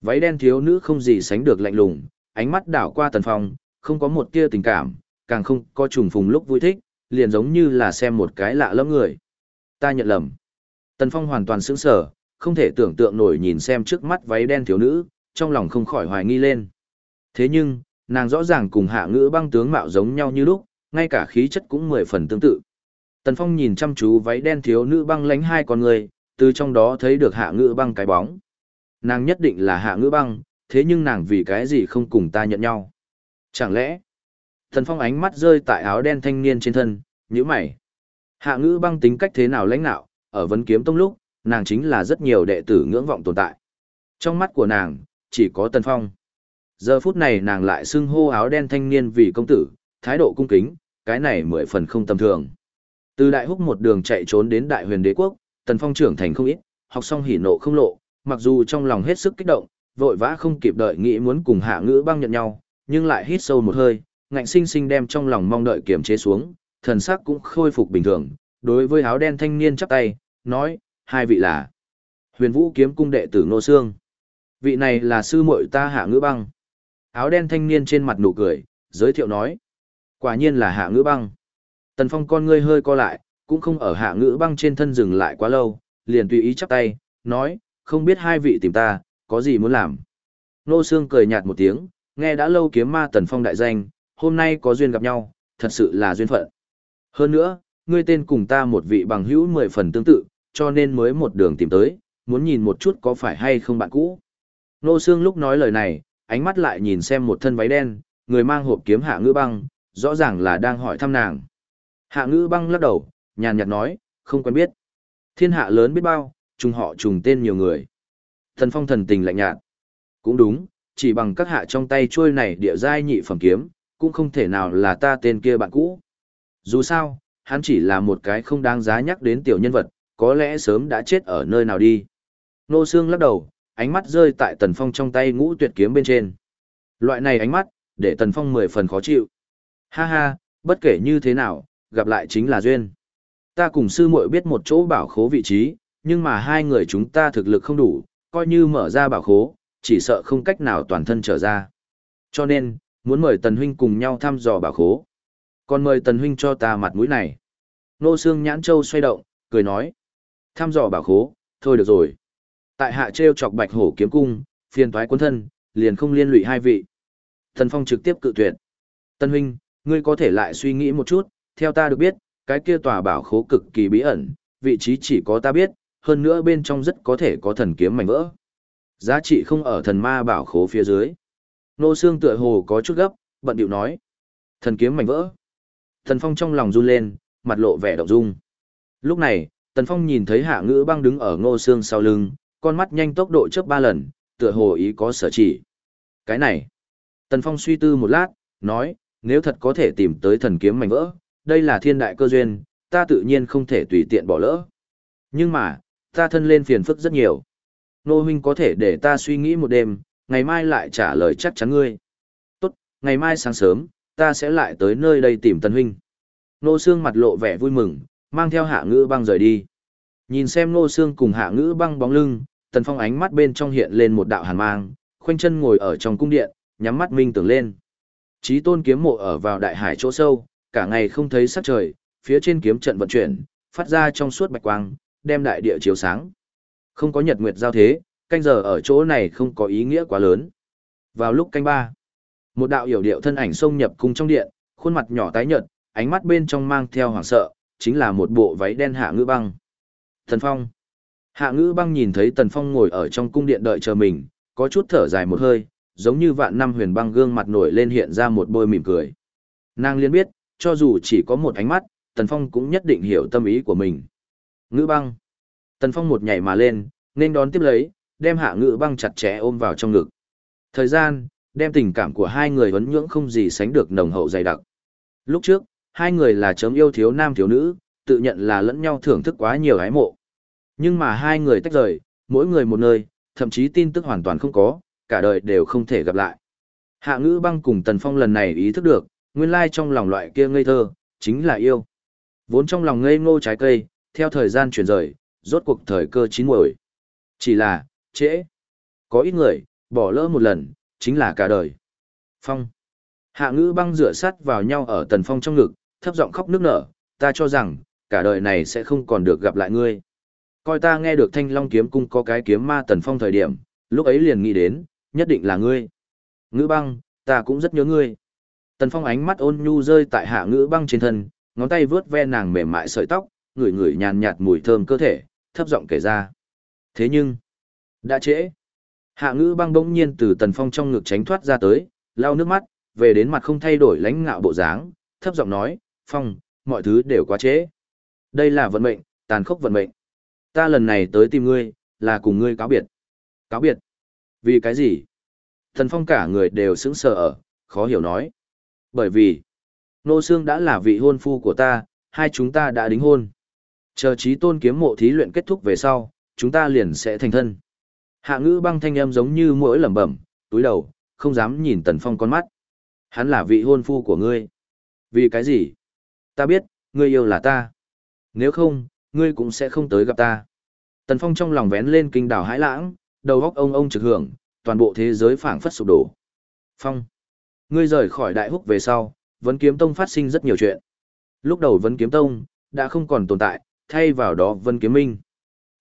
Váy đen thiếu nữ không gì sánh được lạnh lùng, ánh mắt đảo qua Tần Phong, không có một tia tình cảm, càng không có trùng phùng lúc vui thích, liền giống như là xem một cái lạ lẫm người. Ta nhận lầm. Tần Phong hoàn toàn sững sờ, không thể tưởng tượng nổi nhìn xem trước mắt váy đen thiếu nữ, trong lòng không khỏi hoài nghi lên. Thế nhưng, nàng rõ ràng cùng hạ ngữ băng tướng mạo giống nhau như lúc, ngay cả khí chất cũng mười phần tương tự. Tần Phong nhìn chăm chú váy đen thiếu nữ băng lánh hai con người, từ trong đó thấy được hạ ngữ băng cái bóng. Nàng nhất định là hạ ngữ băng, thế nhưng nàng vì cái gì không cùng ta nhận nhau? Chẳng lẽ, Thần Phong ánh mắt rơi tại áo đen thanh niên trên thân, nhíu mày. Hạ ngữ băng tính cách thế nào lãnh nạo, ở vấn kiếm tông lúc, nàng chính là rất nhiều đệ tử ngưỡng vọng tồn tại. Trong mắt của nàng, chỉ có Tần Phong. Giờ phút này nàng lại xưng hô áo đen thanh niên vì công tử, thái độ cung kính, cái này mười phần không tầm thường. Từ đại húc một đường chạy trốn đến đại huyền đế quốc, Tần Phong trưởng thành không ít, học xong hỉ nộ không lộ, mặc dù trong lòng hết sức kích động, vội vã không kịp đợi nghĩ muốn cùng hạ ngữ băng nhận nhau, nhưng lại hít sâu một hơi, ngạnh sinh sinh đem trong lòng mong đợi kiềm chế xuống, thần sắc cũng khôi phục bình thường, đối với áo đen thanh niên chắp tay, nói, hai vị là huyền vũ kiếm cung đệ tử Nô Sương. Vị này là sư muội ta hạ ngữ băng. Áo đen thanh niên trên mặt nụ cười, giới thiệu nói, quả nhiên là hạ ngữ băng. Tần Phong con ngươi hơi co lại, cũng không ở hạ ngữ băng trên thân dừng lại quá lâu, liền tùy ý chắp tay, nói, không biết hai vị tìm ta, có gì muốn làm. Nô Sương cười nhạt một tiếng, nghe đã lâu kiếm ma Tần Phong đại danh, hôm nay có duyên gặp nhau, thật sự là duyên phận. Hơn nữa, ngươi tên cùng ta một vị bằng hữu mười phần tương tự, cho nên mới một đường tìm tới, muốn nhìn một chút có phải hay không bạn cũ. Nô Sương lúc nói lời này, ánh mắt lại nhìn xem một thân váy đen, người mang hộp kiếm hạ ngữ băng, rõ ràng là đang hỏi thăm nàng. Hạ ngữ băng lắc đầu, nhàn nhạt nói, không quen biết. Thiên hạ lớn biết bao, trùng họ trùng tên nhiều người. Thần phong thần tình lạnh nhạt. Cũng đúng, chỉ bằng các hạ trong tay trôi này địa giai nhị phẩm kiếm, cũng không thể nào là ta tên kia bạn cũ. Dù sao, hắn chỉ là một cái không đáng giá nhắc đến tiểu nhân vật, có lẽ sớm đã chết ở nơi nào đi. Nô Sương lắc đầu, ánh mắt rơi tại Tần Phong trong tay ngũ tuyệt kiếm bên trên. Loại này ánh mắt, để Tần Phong mười phần khó chịu. Ha ha, bất kể như thế nào, gặp lại chính là duyên. Ta cùng sư muội biết một chỗ bảo khố vị trí, nhưng mà hai người chúng ta thực lực không đủ, coi như mở ra bảo khố, chỉ sợ không cách nào toàn thân trở ra. Cho nên, muốn mời Tần Huynh cùng nhau thăm dò bảo khố. Còn mời Tần Huynh cho ta mặt mũi này. Nô Sương Nhãn Châu xoay động, cười nói. Thăm dò bảo khố, thôi được rồi. Tại hạ treo chọc bạch hổ kiếm cung, phiền toái quân thân, liền không liên lụy hai vị. Tần Phong trực tiếp cự tuyệt. Tần Huynh, ngươi có thể lại suy nghĩ một chút, theo ta được biết, cái kia tòa bảo khố cực kỳ bí ẩn, vị trí chỉ có ta biết, hơn nữa bên trong rất có thể có thần kiếm mảnh vỡ. Giá trị không ở thần ma bảo khố phía dưới. Nô xương tựa hồ có chút gấp, bận điệu nói. Thần kiếm mảnh vỡ. Thần Phong trong lòng run lên, mặt lộ vẻ động dung. Lúc này, Tần Phong nhìn thấy hạ ngữ băng đứng ở ngô xương sau lưng, con mắt nhanh tốc độ chớp ba lần, tựa hồ ý có sở chỉ. Cái này. Tần Phong suy tư một lát, nói, nếu thật có thể tìm tới thần kiếm mảnh vỡ, đây là thiên đại cơ duyên, ta tự nhiên không thể tùy tiện bỏ lỡ. Nhưng mà, ta thân lên phiền phức rất nhiều. Nô huynh có thể để ta suy nghĩ một đêm, ngày mai lại trả lời chắc chắn ngươi. Tốt, ngày mai sáng sớm, ta sẽ lại tới nơi đây tìm tân huynh. Nô Sương mặt lộ vẻ vui mừng, mang theo hạ ngữ băng rời đi. Nhìn xem Nô Sương cùng hạ ngữ băng bóng lưng, Tần Phong ánh mắt bên trong hiện lên một đạo hàn mang, khoanh chân ngồi ở trong cung điện, nhắm mắt minh tưởng lên. Chí tôn kiếm mộ ở vào đại hải chỗ sâu, cả ngày không thấy sắc trời, phía trên kiếm trận vận chuyển, phát ra trong suốt bạch quang, đem đại địa chiếu sáng. Không có nhật nguyệt giao thế, canh giờ ở chỗ này không có ý nghĩa quá lớn. Vào lúc canh ba, một đạo hiểu điệu thân ảnh xông nhập cung trong điện, khuôn mặt nhỏ tái nhợt, ánh mắt bên trong mang theo hoảng sợ, chính là một bộ váy đen hạ ngữ băng. Thần Phong. Hạ ngữ băng nhìn thấy Tần Phong ngồi ở trong cung điện đợi chờ mình, có chút thở dài một hơi, giống như vạn năm huyền băng gương mặt nổi lên hiện ra một bôi mỉm cười. Nàng liên biết, cho dù chỉ có một ánh mắt, Tần Phong cũng nhất định hiểu tâm ý của mình. Ngữ băng. Tần Phong một nhảy mà lên, nên đón tiếp lấy, đem hạ Ngự băng chặt chẽ ôm vào trong ngực. Thời gian, đem tình cảm của hai người vấn nhưỡng không gì sánh được nồng hậu dày đặc. Lúc trước, hai người là chấm yêu thiếu nam thiếu nữ, tự nhận là lẫn nhau thưởng thức quá nhiều hái mộ. Nhưng mà hai người tách rời, mỗi người một nơi, thậm chí tin tức hoàn toàn không có, cả đời đều không thể gặp lại. Hạ ngữ băng cùng Tần Phong lần này ý thức được, nguyên lai trong lòng loại kia ngây thơ, chính là yêu. Vốn trong lòng ngây ngô trái cây, theo thời gian chuyển rời, rốt cuộc thời cơ chín muồi. Chỉ là, trễ. Có ít người, bỏ lỡ một lần, chính là cả đời. Phong. Hạ ngữ băng rửa sát vào nhau ở tần phong trong ngực, thấp giọng khóc nước nở, ta cho rằng, cả đời này sẽ không còn được gặp lại ngươi. Coi ta nghe được thanh long kiếm cung có cái kiếm ma tần phong thời điểm, lúc ấy liền nghĩ đến, nhất định là ngươi. Ngữ băng, ta cũng rất nhớ ngươi. Tần phong ánh mắt ôn nhu rơi tại hạ ngữ băng trên thân, ngón tay vướt ve nàng mềm mại sợi tóc, ngửi ngửi nhàn nhạt mùi thơm cơ thể, thấp giọng kể ra. Thế nhưng, đã trễ. Hạ ngữ băng bỗng nhiên từ tần phong trong ngực tránh thoát ra tới, lau nước mắt, về đến mặt không thay đổi lãnh ngạo bộ dáng, thấp giọng nói, phong, mọi thứ đều quá trễ. Đây là vận mệnh, tàn khốc vận mệnh. Ta lần này tới tìm ngươi, là cùng ngươi cáo biệt. Cáo biệt? Vì cái gì? Tần phong cả người đều sững sờ ở, khó hiểu nói. Bởi vì, Nô xương đã là vị hôn phu của ta, hai chúng ta đã đính hôn. Chờ trí tôn kiếm mộ thí luyện kết thúc về sau, chúng ta liền sẽ thành thân. Hạ ngữ băng thanh âm giống như mỗi lẩm bẩm, túi đầu, không dám nhìn Tần Phong con mắt. Hắn là vị hôn phu của ngươi. Vì cái gì? Ta biết, ngươi yêu là ta. Nếu không, ngươi cũng sẽ không tới gặp ta. Tần Phong trong lòng vén lên kinh đảo hãi lãng, đầu góc ông ông trực hưởng, toàn bộ thế giới phảng phất sụp đổ. Phong, ngươi rời khỏi đại húc về sau, vấn kiếm tông phát sinh rất nhiều chuyện. Lúc đầu vấn kiếm tông, đã không còn tồn tại, thay vào đó Vân kiếm minh.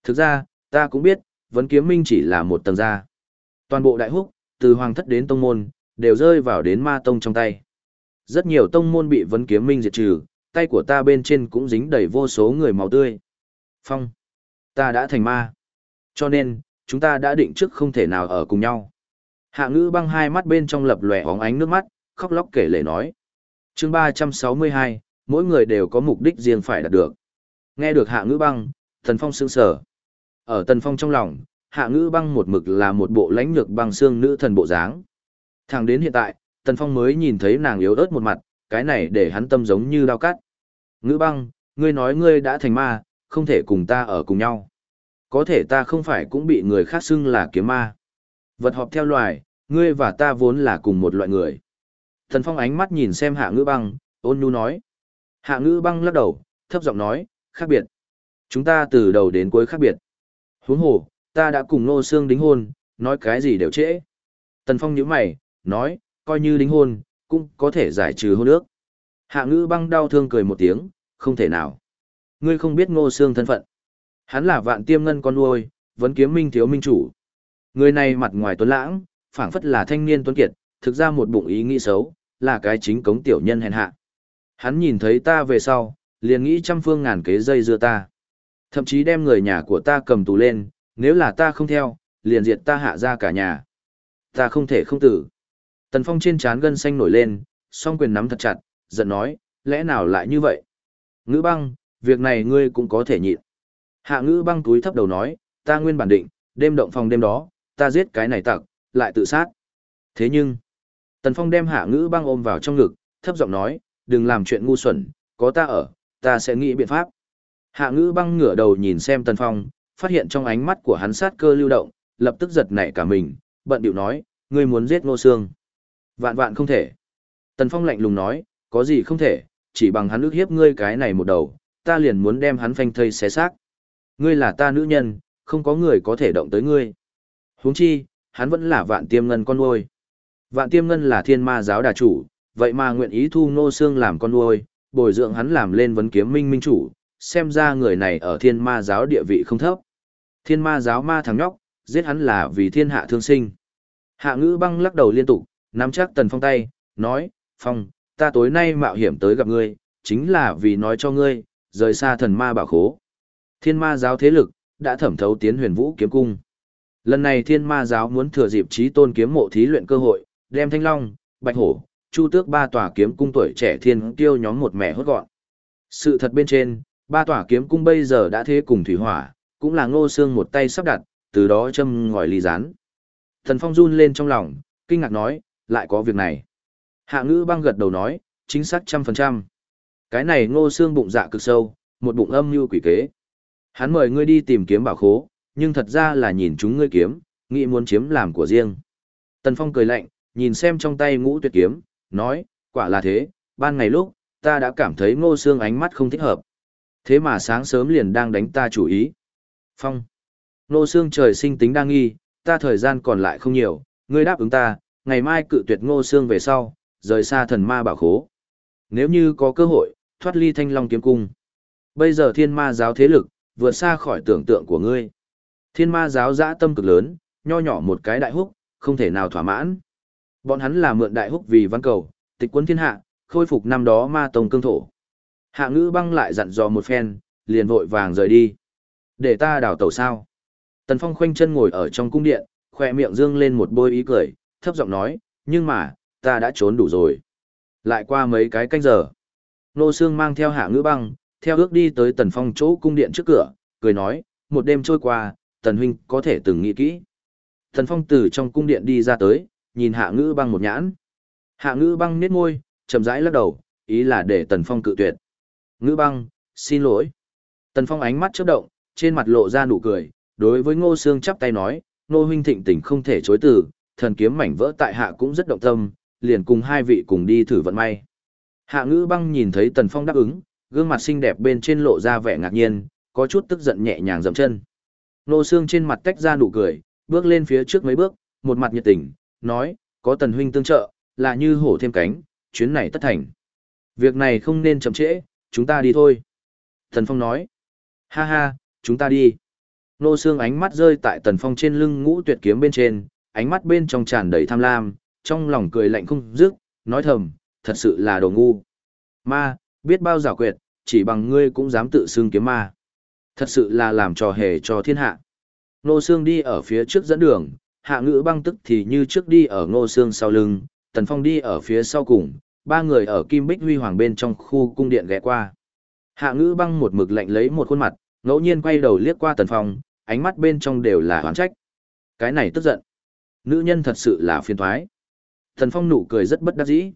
Thực ra, ta cũng biết, Vân kiếm minh chỉ là một tầng gia Toàn bộ đại húc, từ hoàng thất đến tông môn, đều rơi vào đến ma tông trong tay. Rất nhiều tông môn bị Vân kiếm minh diệt trừ, tay của ta bên trên cũng dính đầy vô số người máu tươi. Phong, ta đã thành ma. Cho nên, chúng ta đã định trước không thể nào ở cùng nhau. Hạ ngữ băng hai mắt bên trong lập lòe óng ánh nước mắt, khóc lóc kể lể nói. chương 362, mỗi người đều có mục đích riêng phải đạt được. Nghe được hạ ngữ băng, thần phong sững sở. Ở tần phong trong lòng, hạ ngữ băng một mực là một bộ lãnh nhược băng xương nữ thần bộ dáng. Thẳng đến hiện tại, tần phong mới nhìn thấy nàng yếu ớt một mặt, cái này để hắn tâm giống như đau cắt. Ngữ băng, ngươi nói ngươi đã thành ma, không thể cùng ta ở cùng nhau. Có thể ta không phải cũng bị người khác xưng là kiếm ma. Vật họp theo loài, ngươi và ta vốn là cùng một loại người. Thần Phong ánh mắt nhìn xem hạ ngữ băng, ôn nhu nói. Hạ ngữ băng lắc đầu, thấp giọng nói, khác biệt. Chúng ta từ đầu đến cuối khác biệt. Huống hồ, ta đã cùng nô Sương đính hôn, nói cái gì đều trễ. Tần Phong nhíu mày, nói, coi như đính hôn, cũng có thể giải trừ hôn ước. Hạ ngữ băng đau thương cười một tiếng, không thể nào. Ngươi không biết ngô Sương thân phận. Hắn là vạn tiêm ngân con nuôi, vẫn kiếm minh thiếu minh chủ. Người này mặt ngoài tuấn lãng, phảng phất là thanh niên tuấn kiệt, thực ra một bụng ý nghĩ xấu, là cái chính cống tiểu nhân hèn hạ. Hắn nhìn thấy ta về sau, liền nghĩ trăm phương ngàn kế dây dưa ta. Thậm chí đem người nhà của ta cầm tù lên, nếu là ta không theo, liền diệt ta hạ ra cả nhà. Ta không thể không tử. Tần Phong trên trán gân xanh nổi lên, song quyền nắm thật chặt, giận nói, lẽ nào lại như vậy? Ngữ băng, việc này ngươi cũng có thể nhịn. Hạ ngữ băng túi thấp đầu nói, ta nguyên bản định, đêm động phòng đêm đó, ta giết cái này tặc, lại tự sát. Thế nhưng, Tần Phong đem hạ ngữ băng ôm vào trong ngực, thấp giọng nói, đừng làm chuyện ngu xuẩn, có ta ở, ta sẽ nghĩ biện pháp. Hạ ngữ băng ngửa đầu nhìn xem Tần Phong, phát hiện trong ánh mắt của hắn sát cơ lưu động, lập tức giật nảy cả mình, bận điệu nói, ngươi muốn giết ngô xương. Vạn vạn không thể. Tần Phong lạnh lùng nói, có gì không thể, chỉ bằng hắn ước hiếp ngươi cái này một đầu, ta liền muốn đem hắn phanh thây xé xác. Ngươi là ta nữ nhân, không có người có thể động tới ngươi. Huống chi, hắn vẫn là vạn tiêm ngân con nuôi. Vạn tiêm ngân là thiên ma giáo đà chủ, vậy mà nguyện ý thu nô xương làm con nuôi, bồi dưỡng hắn làm lên vấn kiếm minh minh chủ, xem ra người này ở thiên ma giáo địa vị không thấp. Thiên ma giáo ma thằng nhóc, giết hắn là vì thiên hạ thương sinh. Hạ ngữ băng lắc đầu liên tục, nắm chắc tần phong tay, nói, phong, ta tối nay mạo hiểm tới gặp ngươi, chính là vì nói cho ngươi, rời xa thần ma bảo khố. Thiên ma giáo thế lực, đã thẩm thấu tiến huyền vũ kiếm cung. Lần này thiên ma giáo muốn thừa dịp trí tôn kiếm mộ thí luyện cơ hội, đem thanh long, bạch hổ, chu tước ba tòa kiếm cung tuổi trẻ thiên tiêu nhóm một mẹ hốt gọn. Sự thật bên trên, ba tòa kiếm cung bây giờ đã thế cùng thủy hỏa, cũng là ngô xương một tay sắp đặt, từ đó châm ngòi ly rán. Thần phong run lên trong lòng, kinh ngạc nói, lại có việc này. Hạ ngữ băng gật đầu nói, chính xác trăm phần trăm. Cái này ngô xương bụng dạ cực sâu, một bụng âm như quỷ kế. Hắn mời ngươi đi tìm kiếm bảo khố, nhưng thật ra là nhìn chúng ngươi kiếm, nghĩ muốn chiếm làm của riêng. Tần Phong cười lạnh, nhìn xem trong tay ngũ tuyệt kiếm, nói, quả là thế, ban ngày lúc, ta đã cảm thấy ngô xương ánh mắt không thích hợp. Thế mà sáng sớm liền đang đánh ta chủ ý. Phong. Ngô xương trời sinh tính đang nghi, ta thời gian còn lại không nhiều, ngươi đáp ứng ta, ngày mai cự tuyệt ngô xương về sau, rời xa thần ma bảo khố. Nếu như có cơ hội, thoát ly thanh long kiếm cung. Bây giờ thiên ma giáo thế lực, vượt xa khỏi tưởng tượng của ngươi. Thiên ma giáo dã tâm cực lớn, nho nhỏ một cái đại húc, không thể nào thỏa mãn. Bọn hắn là mượn đại húc vì văn cầu, tịch quân thiên hạ, khôi phục năm đó ma tông cương thổ. Hạ ngữ băng lại dặn dò một phen, liền vội vàng rời đi. Để ta đào tẩu sao. Tần Phong khoanh chân ngồi ở trong cung điện, khoe miệng dương lên một bôi ý cười, thấp giọng nói, nhưng mà, ta đã trốn đủ rồi. Lại qua mấy cái canh giờ. Nô Sương mang theo hạ ngữ băng, theo ước đi tới Tần Phong chỗ cung điện trước cửa, cười nói, một đêm trôi qua, Tần Huynh có thể từng nghĩ kỹ. Tần Phong từ trong cung điện đi ra tới, nhìn hạ ngữ băng một nhãn. Hạ ngữ băng nết môi, chậm rãi lắc đầu, ý là để Tần Phong cự tuyệt. Ngữ băng, xin lỗi. Tần Phong ánh mắt chớp động, trên mặt lộ ra nụ cười, đối với Ngô Sương chắp tay nói, Ngô huynh thịnh tình không thể chối từ, thần kiếm mảnh vỡ tại hạ cũng rất động tâm, liền cùng hai vị cùng đi thử vận may. Hạ ngữ băng nhìn thấy Tần Phong đáp ứng, gương mặt xinh đẹp bên trên lộ ra vẻ ngạc nhiên, có chút tức giận nhẹ nhàng dậm chân. Nô Sương trên mặt tách ra nụ cười, bước lên phía trước mấy bước, một mặt nhiệt tình, nói, có Tần huynh tương trợ, là như hổ thêm cánh, chuyến này tất thành. Việc này không nên chậm trễ, chúng ta đi thôi. Tần Phong nói, ha ha, chúng ta đi. Nô xương ánh mắt rơi tại Tần Phong trên lưng ngũ tuyệt kiếm bên trên, ánh mắt bên trong tràn đầy tham lam, trong lòng cười lạnh không dứt, nói thầm, thật sự là đồ ngu. Ma, biết bao giả quyệt, chỉ bằng ngươi cũng dám tự xưng kiếm ma. Thật sự là làm trò hề cho thiên hạ. Nô xương đi ở phía trước dẫn đường, hạ ngữ băng tức thì như trước đi ở Ngô xương sau lưng, Tần Phong đi ở phía sau cùng, ba người ở Kim Bích Huy Hoàng bên trong khu cung điện ghé qua. Hạ ngữ băng một mực lạnh lấy một khuôn mặt, ngẫu nhiên quay đầu liếc qua Tần Phong, ánh mắt bên trong đều là hoán trách. Cái này tức giận. Nữ nhân thật sự là phiền thoái. Tần Phong nụ cười rất bất đắc dĩ.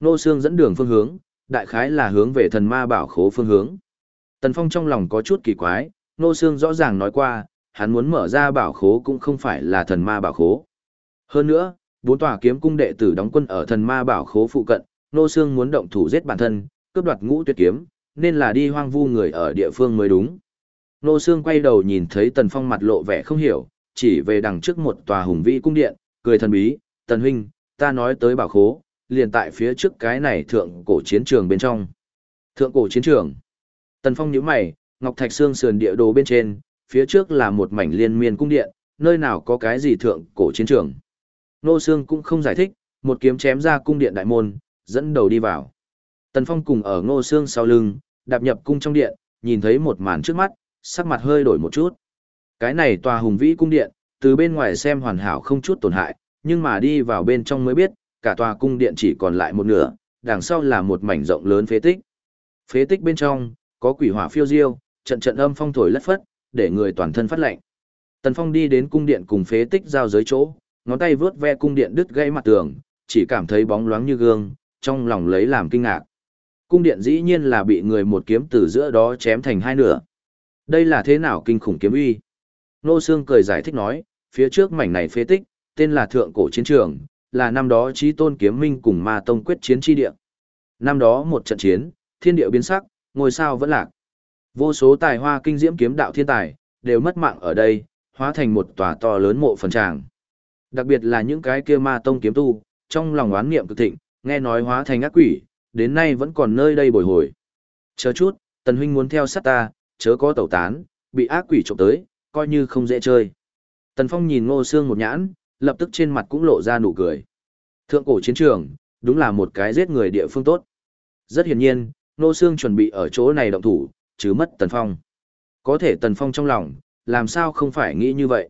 Nô xương dẫn đường phương hướng, đại khái là hướng về thần ma bảo khố phương hướng. Tần Phong trong lòng có chút kỳ quái, Nô xương rõ ràng nói qua, hắn muốn mở ra bảo khố cũng không phải là thần ma bảo khố. Hơn nữa, bốn tòa kiếm cung đệ tử đóng quân ở thần ma bảo khố phụ cận, Nô xương muốn động thủ giết bản thân, cướp đoạt ngũ tuyệt kiếm, nên là đi hoang vu người ở địa phương mới đúng. Nô xương quay đầu nhìn thấy Tần Phong mặt lộ vẻ không hiểu, chỉ về đằng trước một tòa hùng vĩ cung điện, cười thần bí, Tần Huynh, ta nói tới bảo khố, liền tại phía trước cái này thượng cổ chiến trường bên trong. Thượng cổ chiến trường. Tần Phong nhíu mày, Ngọc Thạch xương sườn địa đồ bên trên, phía trước là một mảnh liên miên cung điện, nơi nào có cái gì thượng cổ chiến trường. Nô Sương cũng không giải thích, một kiếm chém ra cung điện đại môn, dẫn đầu đi vào. Tần Phong cùng ở Ngô Sương sau lưng, đạp nhập cung trong điện, nhìn thấy một màn trước mắt, sắc mặt hơi đổi một chút. Cái này tòa hùng vĩ cung điện, từ bên ngoài xem hoàn hảo không chút tổn hại, nhưng mà đi vào bên trong mới biết, cả tòa cung điện chỉ còn lại một nửa, đằng sau là một mảnh rộng lớn phế tích. Phế tích bên trong, có quỷ hỏa phiêu diêu, trận trận âm phong thổi lất phất, để người toàn thân phát lạnh. Tần Phong đi đến cung điện cùng phế tích giao giới chỗ, ngón tay vướt ve cung điện đứt gãy mặt tường, chỉ cảm thấy bóng loáng như gương, trong lòng lấy làm kinh ngạc. Cung điện dĩ nhiên là bị người một kiếm từ giữa đó chém thành hai nửa. Đây là thế nào kinh khủng kiếm uy? Nô Sương cười giải thích nói, phía trước mảnh này phế tích, tên là Thượng Cổ Chiến Trường, là năm đó Chí Tôn Kiếm Minh cùng Ma Tông quyết chiến chi địa. Năm đó một trận chiến, thiên địa biến sắc, ngôi sao vẫn lạc. Vô số tài hoa kinh diễm kiếm đạo thiên tài, đều mất mạng ở đây, hóa thành một tòa to lớn mộ phần tràng. Đặc biệt là những cái kia Ma Tông kiếm tu, trong lòng oán niệm cực thịnh, nghe nói hóa thành ác quỷ, đến nay vẫn còn nơi đây bồi hồi. Chờ chút, Tần huynh muốn theo sát ta, chớ có tẩu tán, bị ác quỷ trộm tới, coi như không dễ chơi. Tần Phong nhìn Ngô Sương một nhãn, lập tức trên mặt cũng lộ ra nụ cười. Thượng cổ chiến trường, đúng là một cái giết người địa phương tốt. Rất hiển nhiên, Ngô Sương chuẩn bị ở chỗ này động thủ, chứ mất Tần Phong. Có thể Tần Phong trong lòng, làm sao không phải nghĩ như vậy.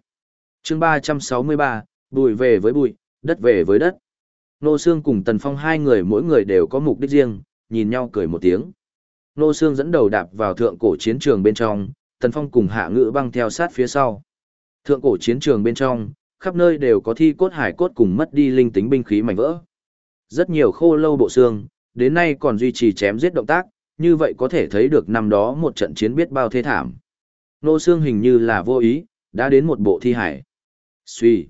chương 363, bụi về với bụi, đất về với đất. Nô Sương cùng Tần Phong hai người mỗi người đều có mục đích riêng, nhìn nhau cười một tiếng. Nô Sương dẫn đầu đạp vào thượng cổ chiến trường bên trong, Tần Phong cùng Hạ Ngữ băng theo sát phía sau. Thượng cổ chiến trường bên trong, khắp nơi đều có thi cốt hải cốt cùng mất đi linh tính binh khí mảnh vỡ. Rất nhiều khô lâu bộ xương, đến nay còn duy trì chém giết động tác, như vậy có thể thấy được năm đó một trận chiến biết bao thế thảm. Nô Sương hình như là vô ý, đã đến một bộ thi hải. Suy.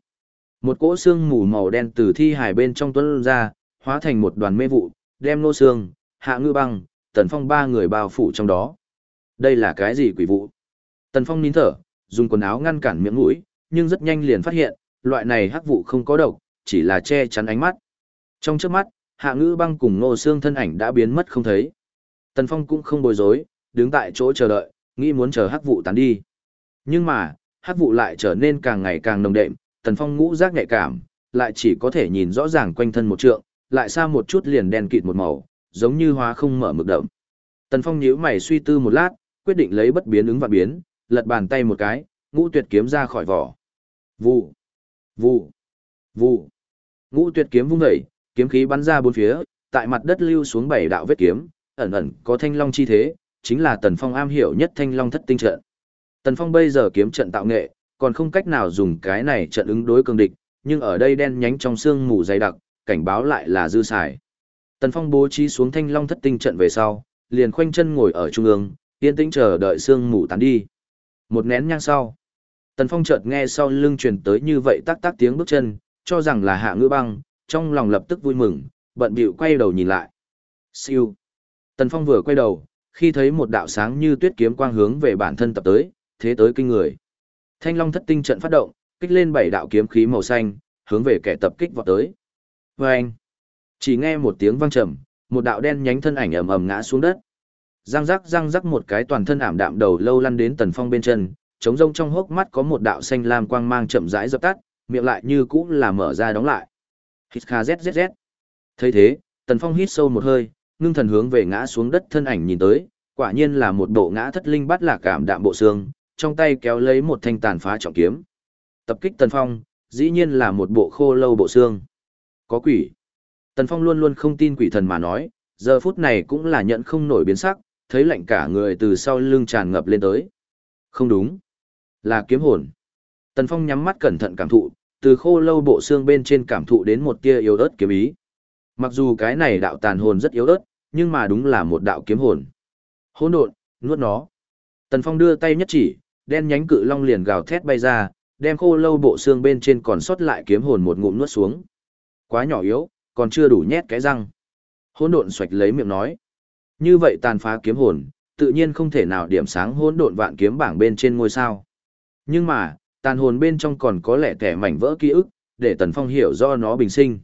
Một cỗ xương mù màu đen từ thi hải bên trong tuấn ra, hóa thành một đoàn mê vụ, đem Nô Sương, Hạ Ngư Băng, Tần Phong ba người bao phủ trong đó. Đây là cái gì quỷ vụ? Tần Phong nín thở, dùng quần áo ngăn cản miệng mũi, nhưng rất nhanh liền phát hiện, loại này hắc vụ không có độc, chỉ là che chắn ánh mắt. Trong trước mắt, hạ ngữ băng cùng ngô xương thân ảnh đã biến mất không thấy. Tần Phong cũng không bối rối, đứng tại chỗ chờ đợi, nghĩ muốn chờ hắc vụ tán đi. Nhưng mà, hắc vụ lại trở nên càng ngày càng nồng đệm, Tần Phong ngũ giác nhạy cảm, lại chỉ có thể nhìn rõ ràng quanh thân một trượng, lại xa một chút liền đen kịt một màu, giống như hóa không mở mực đậm. Tần Phong nhíu mày suy tư một lát, quyết định lấy bất biến ứng và biến, lật bàn tay một cái, ngũ tuyệt kiếm ra khỏi vỏ. Vụ, vụ, vụ. Ngũ tuyệt kiếm vung dậy, kiếm khí bắn ra bốn phía, tại mặt đất lưu xuống bảy đạo vết kiếm, ẩn ẩn có thanh long chi thế, chính là Tần Phong am hiểu nhất thanh long thất tinh trận. Tần Phong bây giờ kiếm trận tạo nghệ, còn không cách nào dùng cái này trận ứng đối cường địch, nhưng ở đây đen nhánh trong xương mù dày đặc, cảnh báo lại là dư xài. Tần Phong bố trí xuống thanh long thất tinh trận về sau, liền khoanh chân ngồi ở trung ương, yên tĩnh chờ đợi xương mù tán đi. Một nén nhang sau, Tần Phong chợt nghe sau lưng truyền tới như vậy tắc tắc tiếng bước chân, cho rằng là hạ ngữ băng, trong lòng lập tức vui mừng, bận bịu quay đầu nhìn lại. Siêu. Tần Phong vừa quay đầu, khi thấy một đạo sáng như tuyết kiếm quang hướng về bản thân tập tới, thế tới kinh người. Thanh Long thất tinh trận phát động, kích lên bảy đạo kiếm khí màu xanh, hướng về kẻ tập kích vọt tới. Vâng! Chỉ nghe một tiếng vang trầm, một đạo đen nhánh thân ảnh ầm ầm ngã xuống đất. Răng rắc răng rắc một cái toàn thân ảm đạm đầu lâu lăn đến Tần Phong bên chân, trống rông trong hốc mắt có một đạo xanh lam quang mang chậm rãi dập tắt, miệng lại như cũ là mở ra đóng lại. Hít kha zzz. thấy thế, Tần Phong hít sâu một hơi, ngưng thần hướng về ngã xuống đất thân ảnh nhìn tới, quả nhiên là một bộ ngã thất linh bắt lạc cảm đạm bộ xương, trong tay kéo lấy một thanh tàn phá trọng kiếm. Tập kích Tần Phong, dĩ nhiên là một bộ khô lâu bộ xương. Có quỷ. Tần Phong luôn luôn không tin quỷ thần mà nói, giờ phút này cũng là nhận không nổi biến sắc, thấy lạnh cả người từ sau lưng tràn ngập lên tới. Không đúng. Là kiếm hồn. Tần Phong nhắm mắt cẩn thận cảm thụ, từ khô lâu bộ xương bên trên cảm thụ đến một tia yếu ớt kiếm ý. Mặc dù cái này đạo tàn hồn rất yếu ớt, nhưng mà đúng là một đạo kiếm hồn. Hỗn độn, nuốt nó. Tần Phong đưa tay nhất chỉ, đen nhánh cự long liền gào thét bay ra, đem khô lâu bộ xương bên trên còn sót lại kiếm hồn một ngụm nuốt xuống. Quá nhỏ yếu, còn chưa đủ nhét cái răng. Hỗn độn xoạch lấy miệng nói. Như vậy tàn phá kiếm hồn, tự nhiên không thể nào điểm sáng hỗn độn vạn kiếm bảng bên trên ngôi sao. Nhưng mà, tàn hồn bên trong còn có lẽ kẻ mảnh vỡ ký ức, để Tần Phong hiểu do nó bình sinh.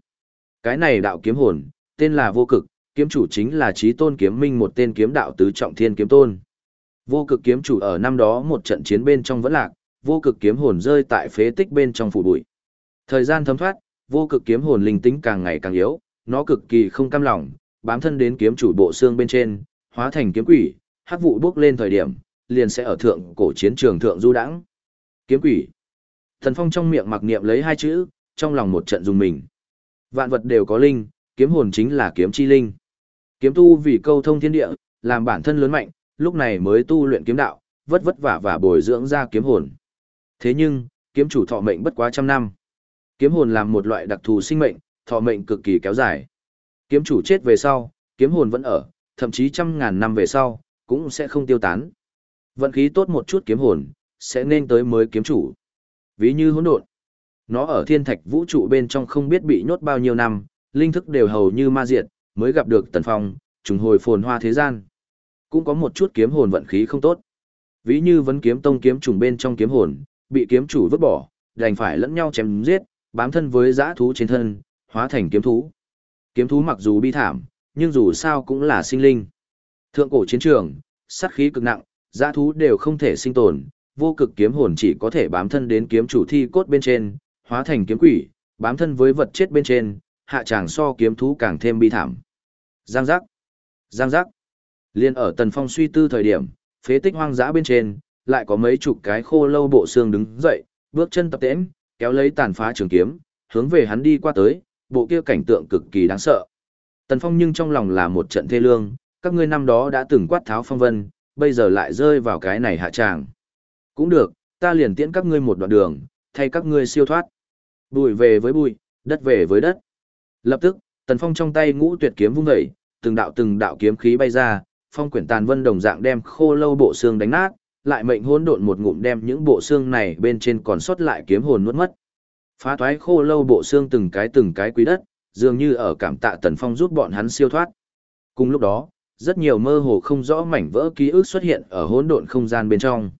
Cái này đạo kiếm hồn, tên là vô cực, kiếm chủ chính là trí tôn kiếm minh một tên kiếm đạo tứ trọng thiên kiếm tôn. Vô cực kiếm chủ ở năm đó một trận chiến bên trong vẫn lạc, vô cực kiếm hồn rơi tại phế tích bên trong phủ bụi. Thời gian thấm thoát, vô cực kiếm hồn linh tính càng ngày càng yếu, nó cực kỳ không cam lòng, bám thân đến kiếm chủ bộ xương bên trên, hóa thành kiếm quỷ, hắc vụ bước lên thời điểm, liền sẽ ở thượng cổ chiến trường thượng du đãng. Kiếm quỷ. Thần Phong trong miệng mặc niệm lấy hai chữ, trong lòng một trận dùng mình. Vạn vật đều có linh, kiếm hồn chính là kiếm chi linh. Kiếm tu vì câu thông thiên địa, làm bản thân lớn mạnh, lúc này mới tu luyện kiếm đạo, vất vất vả và bồi dưỡng ra kiếm hồn. Thế nhưng, kiếm chủ thọ mệnh bất quá trăm năm. Kiếm hồn làm một loại đặc thù sinh mệnh, thọ mệnh cực kỳ kéo dài. Kiếm chủ chết về sau, kiếm hồn vẫn ở, thậm chí trăm ngàn năm về sau, cũng sẽ không tiêu tán. Vận khí tốt một chút kiếm hồn, sẽ nên tới mới kiếm chủ. Ví như hỗn độn. Nó ở thiên thạch vũ trụ bên trong không biết bị nhốt bao nhiêu năm, linh thức đều hầu như ma diệt, mới gặp được tần phong, trùng hồi phồn hoa thế gian. Cũng có một chút kiếm hồn vận khí không tốt. Ví như vấn kiếm tông kiếm trùng bên trong kiếm hồn, bị kiếm chủ vứt bỏ, đành phải lẫn nhau chém giết, bám thân với dã thú trên thân, hóa thành kiếm thú. Kiếm thú mặc dù bi thảm, nhưng dù sao cũng là sinh linh. Thượng cổ chiến trường, sát khí cực nặng, dã thú đều không thể sinh tồn, vô cực kiếm hồn chỉ có thể bám thân đến kiếm chủ thi cốt bên trên, hóa thành kiếm quỷ, bám thân với vật chết bên trên, hạ tràng so kiếm thú càng thêm bi thảm. Giang giác, giang giác. Liên ở tần phong suy tư thời điểm, phế tích hoang dã bên trên, lại có mấy chục cái khô lâu bộ xương đứng dậy, bước chân tập tễnh, kéo lấy tàn phá trường kiếm, hướng về hắn đi qua tới, bộ kia cảnh tượng cực kỳ đáng sợ. Tần Phong nhưng trong lòng là một trận thê lương, các ngươi năm đó đã từng quát tháo phong vân, bây giờ lại rơi vào cái này hạ tràng. Cũng được, ta liền tiễn các ngươi một đoạn đường, thay các ngươi siêu thoát. Bùi về với bụi, đất về với đất. Lập tức, Tần Phong trong tay ngũ tuyệt kiếm vung dậy, từng đạo từng đạo kiếm khí bay ra, phong quyển tàn vân đồng dạng đem khô lâu bộ xương đánh nát, lại mệnh hỗn độn một ngụm đem những bộ xương này bên trên còn sót lại kiếm hồn nuốt mất. Phá toái khô lâu bộ xương từng cái từng cái quý đất, dường như ở cảm tạ Tần Phong giúp bọn hắn siêu thoát. Cùng lúc đó, rất nhiều mơ hồ không rõ mảnh vỡ ký ức xuất hiện ở hỗn độn không gian bên trong.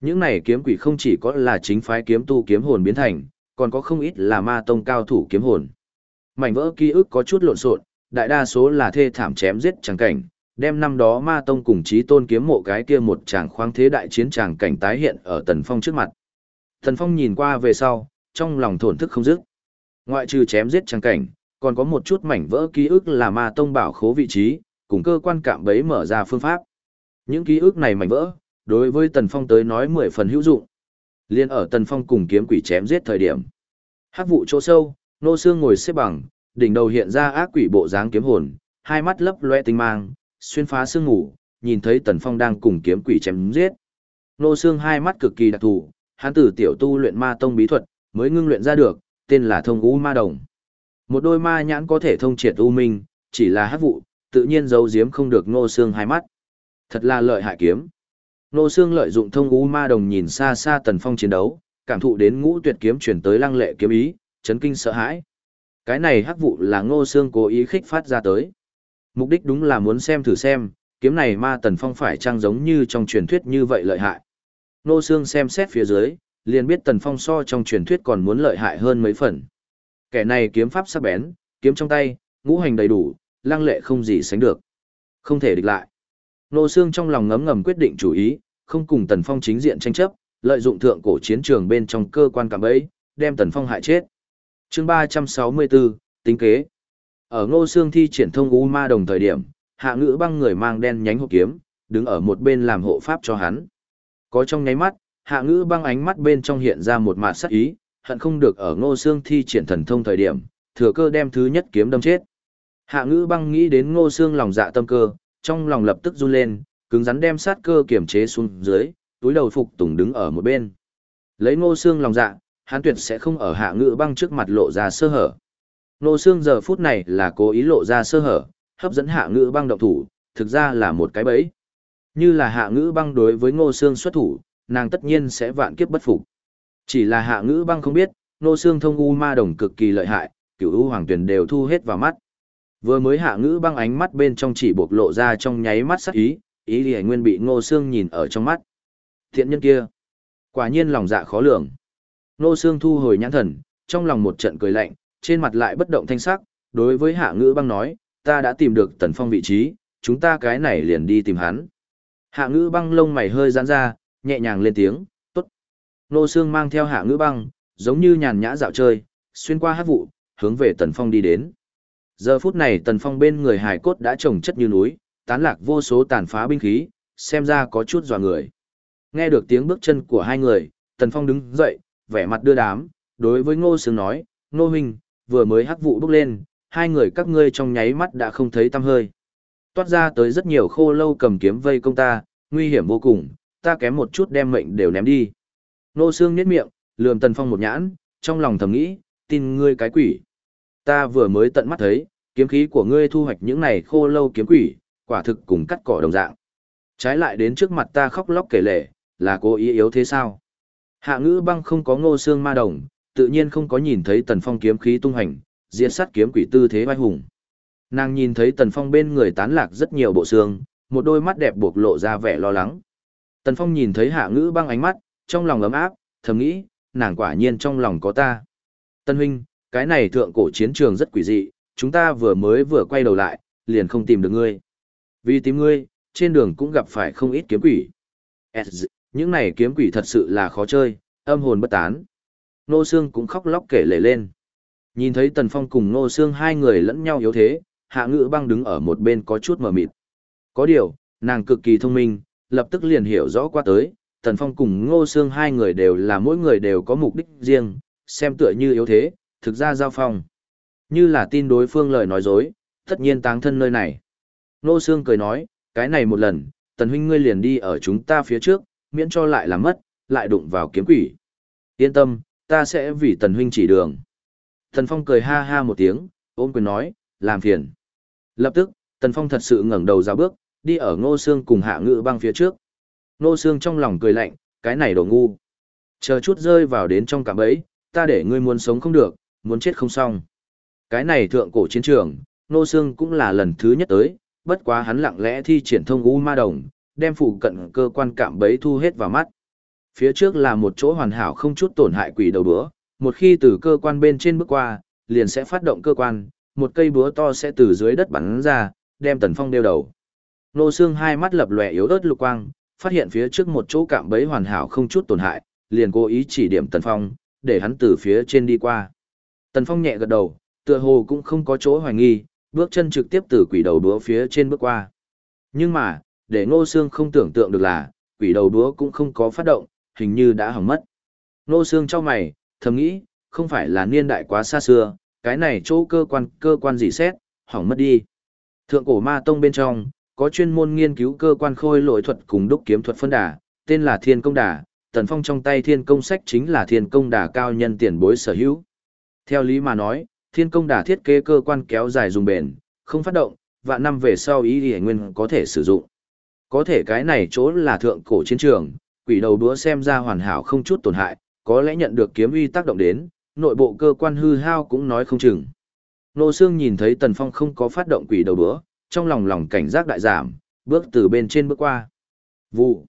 Những này kiếm quỷ không chỉ có là chính phái kiếm tu kiếm hồn biến thành, còn có không ít là ma tông cao thủ kiếm hồn. Mảnh vỡ ký ức có chút lộn xộn, đại đa số là thê thảm chém giết chẳng cảnh, đem năm đó ma tông cùng chí tôn kiếm mộ cái kia một tràng khoáng thế đại chiến tràng cảnh tái hiện ở Tần Phong trước mặt. Tần Phong nhìn qua về sau, trong lòng thổn thức không dứt. Ngoại trừ chém giết chẳng cảnh, còn có một chút mảnh vỡ ký ức là ma tông bảo khố vị trí, cùng cơ quan cạm bấy mở ra phương pháp. Những ký ức này mảnh vỡ, đối với Tần Phong tới nói mười phần hữu dụng. Liên ở Tần Phong cùng kiếm quỷ chém giết thời điểm. Hắc vụ chỗ sâu, nô xương ngồi xếp bằng, đỉnh đầu hiện ra ác quỷ bộ dáng kiếm hồn, hai mắt lấp loe tinh mang, xuyên phá sương ngủ, nhìn thấy Tần Phong đang cùng kiếm quỷ chém giết. Nô xương hai mắt cực kỳ đặc thù, hắn từ tiểu tu luyện ma tông bí thuật, mới ngưng luyện ra được, tên là thông u ma đồng. Một đôi ma nhãn có thể thông triệt u minh, chỉ là hắc vụ, tự nhiên giấu giếm không được nô xương hai mắt. Thật là lợi hại kiếm. Nô xương lợi dụng thông u ma đồng nhìn xa xa Tần Phong chiến đấu, cảm thụ đến ngũ tuyệt kiếm chuyển tới lăng lệ kiếm ý, chấn kinh sợ hãi. Cái này hắc vụ là ngô xương cố ý khích phát ra tới. Mục đích đúng là muốn xem thử xem, kiếm này ma tần phong phải trang giống như trong truyền thuyết như vậy lợi hại. Ngô xương xem xét phía dưới, liền biết tần phong so trong truyền thuyết còn muốn lợi hại hơn mấy phần. Kẻ này kiếm pháp sắc bén, kiếm trong tay, ngũ hành đầy đủ, lăng lệ không gì sánh được. Không thể địch lại. Ngô Sương trong lòng ngấm ngầm quyết định chủ ý, không cùng tần phong chính diện tranh chấp, lợi dụng thượng cổ chiến trường bên trong cơ quan cảm ấy, đem tần phong hại chết chương ba trăm sáu mươi bốn tính kế. Ở ngô xương thi triển thông u ma đồng thời điểm, hạ ngữ băng người mang đen nhánh hộp kiếm, đứng ở một bên làm hộ pháp cho hắn. Có trong nháy mắt, hạ ngữ băng ánh mắt bên trong hiện ra một mạt sắc ý, hận không được ở ngô xương thi triển thần thông thời điểm, thừa cơ đem thứ nhất kiếm đâm chết. Hạ ngữ băng nghĩ đến ngô xương lòng dạ tâm cơ, trong lòng lập tức run lên, cứng rắn đem sát cơ kiểm chế xuống dưới, túi đầu phục tùng đứng ở một bên. Lấy ngô xương lòng dạ hắn tuyệt sẽ không ở hạ ngữ băng trước mặt lộ ra sơ hở. Nô xương giờ phút này là cố ý lộ ra sơ hở, hấp dẫn hạ ngữ băng động thủ, thực ra là một cái bẫy. Như là hạ ngữ băng đối với ngô xương xuất thủ, nàng tất nhiên sẽ vạn kiếp bất phục. Chỉ là hạ ngữ băng không biết, ngô xương thông u ma đồng cực kỳ lợi hại, cửu u hoàng tuyển đều thu hết vào mắt. Vừa mới hạ ngữ băng ánh mắt bên trong chỉ bộc lộ ra trong nháy mắt sắc ý, ý thì nguyên bị ngô xương nhìn ở trong mắt. Thiện nhân kia, quả nhiên lòng dạ khó lường. Nô Sương thu hồi nhãn thần, trong lòng một trận cười lạnh, trên mặt lại bất động thanh sắc, đối với hạ ngữ băng nói, ta đã tìm được tần phong vị trí, chúng ta cái này liền đi tìm hắn. Hạ ngữ băng lông mày hơi giãn ra, nhẹ nhàng lên tiếng, tốt. Nô Sương mang theo hạ ngữ băng, giống như nhàn nhã dạo chơi, xuyên qua hát vụ, hướng về tần phong đi đến. Giờ phút này tần phong bên người hải cốt đã trồng chất như núi, tán lạc vô số tàn phá binh khí, xem ra có chút dọa người. Nghe được tiếng bước chân của hai người, tần phong đứng dậy, vẻ mặt đưa đám, đối với Ngô Sương nói, Ngô Minh vừa mới hắc vụ bốc lên, hai người các ngươi trong nháy mắt đã không thấy tăm hơi. Toát ra tới rất nhiều khô lâu cầm kiếm vây công ta, nguy hiểm vô cùng, ta kém một chút đem mệnh đều ném đi. Ngô Sương nhếch miệng, lườm Tần Phong một nhãn, trong lòng thầm nghĩ, tin ngươi cái quỷ. Ta vừa mới tận mắt thấy, kiếm khí của ngươi thu hoạch những này khô lâu kiếm quỷ, quả thực cùng cắt cỏ đồng dạng. Trái lại đến trước mặt ta khóc lóc kể lể, là cố ý yếu thế sao? Hạ ngữ băng không có ngô xương ma đồng, tự nhiên không có nhìn thấy tần phong kiếm khí tung hành, diệt sát kiếm quỷ tư thế vai hùng. Nàng nhìn thấy tần phong bên người tán lạc rất nhiều bộ xương, một đôi mắt đẹp buộc lộ ra vẻ lo lắng. Tần phong nhìn thấy hạ ngữ băng ánh mắt, trong lòng ấm áp, thầm nghĩ, nàng quả nhiên trong lòng có ta. Tân huynh, cái này thượng cổ chiến trường rất quỷ dị, chúng ta vừa mới vừa quay đầu lại, liền không tìm được ngươi. Vì tìm ngươi, trên đường cũng gặp phải không ít kiếm quỷ những này kiếm quỷ thật sự là khó chơi, âm hồn bất tán. Nô Sương cũng khóc lóc kể lể lên. Nhìn thấy Tần Phong cùng Nô Sương hai người lẫn nhau yếu thế, Hạ Ngữ Băng đứng ở một bên có chút mờ mịt. Có điều, nàng cực kỳ thông minh, lập tức liền hiểu rõ qua tới, Tần Phong cùng Ngô Sương hai người đều là mỗi người đều có mục đích riêng, xem tựa như yếu thế, thực ra giao phong. Như là tin đối phương lời nói dối, tất nhiên táng thân nơi này. Ngô Sương cười nói, cái này một lần, Tần huynh ngươi liền đi ở chúng ta phía trước, miễn cho lại làm mất, lại đụng vào kiếm quỷ. Yên tâm, ta sẽ vì tần huynh chỉ đường. Tần Phong cười ha ha một tiếng, ôm quyền nói, làm phiền. Lập tức, Tần Phong thật sự ngẩng đầu ra bước, đi ở ngô xương cùng hạ ngự băng phía trước. Ngô xương trong lòng cười lạnh, cái này đồ ngu. Chờ chút rơi vào đến trong cạm bẫy, ta để ngươi muốn sống không được, muốn chết không xong. Cái này thượng cổ chiến trường, Ngô xương cũng là lần thứ nhất tới, bất quá hắn lặng lẽ thi triển thông u ma đồng, đem phụ cận cơ quan cạm bấy thu hết vào mắt. Phía trước là một chỗ hoàn hảo không chút tổn hại quỷ đầu đũa. một khi từ cơ quan bên trên bước qua, liền sẽ phát động cơ quan, một cây búa to sẽ từ dưới đất bắn ra, đem Tần Phong đeo đầu. Nô xương hai mắt lập lòe yếu ớt lục quang, phát hiện phía trước một chỗ cạm bẫy hoàn hảo không chút tổn hại, liền cố ý chỉ điểm Tần Phong, để hắn từ phía trên đi qua. Tần Phong nhẹ gật đầu, tựa hồ cũng không có chỗ hoài nghi, bước chân trực tiếp từ quỷ đầu đúa phía trên bước qua. Nhưng mà, để Ngô Sương không tưởng tượng được là, quỷ đầu đúa cũng không có phát động, hình như đã hỏng mất. Ngô Sương cho mày, thầm nghĩ, không phải là niên đại quá xa xưa, cái này chỗ cơ quan cơ quan gì xét, hỏng mất đi. Thượng cổ ma tông bên trong, có chuyên môn nghiên cứu cơ quan khôi lỗi thuật cùng đúc kiếm thuật phân đà, tên là Thiên Công Đà, Tần Phong trong tay Thiên Công sách chính là Thiên Công Đà cao nhân tiền bối sở hữu. Theo lý mà nói, Thiên Công Đà thiết kế cơ quan kéo dài dùng bền, không phát động, và năm về sau ý thì nguyên có thể sử dụng. Có thể cái này chỗ là thượng cổ chiến trường, quỷ đầu đúa xem ra hoàn hảo không chút tổn hại, có lẽ nhận được kiếm uy tác động đến, nội bộ cơ quan hư hao cũng nói không chừng. Nô Sương nhìn thấy Tần Phong không có phát động quỷ đầu đúa, trong lòng lòng cảnh giác đại giảm, bước từ bên trên bước qua. Vụ.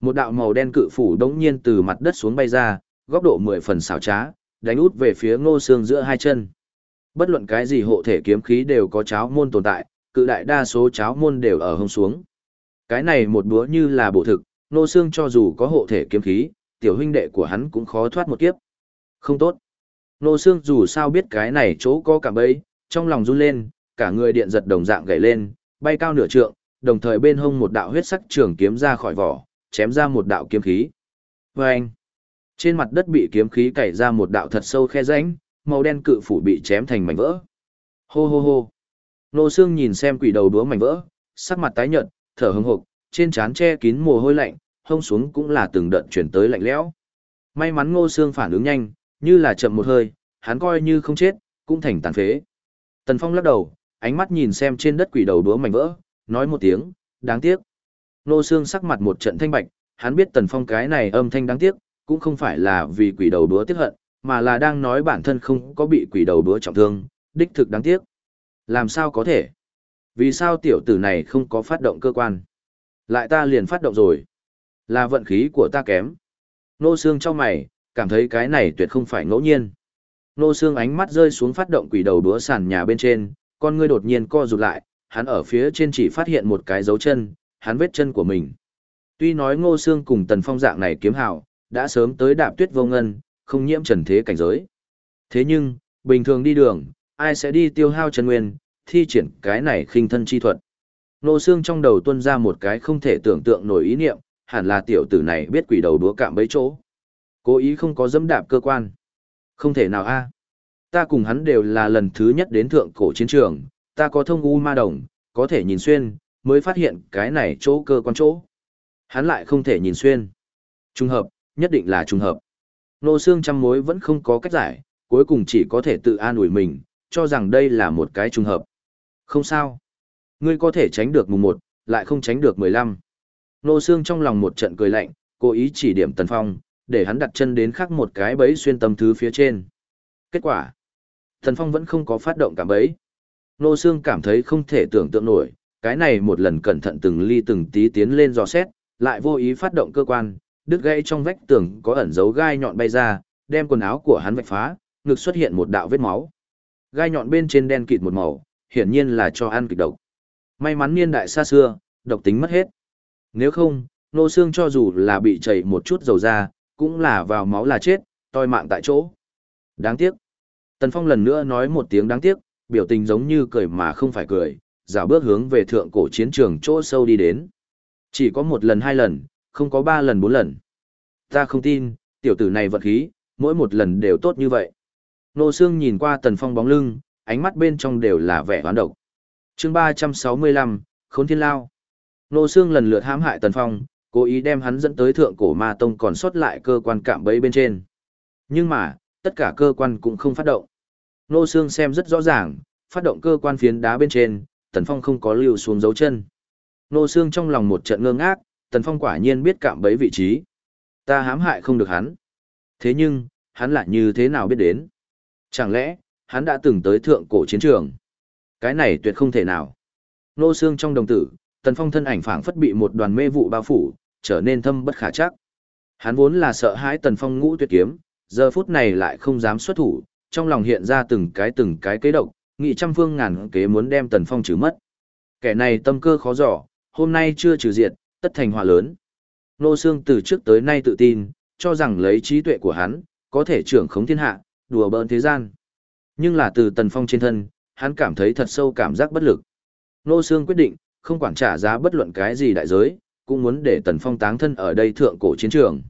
Một đạo màu đen cự phủ đống nhiên từ mặt đất xuống bay ra, góc độ mười phần xảo trá, đánh út về phía Ngô Sương giữa hai chân. Bất luận cái gì hộ thể kiếm khí đều có cháo môn tồn tại, cự đại đa số cháo môn đều ở hông xuống. Cái này một búa như là bổ thực, nô xương cho dù có hộ thể kiếm khí, tiểu huynh đệ của hắn cũng khó thoát một kiếp. Không tốt. Nô xương dù sao biết cái này chỗ có cả bấy, trong lòng run lên, cả người điện giật đồng dạng gảy lên, bay cao nửa trượng, đồng thời bên hông một đạo huyết sắc trường kiếm ra khỏi vỏ, chém ra một đạo kiếm khí. Và anh, trên mặt đất bị kiếm khí cày ra một đạo thật sâu khe rãnh, màu đen cự phủ bị chém thành mảnh vỡ. Hô hô hô. Nô xương nhìn xem quỷ đầu đúa mảnh vỡ, sắc mặt tái nhợt, thở hững hộc, trên trán che kín mồ hôi lạnh, hông xuống cũng là từng đợt chuyển tới lạnh lẽo. May mắn Ngô Sương phản ứng nhanh, như là chậm một hơi, hắn coi như không chết, cũng thành tàn phế. Tần Phong lắc đầu, ánh mắt nhìn xem trên đất quỷ đầu đúa mảnh vỡ, nói một tiếng, đáng tiếc. Ngô Sương sắc mặt một trận thanh bạch, hắn biết Tần Phong cái này âm thanh đáng tiếc, cũng không phải là vì quỷ đầu đúa tiếc hận, mà là đang nói bản thân không có bị quỷ đầu đúa trọng thương, đích thực đáng tiếc. Làm sao có thể? Vì sao tiểu tử này không có phát động cơ quan? Lại ta liền phát động rồi. Là vận khí của ta kém. Nô Sương trong mày, cảm thấy cái này tuyệt không phải ngẫu nhiên. Nô Sương ánh mắt rơi xuống phát động quỷ đầu đúa sàn nhà bên trên, con ngươi đột nhiên co rụt lại, hắn ở phía trên chỉ phát hiện một cái dấu chân, hắn vết chân của mình. Tuy nói Ngô Sương cùng Tần Phong dạng này kiếm hào, đã sớm tới đạp tuyết vô ngân, không nhiễm trần thế cảnh giới. Thế nhưng, bình thường đi đường, ai sẽ đi tiêu hao chân nguyên, thi triển cái này khinh thân chi thuật. nô xương trong đầu tuôn ra một cái không thể tưởng tượng nổi ý niệm, hẳn là tiểu tử này biết quỷ đầu đúa cạm bấy chỗ. Cố ý không có dẫm đạp cơ quan. Không thể nào a. Ta cùng hắn đều là lần thứ nhất đến thượng cổ chiến trường, ta có thông u ma đồng, có thể nhìn xuyên, mới phát hiện cái này chỗ cơ quan chỗ. Hắn lại không thể nhìn xuyên. Trùng hợp, nhất định là trùng hợp. Nô xương trăm mối vẫn không có cách giải, cuối cùng chỉ có thể tự an ủi mình, cho rằng đây là một cái trùng hợp. Không sao. Ngươi có thể tránh được mùng một, lại không tránh được 15. Nô xương trong lòng một trận cười lạnh, cố ý chỉ điểm Tần Phong, để hắn đặt chân đến khắc một cái bẫy xuyên tâm thứ phía trên. Kết quả, Tần Phong vẫn không có phát động cả bẫy. Nô Sương cảm thấy không thể tưởng tượng nổi, cái này một lần cẩn thận từng ly từng tí tiến lên dò xét, lại vô ý phát động cơ quan, đứt gãy trong vách tường có ẩn dấu gai nhọn bay ra, đem quần áo của hắn vạch phá, ngực xuất hiện một đạo vết máu. Gai nhọn bên trên đen kịt một màu, hiển nhiên là cho ăn kịch độc. May mắn niên đại xa xưa, độc tính mất hết. Nếu không, nô xương cho dù là bị chảy một chút dầu ra, cũng là vào máu là chết, toi mạng tại chỗ. Đáng tiếc. Tần Phong lần nữa nói một tiếng đáng tiếc, biểu tình giống như cười mà không phải cười, dạo bước hướng về thượng cổ chiến trường chỗ sâu đi đến. Chỉ có một lần hai lần, không có ba lần bốn lần. Ta không tin, tiểu tử này vật khí, mỗi một lần đều tốt như vậy. Nô Sương nhìn qua Tần Phong bóng lưng, ánh mắt bên trong đều là vẻ hoán độc. Chương 365, Khốn Thiên Lao. Nô Sương lần lượt hãm hại Tần Phong, cố ý đem hắn dẫn tới thượng cổ ma tông còn sót lại cơ quan cạm bẫy bên trên. Nhưng mà, tất cả cơ quan cũng không phát động. Nô Sương xem rất rõ ràng, phát động cơ quan phiến đá bên trên, Tần Phong không có lưu xuống dấu chân. Nô Sương trong lòng một trận ngơ ngác, Tần Phong quả nhiên biết cạm bẫy vị trí. Ta hãm hại không được hắn. Thế nhưng, hắn lại như thế nào biết đến? Chẳng lẽ, hắn đã từng tới thượng cổ chiến trường? Cái này tuyệt không thể nào. Nô xương trong đồng tử, Tần Phong thân ảnh phảng phất bị một đoàn mê vụ bao phủ, trở nên thâm bất khả chắc. Hắn vốn là sợ hãi Tần Phong ngũ tuyệt kiếm, giờ phút này lại không dám xuất thủ, trong lòng hiện ra từng cái từng cái kế độc, nghị trăm phương ngàn kế muốn đem Tần Phong trừ mất. Kẻ này tâm cơ khó dò, hôm nay chưa trừ diệt, tất thành họa lớn. Nô Sương từ trước tới nay tự tin, cho rằng lấy trí tuệ của hắn, có thể trưởng khống thiên hạ, đùa bỡn thế gian. Nhưng là từ Tần Phong trên thân, hắn cảm thấy thật sâu cảm giác bất lực. Nô Sương quyết định, không quản trả giá bất luận cái gì đại giới, cũng muốn để Tần Phong táng thân ở đây thượng cổ chiến trường.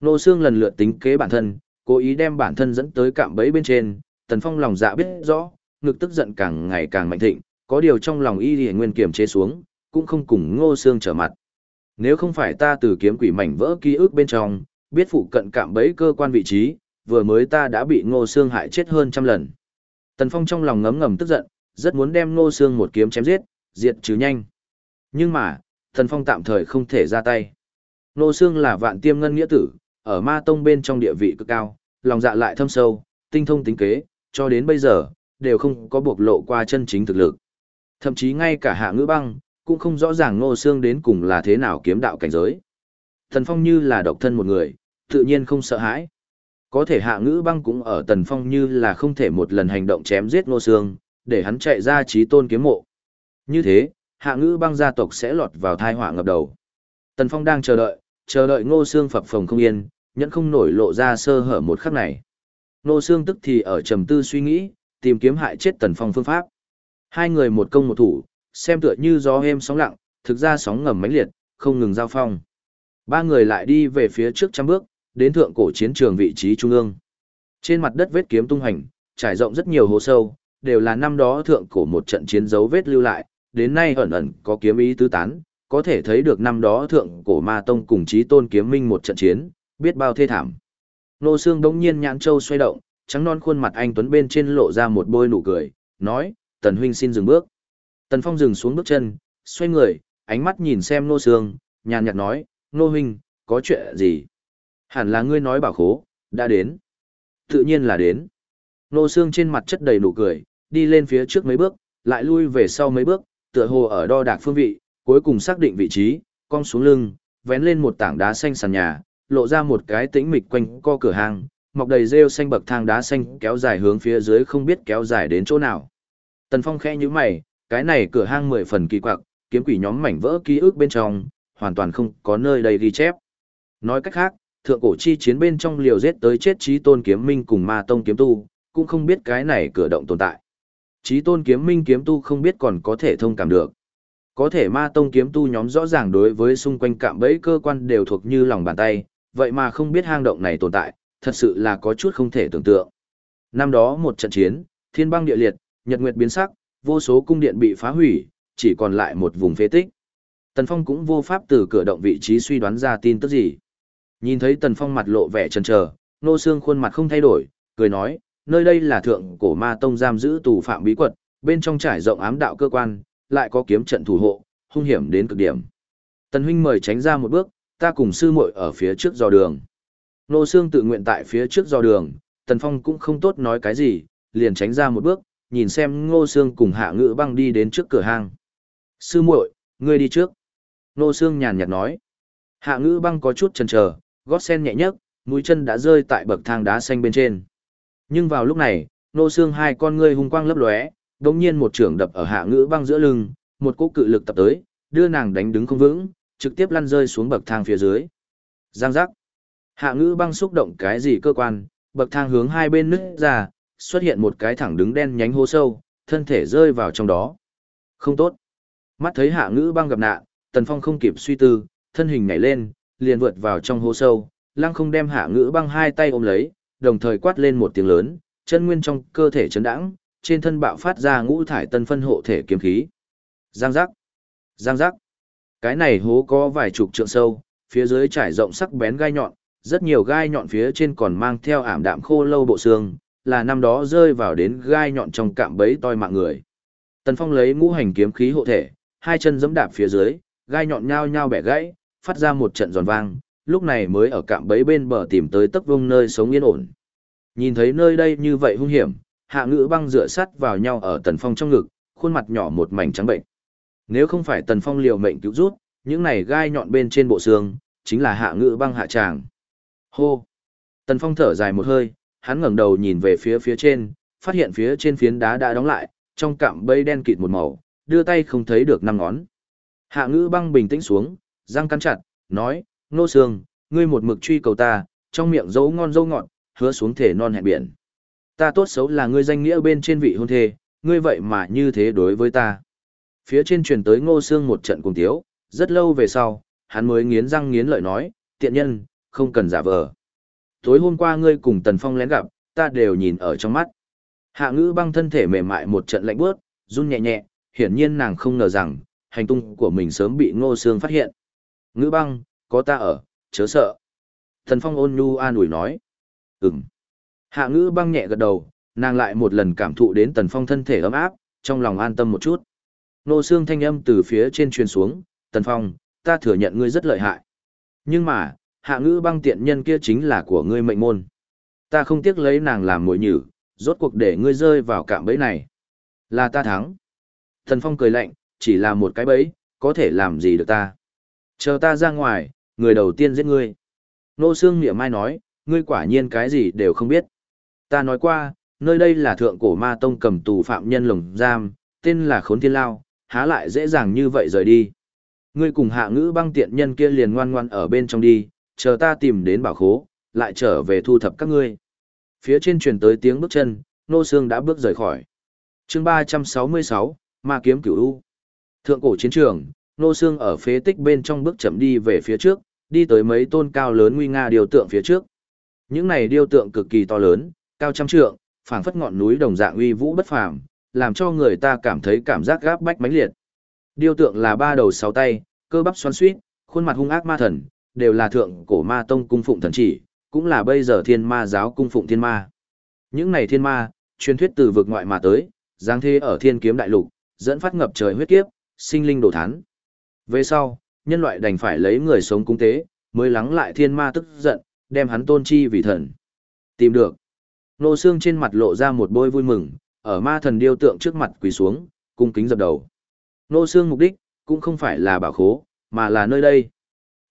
Nô Sương lần lượt tính kế bản thân, cố ý đem bản thân dẫn tới cạm bẫy bên trên, Tần Phong lòng dạ biết rõ, ngực tức giận càng ngày càng mạnh thịnh, có điều trong lòng y y nguyên kiềm chế xuống, cũng không cùng Ngô Sương trở mặt. Nếu không phải ta từ kiếm quỷ mảnh vỡ ký ức bên trong, biết phụ cận cạm bẫy cơ quan vị trí, vừa mới ta đã bị Ngô Sương hại chết hơn trăm lần. Tần Phong trong lòng ngấm ngầm tức giận, rất muốn đem Ngô Sương một kiếm chém giết, diệt trừ nhanh. Nhưng mà, Tần Phong tạm thời không thể ra tay. Ngô Sương là vạn tiêm ngân nghĩa tử, ở ma tông bên trong địa vị cực cao, lòng dạ lại thâm sâu, tinh thông tính kế, cho đến bây giờ, đều không có bộc lộ qua chân chính thực lực. Thậm chí ngay cả hạ ngữ băng, cũng không rõ ràng Ngô Sương đến cùng là thế nào kiếm đạo cảnh giới. Tần Phong như là độc thân một người, tự nhiên không sợ hãi. Có thể hạ ngữ băng cũng ở Tần Phong như là không thể một lần hành động chém giết Ngô Sương, để hắn chạy ra trí tôn kiếm mộ. Như thế, hạ ngữ băng gia tộc sẽ lọt vào thai họa ngập đầu. Tần Phong đang chờ đợi, chờ đợi Ngô Sương phập phồng không yên, nhẫn không nổi lộ ra sơ hở một khắc này. Ngô Sương tức thì ở trầm tư suy nghĩ, tìm kiếm hại chết Tần Phong phương pháp. Hai người một công một thủ, xem tựa như gió êm sóng lặng, thực ra sóng ngầm mãnh liệt, không ngừng giao phong. Ba người lại đi về phía trước trăm bước, đến thượng cổ chiến trường vị trí trung ương. Trên mặt đất vết kiếm tung hành, trải rộng rất nhiều hố sâu, đều là năm đó thượng cổ một trận chiến dấu vết lưu lại, đến nay ẩn ẩn có kiếm ý tứ tán, có thể thấy được năm đó thượng cổ ma tông cùng chí tôn kiếm minh một trận chiến, biết bao thê thảm. Nô xương đống nhiên nhãn châu xoay động, trắng non khuôn mặt anh Tuấn bên trên lộ ra một bôi nụ cười, nói, Tần Huynh xin dừng bước. Tần Phong dừng xuống bước chân, xoay người, ánh mắt nhìn xem Nô xương nhàn nhạt nói, Nô Huynh, có chuyện gì? Hẳn là ngươi nói bảo khố, đã đến. Tự nhiên là đến. Nô xương trên mặt chất đầy nụ cười, đi lên phía trước mấy bước, lại lui về sau mấy bước, tựa hồ ở đo đạc phương vị, cuối cùng xác định vị trí, cong xuống lưng, vén lên một tảng đá xanh sàn nhà, lộ ra một cái tĩnh mịch quanh co cửa hàng, mọc đầy rêu xanh bậc thang đá xanh kéo dài hướng phía dưới không biết kéo dài đến chỗ nào. Tần Phong khẽ nhíu mày, cái này cửa hang mười phần kỳ quặc, kiếm quỷ nhóm mảnh vỡ ký ức bên trong, hoàn toàn không có nơi đây ghi chép. Nói cách khác, thượng cổ chi chiến bên trong liều giết tới chết trí tôn kiếm minh cùng ma tông kiếm tu, cũng không biết cái này cửa động tồn tại. Trí tôn kiếm minh kiếm tu không biết còn có thể thông cảm được. Có thể ma tông kiếm tu nhóm rõ ràng đối với xung quanh cạm bẫy cơ quan đều thuộc như lòng bàn tay, vậy mà không biết hang động này tồn tại, thật sự là có chút không thể tưởng tượng. Năm đó một trận chiến, thiên băng địa liệt, nhật nguyệt biến sắc, vô số cung điện bị phá hủy, chỉ còn lại một vùng phế tích. Tần Phong cũng vô pháp từ cửa động vị trí suy đoán ra tin tức gì. Nhìn thấy Tần Phong mặt lộ vẻ chần chờ, nô xương khuôn mặt không thay đổi, cười nói, nơi đây là thượng cổ ma tông giam giữ tù phạm bí quật, bên trong trải rộng ám đạo cơ quan, lại có kiếm trận thủ hộ, hung hiểm đến cực điểm. Tần huynh mời tránh ra một bước, ta cùng sư muội ở phía trước dò đường. Nô xương tự nguyện tại phía trước dò đường, Tần Phong cũng không tốt nói cái gì, liền tránh ra một bước, nhìn xem ngô sương cùng hạ ngữ băng đi đến trước cửa hang sư muội ngươi đi trước nô sương nhàn nhạt nói hạ ngữ băng có chút chần chờ gót sen nhẹ nhấc mũi chân đã rơi tại bậc thang đá xanh bên trên nhưng vào lúc này nô xương hai con ngươi hung quang lấp lóe đ ỗ n g nhiên một trưởng đập ở hạ ngữ băng giữa lưng một cỗ cự lực tập tới đưa nàng đánh đứng không vững trực tiếp lăn rơi xuống bậc thang phía dưới giang giác hạ ngữ băng xúc động cái gì cơ quan bậc thang hướng hai bên nứt ra xuất hiện một cái thẳng đứng đen nhánh hố sâu, thân thể rơi vào trong đó. Không tốt. Mắt thấy hạ ngữ băng gặp nạn, tần phong không kịp suy tư, thân hình nhảy lên, liền vượt vào trong hố sâu, lăng không đem hạ ngữ băng hai tay ôm lấy, đồng thời quát lên một tiếng lớn, chân nguyên trong cơ thể chấn đãng, trên thân bạo phát ra ngũ thải tân phân hộ thể kiếm khí. Giang giác. Giang giác. Cái này hố có vài chục trượng sâu, phía dưới trải rộng sắc bén gai nhọn, rất nhiều gai nhọn phía trên còn mang theo ảm đạm khô lâu bộ xương, là năm đó rơi vào đến gai nhọn trong cạm bẫy toi mạng người. Tần Phong lấy ngũ hành kiếm khí hộ thể, hai chân giẫm đạp phía dưới, gai nhọn nhao nhao bẻ gãy, phát ra một trận giòn vang, lúc này mới ở cạm bẫy bên bờ tìm tới tấc vông nơi sống yên ổn. Nhìn thấy nơi đây như vậy hung hiểm, hạ ngữ băng dựa sắt vào nhau ở Tần Phong trong ngực, khuôn mặt nhỏ một mảnh trắng bệnh. Nếu không phải Tần Phong liều mệnh cứu rút, những này gai nhọn bên trên bộ xương, chính là hạ ngữ băng hạ tràng. Hô! Tần Phong thở dài một hơi, hắn ngẩng đầu nhìn về phía phía trên, phát hiện phía trên phiến đá đã đóng lại, trong cạm bẫy đen kịt một màu, đưa tay không thấy được năm ngón. Hạ ngữ băng bình tĩnh xuống, răng cắn chặt, nói, nô sương, ngươi một mực truy cầu ta, trong miệng dấu ngon dấu ngọt, hứa xuống thể non hẹn biển. Ta tốt xấu là ngươi danh nghĩa bên trên vị hôn thê, ngươi vậy mà như thế đối với ta. Phía trên truyền tới ngô sương một trận cùng tiếu, rất lâu về sau, hắn mới nghiến răng nghiến lợi nói, tiện nhân, không cần giả vờ. Tối hôm qua ngươi cùng Tần Phong lén gặp, ta đều nhìn ở trong mắt. Hạ ngữ băng thân thể mềm mại một trận lạnh bước, run nhẹ nhẹ, hiển nhiên nàng không ngờ rằng, hành tung của mình sớm bị ngô sương phát hiện. Ngữ băng, có ta ở, chớ sợ. Thần Phong ôn nhu an ủi nói. Ừm. Hạ ngữ băng nhẹ gật đầu, nàng lại một lần cảm thụ đến Tần Phong thân thể ấm áp, trong lòng an tâm một chút. Nô xương thanh âm từ phía trên truyền xuống, Tần Phong, ta thừa nhận ngươi rất lợi hại. Nhưng mà, hạ ngữ băng tiện nhân kia chính là của ngươi mệnh môn. Ta không tiếc lấy nàng làm mồi nhử, rốt cuộc để ngươi rơi vào cạm bẫy này. Là ta thắng. Tần Phong cười lạnh, chỉ là một cái bẫy, có thể làm gì được ta. Chờ ta ra ngoài, người đầu tiên giết ngươi. Nô xương niệm mai nói, ngươi quả nhiên cái gì đều không biết. Ta nói qua, nơi đây là thượng cổ ma tông cầm tù phạm nhân lồng giam, tên là khốn thiên lao, há lại dễ dàng như vậy rời đi. Ngươi cùng hạ ngữ băng tiện nhân kia liền ngoan ngoan ở bên trong đi, chờ ta tìm đến bảo khố, lại trở về thu thập các ngươi. Phía trên truyền tới tiếng bước chân, nô xương đã bước rời khỏi. chương 366, ma kiếm cửu u. Thượng cổ chiến trường, nô xương ở phế tích bên trong bước chậm đi về phía trước, đi tới mấy tôn cao lớn nguy nga điều tượng phía trước. Những này điêu tượng cực kỳ to lớn, cao trăm trượng, phảng phất ngọn núi đồng dạng uy vũ bất phàm, làm cho người ta cảm thấy cảm giác gáp bách mãnh liệt. Điêu tượng là ba đầu sáu tay, cơ bắp xoắn xuýt, khuôn mặt hung ác ma thần, đều là thượng cổ ma tông cung phụng thần chỉ, cũng là bây giờ thiên ma giáo cung phụng thiên ma. Những này thiên ma, truyền thuyết từ vực ngoại mà tới, giáng thế ở thiên kiếm đại lục, dẫn phát ngập trời huyết kiếp, sinh linh đổ thán. Về sau, nhân loại đành phải lấy người sống cung tế, mới lắng lại thiên ma tức giận, đem hắn tôn chi vì thần. Tìm được. Nô xương trên mặt lộ ra một bôi vui mừng, ở ma thần điêu tượng trước mặt quỳ xuống, cung kính dập đầu. Nô xương mục đích, cũng không phải là bảo khố, mà là nơi đây.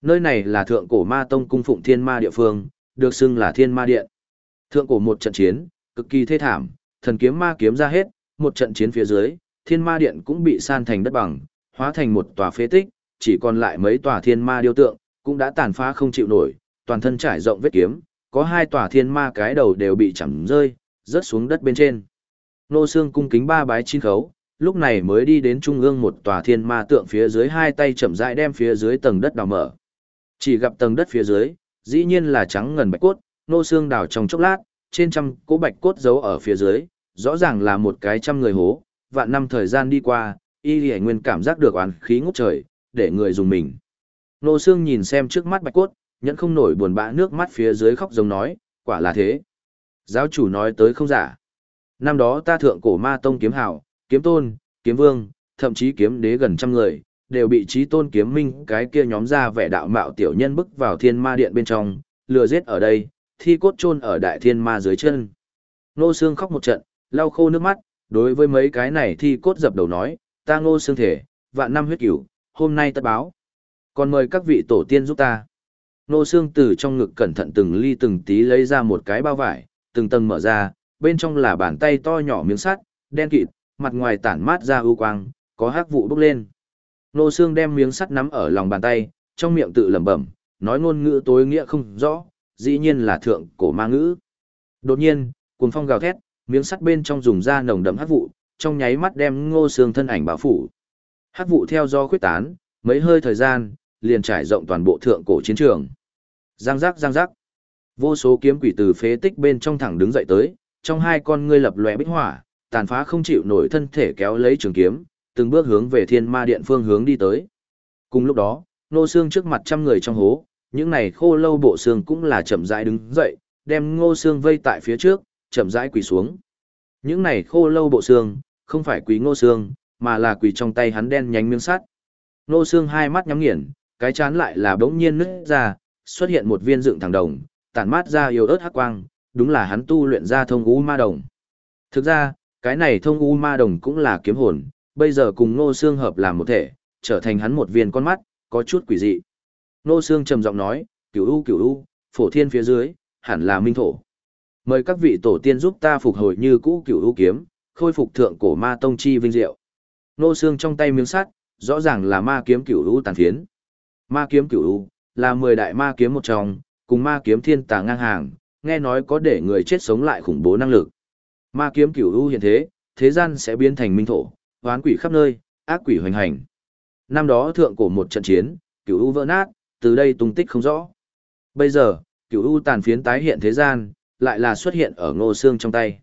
Nơi này là thượng cổ ma tông cung phụng thiên ma địa phương, được xưng là thiên ma điện. Thượng cổ một trận chiến, cực kỳ thê thảm, thần kiếm ma kiếm ra hết, một trận chiến phía dưới, thiên ma điện cũng bị san thành đất bằng, hóa thành một tòa phế tích, chỉ còn lại mấy tòa thiên ma điêu tượng, cũng đã tàn phá không chịu nổi, toàn thân trải rộng vết kiếm, có hai tòa thiên ma cái đầu đều bị chẳng rơi, rớt xuống đất bên trên. Nô Sương cung kính ba bái chín khấu, lúc này mới đi đến trung ương một tòa thiên ma tượng phía dưới hai tay chậm rãi đem phía dưới tầng đất đào mở. Chỉ gặp tầng đất phía dưới, dĩ nhiên là trắng ngần bạch cốt, nô xương đào trong chốc lát, trên trăm cố bạch cốt giấu ở phía dưới, rõ ràng là một cái trăm người hố, vạn năm thời gian đi qua, y lìa nguyên cảm giác được oán khí ngút trời, để người dùng mình. Nô xương nhìn xem trước mắt bạch cốt, nhẫn không nổi buồn bã nước mắt phía dưới khóc giống nói, quả là thế. Giáo chủ nói tới không giả. Năm đó ta thượng cổ ma tông kiếm hào, kiếm tôn, kiếm vương, thậm chí kiếm đế gần trăm người, đều bị trí tôn kiếm minh cái kia nhóm ra vẻ đạo mạo tiểu nhân bức vào thiên ma điện bên trong, lừa giết ở đây, thi cốt chôn ở đại thiên ma dưới chân. Nô xương khóc một trận, lau khô nước mắt, đối với mấy cái này thi cốt dập đầu nói, ta ngô xương thể, vạn năm huyết cửu, hôm nay tất báo. Còn mời các vị tổ tiên giúp ta. Nô xương từ trong ngực cẩn thận từng ly từng tí lấy ra một cái bao vải, từng tầng mở ra, bên trong là bàn tay to nhỏ miếng sắt, đen kịt, mặt ngoài tản mát ra ưu quang, có hắc vụ bốc lên. Nô xương đem miếng sắt nắm ở lòng bàn tay, trong miệng tự lẩm bẩm, nói ngôn ngữ tối nghĩa không rõ, dĩ nhiên là thượng cổ ma ngữ. Đột nhiên, cuồng phong gào thét, miếng sắt bên trong dùng ra nồng đậm hắc vụ, trong nháy mắt đem Ngô Sương thân ảnh bao phủ. Hắc vụ theo do khuyết tán, mấy hơi thời gian, liền trải rộng toàn bộ thượng cổ chiến trường. Giang giác giang giác. Vô số kiếm quỷ từ phế tích bên trong thẳng đứng dậy tới, trong hai con ngươi lập lòe bích hỏa, tàn phá không chịu nổi thân thể kéo lấy trường kiếm, từng bước hướng về thiên ma điện phương hướng đi tới. Cùng lúc đó, nô xương trước mặt trăm người trong hố, những này khô lâu bộ xương cũng là chậm rãi đứng dậy, đem ngô xương vây tại phía trước, chậm rãi quỳ xuống. Những này khô lâu bộ xương, không phải quỳ ngô xương, mà là quỳ trong tay hắn đen nhánh miếng sắt. Ngô xương hai mắt nhắm nghiền, cái chán lại là bỗng nhiên nứt ra, xuất hiện một viên dựng thẳng đồng, tản mát ra yếu ớt hắc quang, đúng là hắn tu luyện ra thông u ma đồng. Thực ra, cái này thông u ma đồng cũng là kiếm hồn, bây giờ cùng Ngô Sương hợp làm một thể, trở thành hắn một viên con mắt, có chút quỷ dị. Ngô Sương trầm giọng nói, cửu u cửu u, phổ thiên phía dưới, hẳn là minh thổ. Mời các vị tổ tiên giúp ta phục hồi như cũ cửu u kiếm, khôi phục thượng cổ ma tông chi vinh diệu. Nô xương trong tay miếng sắt, rõ ràng là ma kiếm cửu u tàn phiến. Ma kiếm cửu u là 10 đại ma kiếm một trong, cùng ma kiếm thiên tà ngang hàng, nghe nói có để người chết sống lại khủng bố năng lực. Ma kiếm cửu u hiện thế, thế gian sẽ biến thành minh thổ, hoán quỷ khắp nơi, ác quỷ hoành hành. Năm đó thượng cổ một trận chiến, cửu u vỡ nát, từ đây tung tích không rõ. Bây giờ, cửu u tàn phiến tái hiện thế gian, lại là xuất hiện ở ngô xương trong tay.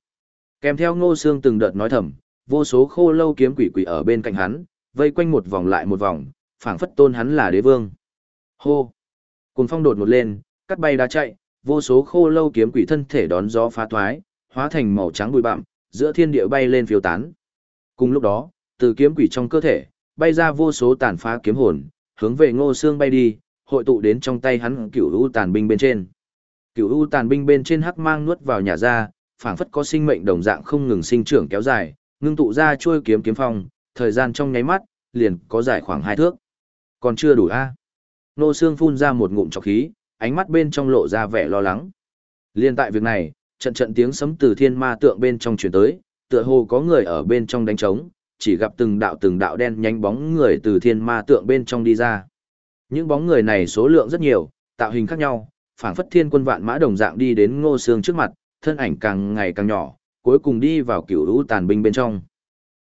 Kèm theo ngô xương từng đợt nói thầm, vô số khô lâu kiếm quỷ quỷ ở bên cạnh hắn, vây quanh một vòng lại một vòng, phảng phất tôn hắn là đế vương. Hô! Cùng phong đột một lên, cắt bay đá chạy, vô số khô lâu kiếm quỷ thân thể đón gió phá thoái, hóa thành màu trắng bụi bặm, giữa thiên địa bay lên phiêu tán. Cùng lúc đó, từ kiếm quỷ trong cơ thể, bay ra vô số tàn phá kiếm hồn, hướng về Ngô Xương bay đi, hội tụ đến trong tay hắn cửu u tàn binh bên trên. Cửu u tàn binh bên trên hắc mang nuốt vào nhà ra, phảng phất có sinh mệnh đồng dạng không ngừng sinh trưởng kéo dài, ngưng tụ ra chuôi kiếm kiếm phong, thời gian trong nháy mắt, liền có dài khoảng hai thước. Còn chưa đủ a. Nô Xương phun ra một ngụm trọc khí, ánh mắt bên trong lộ ra vẻ lo lắng. Liên tại việc này, trận trận tiếng sấm từ thiên ma tượng bên trong truyền tới, tựa hồ có người ở bên trong đánh trống, chỉ gặp từng đạo từng đạo đen nhánh bóng người từ thiên ma tượng bên trong đi ra. Những bóng người này số lượng rất nhiều, tạo hình khác nhau, phảng phất thiên quân vạn mã đồng dạng đi đến ngô xương trước mặt, thân ảnh càng ngày càng nhỏ, cuối cùng đi vào cửu u tàn binh bên trong.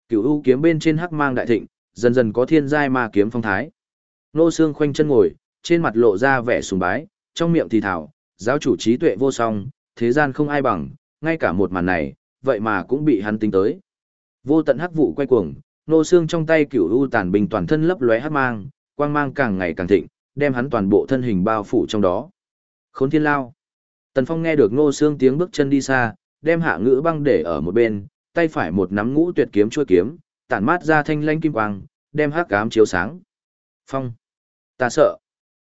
Cửu u kiếm bên trên hắc mang đại thịnh, dần dần có thiên giai ma kiếm phong thái. nô xương khoanh chân ngồi, trên mặt lộ ra vẻ sùng bái, trong miệng thì thảo, giáo chủ trí tuệ vô song, thế gian không ai bằng, ngay cả một màn này, vậy mà cũng bị hắn tính tới. Vô tận hắc vụ quay cuồng, nô xương trong tay cửu u tàn bình toàn thân lấp lóe hắc mang, quang mang càng ngày càng thịnh, đem hắn toàn bộ thân hình bao phủ trong đó. Khốn thiên lao. Tần Phong nghe được Ngô Sương tiếng bước chân đi xa, đem hạ ngữ băng để ở một bên, tay phải một nắm ngũ tuyệt kiếm chuôi kiếm, tản mát ra thanh lanh kim quang, đem hắc ám chiếu sáng. Phong. Ta sợ.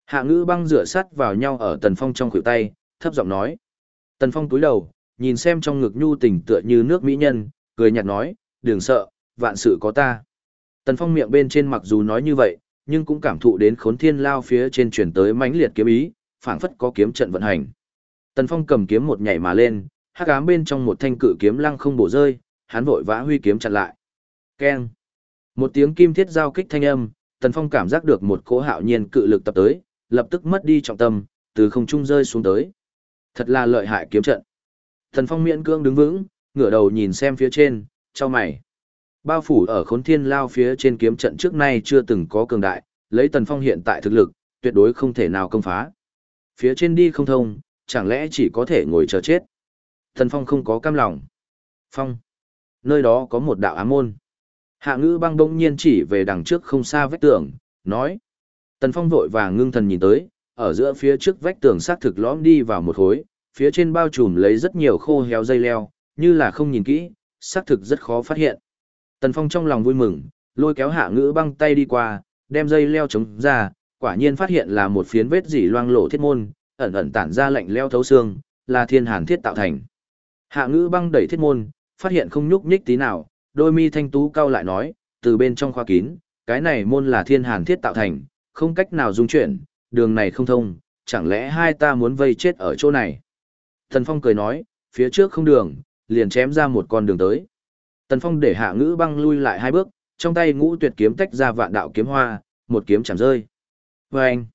Hạ ngữ băng rửa sắt vào nhau ở Tần Phong trong khuỷu tay, thấp giọng nói. Tần Phong cúi đầu, nhìn xem trong ngực nhu tình tựa như nước mỹ nhân, cười nhạt nói, đừng sợ, vạn sự có ta. Tần Phong miệng bên trên mặc dù nói như vậy, nhưng cũng cảm thụ đến khốn thiên lao phía trên truyền tới mãnh liệt kiếm ý, phảng phất có kiếm trận vận hành. Tần Phong cầm kiếm một nhảy mà lên, hắc ám bên trong một thanh cự kiếm lăng không bổ rơi, hắn vội vã huy kiếm chặn lại. Keng! Một tiếng kim thiết giao kích thanh âm, Tần Phong cảm giác được một cỗ hạo nhiên cự lực tập tới, lập tức mất đi trọng tâm, từ không trung rơi xuống tới. Thật là lợi hại kiếm trận. Tần Phong miễn cưỡng đứng vững, ngửa đầu nhìn xem phía trên, cho mày. Bao phủ ở khốn thiên lao phía trên kiếm trận trước nay chưa từng có cường đại, lấy Tần Phong hiện tại thực lực, tuyệt đối không thể nào công phá. Phía trên đi không thông, chẳng lẽ chỉ có thể ngồi chờ chết. Tần Phong không có cam lòng. Phong. Nơi đó có một đạo ám môn. Hạ ngữ băng đông nhiên chỉ về đằng trước không xa vách tường, nói. Tần Phong vội vàng ngưng thần nhìn tới, ở giữa phía trước vách tường xác thực lõm đi vào một khối, phía trên bao trùm lấy rất nhiều khô héo dây leo, như là không nhìn kỹ, xác thực rất khó phát hiện. Tần Phong trong lòng vui mừng, lôi kéo hạ ngữ băng tay đi qua, đem dây leo chống ra, quả nhiên phát hiện là một phiến vết dỉ loang lổ thiết môn, ẩn ẩn tản ra lạnh leo thấu xương, là thiên hàn thiết tạo thành. Hạ ngữ băng đẩy thiết môn, phát hiện không nhúc nhích tí nào, đôi mi thanh tú cao lại nói, từ bên trong khoa kín, cái này môn là thiên hàn thiết tạo thành, không cách nào dung chuyển, đường này không thông, chẳng lẽ hai ta muốn vây chết ở chỗ này. Thần Phong cười nói, phía trước không đường, liền chém ra một con đường tới. Tần Phong để hạ ngữ băng lui lại hai bước, trong tay ngũ tuyệt kiếm tách ra vạn đạo kiếm hoa, một kiếm chạm rơi. Vâng! anh,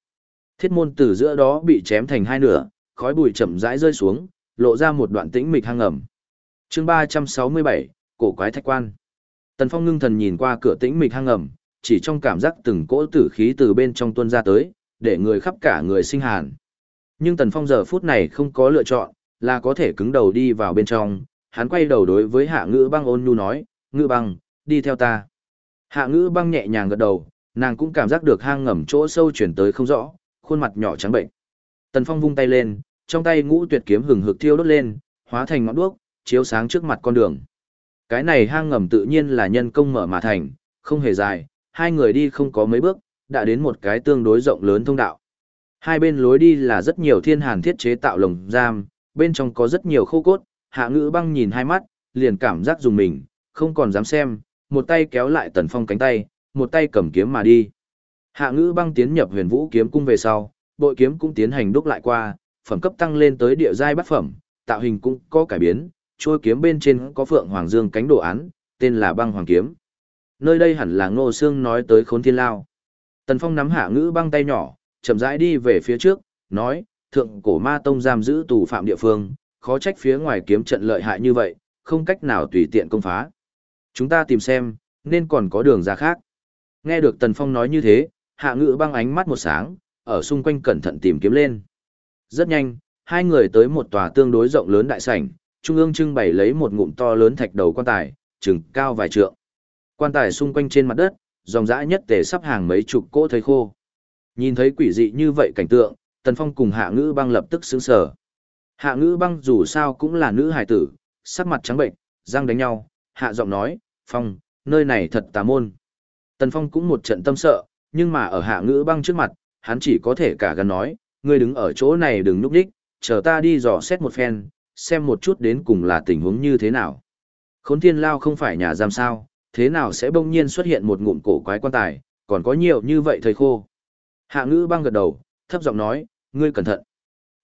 thiết môn từ giữa đó bị chém thành hai nửa, khói bụi chậm rãi rơi xuống, lộ ra một đoạn tĩnh mịch hang ngầm. chương 367, cổ quái thạch quan. Tần Phong ngưng thần nhìn qua cửa tĩnh mịch hang ngầm, chỉ trong cảm giác từng cỗ tử khí từ bên trong tuôn ra tới, để người khắp cả người sinh hàn. Nhưng Tần Phong giờ phút này không có lựa chọn, là có thể cứng đầu đi vào bên trong, hắn quay đầu đối với hạ ngữ băng ôn nhu nói, ngữ băng, đi theo ta. Hạ ngữ băng nhẹ nhàng gật đầu, nàng cũng cảm giác được hang ngầm chỗ sâu chuyển tới không rõ, khuôn mặt nhỏ trắng bệnh. Tần Phong vung tay lên, trong tay ngũ tuyệt kiếm hừng hực thiêu đốt lên, hóa thành ngọn đuốc, chiếu sáng trước mặt con đường. Cái này hang ngầm tự nhiên là nhân công mở mà thành, không hề dài, hai người đi không có mấy bước, đã đến một cái tương đối rộng lớn thông đạo. Hai bên lối đi là rất nhiều thiên hàn thiết chế tạo lồng giam, bên trong có rất nhiều khô cốt, hạ ngữ băng nhìn hai mắt, liền cảm giác dùng mình, không còn dám xem, một tay kéo lại tần phong cánh tay, một tay cầm kiếm mà đi. Hạ ngữ băng tiến nhập huyền vũ kiếm cung về sau, bội kiếm cũng tiến hành đúc lại qua, phẩm cấp tăng lên tới địa giai bát phẩm, tạo hình cũng có cải biến, trôi kiếm bên trên có phượng hoàng dương cánh đồ án, tên là băng hoàng kiếm. Nơi đây hẳn là Ngô Sương nói tới Khốn Thiên Lao. Tần Phong nắm hạ ngữ băng tay nhỏ, chậm rãi đi về phía trước, nói, thượng cổ ma tông giam giữ tù phạm địa phương, khó trách phía ngoài kiếm trận lợi hại như vậy, không cách nào tùy tiện công phá. Chúng ta tìm xem, nên còn có đường ra khác. Nghe được Tần Phong nói như thế, hạ ngữ băng ánh mắt một sáng, ở xung quanh cẩn thận tìm kiếm lên. Rất nhanh, hai người tới một tòa tương đối rộng lớn đại sảnh, trung ương trưng bày lấy một ngụm to lớn thạch đầu quan tài, chừng cao vài trượng. Quan tài xung quanh trên mặt đất, dòng dã nhất tề sắp hàng mấy chục cỗ thây khô. Nhìn thấy quỷ dị như vậy cảnh tượng, Tần Phong cùng Hạ Ngữ Băng lập tức sững sờ. Hạ Ngữ Băng dù sao cũng là nữ hài tử, sắc mặt trắng bệnh, răng đánh nhau, hạ giọng nói, "Phong, nơi này thật tà môn." Tần Phong cũng một trận tâm sợ, nhưng mà ở Hạ Ngữ Băng trước mặt, hắn chỉ có thể cả gần nói, "Ngươi đứng ở chỗ này đừng núp đích, chờ ta đi dò xét một phen, xem một chút đến cùng là tình huống như thế nào." Khốn Thiên Lao không phải nhà giam sao, thế nào sẽ bỗng nhiên xuất hiện một ngụm cổ quái quan tài, còn có nhiều như vậy thời khô. Hạ ngữ băng gật đầu, thấp giọng nói, ngươi cẩn thận.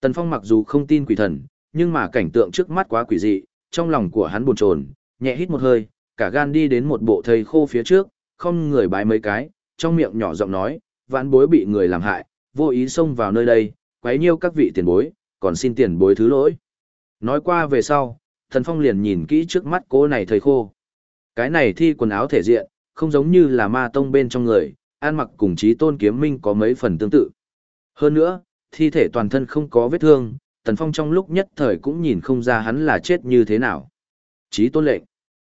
Tần Phong mặc dù không tin quỷ thần, nhưng mà cảnh tượng trước mắt quá quỷ dị, trong lòng của hắn buồn chồn, nhẹ hít một hơi, cả gan đi đến một bộ thầy khô phía trước, không người bái mấy cái, trong miệng nhỏ giọng nói, vãn bối bị người làm hại, vô ý xông vào nơi đây, quấy nhiêu các vị tiền bối, còn xin tiền bối thứ lỗi. Nói qua về sau, Thần Phong liền nhìn kỹ trước mắt cô này thầy khô. Cái này thi quần áo thể diện, không giống như là ma tông bên trong người, an mặc cùng chí tôn kiếm minh có mấy phần tương tự. Hơn nữa, thi thể toàn thân không có vết thương, Tần Phong trong lúc nhất thời cũng nhìn không ra hắn là chết như thế nào. Chí tôn lệnh.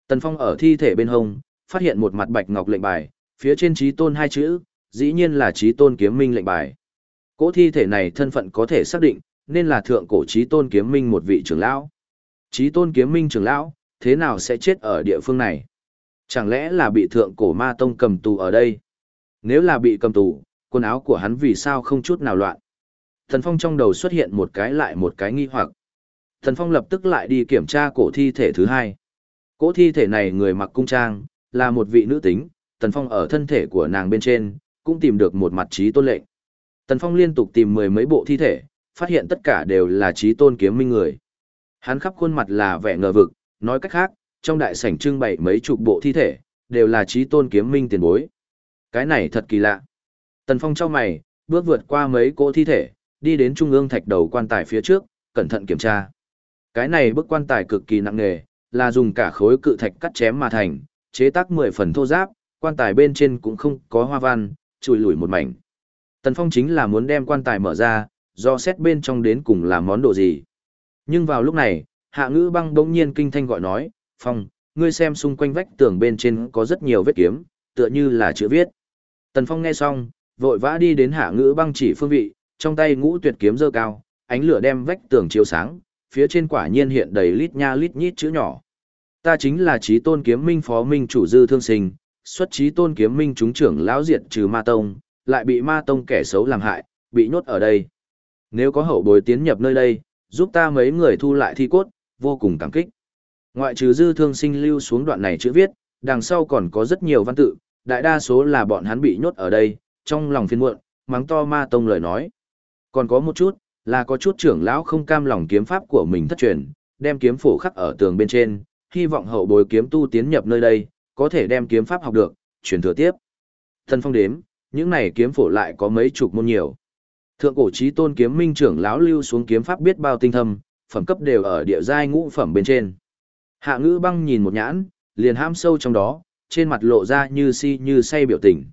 Tần Phong ở thi thể bên hông, phát hiện một mặt bạch ngọc lệnh bài, phía trên trí tôn hai chữ, dĩ nhiên là trí tôn kiếm minh lệnh bài. Cỗ thi thể này thân phận có thể xác định, nên là thượng cổ trí tôn kiếm minh một vị trưởng lão. trí tôn kiếm minh trưởng lão, thế nào sẽ chết ở địa phương này? Chẳng lẽ là bị thượng cổ ma tông cầm tù ở đây? Nếu là bị cầm tù, quần áo của hắn vì sao không chút nào loạn? Thần Phong trong đầu xuất hiện một cái lại một cái nghi hoặc. Thần Phong lập tức lại đi kiểm tra cổ thi thể thứ hai. Cổ thi thể này người mặc cung trang, là một vị nữ tính, Tần Phong ở thân thể của nàng bên trên, cũng tìm được một mặt trí tôn lệnh. Tần Phong liên tục tìm mười mấy bộ thi thể, phát hiện tất cả đều là trí tôn kiếm minh người. Hắn khắp khuôn mặt là vẻ ngờ vực, nói cách khác, trong đại sảnh trưng bày mấy chục bộ thi thể, đều là trí tôn kiếm minh tiền bối. Cái này thật kỳ lạ. Tần Phong trong mày, bước vượt qua mấy cỗ thi thể, đi đến trung ương thạch đầu quan tài phía trước, cẩn thận kiểm tra. Cái này bức quan tài cực kỳ nặng nề, là dùng cả khối cự thạch cắt chém mà thành, chế tác 10 phần thô giáp, quan tài bên trên cũng không có hoa văn, chùi lủi một mảnh. Tần Phong chính là muốn đem quan tài mở ra, do xét bên trong đến cùng là món đồ gì. Nhưng vào lúc này, hạ ngữ băng bỗng nhiên kinh thanh gọi nói, Phong, ngươi xem xung quanh vách tường bên trên có rất nhiều vết kiếm, tựa như là chữ viết. Tần Phong nghe xong, vội vã đi đến hạ ngữ băng chỉ phương vị, trong tay ngũ tuyệt kiếm dơ cao, ánh lửa đem vách tường chiếu sáng, phía trên quả nhiên hiện đầy lít nha lít nhít chữ nhỏ. Ta chính là trí tôn kiếm minh phó minh chủ dư thương sinh, xuất trí tôn kiếm minh chúng trưởng lão diệt trừ ma tông, lại bị ma tông kẻ xấu làm hại, bị nhốt ở đây. Nếu có hậu bối tiến nhập nơi đây, giúp ta mấy người thu lại thi cốt, vô cùng cảm kích. Ngoại trừ dư thương sinh lưu xuống đoạn này chữ viết, đằng sau còn có rất nhiều văn tự, đại đa số là bọn hắn bị nhốt ở đây, trong lòng phiền muộn, mắng to ma tông lời nói. Còn có một chút, là có chút trưởng lão không cam lòng kiếm pháp của mình thất truyền, đem kiếm phổ khắc ở tường bên trên, hy vọng hậu bối kiếm tu tiến nhập nơi đây, có thể đem kiếm pháp học được, truyền thừa tiếp. Thần phong đếm, những này kiếm phổ lại có mấy chục môn nhiều. Thượng cổ chí tôn kiếm minh trưởng lão lưu xuống kiếm pháp biết bao tinh thâm, phẩm cấp đều ở địa giai ngũ phẩm bên trên. Hạ ngữ băng nhìn một nhãn, liền ham sâu trong đó, trên mặt lộ ra như si như say biểu tình.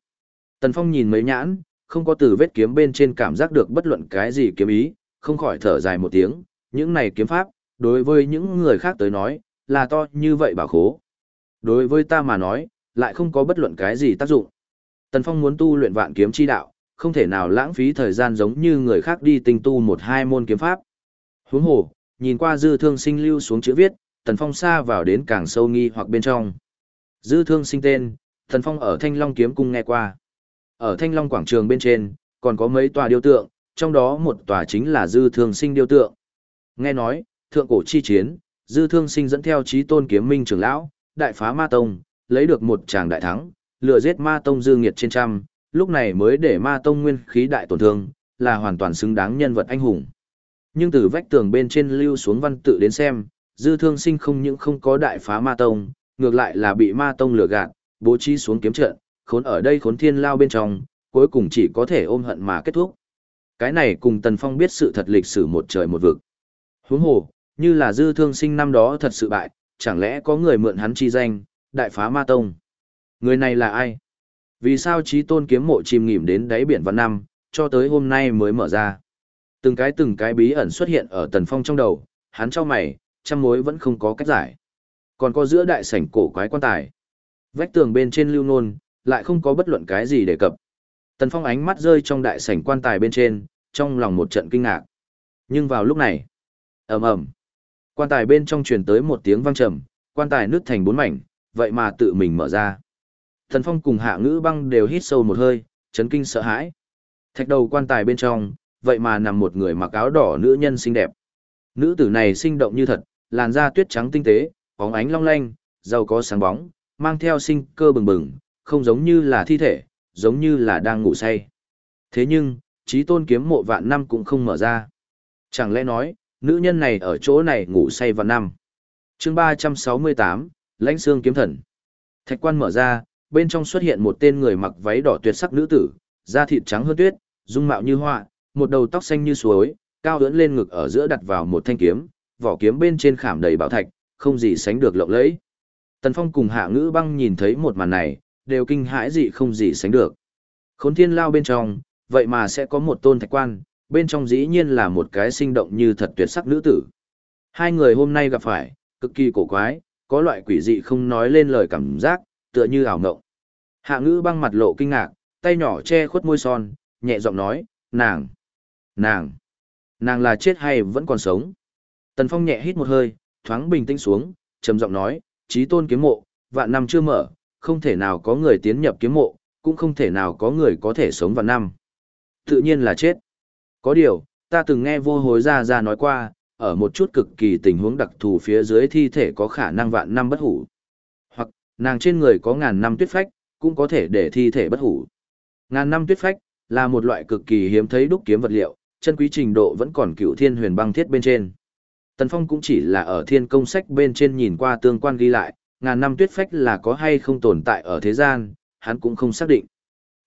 Tần Phong nhìn mấy nhãn, không có từ vết kiếm bên trên cảm giác được bất luận cái gì kiếm ý, không khỏi thở dài một tiếng, những này kiếm pháp, đối với những người khác tới nói, là to như vậy bảo khố. Đối với ta mà nói, lại không có bất luận cái gì tác dụng. Tần Phong muốn tu luyện vạn kiếm chi đạo, không thể nào lãng phí thời gian giống như người khác đi tinh tu một hai môn kiếm pháp. Huống hồ, nhìn qua dư thương sinh lưu xuống chữ viết, Tần Phong xa vào đến càng sâu nghi hoặc bên trong. Dư thương sinh tên, Tần Phong ở Thanh Long kiếm cung nghe qua. Ở Thanh Long quảng trường bên trên, còn có mấy tòa điêu tượng, trong đó một tòa chính là Dư thương sinh điêu tượng. Nghe nói, thượng cổ chi chiến, Dư thương sinh dẫn theo trí tôn kiếm minh trưởng lão, đại phá ma tông, lấy được một tràng đại thắng, lừa giết ma tông dư nghiệt trên trăm, lúc này mới để ma tông nguyên khí đại tổn thương, là hoàn toàn xứng đáng nhân vật anh hùng. Nhưng từ vách tường bên trên lưu xuống văn tự đến xem, dư thương sinh không những không có đại phá ma tông, ngược lại là bị ma tông lừa gạt, bố trí xuống kiếm trận, khốn ở đây khốn thiên lao bên trong, cuối cùng chỉ có thể ôm hận mà kết thúc. Cái này cùng Tần Phong biết sự thật lịch sử một trời một vực. Huống hồ, như là dư thương sinh năm đó thật sự bại, chẳng lẽ có người mượn hắn chi danh, đại phá ma tông. Người này là ai? Vì sao trí tôn kiếm mộ chìm nghỉm đến đáy biển văn năm, cho tới hôm nay mới mở ra? Từng cái từng cái bí ẩn xuất hiện ở Tần Phong trong đầu, hắn cho mày, trăm mối vẫn không có cách giải. Còn có giữa đại sảnh cổ quái quan tài. Vách tường bên trên lưu nôn, lại không có bất luận cái gì đề cập. Tần Phong ánh mắt rơi trong đại sảnh quan tài bên trên, trong lòng một trận kinh ngạc. Nhưng vào lúc này, ầm ầm, quan tài bên trong truyền tới một tiếng vang trầm, quan tài nứt thành bốn mảnh, vậy mà tự mình mở ra. Thần Phong cùng Hạ Ngữ Băng đều hít sâu một hơi, chấn kinh sợ hãi. Thạch đầu quan tài bên trong, vậy mà nằm một người mặc áo đỏ nữ nhân xinh đẹp. Nữ tử này sinh động như thật, làn da tuyết trắng tinh tế, bóng ánh long lanh, giàu có sáng bóng, mang theo sinh cơ bừng bừng, không giống như là thi thể, giống như là đang ngủ say. Thế nhưng, trí tôn kiếm mộ vạn năm cũng không mở ra. Chẳng lẽ nói, nữ nhân này ở chỗ này ngủ say vào năm. chương 368, lãnh xương kiếm thần. Thạch quan mở ra, bên trong xuất hiện một tên người mặc váy đỏ tuyệt sắc nữ tử, da thịt trắng hơn tuyết, dung mạo như họa, một đầu tóc xanh như suối, cao ưỡn lên ngực ở giữa đặt vào một thanh kiếm, vỏ kiếm bên trên khảm đầy bảo thạch, không gì sánh được lộng lẫy. Tần Phong cùng Hạ Ngữ Băng nhìn thấy một màn này, đều kinh hãi dị không gì sánh được. Khốn thiên lao bên trong, vậy mà sẽ có một tôn thạch quan, bên trong dĩ nhiên là một cái sinh động như thật tuyệt sắc nữ tử. Hai người hôm nay gặp phải, cực kỳ cổ quái, có loại quỷ dị không nói lên lời cảm giác, tựa như ảo ngộng. Hạ ngữ băng mặt lộ kinh ngạc, tay nhỏ che khuất môi son, nhẹ giọng nói, nàng, nàng, nàng là chết hay vẫn còn sống. Tần Phong nhẹ hít một hơi, thoáng bình tĩnh xuống, trầm giọng nói, trí tôn kiếm mộ, vạn năm chưa mở, không thể nào có người tiến nhập kiếm mộ, cũng không thể nào có người có thể sống vạn năm. Tự nhiên là chết. Có điều, ta từng nghe vô hối ra ra nói qua, ở một chút cực kỳ tình huống đặc thù phía dưới thi thể có khả năng vạn năm bất hủ. Hoặc, nàng trên người có ngàn năm tuyết phách, cũng có thể để thi thể bất hủ. Ngàn năm tuyết phách, là một loại cực kỳ hiếm thấy đúc kiếm vật liệu, chân quý trình độ vẫn còn cựu thiên huyền băng thiết bên trên. Tần Phong cũng chỉ là ở thiên công sách bên trên nhìn qua tương quan ghi lại, ngàn năm tuyết phách là có hay không tồn tại ở thế gian, hắn cũng không xác định.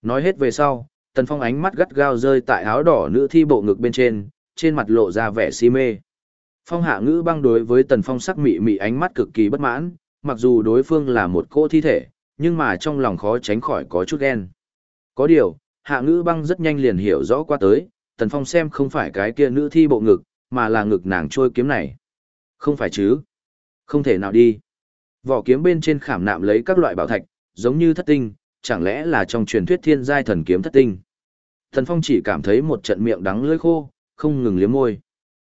Nói hết về sau, Tần Phong ánh mắt gắt gao rơi tại áo đỏ nữ thi bộ ngực bên trên, trên mặt lộ ra vẻ si mê. Phong hạ ngữ băng đối với Tần Phong sắc mị mị ánh mắt cực kỳ bất mãn, mặc dù đối phương là một cô thi thể, nhưng mà trong lòng khó tránh khỏi có chút ghen. Có điều, hạ ngữ băng rất nhanh liền hiểu rõ qua tới, Tần Phong xem không phải cái kia nữ thi bộ ngực, mà là ngực nàng trôi kiếm này. Không phải chứ? Không thể nào đi. Vỏ kiếm bên trên khảm nạm lấy các loại bảo thạch, giống như thất tinh, chẳng lẽ là trong truyền thuyết thiên giai thần kiếm thất tinh. Thần Phong chỉ cảm thấy một trận miệng đắng lưỡi khô, không ngừng liếm môi.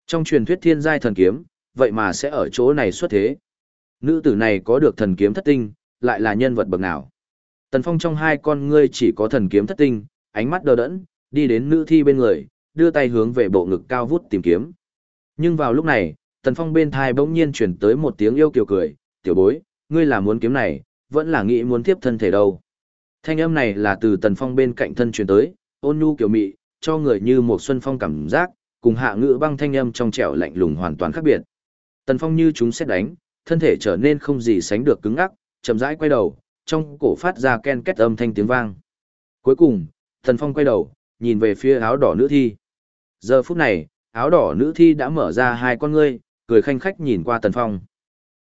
Trong truyền thuyết thiên giai thần kiếm, vậy mà sẽ ở chỗ này xuất thế. Nữ tử này có được thần kiếm thất tinh, lại là nhân vật bậc nào. Tần Phong trong hai con ngươi chỉ có thần kiếm thất tinh, ánh mắt đờ đẫn, đi đến nữ thi bên người, đưa tay hướng về bộ ngực cao vút tìm kiếm. Nhưng vào lúc này, Tần Phong bên thai bỗng nhiên chuyển tới một tiếng yêu kiều cười, tiểu bối, ngươi là muốn kiếm này, vẫn là nghĩ muốn tiếp thân thể đâu. Thanh âm này là từ Tần Phong bên cạnh thân truyền tới, ôn nhu kiểu mị, cho người như một xuân phong cảm giác, cùng hạ ngữ băng thanh âm trong trẻo lạnh lùng hoàn toàn khác biệt. Tần Phong như chúng xét đánh, thân thể trở nên không gì sánh được cứng ngắc, chậm rãi quay đầu, trong cổ phát ra ken két âm thanh tiếng vang. Cuối cùng, Tần Phong quay đầu, nhìn về phía áo đỏ nữ thi. Giờ phút này, áo đỏ nữ thi đã mở ra hai con ngươi, cười khanh khách nhìn qua Tần Phong.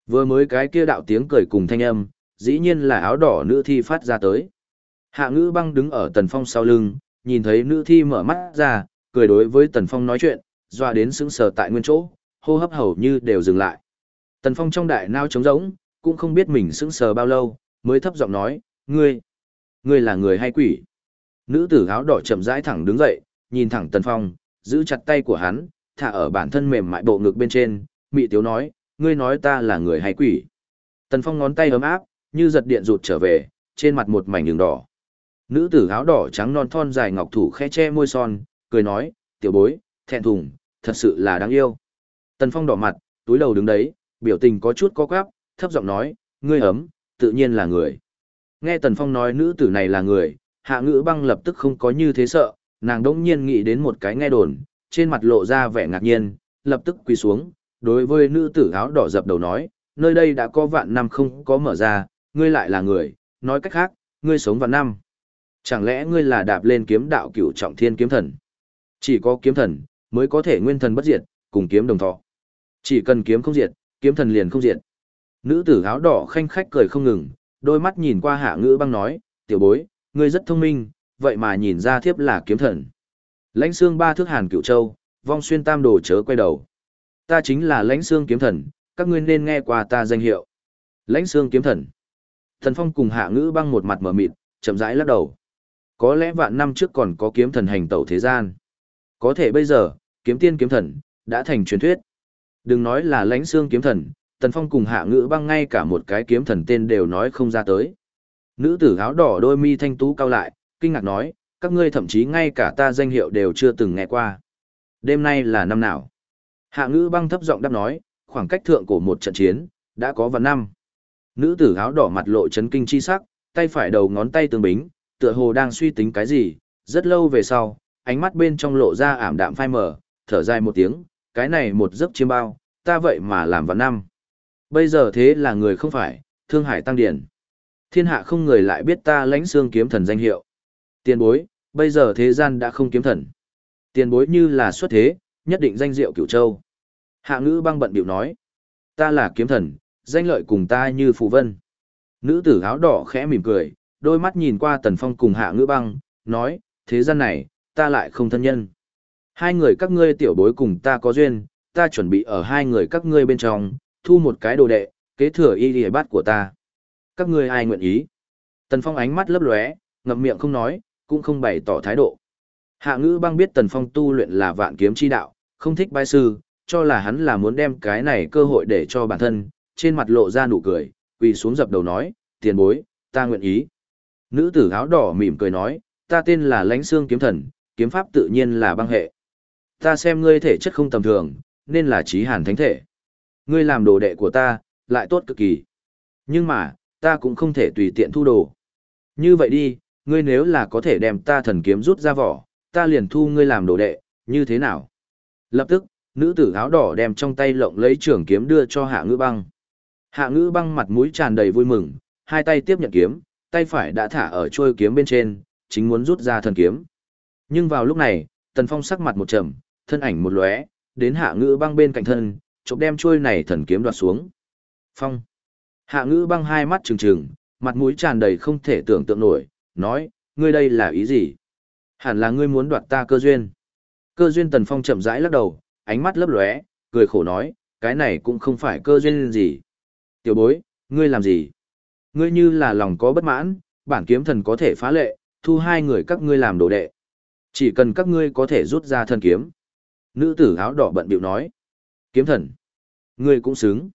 Vừa mới cái kia đạo tiếng cười cùng thanh âm, dĩ nhiên là áo đỏ nữ thi phát ra tới. Hạ ngữ băng đứng ở Tần Phong sau lưng, nhìn thấy nữ thi mở mắt ra, cười đối với Tần Phong nói chuyện, doa đến sững sờ tại nguyên chỗ, hô hấp hầu như đều dừng lại. Tần Phong trong đại nao trống rỗng, cũng không biết mình sững sờ bao lâu, mới thấp giọng nói, ngươi, ngươi là người hay quỷ? Nữ tử áo đỏ chậm rãi thẳng đứng dậy, nhìn thẳng Tần Phong, giữ chặt tay của hắn, thả ở bản thân mềm mại bộ ngực bên trên, mị tiếu nói, ngươi nói ta là người hay quỷ. Tần Phong ngón tay ấm áp, như giật điện rụt trở về, trên mặt một mảnh đường đỏ. Nữ tử áo đỏ trắng non thon dài ngọc thủ khẽ che môi son, cười nói, tiểu bối, thẹn thùng, thật sự là đáng yêu. Tần Phong đỏ mặt, túi đầu đứng đấy, biểu tình có chút có quáp, thấp giọng nói, ngươi ấm, tự nhiên là người. Nghe Tần Phong nói nữ tử này là người, hạ ngữ băng lập tức không có như thế sợ, nàng đỗng nhiên nghĩ đến một cái nghe đồn, trên mặt lộ ra vẻ ngạc nhiên, lập tức quỳ xuống, đối với nữ tử áo đỏ dập đầu nói, nơi đây đã có vạn năm không có mở ra, ngươi lại là người, nói cách khác, ngươi sống vạn năm. Chẳng lẽ ngươi là đạp lên kiếm đạo cửu trọng thiên kiếm thần? Chỉ có kiếm thần mới có thể nguyên thần bất diệt, cùng kiếm đồng thọ. Chỉ cần kiếm không diệt, kiếm thần liền không diệt. Nữ tử áo đỏ khanh khách cười không ngừng, đôi mắt nhìn qua hạ ngữ băng nói, tiểu bối, ngươi rất thông minh, vậy mà nhìn ra thiếp là kiếm thần. Lãnh xương ba thước hàn cựu châu, vong xuyên tam đồ chớ quay đầu. Ta chính là lãnh xương kiếm thần, các ngươi nên nghe qua ta danh hiệu. Lãnh xương kiếm thần. Thần phong cùng hạ ngữ băng một mặt mở mịt, chậm rãi lắc đầu. Có lẽ vạn năm trước còn có kiếm thần hành tẩu thế gian. Có thể bây giờ, kiếm tiên kiếm thần, đã thành truyền thuyết. Đừng nói là lãnh xương kiếm thần, Tần Phong cùng hạ ngữ băng ngay cả một cái kiếm thần tên đều nói không ra tới. Nữ tử áo đỏ đôi mi thanh tú cao lại, kinh ngạc nói, các ngươi thậm chí ngay cả ta danh hiệu đều chưa từng nghe qua. Đêm nay là năm nào? Hạ ngữ băng thấp giọng đáp nói, khoảng cách thượng của một trận chiến, đã có vài năm. Nữ tử áo đỏ mặt lộ chấn kinh chi sắc, tay phải đầu ngón tay tương bính, tựa hồ đang suy tính cái gì, rất lâu về sau, ánh mắt bên trong lộ ra ảm đạm phai mờ, thở dài một tiếng, cái này một giấc chiêm bao, ta vậy mà làm vạn năm. Bây giờ thế là người không phải, thương hải tăng điển. Thiên hạ không người lại biết ta lãnh xương kiếm thần danh hiệu. Tiền bối, bây giờ thế gian đã không kiếm thần. Tiền bối như là xuất thế, nhất định danh diệu cửu châu. Hạ ngữ băng bận biểu nói. Ta là kiếm thần, danh lợi cùng ta như phù vân. Nữ tử áo đỏ khẽ mỉm cười, đôi mắt nhìn qua tần phong cùng hạ ngữ băng, nói, thế gian này, ta lại không thân nhân. Hai người các ngươi tiểu bối cùng ta có duyên, ta chuẩn bị ở hai người các ngươi bên trong, thu một cái đồ đệ, kế thừa y lìa bát của ta. Các ngươi ai nguyện ý? Tần Phong ánh mắt lấp lóe, ngậm miệng không nói, cũng không bày tỏ thái độ. Hạ ngữ băng biết Tần Phong tu luyện là vạn kiếm chi đạo, không thích bái sư, cho là hắn là muốn đem cái này cơ hội để cho bản thân, trên mặt lộ ra nụ cười, quỳ xuống dập đầu nói, tiền bối, ta nguyện ý. Nữ tử áo đỏ mỉm cười nói, ta tên là lãnh xương kiếm thần, kiếm pháp tự nhiên là băng hệ. Ta xem ngươi thể chất không tầm thường, nên là trí hàn thánh thể. Ngươi làm đồ đệ của ta, lại tốt cực kỳ. Nhưng mà, ta cũng không thể tùy tiện thu đồ. Như vậy đi, ngươi nếu là có thể đem ta thần kiếm rút ra vỏ, ta liền thu ngươi làm đồ đệ, như thế nào? Lập tức, nữ tử áo đỏ đem trong tay lộng lấy trường kiếm đưa cho hạ ngữ băng. Hạ ngữ băng mặt mũi tràn đầy vui mừng, hai tay tiếp nhận kiếm, tay phải đã thả ở trôi kiếm bên trên, chính muốn rút ra thần kiếm. Nhưng vào lúc này, tần phong sắc mặt một trầm, thân ảnh một lóe, đến hạ ngữ băng bên cạnh thân, chộp đem chuôi này thần kiếm đoạt xuống. Phong. Hạ ngữ băng hai mắt trừng trừng, mặt mũi tràn đầy không thể tưởng tượng nổi, nói, ngươi đây là ý gì? Hẳn là ngươi muốn đoạt ta cơ duyên. Cơ duyên tần phong chậm rãi lắc đầu, ánh mắt lấp lóe, cười khổ nói, cái này cũng không phải cơ duyên gì. Tiểu bối, ngươi làm gì? Ngươi như là lòng có bất mãn, bản kiếm thần có thể phá lệ, thu hai người các ngươi làm đồ đệ. Chỉ cần các ngươi có thể rút ra thần kiếm. Nữ tử áo đỏ bận biểu nói. Kiếm thần. Ngươi cũng xứng.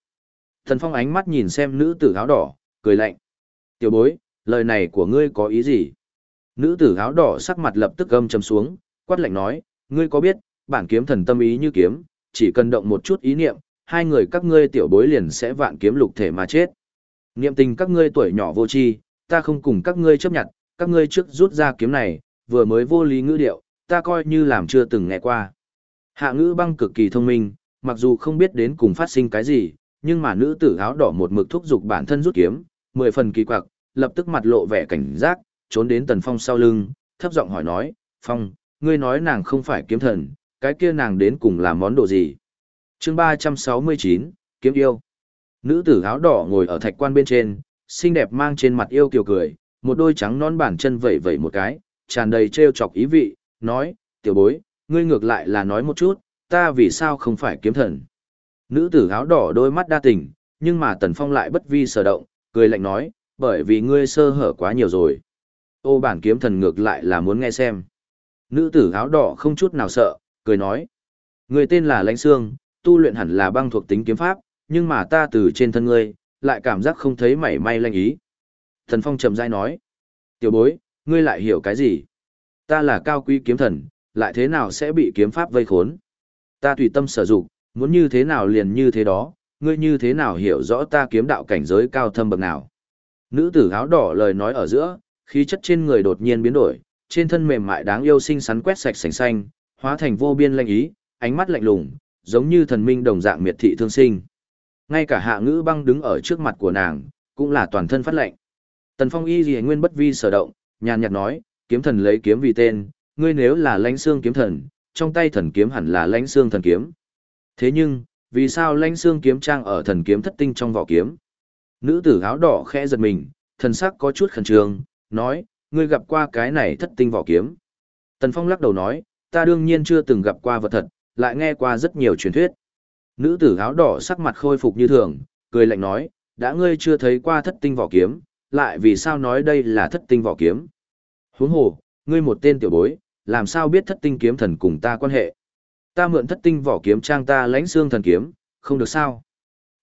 Thần phong ánh mắt nhìn xem nữ tử áo đỏ, cười lạnh. Tiểu bối, lời này của ngươi có ý gì? Nữ tử áo đỏ sắc mặt lập tức gâm chầm xuống, quát lạnh nói, ngươi có biết, bản kiếm thần tâm ý như kiếm, chỉ cần động một chút ý niệm, hai người các ngươi tiểu bối liền sẽ vạn kiếm lục thể mà chết. Niệm tình các ngươi tuổi nhỏ vô tri, ta không cùng các ngươi chấp nhận, các ngươi trước rút ra kiếm này, vừa mới vô lý ngữ điệu, ta coi như làm chưa từng nghe qua. Hạ ngữ băng cực kỳ thông minh, mặc dù không biết đến cùng phát sinh cái gì, nhưng mà nữ tử áo đỏ một mực thúc giục bản thân rút kiếm, mười phần kỳ quặc, lập tức mặt lộ vẻ cảnh giác, trốn đến Tần Phong sau lưng, thấp giọng hỏi nói, Phong, ngươi nói nàng không phải kiếm thần, cái kia nàng đến cùng làm món đồ gì? chương ba trăm sáu mươi chín kiếm yêu. Nữ tử áo đỏ ngồi ở thạch quan bên trên, xinh đẹp mang trên mặt yêu kiều cười, một đôi trắng non bản chân vẩy vẩy một cái, tràn đầy trêu chọc ý vị, nói, tiểu bối, ngươi ngược lại là nói một chút, ta vì sao không phải kiếm thần. Nữ tử áo đỏ đôi mắt đa tình, nhưng mà Tần Phong lại bất vi sở động, cười lạnh nói, bởi vì ngươi sơ hở quá nhiều rồi. Ô bản kiếm thần ngược lại là muốn nghe xem. Nữ tử áo đỏ không chút nào sợ, cười nói. Người tên là Lãnh xương, tu luyện hẳn là băng thuộc tính kiếm pháp, nhưng mà ta từ trên thân ngươi, lại cảm giác không thấy mảy may lanh ý. Thần Phong trầm dai nói. Tiểu bối, ngươi lại hiểu cái gì? Ta là cao quý kiếm thần, lại thế nào sẽ bị kiếm pháp vây khốn? Ta tùy tâm sở dụng, muốn như thế nào liền như thế đó, ngươi như thế nào hiểu rõ ta kiếm đạo cảnh giới cao thâm bậc nào. Nữ tử áo đỏ lời nói ở giữa, khí chất trên người đột nhiên biến đổi, trên thân mềm mại đáng yêu xinh xắn quét sạch sành xanh, hóa thành vô biên lanh ý, ánh mắt lạnh lùng, giống như thần minh đồng dạng miệt thị thương sinh. Ngay cả hạ ngữ băng đứng ở trước mặt của nàng, cũng là toàn thân phát lệnh. Tần Phong y gì nguyên bất vi sở động, nhàn nhạt nói, kiếm thần lấy kiếm vì tên, ngươi nếu là lãnh xương kiếm thần, trong tay thần kiếm hẳn là lãnh xương thần kiếm. Thế nhưng, vì sao lãnh xương kiếm trang ở thần kiếm thất tinh trong vỏ kiếm? Nữ tử áo đỏ khẽ giật mình, thần sắc có chút khẩn trương, nói, ngươi gặp qua cái này thất tinh vỏ kiếm. Tần Phong lắc đầu nói, ta đương nhiên chưa từng gặp qua vật thật, lại nghe qua rất nhiều truyền thuyết. Nữ tử áo đỏ sắc mặt khôi phục như thường, cười lạnh nói, đã ngươi chưa thấy qua thất tinh vỏ kiếm, lại vì sao nói đây là thất tinh vỏ kiếm? Huống hồ, ngươi một tên tiểu bối, làm sao biết thất tinh kiếm thần cùng ta quan hệ? Ta mượn thất tinh vỏ kiếm trang ta lãnh xương thần kiếm, không được sao?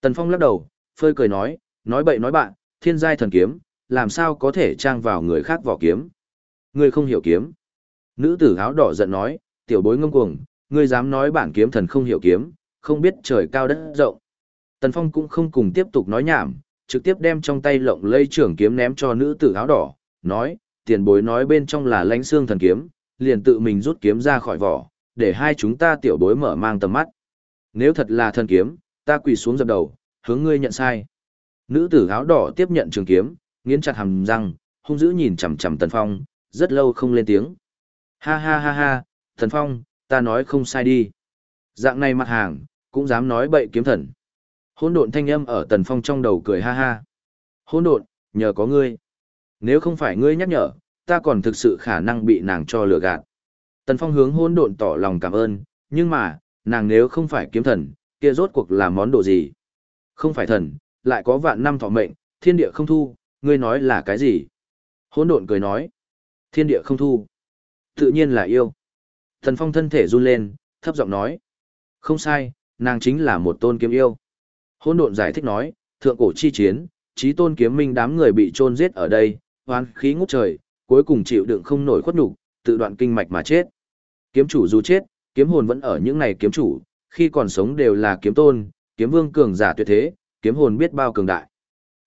Tần Phong lắc đầu, phơi cười nói, nói bậy nói bạn, thiên giai thần kiếm, làm sao có thể trang vào người khác vỏ kiếm? Ngươi không hiểu kiếm. Nữ tử áo đỏ giận nói, tiểu bối ngông cuồng, ngươi dám nói bản kiếm thần không hiểu kiếm, không biết trời cao đất rộng. Tần Phong cũng không cùng tiếp tục nói nhảm, trực tiếp đem trong tay lộng lây trưởng kiếm ném cho nữ tử áo đỏ, nói, tiền bối nói bên trong là lãnh xương thần kiếm, liền tự mình rút kiếm ra khỏi vỏ, để hai chúng ta tiểu bối mở mang tầm mắt. Nếu thật là thần kiếm, ta quỳ xuống dập đầu, hướng ngươi nhận sai. Nữ tử áo đỏ tiếp nhận trường kiếm, nghiến chặt hàm răng, hung dữ nhìn chằm chằm Tần Phong, rất lâu không lên tiếng. Ha ha ha ha, Tần Phong, ta nói không sai đi. Dạng này mặt hàng, cũng dám nói bậy kiếm thần. Hỗn độn thanh âm ở Tần Phong trong đầu cười ha ha. Hỗn độn, nhờ có ngươi. Nếu không phải ngươi nhắc nhở, ta còn thực sự khả năng bị nàng cho lừa gạt. Tần Phong hướng hỗn độn tỏ lòng cảm ơn, nhưng mà, nàng nếu không phải kiếm thần, kia rốt cuộc là món đồ gì? Không phải thần, lại có vạn năm thọ mệnh, thiên địa không thu, ngươi nói là cái gì? Hỗn độn cười nói, thiên địa không thu. Tự nhiên là yêu. Tần Phong thân thể run lên, thấp giọng nói, không sai, nàng chính là một tôn kiếm yêu. Hôn độn giải thích nói, thượng cổ chi chiến, trí tôn kiếm minh đám người bị chôn giết ở đây, hoán khí ngút trời, cuối cùng chịu đựng không nổi khuất nhục, tự đoạn kinh mạch mà chết. Kiếm chủ dù chết, kiếm hồn vẫn ở những này kiếm chủ, khi còn sống đều là kiếm tôn, kiếm vương cường giả tuyệt thế, kiếm hồn biết bao cường đại.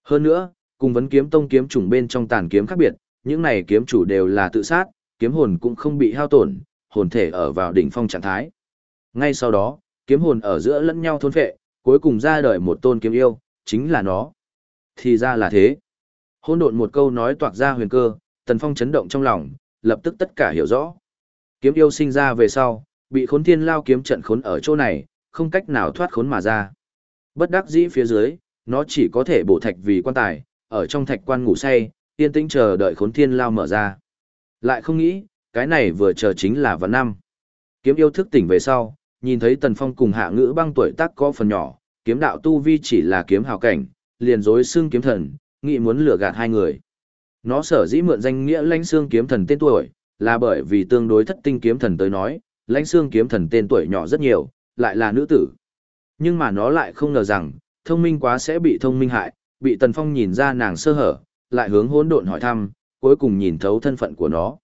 Hơn nữa, cùng vấn kiếm tông kiếm chủng bên trong tàn kiếm khác biệt, những này kiếm chủ đều là tự sát, kiếm hồn cũng không bị hao tổn, hồn thể ở vào đỉnh phong trạng thái. Ngay sau đó, kiếm hồn ở giữa lẫn nhau thôn phệ, cuối cùng ra đời một tôn kiếm yêu, chính là nó. Thì ra là thế. Hôn độn một câu nói toạc ra huyền cơ, tần phong chấn động trong lòng, lập tức tất cả hiểu rõ. Kiếm yêu sinh ra về sau, bị khốn thiên lao kiếm trận khốn ở chỗ này, không cách nào thoát khốn mà ra. Bất đắc dĩ phía dưới, nó chỉ có thể bổ thạch vì quan tài, ở trong thạch quan ngủ say, yên tĩnh chờ đợi khốn thiên lao mở ra. Lại không nghĩ, cái này vừa chờ chính là vào năm. Kiếm yêu thức tỉnh về sau, nhìn thấy Tần Phong cùng hạ ngữ băng tuổi tác có phần nhỏ, kiếm đạo tu vi chỉ là kiếm hào cảnh, liền dối xương kiếm thần, nghĩ muốn lừa gạt hai người. Nó sở dĩ mượn danh nghĩa lãnh xương kiếm thần tên tuổi, là bởi vì tương đối thất tinh kiếm thần tới nói, lãnh xương kiếm thần tên tuổi nhỏ rất nhiều, lại là nữ tử. Nhưng mà nó lại không ngờ rằng, thông minh quá sẽ bị thông minh hại, bị Tần Phong nhìn ra nàng sơ hở, lại hướng hỗn độn hỏi thăm, cuối cùng nhìn thấu thân phận của nó.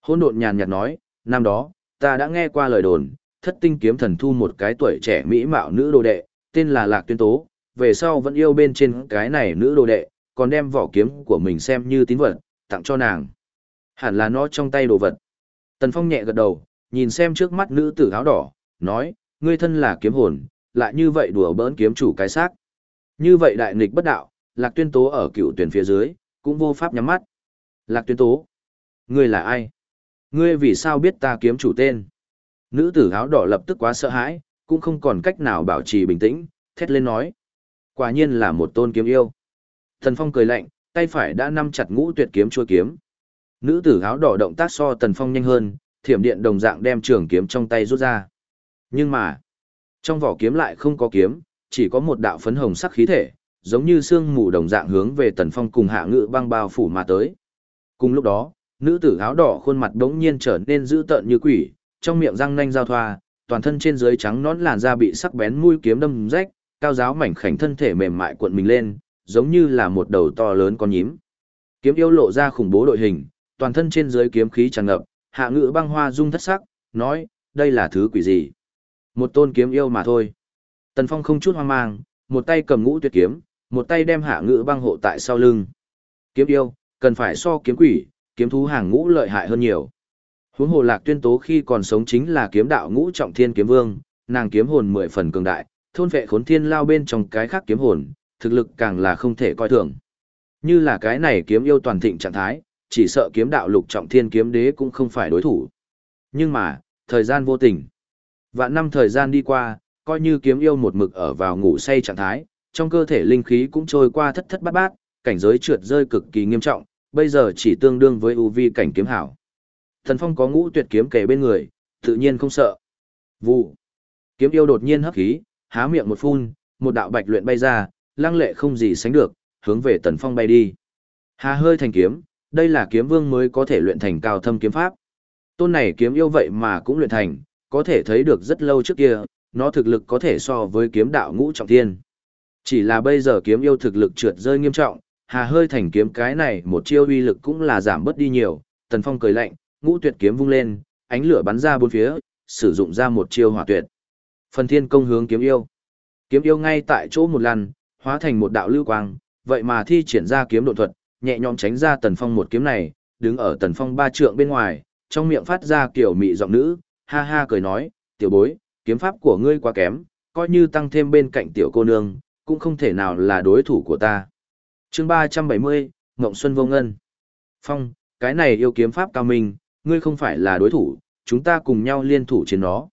Hỗn độn nhàn nhạt nói, năm đó, ta đã nghe qua lời đồn, thất tinh kiếm thần thu một cái tuổi trẻ mỹ mạo nữ đồ đệ, tên là Lạc Tuyên Tố, về sau vẫn yêu bên trên cái này nữ đồ đệ, còn đem vỏ kiếm của mình xem như tín vật, tặng cho nàng. Hẳn là nó trong tay đồ vật. Tần Phong nhẹ gật đầu, nhìn xem trước mắt nữ tử áo đỏ, nói, ngươi thân là kiếm hồn, lại như vậy đùa bỡn kiếm chủ cái xác. Như vậy đại nghịch bất đạo, Lạc Tuyên Tố ở cựu tuyển phía dưới, cũng vô pháp nhắm mắt. Lạc Tuyên Tố, ngươi là ai? Ngươi vì sao biết ta kiếm chủ tên? Nữ tử áo đỏ lập tức quá sợ hãi, cũng không còn cách nào bảo trì bình tĩnh, thét lên nói. Quả nhiên là một tôn kiếm yêu. Thần Phong cười lạnh, tay phải đã nắm chặt ngũ tuyệt kiếm chua kiếm. Nữ tử áo đỏ động tác so Tần Phong nhanh hơn, thiểm điện đồng dạng đem trường kiếm trong tay rút ra. Nhưng mà, trong vỏ kiếm lại không có kiếm, chỉ có một đạo phấn hồng sắc khí thể, giống như xương mù đồng dạng hướng về Tần Phong cùng hạ ngự băng bao phủ mà tới. Cùng lúc đó, nữ tử áo đỏ khuôn mặt đống nhiên trở nên dữ tợn như quỷ, trong miệng răng nanh giao thoa, toàn thân trên dưới trắng nõn làn da bị sắc bén mũi kiếm đâm rách, cao giáo mảnh khảnh thân thể mềm mại cuộn mình lên, giống như là một đầu to lớn con nhím. Kiếm yêu lộ ra khủng bố đội hình, toàn thân trên dưới kiếm khí tràn ngập, hạ ngữ băng hoa dung thất sắc, nói, đây là thứ quỷ gì? Một tôn kiếm yêu mà thôi. Tần Phong không chút hoang mang, một tay cầm ngũ tuyệt kiếm, một tay đem hạ ngữ băng hộ tại sau lưng. Kiếm yêu, cần phải so kiếm quỷ, kiếm thú hàng ngũ lợi hại hơn nhiều. Huống hồ Lạc Tuyên Tố khi còn sống chính là kiếm đạo ngũ trọng thiên kiếm vương, nàng kiếm hồn mười phần cường đại, thôn vệ khốn thiên lao bên trong cái khác kiếm hồn, thực lực càng là không thể coi thường. Như là cái này kiếm yêu toàn thịnh trạng thái, chỉ sợ kiếm đạo lục trọng thiên kiếm đế cũng không phải đối thủ. Nhưng mà, thời gian vô tình. Vạn năm thời gian đi qua, coi như kiếm yêu một mực ở vào ngủ say trạng thái, trong cơ thể linh khí cũng trôi qua thất thất bát bát, cảnh giới trượt rơi cực kỳ nghiêm trọng, bây giờ chỉ tương đương với UV cảnh kiếm hảo. Thần Phong có ngũ tuyệt kiếm kề bên người, tự nhiên không sợ. Vụ. Kiếm yêu đột nhiên hấp khí, há miệng một phun, một đạo bạch luyện bay ra, lăng lệ không gì sánh được, hướng về Tần Phong bay đi. Hà hơi thành kiếm, đây là kiếm vương mới có thể luyện thành cao thâm kiếm pháp. Tôn này kiếm yêu vậy mà cũng luyện thành, có thể thấy được rất lâu trước kia, nó thực lực có thể so với kiếm đạo ngũ trọng thiên. Chỉ là bây giờ kiếm yêu thực lực trượt rơi nghiêm trọng, hà hơi thành kiếm cái này một chiêu uy lực cũng là giảm bớt đi nhiều, Tần Phong cười lạnh, ngũ tuyệt kiếm vung lên, ánh lửa bắn ra bốn phía, sử dụng ra một chiêu hỏa tuyệt. Phần thiên công hướng kiếm yêu. Kiếm yêu ngay tại chỗ một lần, hóa thành một đạo lưu quang, vậy mà thi triển ra kiếm độ thuật, nhẹ nhõm tránh ra Tần Phong một kiếm này, đứng ở Tần Phong ba trượng bên ngoài, trong miệng phát ra kiểu mị giọng nữ, ha ha cười nói, tiểu bối, kiếm pháp của ngươi quá kém, coi như tăng thêm bên cạnh tiểu cô nương, cũng không thể nào là đối thủ của ta. chương 370, Ngộng Xuân Vô Ngân. Phong, cái này yêu kiếm pháp cao minh, ngươi không phải là đối thủ, chúng ta cùng nhau liên thủ trên nó.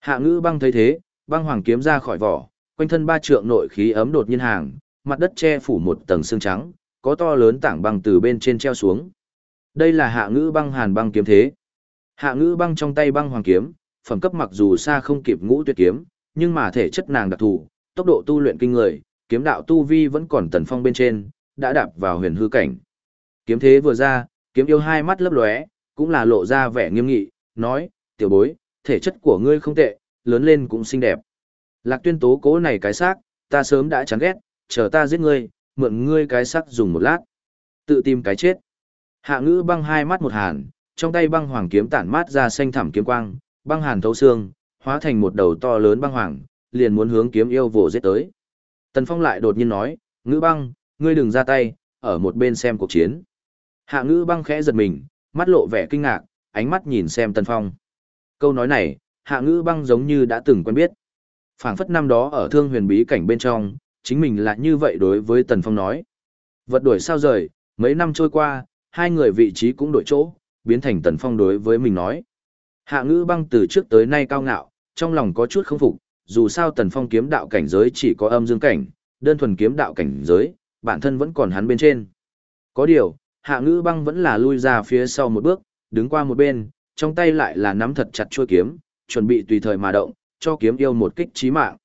Hạ ngữ băng thấy thế, băng hoàng kiếm ra khỏi vỏ, quanh thân ba trượng nội khí ấm đột nhiên hàng, mặt đất che phủ một tầng xương trắng, có to lớn tảng băng từ bên trên treo xuống. Đây là hạ ngữ băng hàn băng kiếm thế. Hạ ngữ băng trong tay băng hoàng kiếm, phẩm cấp mặc dù xa không kịp ngũ tuyệt kiếm, nhưng mà thể chất nàng đặc thù, tốc độ tu luyện kinh người, kiếm đạo tu vi vẫn còn tần phong bên trên, đã đạp vào huyền hư cảnh. Kiếm thế vừa ra, kiếm yêu hai mắt lấp lóe, cũng là lộ ra vẻ nghiêm nghị, nói, tiểu bối, thể chất của ngươi không tệ, lớn lên cũng xinh đẹp. Lạc tuyên tố cố này cái xác, ta sớm đã chán ghét, chờ ta giết ngươi, mượn ngươi cái xác dùng một lát. Tự tìm cái chết. Hạ ngữ băng hai mắt một hàn, trong tay băng hoàng kiếm tản mát ra xanh thẳm kiếm quang, băng hàn thấu xương, hóa thành một đầu to lớn băng hoàng, liền muốn hướng kiếm yêu vồ giết tới. Tần Phong lại đột nhiên nói, ngữ băng, ngươi đừng ra tay, ở một bên xem cuộc chiến. Hạ ngữ băng khẽ giật mình, mắt lộ vẻ kinh ngạc, ánh mắt nhìn xem Tần Phong. Câu nói này, hạ ngữ băng giống như đã từng quen biết. phảng phất năm đó ở thương huyền bí cảnh bên trong, chính mình là như vậy đối với Tần Phong nói. Vật đổi sao rời, mấy năm trôi qua, hai người vị trí cũng đổi chỗ, biến thành Tần Phong đối với mình nói. Hạ ngữ băng từ trước tới nay cao ngạo, trong lòng có chút không phục, dù sao Tần Phong kiếm đạo cảnh giới chỉ có âm dương cảnh, đơn thuần kiếm đạo cảnh giới, bản thân vẫn còn hắn bên trên. Có điều, hạ ngữ băng vẫn là lui ra phía sau một bước, đứng qua một bên, trong tay lại là nắm thật chặt chuôi kiếm, chuẩn bị tùy thời mà động, cho kiếm yêu một kích chí mạng.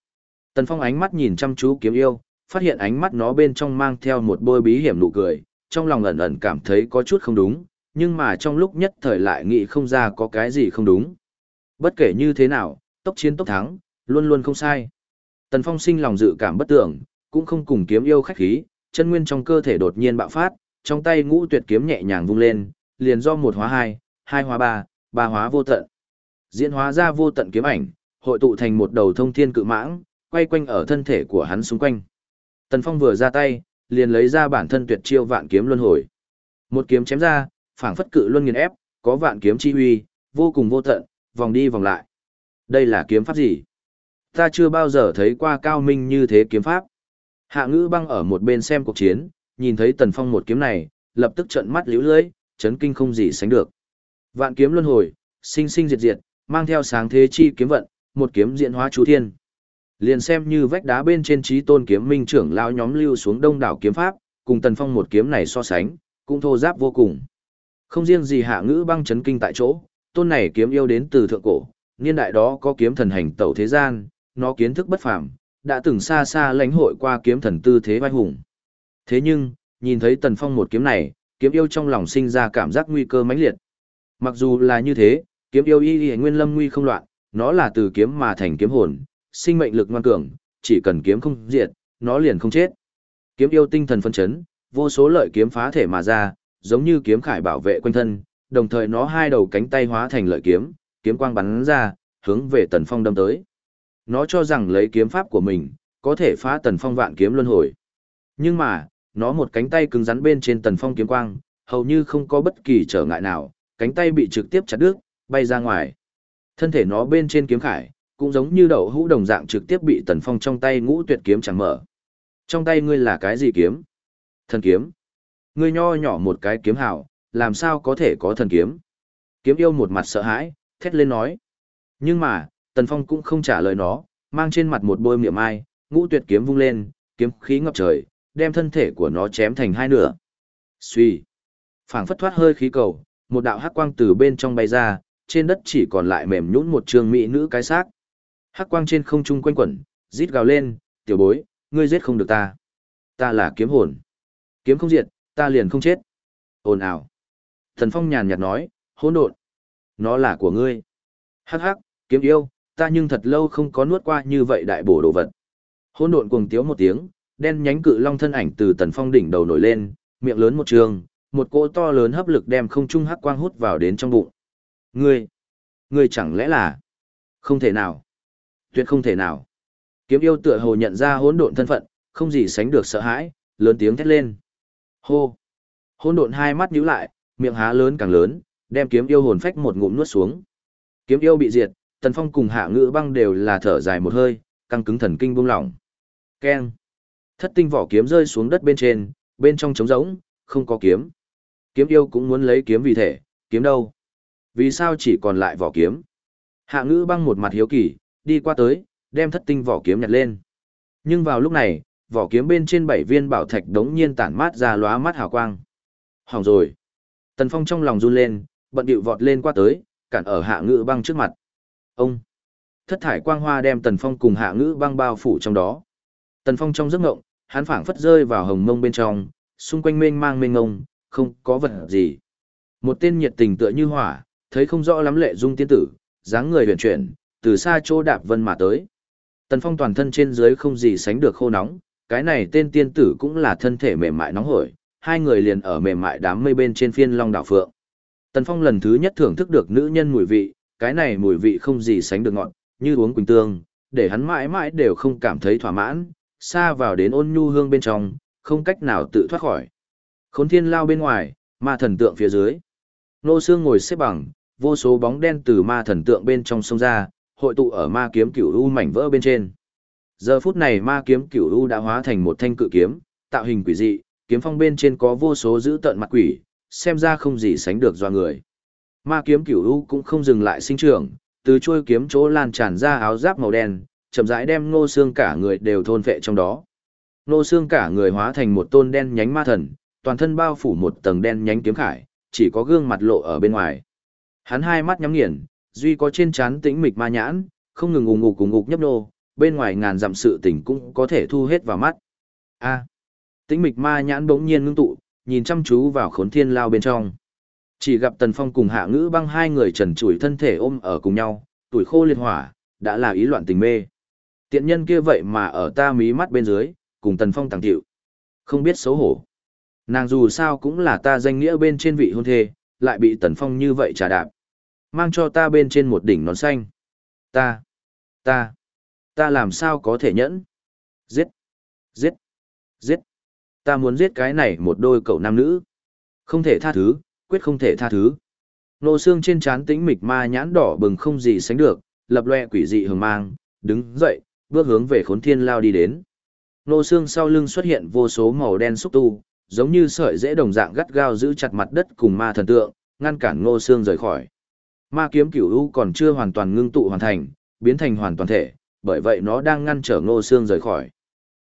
Tần Phong ánh mắt nhìn chăm chú kiếm yêu, phát hiện ánh mắt nó bên trong mang theo một bôi bí hiểm nụ cười, trong lòng ẩn ẩn cảm thấy có chút không đúng, nhưng mà trong lúc nhất thời lại nghĩ không ra có cái gì không đúng. Bất kể như thế nào, tốc chiến tốc thắng, luôn luôn không sai. Tần Phong sinh lòng dự cảm bất tưởng, cũng không cùng kiếm yêu khách khí, chân nguyên trong cơ thể đột nhiên bạo phát, trong tay ngũ tuyệt kiếm nhẹ nhàng vung lên, liền do một hóa hai, hai hóa ba, ba hóa vô tận. Diễn hóa ra vô tận kiếm ảnh, hội tụ thành một đầu thông thiên cự mãng, quay quanh ở thân thể của hắn xung quanh. Tần Phong vừa ra tay, liền lấy ra bản thân tuyệt chiêu vạn kiếm luân hồi. Một kiếm chém ra, phảng phất cự luân nghiền ép, có vạn kiếm chi huy, vô cùng vô tận, vòng đi vòng lại. Đây là kiếm pháp gì? Ta chưa bao giờ thấy qua cao minh như thế kiếm pháp. Hạ ngữ băng ở một bên xem cuộc chiến, nhìn thấy tần phong một kiếm này, lập tức trợn mắt liễu lưỡi, chấn kinh không gì sánh được. Vạn kiếm luân hồi, sinh sinh diệt diệt, mang theo sáng thế chi kiếm vận, một kiếm diễn hóa chú thiên. Liền xem như vách đá bên trên trí tôn kiếm minh trưởng lao nhóm lưu xuống đông đảo kiếm pháp, cùng tần phong một kiếm này so sánh, cũng thô giáp vô cùng. Không riêng gì hạ ngữ băng chấn kinh tại chỗ, tôn này kiếm yêu đến từ thượng cổ, niên đại đó có kiếm thần hành tẩu thế gian, nó kiến thức bất phàm, đã từng xa xa lãnh hội qua kiếm thần tư thế vai hùng. Thế nhưng, nhìn thấy Tần Phong một kiếm này, kiếm yêu trong lòng sinh ra cảm giác nguy cơ mãnh liệt. Mặc dù là như thế, kiếm yêu y y nguyên lâm nguy không loạn, nó là từ kiếm mà thành kiếm hồn, sinh mệnh lực ngoan cường, chỉ cần kiếm không diệt, nó liền không chết. Kiếm yêu tinh thần phân chấn, vô số lợi kiếm phá thể mà ra, giống như kiếm khải bảo vệ quanh thân, đồng thời nó hai đầu cánh tay hóa thành lợi kiếm, kiếm quang bắn ra, hướng về Tần Phong đâm tới. Nó cho rằng lấy kiếm pháp của mình, có thể phá Tần Phong vạn kiếm luân hồi. Nhưng mà, nó một cánh tay cứng rắn bên trên Tần Phong kiếm quang, hầu như không có bất kỳ trở ngại nào, cánh tay bị trực tiếp chặt đứt, bay ra ngoài. Thân thể nó bên trên kiếm khải, cũng giống như đậu hũ đồng dạng trực tiếp bị Tần Phong trong tay ngũ tuyệt kiếm chẳng mở. Trong tay ngươi là cái gì kiếm? Thần kiếm. Ngươi nho nhỏ một cái kiếm hảo, làm sao có thể có thần kiếm? Kiếm yêu một mặt sợ hãi, thét lên nói. Nhưng mà, Tần Phong cũng không trả lời nó, mang trên mặt một bôi miệng ai, ngũ tuyệt kiếm vung lên, kiếm khí ngập trời, đem thân thể của nó chém thành hai nửa. Xuy. phảng phất thoát hơi khí cầu, một đạo hắc quang từ bên trong bay ra, trên đất chỉ còn lại mềm nhũn một trường mỹ nữ cái xác. Hắc quang trên không trung quanh quẩn, rít gào lên, "Tiểu bối, ngươi giết không được ta. Ta là kiếm hồn. Kiếm không diệt, ta liền không chết." Ồn ào. Thần Phong nhàn nhạt nói, "Hỗn độn, nó là của ngươi." Hắc hắc, kiếm yêu, ta nhưng thật lâu không có nuốt qua như vậy đại bổ đồ vật. Hỗn độn cuồng tiếu một tiếng, đen nhánh cự long thân ảnh từ Tần Phong đỉnh đầu nổi lên, miệng lớn một trường, một cỗ to lớn hấp lực đem không trung hắc quang hút vào đến trong bụng. Ngươi, ngươi chẳng lẽ là? Không thể nào. Tuyệt không thể nào. Kiếm yêu tựa hồ nhận ra hỗn độn thân phận, không gì sánh được sợ hãi, lớn tiếng thét lên. Hô. Hỗn độn hai mắt nhíu lại, miệng há lớn càng lớn, đem kiếm yêu hồn phách một ngụm nuốt xuống. Kiếm yêu bị diệt, Tần Phong cùng Hạ Ngữ Băng đều là thở dài một hơi, căng cứng thần kinh buông lỏng. Keng. Thất tinh vỏ kiếm rơi xuống đất bên trên, bên trong trống rỗng, không có kiếm. Kiếm yêu cũng muốn lấy kiếm vì thể, kiếm đâu? Vì sao chỉ còn lại vỏ kiếm? Hạ ngữ băng một mặt hiếu kỳ, đi qua tới, đem thất tinh vỏ kiếm nhặt lên. Nhưng vào lúc này, vỏ kiếm bên trên bảy viên bảo thạch đống nhiên tản mát ra lóa mắt hào quang. Hỏng rồi. Tần Phong trong lòng run lên, bận điệu vọt lên qua tới, cản ở hạ ngữ băng trước mặt. Ông! Thất thải quang hoa đem Tần Phong cùng hạ ngữ băng bao phủ trong đó. Tần Phong trong giấc ngộng, hắn phảng phất rơi vào hồng mông bên trong, xung quanh mênh mang mênh ngông, không có vật gì. Một tên nhiệt tình tựa như hỏa, thấy không rõ lắm lệ dung tiên tử, dáng người huyền chuyển, từ xa chỗ đạp vân mà tới. Tần Phong toàn thân trên dưới không gì sánh được khô nóng, cái này tên tiên tử cũng là thân thể mềm mại nóng hổi, hai người liền ở mềm mại đám mây bên trên phiên long đảo phượng. Tần Phong lần thứ nhất thưởng thức được nữ nhân mùi vị, cái này mùi vị không gì sánh được ngọt, như uống quỳnh tương, để hắn mãi mãi đều không cảm thấy thỏa mãn, xa vào đến ôn nhu hương bên trong, không cách nào tự thoát khỏi. Khốn thiên lao bên ngoài, ma thần tượng phía dưới. Nô xương ngồi xếp bằng, vô số bóng đen từ ma thần tượng bên trong sông ra, hội tụ ở ma kiếm cửu u mảnh vỡ bên trên. Giờ phút này ma kiếm cửu u đã hóa thành một thanh cự kiếm, tạo hình quỷ dị, kiếm phong bên trên có vô số giữ tận mặt quỷ, xem ra không gì sánh được do người. Ma kiếm cửu u cũng không dừng lại sinh trưởng, từ chuôi kiếm chỗ lan tràn ra áo giáp màu đen, chậm rãi đem Ngô Xương cả người đều thôn phệ trong đó. Ngô Xương cả người hóa thành một tôn đen nhánh ma thần, toàn thân bao phủ một tầng đen nhánh kiếm khải, chỉ có gương mặt lộ ở bên ngoài. Hắn hai mắt nhắm nghiền, duy có trên trán tĩnh mịch ma nhãn, không ngừng ùng ục ùng ục nhấp nô, bên ngoài ngàn dặm sự tình cũng có thể thu hết vào mắt. A. tĩnh mịch ma nhãn bỗng nhiên ngưng tụ, nhìn chăm chú vào khốn thiên lao bên trong. Chỉ gặp Tần Phong cùng Hạ Ngữ băng hai người trần trụi thân thể ôm ở cùng nhau, tuổi khô liệt hỏa, đã là ý loạn tình mê. Tiện nhân kia vậy mà ở ta mí mắt bên dưới, cùng Tần Phong tàng tiệu. Không biết xấu hổ. Nàng dù sao cũng là ta danh nghĩa bên trên vị hôn thê, lại bị Tần Phong như vậy trà đạp. Mang cho ta bên trên một đỉnh nón xanh. Ta, ta, ta làm sao có thể nhẫn? Giết, giết, giết. Ta muốn giết cái này một đôi cậu nam nữ. Không thể tha thứ, quyết không thể tha thứ. Nô xương trên trán tĩnh mịch ma nhãn đỏ bừng không gì sánh được, lập loe quỷ dị hừng mang, đứng dậy, bước hướng về khốn thiên lao đi đến. Nô xương sau lưng xuất hiện vô số màu đen xúc tu, giống như sợi dễ đồng dạng gắt gao giữ chặt mặt đất cùng ma thần tượng, ngăn cản ngô xương rời khỏi. Ma kiếm cửu u còn chưa hoàn toàn ngưng tụ hoàn thành, biến thành hoàn toàn thể, bởi vậy nó đang ngăn trở ngô xương rời khỏi.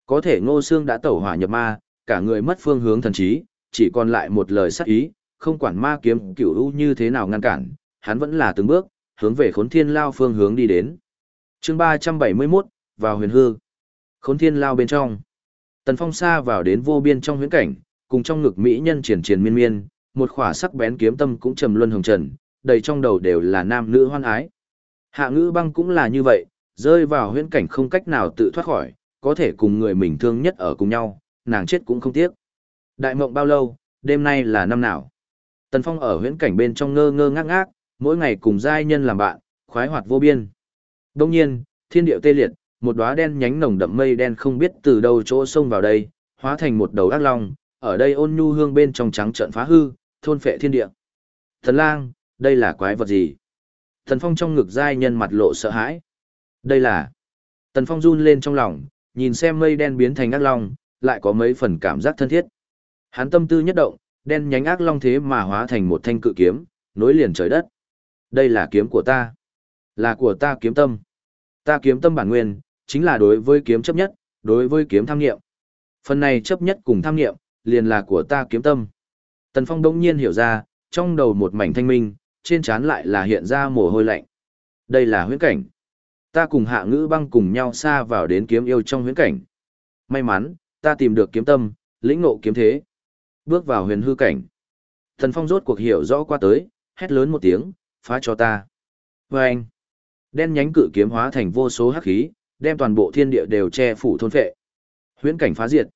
Có thể ngô xương đã tẩu hỏa nhập ma, cả người mất phương hướng thần trí, chỉ còn lại một lời sắc ý, không quản ma kiếm cửu u như thế nào ngăn cản, hắn vẫn là từng bước, hướng về khốn thiên lao phương hướng đi đến. chương 371, vào huyền hư. Khốn thiên lao bên trong. Tần phong xa vào đến vô biên trong huyễn cảnh, cùng trong ngực mỹ nhân triển triển miên miên, một khỏa sắc bén kiếm tâm cũng trầm luân hồng trần, đầy trong đầu đều là nam nữ hoan ái. Hạ ngữ băng cũng là như vậy, rơi vào huyễn cảnh không cách nào tự thoát khỏi, có thể cùng người mình thương nhất ở cùng nhau, nàng chết cũng không tiếc. Đại mộng bao lâu, đêm nay là năm nào? Tần Phong ở huyễn cảnh bên trong ngơ ngơ ngác ngác, mỗi ngày cùng giai nhân làm bạn, khoái hoạt vô biên. Đông nhiên, thiên điệu tê liệt, một đóa đen nhánh nồng đậm mây đen không biết từ đâu chỗ xông vào đây, hóa thành một đầu ác long, ở đây ôn nhu hương bên trong trắng trận phá hư, thôn phệ thiên địa. Thần lang, đây là quái vật gì? thần Phong trong ngực giai nhân mặt lộ sợ hãi. Đây là... Tần Phong run lên trong lòng, nhìn xem mây đen biến thành ác long, lại có mấy phần cảm giác thân thiết. Hắn tâm tư nhất động, đen nhánh ác long thế mà hóa thành một thanh cự kiếm, nối liền trời đất. Đây là kiếm của ta. Là của ta kiếm tâm. Ta kiếm tâm bản nguyên, chính là đối với kiếm chấp nhất, đối với kiếm tham nghiệm. Phần này chấp nhất cùng tham nghiệm, liền là của ta kiếm tâm. Tần Phong đống nhiên hiểu ra, trong đầu một mảnh thanh minh, trên trán lại là hiện ra mồ hôi lạnh. Đây là huyễn cảnh. Ta cùng hạ ngữ băng cùng nhau xa vào đến kiếm yêu trong huyễn cảnh. May mắn, ta tìm được kiếm tâm, lĩnh ngộ kiếm thế. Bước vào huyền hư cảnh. Thần Phong rốt cuộc hiểu rõ qua tới, hét lớn một tiếng, phá cho ta. Vâng! anh, đen nhánh cự kiếm hóa thành vô số hắc khí, đem toàn bộ thiên địa đều che phủ thôn phệ. Huyễn cảnh phá diệt.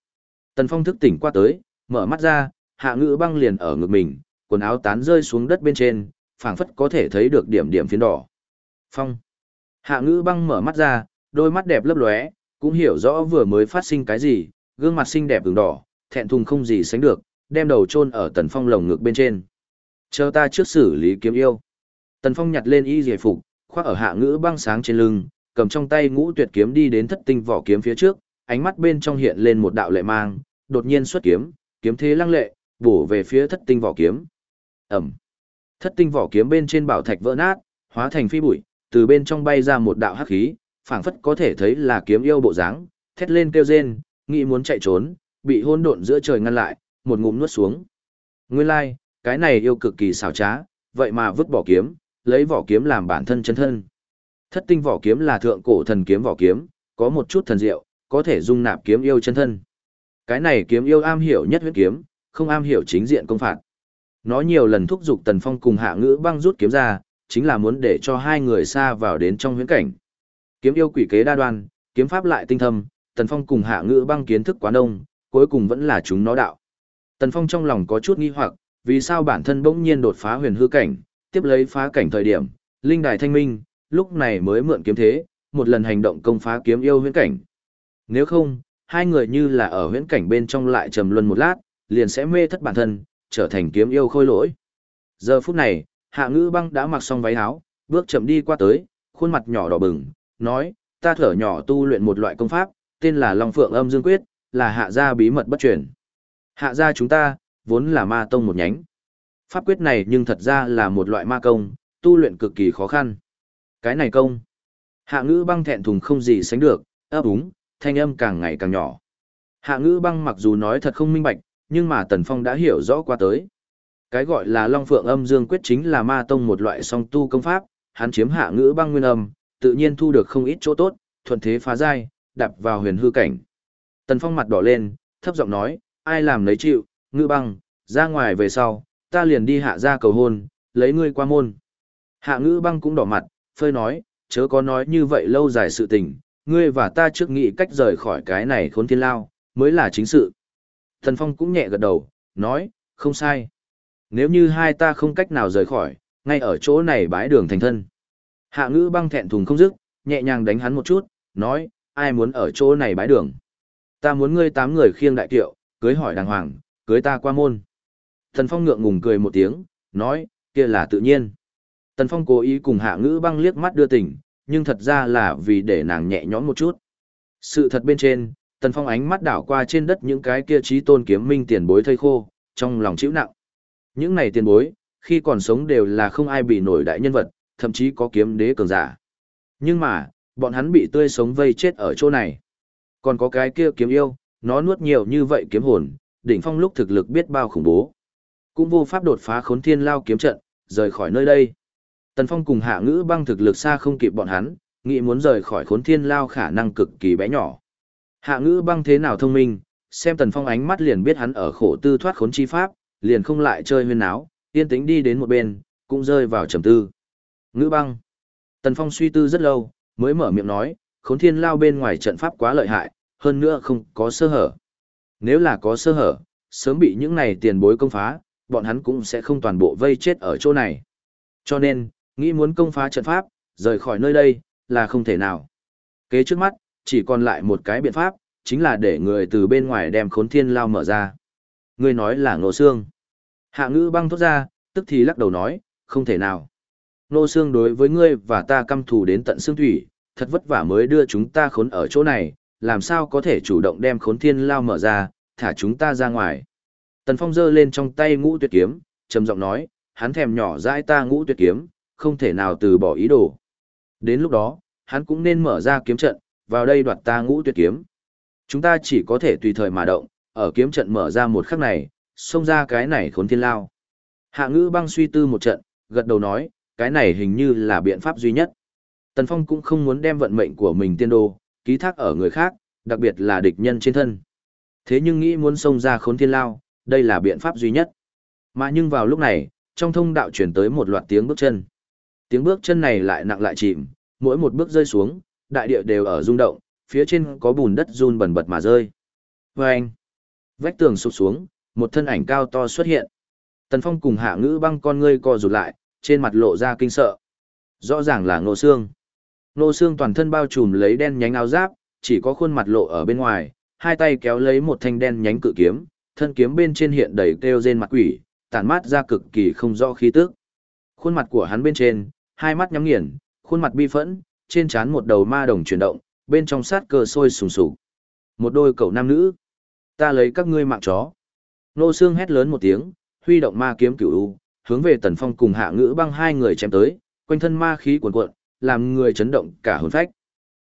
Tần Phong thức tỉnh qua tới, mở mắt ra, hạ ngữ băng liền ở ngực mình, quần áo tán rơi xuống đất bên trên, phảng phất có thể thấy được điểm điểm phiến đỏ. Phong. Hạ ngữ băng mở mắt ra, đôi mắt đẹp lấp lóe, cũng hiểu rõ vừa mới phát sinh cái gì, gương mặt xinh đẹp ửng đỏ, thẹn thùng không gì sánh được, đem đầu chôn ở tần phong lồng ngực bên trên. Chờ ta trước xử lý kiếm yêu. Tần phong nhặt lên y giải phục, khoác ở hạ ngữ băng sáng trên lưng, cầm trong tay ngũ tuyệt kiếm đi đến thất tinh vỏ kiếm phía trước, ánh mắt bên trong hiện lên một đạo lệ mang, đột nhiên xuất kiếm, kiếm thế lăng lệ, bổ về phía thất tinh vỏ kiếm. Ẩm. Thất tinh vỏ kiếm bên trên bảo thạch vỡ nát, hóa thành phi bụi, từ bên trong bay ra một đạo hắc khí, phảng phất có thể thấy là kiếm yêu bộ dáng, thét lên kêu rên, nghĩ muốn chạy trốn, bị hôn độn giữa trời ngăn lại, một ngụm nuốt xuống. Nguyên lai, like, cái này yêu cực kỳ xảo trá, vậy mà vứt bỏ kiếm, lấy vỏ kiếm làm bản thân chân thân. Thất tinh vỏ kiếm là thượng cổ thần kiếm vỏ kiếm, có một chút thần diệu, có thể dung nạp kiếm yêu chân thân. Cái này kiếm yêu am hiểu nhất huyết kiếm, không am hiểu chính diện công phạt. Nó nhiều lần thúc giục Tần Phong cùng Hạ Ngữ băng rút kiếm ra, chính là muốn để cho hai người xa vào đến trong huyễn cảnh. Kiếm yêu quỷ kế đa đoan, kiếm pháp lại tinh thâm, Tần Phong cùng Hạ Ngữ băng kiến thức quá đông, cuối cùng vẫn là chúng nó đạo. Tần Phong trong lòng có chút nghi hoặc, vì sao bản thân bỗng nhiên đột phá huyền hư cảnh, tiếp lấy phá cảnh thời điểm, linh đài thanh minh, lúc này mới mượn kiếm thế, một lần hành động công phá kiếm yêu huyễn cảnh. Nếu không, hai người như là ở huyễn cảnh bên trong lại trầm luân một lát, liền sẽ mê thất bản thân, trở thành kiếm yêu khôi lỗi. Giờ phút này, hạ ngữ băng đã mặc xong váy áo, bước chậm đi qua tới, khuôn mặt nhỏ đỏ bừng, nói, ta thở nhỏ tu luyện một loại công pháp, tên là Long Phượng Âm Dương Quyết, là hạ gia bí mật bất truyền. Hạ gia chúng ta, vốn là ma tông một nhánh. Pháp quyết này nhưng thật ra là một loại ma công, tu luyện cực kỳ khó khăn. Cái này công. Hạ ngữ băng thẹn thùng không gì sánh được, ấp úng, thanh âm càng ngày càng nhỏ. Hạ ngữ băng mặc dù nói thật không minh bạch, nhưng mà Tần Phong đã hiểu rõ qua tới. Cái gọi là Long Phượng Âm Dương Quyết chính là ma tông một loại song tu công pháp, hắn chiếm hạ ngữ băng nguyên âm, tự nhiên thu được không ít chỗ tốt, thuận thế phá giai, đạp vào huyền hư cảnh. Tần Phong mặt đỏ lên, thấp giọng nói, ai làm lấy chịu, ngữ băng, ra ngoài về sau, ta liền đi hạ ra cầu hôn, lấy ngươi qua môn. Hạ ngữ băng cũng đỏ mặt, phơi nói, chớ có nói như vậy lâu dài sự tình, ngươi và ta trước nghĩ cách rời khỏi cái này khốn thiên lao, mới là chính sự. Thần Phong cũng nhẹ gật đầu, nói, không sai. Nếu như hai ta không cách nào rời khỏi, ngay ở chỗ này bái đường thành thân. Hạ ngữ băng thẹn thùng không dứt, nhẹ nhàng đánh hắn một chút, nói, ai muốn ở chỗ này bái đường. Ta muốn ngươi tám người khiêng đại kiệu, cưới hỏi đàng hoàng, cưới ta qua môn. Thần Phong ngượng ngùng cười một tiếng, nói, kia là tự nhiên. Tần Phong cố ý cùng hạ ngữ băng liếc mắt đưa tình, nhưng thật ra là vì để nàng nhẹ nhõm một chút. Sự thật bên trên, Tần Phong ánh mắt đảo qua trên đất những cái kia trí tôn kiếm minh tiền bối thây khô, trong lòng chịu nặng. Những này tiền bối, khi còn sống đều là không ai bị nổi đại nhân vật, thậm chí có kiếm đế cường giả. Nhưng mà, bọn hắn bị tươi sống vây chết ở chỗ này. Còn có cái kia kiếm yêu, nó nuốt nhiều như vậy kiếm hồn, đỉnh phong lúc thực lực biết bao khủng bố. Cũng vô pháp đột phá khốn thiên lao kiếm trận, rời khỏi nơi đây. Tần Phong cùng hạ ngữ băng thực lực xa không kịp bọn hắn, nghĩ muốn rời khỏi khốn thiên lao khả năng cực kỳ bé nhỏ. Hạ ngữ băng thế nào thông minh, xem Tần Phong ánh mắt liền biết hắn ở khổ tư thoát khốn chi pháp, liền không lại chơi huyên náo, yên tĩnh đi đến một bên, cũng rơi vào trầm tư. Ngữ băng. Tần Phong suy tư rất lâu, mới mở miệng nói, khốn thiên lao bên ngoài trận pháp quá lợi hại, hơn nữa không có sơ hở. Nếu là có sơ hở, sớm bị những này tiền bối công phá, bọn hắn cũng sẽ không toàn bộ vây chết ở chỗ này. Cho nên, nghĩ muốn công phá trận pháp, rời khỏi nơi đây, là không thể nào. Kế trước mắt, chỉ còn lại một cái biện pháp, chính là để người từ bên ngoài đem khốn thiên lao mở ra. Người nói là ngộ xương. Hạ ngữ băng thốt ra, tức thì lắc đầu nói, không thể nào. Nô xương đối với ngươi và ta căm thù đến tận xương thủy, thật vất vả mới đưa chúng ta khốn ở chỗ này, làm sao có thể chủ động đem khốn thiên lao mở ra, thả chúng ta ra ngoài. Tần Phong giơ lên trong tay ngũ tuyệt kiếm, trầm giọng nói, hắn thèm nhỏ dãi ta ngũ tuyệt kiếm, không thể nào từ bỏ ý đồ. Đến lúc đó, hắn cũng nên mở ra kiếm trận, vào đây đoạt ta ngũ tuyệt kiếm. Chúng ta chỉ có thể tùy thời mà động, ở kiếm trận mở ra một khắc này, xông ra cái này khốn thiên lao. Hạ ngữ băng suy tư một trận, gật đầu nói, cái này hình như là biện pháp duy nhất. Tần Phong cũng không muốn đem vận mệnh của mình tiên đồ ký thác ở người khác, đặc biệt là địch nhân trên thân. Thế nhưng nghĩ muốn xông ra khốn thiên lao, đây là biện pháp duy nhất. Mà nhưng vào lúc này, trong thông đạo chuyển tới một loạt tiếng bước chân. Tiếng bước chân này lại nặng lại chìm, mỗi một bước rơi xuống, đại địa đều ở rung động, phía trên có bùn đất run bẩn bật mà rơi. Vâng! anh, vách tường sụp xuống, một thân ảnh cao to xuất hiện. Tần Phong cùng hạ ngữ băng con ngươi co rụt lại, trên mặt lộ ra kinh sợ. Rõ ràng là ngô xương. Ngô xương toàn thân bao trùm lấy đen nhánh áo giáp, chỉ có khuôn mặt lộ ở bên ngoài, hai tay kéo lấy một thanh đen nhánh cự kiếm, thân kiếm bên trên hiện đầy kêu rên mặt quỷ, tản mát ra cực kỳ không rõ khí tức. Khuôn mặt của hắn bên trên, hai mắt nhắm nghiền, khuôn mặt bi phẫn, trên trán một đầu ma đồng chuyển động, bên trong sát cơ sôi sùng sục. Một đôi cậu nam nữ, ta lấy các ngươi mạng chó. Nô Xương hét lớn một tiếng, huy động ma kiếm cửu u, hướng về Tần Phong cùng Hạ Ngữ Băng hai người chém tới, quanh thân ma khí cuồn cuộn, làm người chấn động cả hồn phách.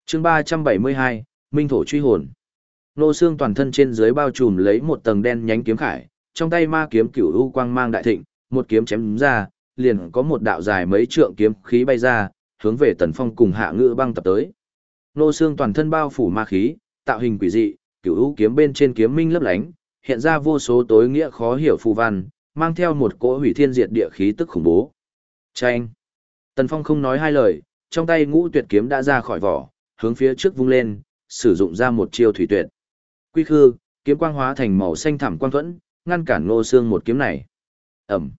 Chương 372, Minh thổ truy hồn. Nô xương toàn thân trên dưới bao trùm lấy một tầng đen nhánh kiếm khải, trong tay ma kiếm cửu u quang mang đại thịnh, một kiếm chém ra, liền có một đạo dài mấy trượng kiếm khí bay ra, hướng về Tần Phong cùng Hạ Ngữ Băng tập tới. Nô xương toàn thân bao phủ ma khí, tạo hình quỷ dị, cửu u kiếm bên trên kiếm minh lấp lánh, hiện ra vô số tối nghĩa khó hiểu phù văn, mang theo một cỗ hủy thiên diệt địa khí tức khủng bố. Chanh! Tần Phong không nói hai lời, trong tay ngũ tuyệt kiếm đã ra khỏi vỏ, hướng phía trước vung lên, sử dụng ra một chiêu thủy tuyệt. Quy khư, kiếm quang hóa thành màu xanh thẳm quang thuẫn, ngăn cản Ngô Xương một kiếm này. Ẩm.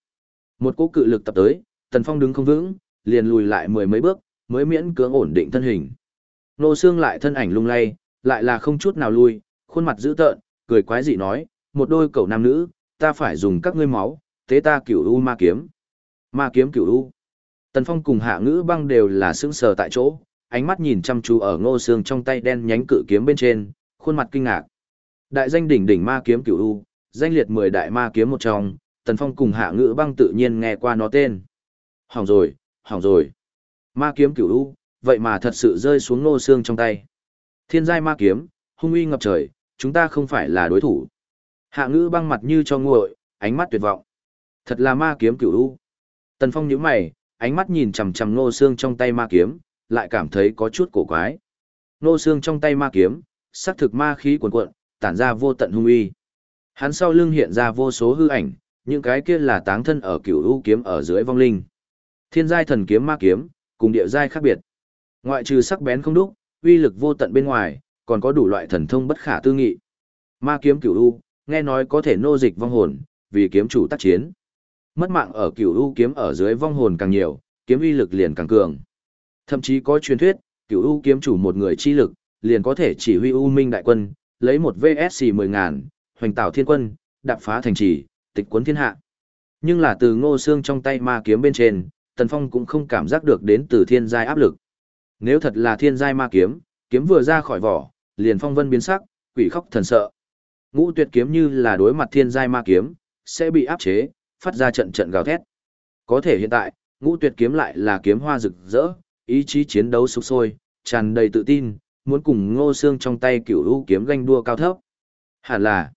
Một cỗ cự lực tập tới, Tần Phong đứng không vững, liền lùi lại mười mấy bước, mới miễn cưỡng ổn định thân hình. Ngô Xương lại thân ảnh lung lay, lại là không chút nào lui, khuôn mặt dữ tợn, cười quái dị nói, một đôi cậu nam nữ, ta phải dùng các ngươi máu, thế ta cửu u ma kiếm. Ma kiếm cửu u. Tần Phong cùng Hạ Ngữ Băng đều là sững sờ tại chỗ, ánh mắt nhìn chăm chú ở Ngô Xương trong tay đen nhánh cự kiếm bên trên, khuôn mặt kinh ngạc. Đại danh đỉnh đỉnh ma kiếm cửu u, danh liệt 10 đại ma kiếm một trong, Tần Phong cùng Hạ Ngữ Băng tự nhiên nghe qua nó tên. Hỏng rồi, hỏng rồi. Ma kiếm cửu u, vậy mà thật sự rơi xuống nô Xương trong tay. Thiên giai ma kiếm, hung uy ngập trời, chúng ta không phải là đối thủ. Hạ ngữ băng mặt như cho nguội, ánh mắt tuyệt vọng. Thật là ma kiếm cửu u. Tần Phong nhíu mày, ánh mắt nhìn chằm chằm nô xương trong tay ma kiếm, lại cảm thấy có chút cổ quái. Nô xương trong tay ma kiếm, sắc thực ma khí cuồn cuộn, tản ra vô tận hung uy. Hắn sau lưng hiện ra vô số hư ảnh, những cái kia là táng thân ở cửu u kiếm ở dưới vong linh. Thiên giai thần kiếm ma kiếm, cùng địa giai khác biệt. Ngoại trừ sắc bén không đúc, uy lực vô tận bên ngoài, còn có đủ loại thần thông bất khả tư nghị. Ma kiếm cửu u, nghe nói có thể nô dịch vong hồn, vì kiếm chủ tác chiến. Mất mạng ở cửu u kiếm ở dưới vong hồn càng nhiều, kiếm uy lực liền càng cường. Thậm chí có truyền thuyết, cửu u kiếm chủ một người chi lực, liền có thể chỉ huy u minh đại quân, lấy một VSC 10 ngàn, hoành tạo thiên quân, đạp phá thành trì, tịch cuốn thiên hạ. Nhưng là từ ngô xương trong tay ma kiếm bên trên, Tần Phong cũng không cảm giác được đến từ thiên giai áp lực. Nếu thật là thiên giai ma kiếm, kiếm vừa ra khỏi vỏ, liền phong vân biến sắc, quỷ khóc thần sợ. Ngũ tuyệt kiếm như là đối mặt thiên giai ma kiếm, sẽ bị áp chế, phát ra trận trận gào thét. Có thể hiện tại, ngũ tuyệt kiếm lại là kiếm hoa rực rỡ, ý chí chiến đấu sục sôi, tràn đầy tự tin, muốn cùng ngô xương trong tay cửu u kiếm ganh đua cao thấp. Hẳn là,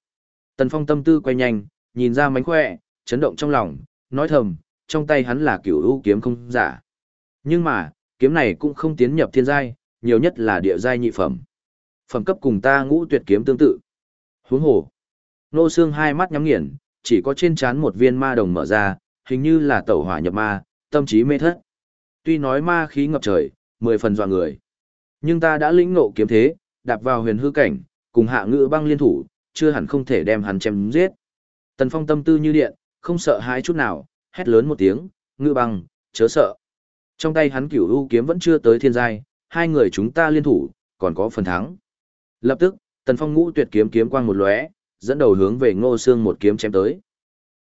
tần phong tâm tư quay nhanh, nhìn ra mánh khỏe, chấn động trong lòng, nói thầm, trong tay hắn là cửu u kiếm không giả. Nhưng mà, kiếm này cũng không tiến nhập thiên giai, nhiều nhất là địa giai nhị phẩm. Phẩm cấp cùng ta ngũ tuyệt kiếm tương tự. Huống hồ. Nô xương hai mắt nhắm nghiền, chỉ có trên trán một viên ma đồng mở ra, hình như là tẩu hỏa nhập ma, tâm trí mê thất. Tuy nói ma khí ngập trời, mười phần dọa người. Nhưng ta đã lĩnh ngộ kiếm thế, đạp vào huyền hư cảnh, cùng hạ ngữ băng liên thủ, chưa hẳn không thể đem hắn chém giết. Tần Phong tâm tư như điện, không sợ hãi chút nào, hét lớn một tiếng, Ngự băng, chớ sợ. Trong tay hắn cửu u kiếm vẫn chưa tới thiên giai, hai người chúng ta liên thủ, còn có phần thắng. Lập tức, Tần Phong ngũ tuyệt kiếm kiếm quang một lóe, dẫn đầu hướng về Ngô Sương một kiếm chém tới.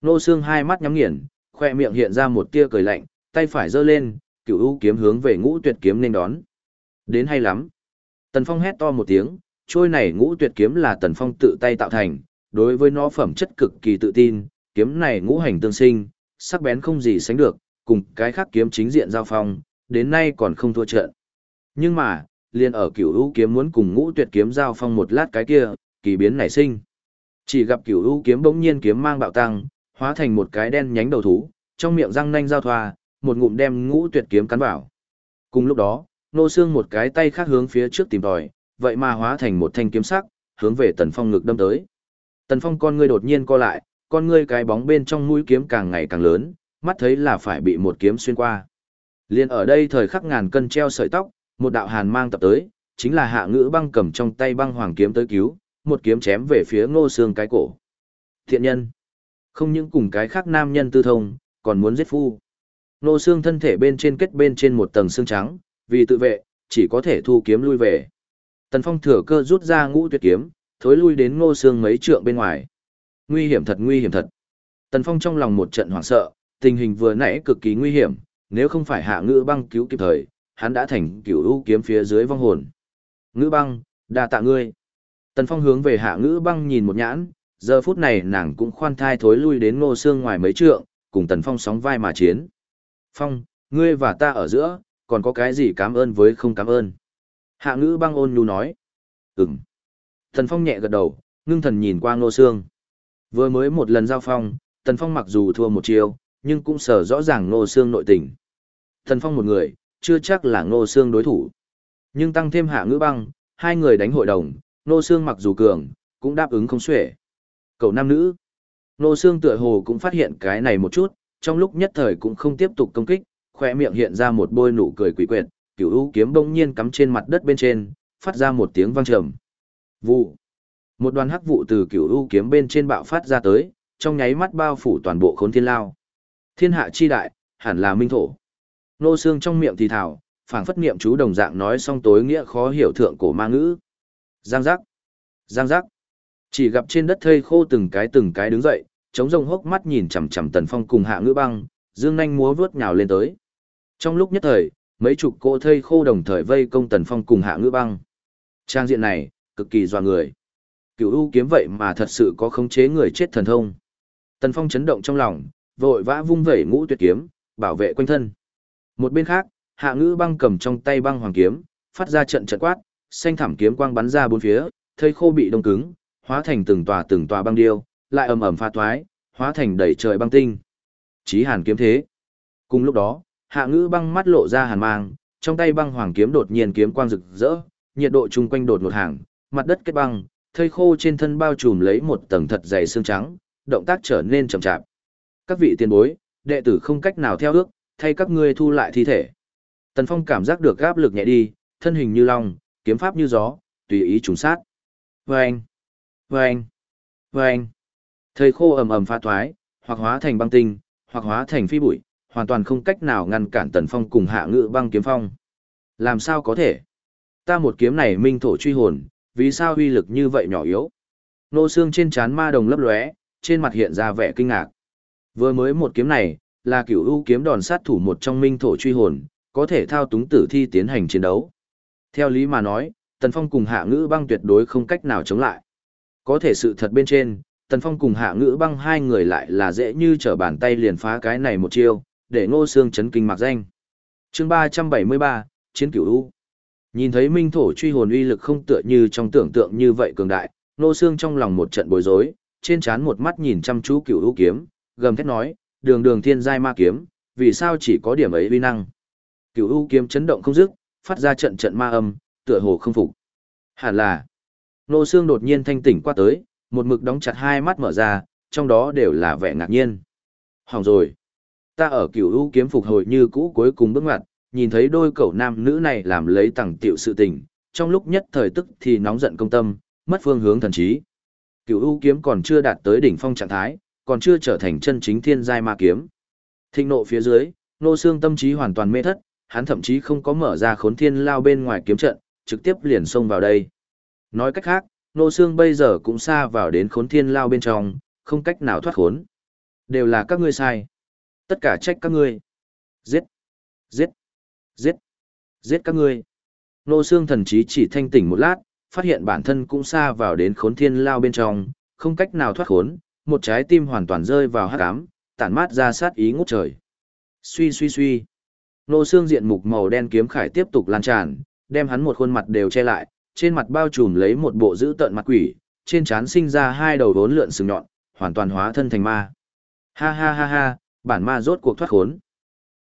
Ngô Sương hai mắt nhắm nghiền, khoe miệng hiện ra một tia cười lạnh, tay phải giơ lên, cửu u kiếm hướng về ngũ tuyệt kiếm nên đón. Đến hay lắm. Tần Phong hét to một tiếng, trôi này ngũ tuyệt kiếm là Tần Phong tự tay tạo thành, đối với nó phẩm chất cực kỳ tự tin, kiếm này ngũ hành tương sinh, sắc bén không gì sánh được, cùng cái khác kiếm chính diện giao phong, đến nay còn không thua trận. Nhưng mà, liền ở cửu u kiếm muốn cùng ngũ tuyệt kiếm giao phong một lát cái kia, kỳ biến nảy sinh. Chỉ gặp cửu u kiếm bỗng nhiên kiếm mang bạo tăng, hóa thành một cái đen nhánh đầu thú, trong miệng răng nanh giao thoa, một ngụm đem ngũ tuyệt kiếm cắn vào. Cùng lúc đó, nô xương một cái tay khác hướng phía trước tìm tòi, vậy mà hóa thành một thanh kiếm sắc, hướng về Tần Phong ngực đâm tới. Tần Phong con ngươi đột nhiên co lại, con ngươi cái bóng bên trong mũi kiếm càng ngày càng lớn, mắt thấy là phải bị một kiếm xuyên qua. Liên ở đây thời khắc ngàn cân treo sợi tóc, một đạo hàn mang tập tới, chính là hạ ngữ băng cầm trong tay băng hoàng kiếm tới cứu, một kiếm chém về phía ngô xương cái cổ. Thiện nhân, không những cùng cái khác nam nhân tư thông, còn muốn giết phu. Ngô xương thân thể bên trên kết bên trên một tầng xương trắng, vì tự vệ, chỉ có thể thu kiếm lui về. Tần Phong thừa cơ rút ra ngũ tuyệt kiếm, thối lui đến ngô xương mấy trượng bên ngoài. Nguy hiểm thật nguy hiểm thật. Tần Phong trong lòng một trận hoảng sợ, tình hình vừa nãy cực kỳ nguy hiểm, nếu không phải hạ ngữ băng cứu kịp thời, hắn đã thành cửu u kiếm phía dưới vong hồn. Ngữ băng, đa tạ ngươi. Tần Phong hướng về hạ ngữ băng nhìn một nhãn, giờ phút này nàng cũng khoan thai thối lui đến ngô xương ngoài mấy trượng, cùng Tần Phong sóng vai mà chiến. Phong, ngươi và ta ở giữa, còn có cái gì cảm ơn với không cảm ơn. Hạ ngữ băng ôn nhu nói. Ừm. Tần Phong nhẹ gật đầu, ngưng thần nhìn qua ngô Sương. Vừa mới một lần giao phong, Tần Phong mặc dù thua một chiêu, nhưng cũng sở rõ ràng ngô Sương nội tình. Tần Phong một người, chưa chắc là ngô Sương đối thủ. Nhưng tăng thêm hạ ngữ băng, hai người đánh hội đồng, ngô Sương mặc dù cường, cũng đáp ứng không xuể. Cậu nam nữ. Ngô Sương tựa hồ cũng phát hiện cái này một chút, trong lúc nhất thời cũng không tiếp tục công kích, khỏe miệng hiện ra một bôi nụ cười quỷ quyệt, cửu u kiếm bỗng nhiên cắm trên mặt đất bên trên, phát ra một tiếng vang trầm. Vụ. Một đoàn hắc vụ từ cửu u kiếm bên trên bạo phát ra tới, trong nháy mắt bao phủ toàn bộ khốn thiên lao. Thiên hạ chi đại, hẳn là minh thổ. Nô xương trong miệng thì thảo, phảng phất niệm chú đồng dạng nói xong tối nghĩa khó hiểu thượng cổ ma ngữ. Giang giác. Giang giác. Chỉ gặp trên đất thây khô từng cái từng cái đứng dậy, chống rồng hốc mắt nhìn chằm chằm Tần Phong cùng hạ ngữ băng, dương nhanh múa vướt nhào lên tới. Trong lúc nhất thời, mấy chục cỗ thây khô đồng thời vây công Tần Phong cùng hạ ngữ băng. Trang diện này, cực kỳ dọa người. Cửu U kiếm vậy mà thật sự có khống chế người chết thần thông. Tần Phong chấn động trong lòng, vội vã vung vẩy ngũ tuyệt kiếm, bảo vệ quanh thân. Một bên khác, Hạ Ngữ Băng cầm trong tay băng hoàng kiếm, phát ra trận trận quát, xanh thảm kiếm quang bắn ra bốn phía, thây khô bị đông cứng, hóa thành từng tòa từng tòa băng điêu, lại ầm ầm pha toái, hóa thành đầy trời băng tinh. Chí Hàn kiếm thế. Cùng lúc đó, Hạ Ngữ Băng mắt lộ ra hàn mang, trong tay băng hoàng kiếm đột nhiên kiếm quang rực rỡ, nhiệt độ chung quanh đột ngột hàng, mặt đất kết băng, thây khô trên thân bao trùm lấy một tầng thật dày xương trắng, động tác trở nên chậm chạp. Các vị tiền bối, đệ tử không cách nào theo ước, thay các ngươi thu lại thi thể. Tần Phong cảm giác được áp lực nhẹ đi, thân hình như long, kiếm pháp như gió, tùy ý trùng sát. Vâng! Vâng! Vâng! Thầy khô ầm ầm pha thoái, hoặc hóa thành băng tinh, hoặc hóa thành phi bụi, hoàn toàn không cách nào ngăn cản Tần Phong cùng hạ ngự băng kiếm phong. Làm sao có thể? Ta một kiếm này minh thổ truy hồn, vì sao uy lực như vậy nhỏ yếu? Nô xương trên trán ma đồng lấp lóe, trên mặt hiện ra vẻ kinh ngạc. Vừa mới một kiếm này, là cửu u kiếm đòn sát thủ một trong minh thổ truy hồn, có thể thao túng tử thi tiến hành chiến đấu. Theo lý mà nói, Tần Phong cùng Hạ Ngữ Băng tuyệt đối không cách nào chống lại. Có thể sự thật bên trên, Tần Phong cùng Hạ Ngữ Băng hai người lại là dễ như trở bàn tay liền phá cái này một chiêu, để Ngô Xương chấn kinh mặc danh. Chương 373, Chiến Cửu U. Nhìn thấy minh thổ truy hồn uy lực không tựa như trong tưởng tượng như vậy cường đại, Nô Xương trong lòng một trận bối rối, trên trán một mắt nhìn chăm chú Cửu U kiếm, gầm thét nói, đường đường thiên giai ma kiếm, vì sao chỉ có điểm ấy uy năng. Cửu u kiếm chấn động không dứt, phát ra trận trận ma âm, tựa hồ không phục. Hẳn là, nô xương đột nhiên thanh tỉnh qua tới, một mực đóng chặt hai mắt mở ra, trong đó đều là vẻ ngạc nhiên. Hỏng rồi. Ta ở cửu u kiếm phục hồi như cũ cuối cùng bước ngoặt, nhìn thấy đôi cậu nam nữ này làm lấy tẳng tiểu sự tình, trong lúc nhất thời tức thì nóng giận công tâm, mất phương hướng thần trí. Cửu u kiếm còn chưa đạt tới đỉnh phong trạng thái, còn chưa trở thành chân chính thiên giai ma kiếm. Thịnh nộ phía dưới, nô xương tâm trí hoàn toàn mê thất, hắn thậm chí không có mở ra khốn thiên lao bên ngoài kiếm trận, trực tiếp liền xông vào đây. Nói cách khác, nô xương bây giờ cũng xa vào đến khốn thiên lao bên trong, không cách nào thoát khốn. Đều là các ngươi sai. Tất cả trách các ngươi. Giết! Giết! Giết! Giết các ngươi! Nô xương thần trí chỉ thanh tỉnh một lát, phát hiện bản thân cũng xa vào đến khốn thiên lao bên trong, không cách nào thoát khốn, một trái tim hoàn toàn rơi vào hắc ám, tản mát ra sát ý ngút trời. Suy suy suy. Nô xương diện mục màu đen kiếm khải tiếp tục lan tràn, đem hắn một khuôn mặt đều che lại, trên mặt bao trùm lấy một bộ dữ tợn mặt quỷ, trên trán sinh ra hai đầu đốn lượn sừng nhọn, hoàn toàn hóa thân thành ma. Ha ha ha ha, bản ma rốt cuộc thoát khốn.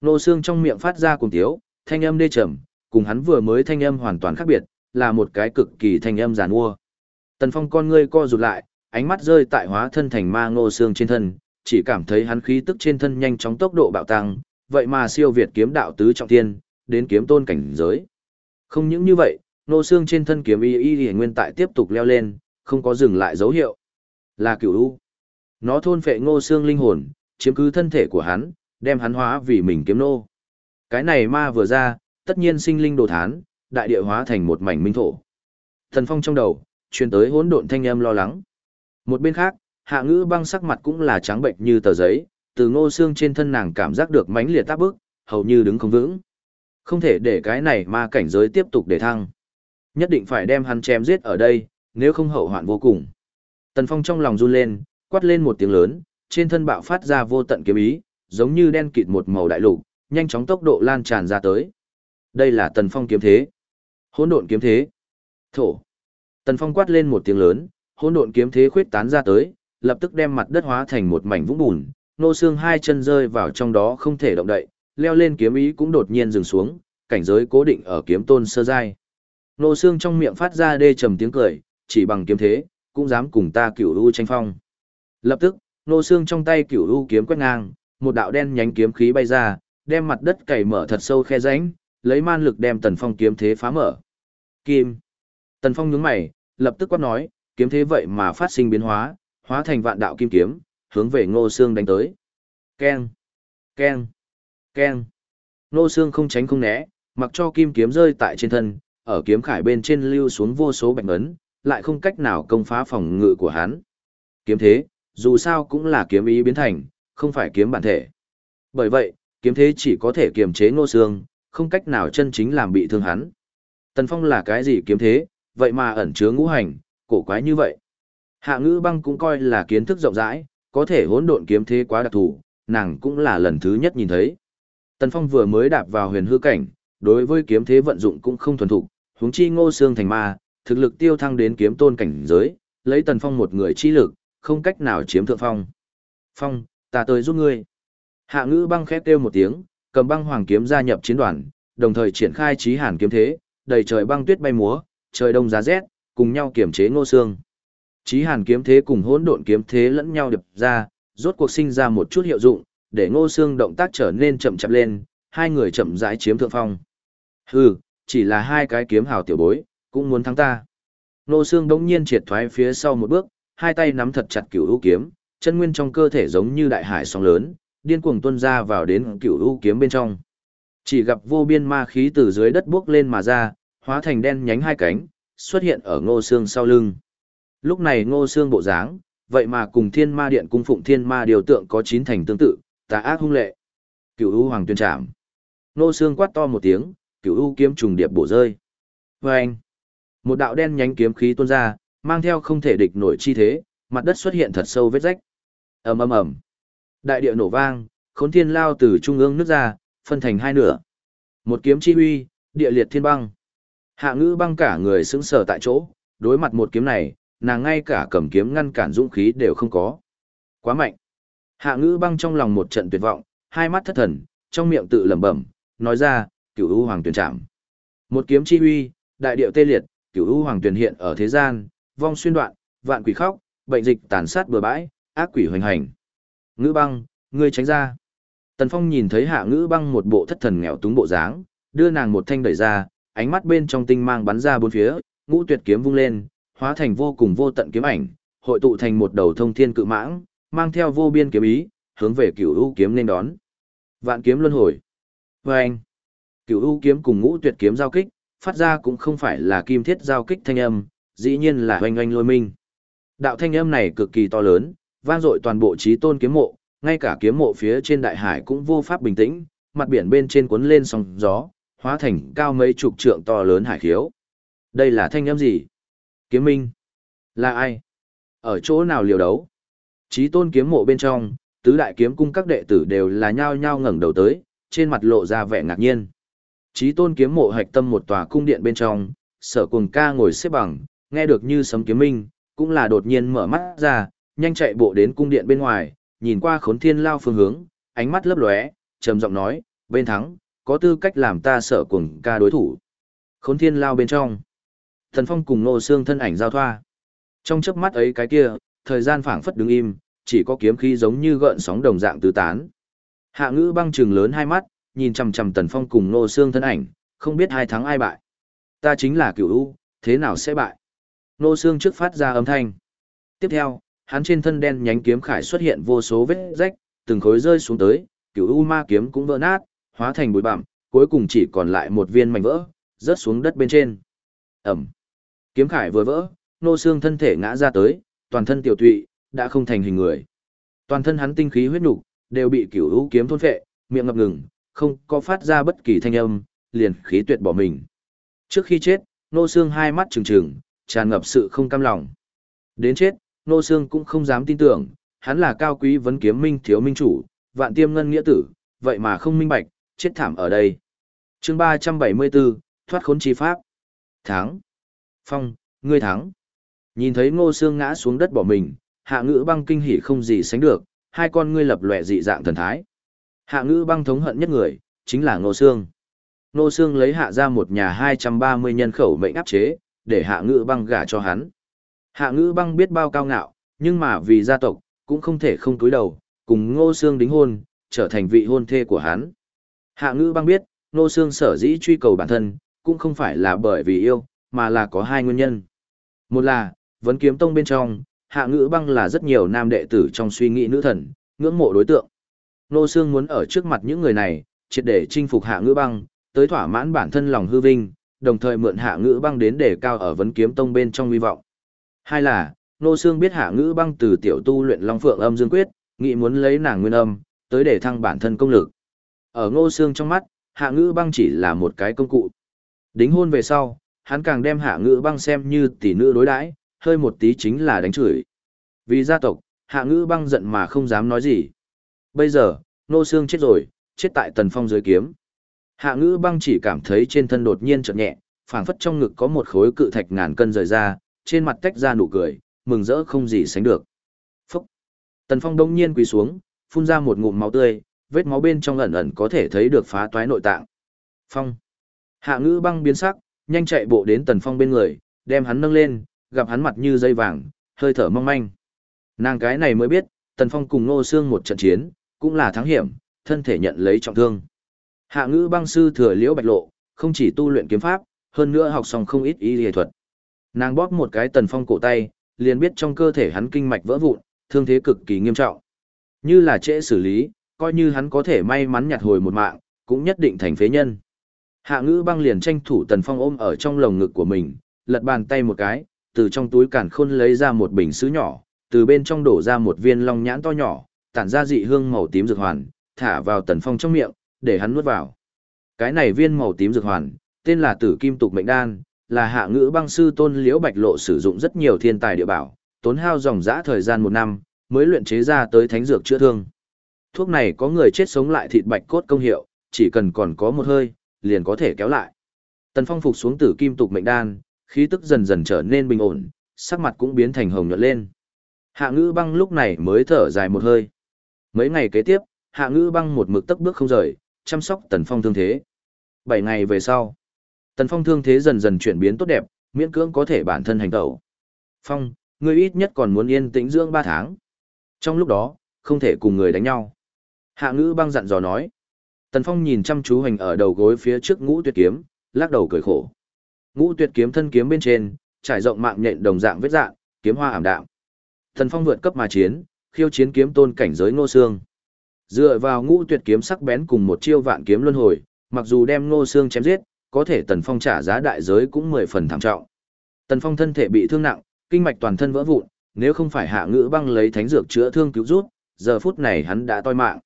Nô xương trong miệng phát ra cùng tiếu, thanh âm đê trầm, cùng hắn vừa mới thanh âm hoàn toàn khác biệt, là một cái cực kỳ thanh âm giàn mua. Tần Phong con ngươi co rụt lại, ánh mắt rơi tại hóa thân thành ma ngô xương trên thân, chỉ cảm thấy hắn khí tức trên thân nhanh chóng tốc độ bạo tăng, vậy mà siêu việt kiếm đạo tứ trọng thiên, đến kiếm tôn cảnh giới. Không những như vậy, ngô xương trên thân kiếm y y y nguyên tại tiếp tục leo lên, không có dừng lại dấu hiệu. Là cửu u. Nó thôn phệ ngô xương linh hồn, chiếm cứ thân thể của hắn, đem hắn hóa vì mình kiếm nô. Cái này ma vừa ra, tất nhiên sinh linh đồ thán, đại địa hóa thành một mảnh minh thổ. Thần Phong trong đầu, truyền tới hỗn độn thanh âm lo lắng. Một bên khác, Hạ Ngữ Băng sắc mặt cũng là trắng bệnh như tờ giấy, từ ngô xương trên thân nàng cảm giác được mãnh liệt tác bức, hầu như đứng không vững. Không thể để cái này ma cảnh giới tiếp tục để thăng. Nhất định phải đem hắn chém giết ở đây, nếu không hậu hoạn vô cùng. Tần Phong trong lòng run lên, quát lên một tiếng lớn, trên thân bạo phát ra vô tận kiếm ý, giống như đen kịt một màu đại lục, nhanh chóng tốc độ lan tràn ra tới. Đây là Tần Phong kiếm thế. Hỗn độn kiếm thế. Thổ. Tần Phong quát lên một tiếng lớn, hỗn độn kiếm thế khuyết tán ra tới, lập tức đem mặt đất hóa thành một mảnh vũng bùn, nô xương hai chân rơi vào trong đó không thể động đậy, leo lên kiếm ý cũng đột nhiên dừng xuống, cảnh giới cố định ở kiếm tôn sơ giai. Nô xương trong miệng phát ra đê trầm tiếng cười, chỉ bằng kiếm thế, cũng dám cùng ta cửu u tranh phong. Lập tức, nô xương trong tay cửu u kiếm quét ngang, một đạo đen nhánh kiếm khí bay ra, đem mặt đất cày mở thật sâu khe rãnh, lấy man lực đem Tần Phong kiếm thế phá mở. Kim. Tần Phong nhướng mày, lập tức quát nói, kiếm thế vậy mà phát sinh biến hóa, hóa thành vạn đạo kim kiếm, hướng về Ngô Xương đánh tới. Keng, keng, keng. Ngô Xương không tránh không né, mặc cho kim kiếm rơi tại trên thân, ở kiếm khải bên trên lưu xuống vô số bạch ấn, lại không cách nào công phá phòng ngự của hắn. Kiếm thế, dù sao cũng là kiếm ý biến thành, không phải kiếm bản thể. Bởi vậy, kiếm thế chỉ có thể kiềm chế Ngô Xương, không cách nào chân chính làm bị thương hắn. Tần Phong là cái gì kiếm thế, vậy mà ẩn chứa ngũ hành, cổ quái như vậy. Hạ ngữ băng cũng coi là kiến thức rộng rãi, có thể hỗn độn kiếm thế quá đặc thù, nàng cũng là lần thứ nhất nhìn thấy. Tần Phong vừa mới đạp vào huyền hư cảnh, đối với kiếm thế vận dụng cũng không thuần thục, huống chi ngô xương thành ma, thực lực tiêu thăng đến kiếm tôn cảnh giới, lấy Tần Phong một người chi lực, không cách nào chiếm thượng phong. Phong, ta tới giúp ngươi. Hạ ngữ băng khép kêu một tiếng, cầm băng hoàng kiếm gia nhập chiến đoàn, đồng thời triển khai trí hàn kiếm thế, đầy trời băng tuyết bay múa, trời đông giá rét, cùng nhau kiểm chế ngô xương. Chí hàn kiếm thế cùng hỗn độn kiếm thế lẫn nhau đập ra, rốt cuộc sinh ra một chút hiệu dụng, để ngô xương động tác trở nên chậm chậm lên, hai người chậm rãi chiếm thượng phong. Hừ, chỉ là hai cái kiếm hào tiểu bối, cũng muốn thắng ta. Ngô xương đống nhiên triệt thoái phía sau một bước, hai tay nắm thật chặt cửu u kiếm, chân nguyên trong cơ thể giống như đại hải sóng lớn, điên cuồng tuôn ra vào đến cửu u kiếm bên trong. Chỉ gặp vô biên ma khí từ dưới đất bước lên mà ra, hóa thành đen nhánh hai cánh, xuất hiện ở ngô xương sau lưng. Lúc này ngô xương bộ dáng, vậy mà cùng thiên ma điện cung phụng thiên ma điều tượng có chín thành tương tự, tà ác hung lệ. Cửu u hoàng tuyên trảm. Ngô xương quát to một tiếng, cửu u kiếm trùng điệp bổ rơi. Và anh, một đạo đen nhánh kiếm khí tuôn ra, mang theo không thể địch nổi chi thế, mặt đất xuất hiện thật sâu vết rách. ầm ầm ầm, đại địa nổ vang, khốn thiên lao từ trung ương nứt ra, phân thành hai nửa. Một kiếm chi huy, địa liệt thiên băng. Hạ ngữ băng cả người sững sờ tại chỗ, đối mặt một kiếm này, nàng ngay cả cầm kiếm ngăn cản dũng khí đều không có. Quá mạnh. Hạ ngữ băng trong lòng một trận tuyệt vọng, hai mắt thất thần, trong miệng tự lẩm bẩm, nói ra, cửu u hoàng tuyển trạm. Một kiếm chi huy, đại điệu tê liệt, cửu u hoàng tuyển hiện ở thế gian, vong xuyên đoạn, vạn quỷ khóc, bệnh dịch tàn sát bừa bãi, ác quỷ hoành hành. Ngữ băng, ngươi tránh ra. Tần Phong nhìn thấy hạ ngữ băng một bộ thất thần nghèo túng bộ dáng, đưa nàng một thanh đẩy ra, ánh mắt bên trong tinh mang bắn ra bốn phía, ngũ tuyệt kiếm vung lên, hóa thành vô cùng vô tận kiếm ảnh, hội tụ thành một đầu thông thiên cự mãng, mang theo vô biên kiếm ý, hướng về cửu u kiếm nên đón. Vạn kiếm luân hồi. Vâng! Cửu u kiếm cùng ngũ tuyệt kiếm giao kích, phát ra cũng không phải là kim thiết giao kích thanh âm, dĩ nhiên là oanh oanh lôi minh. Đạo thanh âm này cực kỳ to lớn, vang dội toàn bộ trí tôn kiếm mộ, ngay cả kiếm mộ phía trên đại hải cũng vô pháp bình tĩnh, mặt biển bên trên cuốn lên sóng gió, hóa thành cao mấy chục trượng to lớn hải khiếu. Đây là thanh âm gì? Kiếm minh. Là ai? Ở chỗ nào liều đấu? Chí tôn kiếm mộ bên trong, tứ đại kiếm cung các đệ tử đều là nhao nhao ngẩng đầu tới, trên mặt lộ ra vẻ ngạc nhiên. Chí tôn kiếm mộ hạch tâm một tòa cung điện bên trong, sở cùng ca ngồi xếp bằng, nghe được như sấm kiếm minh, cũng là đột nhiên mở mắt ra, nhanh chạy bộ đến cung điện bên ngoài, nhìn qua khốn thiên lao phương hướng, ánh mắt lấp lóe, trầm giọng nói, bên thắng, có tư cách làm ta sợ cùng ca đối thủ. Khốn thiên lao bên trong. Thần phong cùng nô xương thân ảnh giao thoa. Trong chớp mắt ấy cái kia, thời gian phảng phất đứng im, chỉ có kiếm khí giống như gợn sóng đồng dạng tứ tán. Hạ ngữ băng trừng lớn hai mắt, nhìn chằm chằm tần phong cùng nô xương thân ảnh, không biết hai thắng ai bại. Ta chính là cửu u, thế nào sẽ bại? Nô xương trước phát ra âm thanh. Tiếp theo, hắn trên thân đen nhánh kiếm khải xuất hiện vô số vết rách, từng khối rơi xuống tới, cửu u ma kiếm cũng vỡ nát, hóa thành bụi bặm, cuối cùng chỉ còn lại một viên mảnh vỡ, rớt xuống đất bên trên. Ẩm. Kiếm khải vừa vỡ, nô xương thân thể ngã ra tới, toàn thân tiểu tụy, đã không thành hình người. Toàn thân hắn tinh khí huyết nục đều bị cửu u kiếm thôn phệ, miệng ngập ngừng, không có phát ra bất kỳ thanh âm, liền khí tuyệt bỏ mình. Trước khi chết, nô xương hai mắt trừng trừng, tràn ngập sự không cam lòng. Đến chết, nô xương cũng không dám tin tưởng, hắn là cao quý vấn kiếm minh thiếu minh chủ, vạn tiêm ngân nghĩa tử, vậy mà không minh bạch, chết thảm ở đây. chương 374, thoát khốn chi pháp. Thắng. Phong, ngươi thắng. Nhìn thấy ngô xương ngã xuống đất bỏ mình, hạ ngữ băng kinh hỉ không gì sánh được, hai con ngươi lập lòe dị dạng thần thái. Hạ ngữ băng thống hận nhất người, chính là ngô xương. Ngô xương lấy hạ ra một nhà 230 nhân khẩu mệnh áp chế, để hạ ngữ băng gả cho hắn. Hạ ngữ băng biết bao cao ngạo, nhưng mà vì gia tộc, cũng không thể không túi đầu, cùng ngô xương đính hôn, trở thành vị hôn thê của hắn. Hạ ngữ băng biết, ngô xương sở dĩ truy cầu bản thân, cũng không phải là bởi vì yêu, mà là có hai nguyên nhân. Một là, vấn kiếm tông bên trong, hạ ngữ băng là rất nhiều nam đệ tử trong suy nghĩ nữ thần, ngưỡng mộ đối tượng. Ngô xương muốn ở trước mặt những người này, triệt để chinh phục hạ ngữ băng, tới thỏa mãn bản thân lòng hư vinh, đồng thời mượn hạ ngữ băng đến để cao ở vấn kiếm tông bên trong hy vọng. Hai là, Nô Sương biết hạ ngữ băng từ tiểu tu luyện Long Phượng âm dương quyết, nghĩ muốn lấy nàng nguyên âm, tới để thăng bản thân công lực. Ở Ngô Sương trong mắt, hạ ngữ băng chỉ là một cái công cụ. Đính hôn về sau, hắn càng đem hạ ngữ băng xem như tỷ nữ đối đãi, hơi một tí chính là đánh chửi. Vì gia tộc, hạ ngữ băng giận mà không dám nói gì. Bây giờ, Ngô Sương chết rồi, chết tại tần phong dưới kiếm. Hạ ngữ băng chỉ cảm thấy trên thân đột nhiên chợt nhẹ, phảng phất trong ngực có một khối cự thạch ngàn cân rời ra, trên mặt tách ra nụ cười, mừng rỡ không gì sánh được. Phúc! Tần Phong đông nhiên quỳ xuống, phun ra một ngụm máu tươi, vết máu bên trong ẩn ẩn có thể thấy được phá toái nội tạng. Phong! Hạ ngữ băng biến sắc, nhanh chạy bộ đến Tần Phong bên người, đem hắn nâng lên, gặp hắn mặt như dây vàng, hơi thở mong manh. Nàng cái này mới biết, Tần Phong cùng Ngô Sương một trận chiến, cũng là thắng hiểm, thân thể nhận lấy trọng thương. Hạ ngữ băng sư thừa liễu bạch lộ, không chỉ tu luyện kiếm pháp, hơn nữa học xong không ít y y thuật. Nàng bóp một cái Tần Phong cổ tay, liền biết trong cơ thể hắn kinh mạch vỡ vụn, thương thế cực kỳ nghiêm trọng. Như là trễ xử lý, coi như hắn có thể may mắn nhặt hồi một mạng, cũng nhất định thành phế nhân. Hạ ngữ băng liền tranh thủ Tần Phong ôm ở trong lồng ngực của mình, lật bàn tay một cái, từ trong túi cản khôn lấy ra một bình sứ nhỏ, từ bên trong đổ ra một viên long nhãn to nhỏ, tản ra dị hương màu tím dược hoàn, thả vào Tần Phong trong miệng, để hắn nuốt vào. Cái này viên màu tím dược hoàn, tên là Tử Kim Tục Mệnh Đan, là hạ ngữ băng sư tôn liễu bạch lộ sử dụng rất nhiều thiên tài địa bảo, tốn hao dòng dã thời gian một năm, mới luyện chế ra tới thánh dược chữa thương. Thuốc này có người chết sống lại thịt bạch cốt công hiệu, chỉ cần còn có một hơi, liền có thể kéo lại. Tần Phong phục xuống tử kim tục mệnh đan, khí tức dần dần trở nên bình ổn, sắc mặt cũng biến thành hồng nhuận lên. Hạ ngữ băng lúc này mới thở dài một hơi. Mấy ngày kế tiếp, hạ ngữ băng một mực tấc bước không rời, chăm sóc Tần Phong thương thế. Bảy ngày về sau, Tần Phong thương thế dần dần chuyển biến tốt đẹp, miễn cưỡng có thể bản thân hành tẩu. Phong, ngươi ít nhất còn muốn yên tĩnh dưỡng 3 tháng. Trong lúc đó, không thể cùng người đánh nhau. Hạ ngữ băng dặn dò nói. Tần Phong nhìn chăm chú hành ở đầu gối phía trước ngũ tuyệt kiếm, lắc đầu cười khổ. Ngũ tuyệt kiếm thân kiếm bên trên, trải rộng mạng nhện đồng dạng vết dạng, kiếm hoa ảm đạm. Tần Phong vượt cấp mà chiến, khiêu chiến kiếm tôn cảnh giới ngô xương. Dựa vào ngũ tuyệt kiếm sắc bén cùng một chiêu vạn kiếm luân hồi, mặc dù đem ngô xương chém giết, có thể Tần Phong trả giá đại giới cũng mười phần thảm trọng. Tần Phong thân thể bị thương nặng, kinh mạch toàn thân vỡ vụn, nếu không phải hạ ngữ băng lấy thánh dược chữa thương cứu rút, giờ phút này hắn đã toi mạng.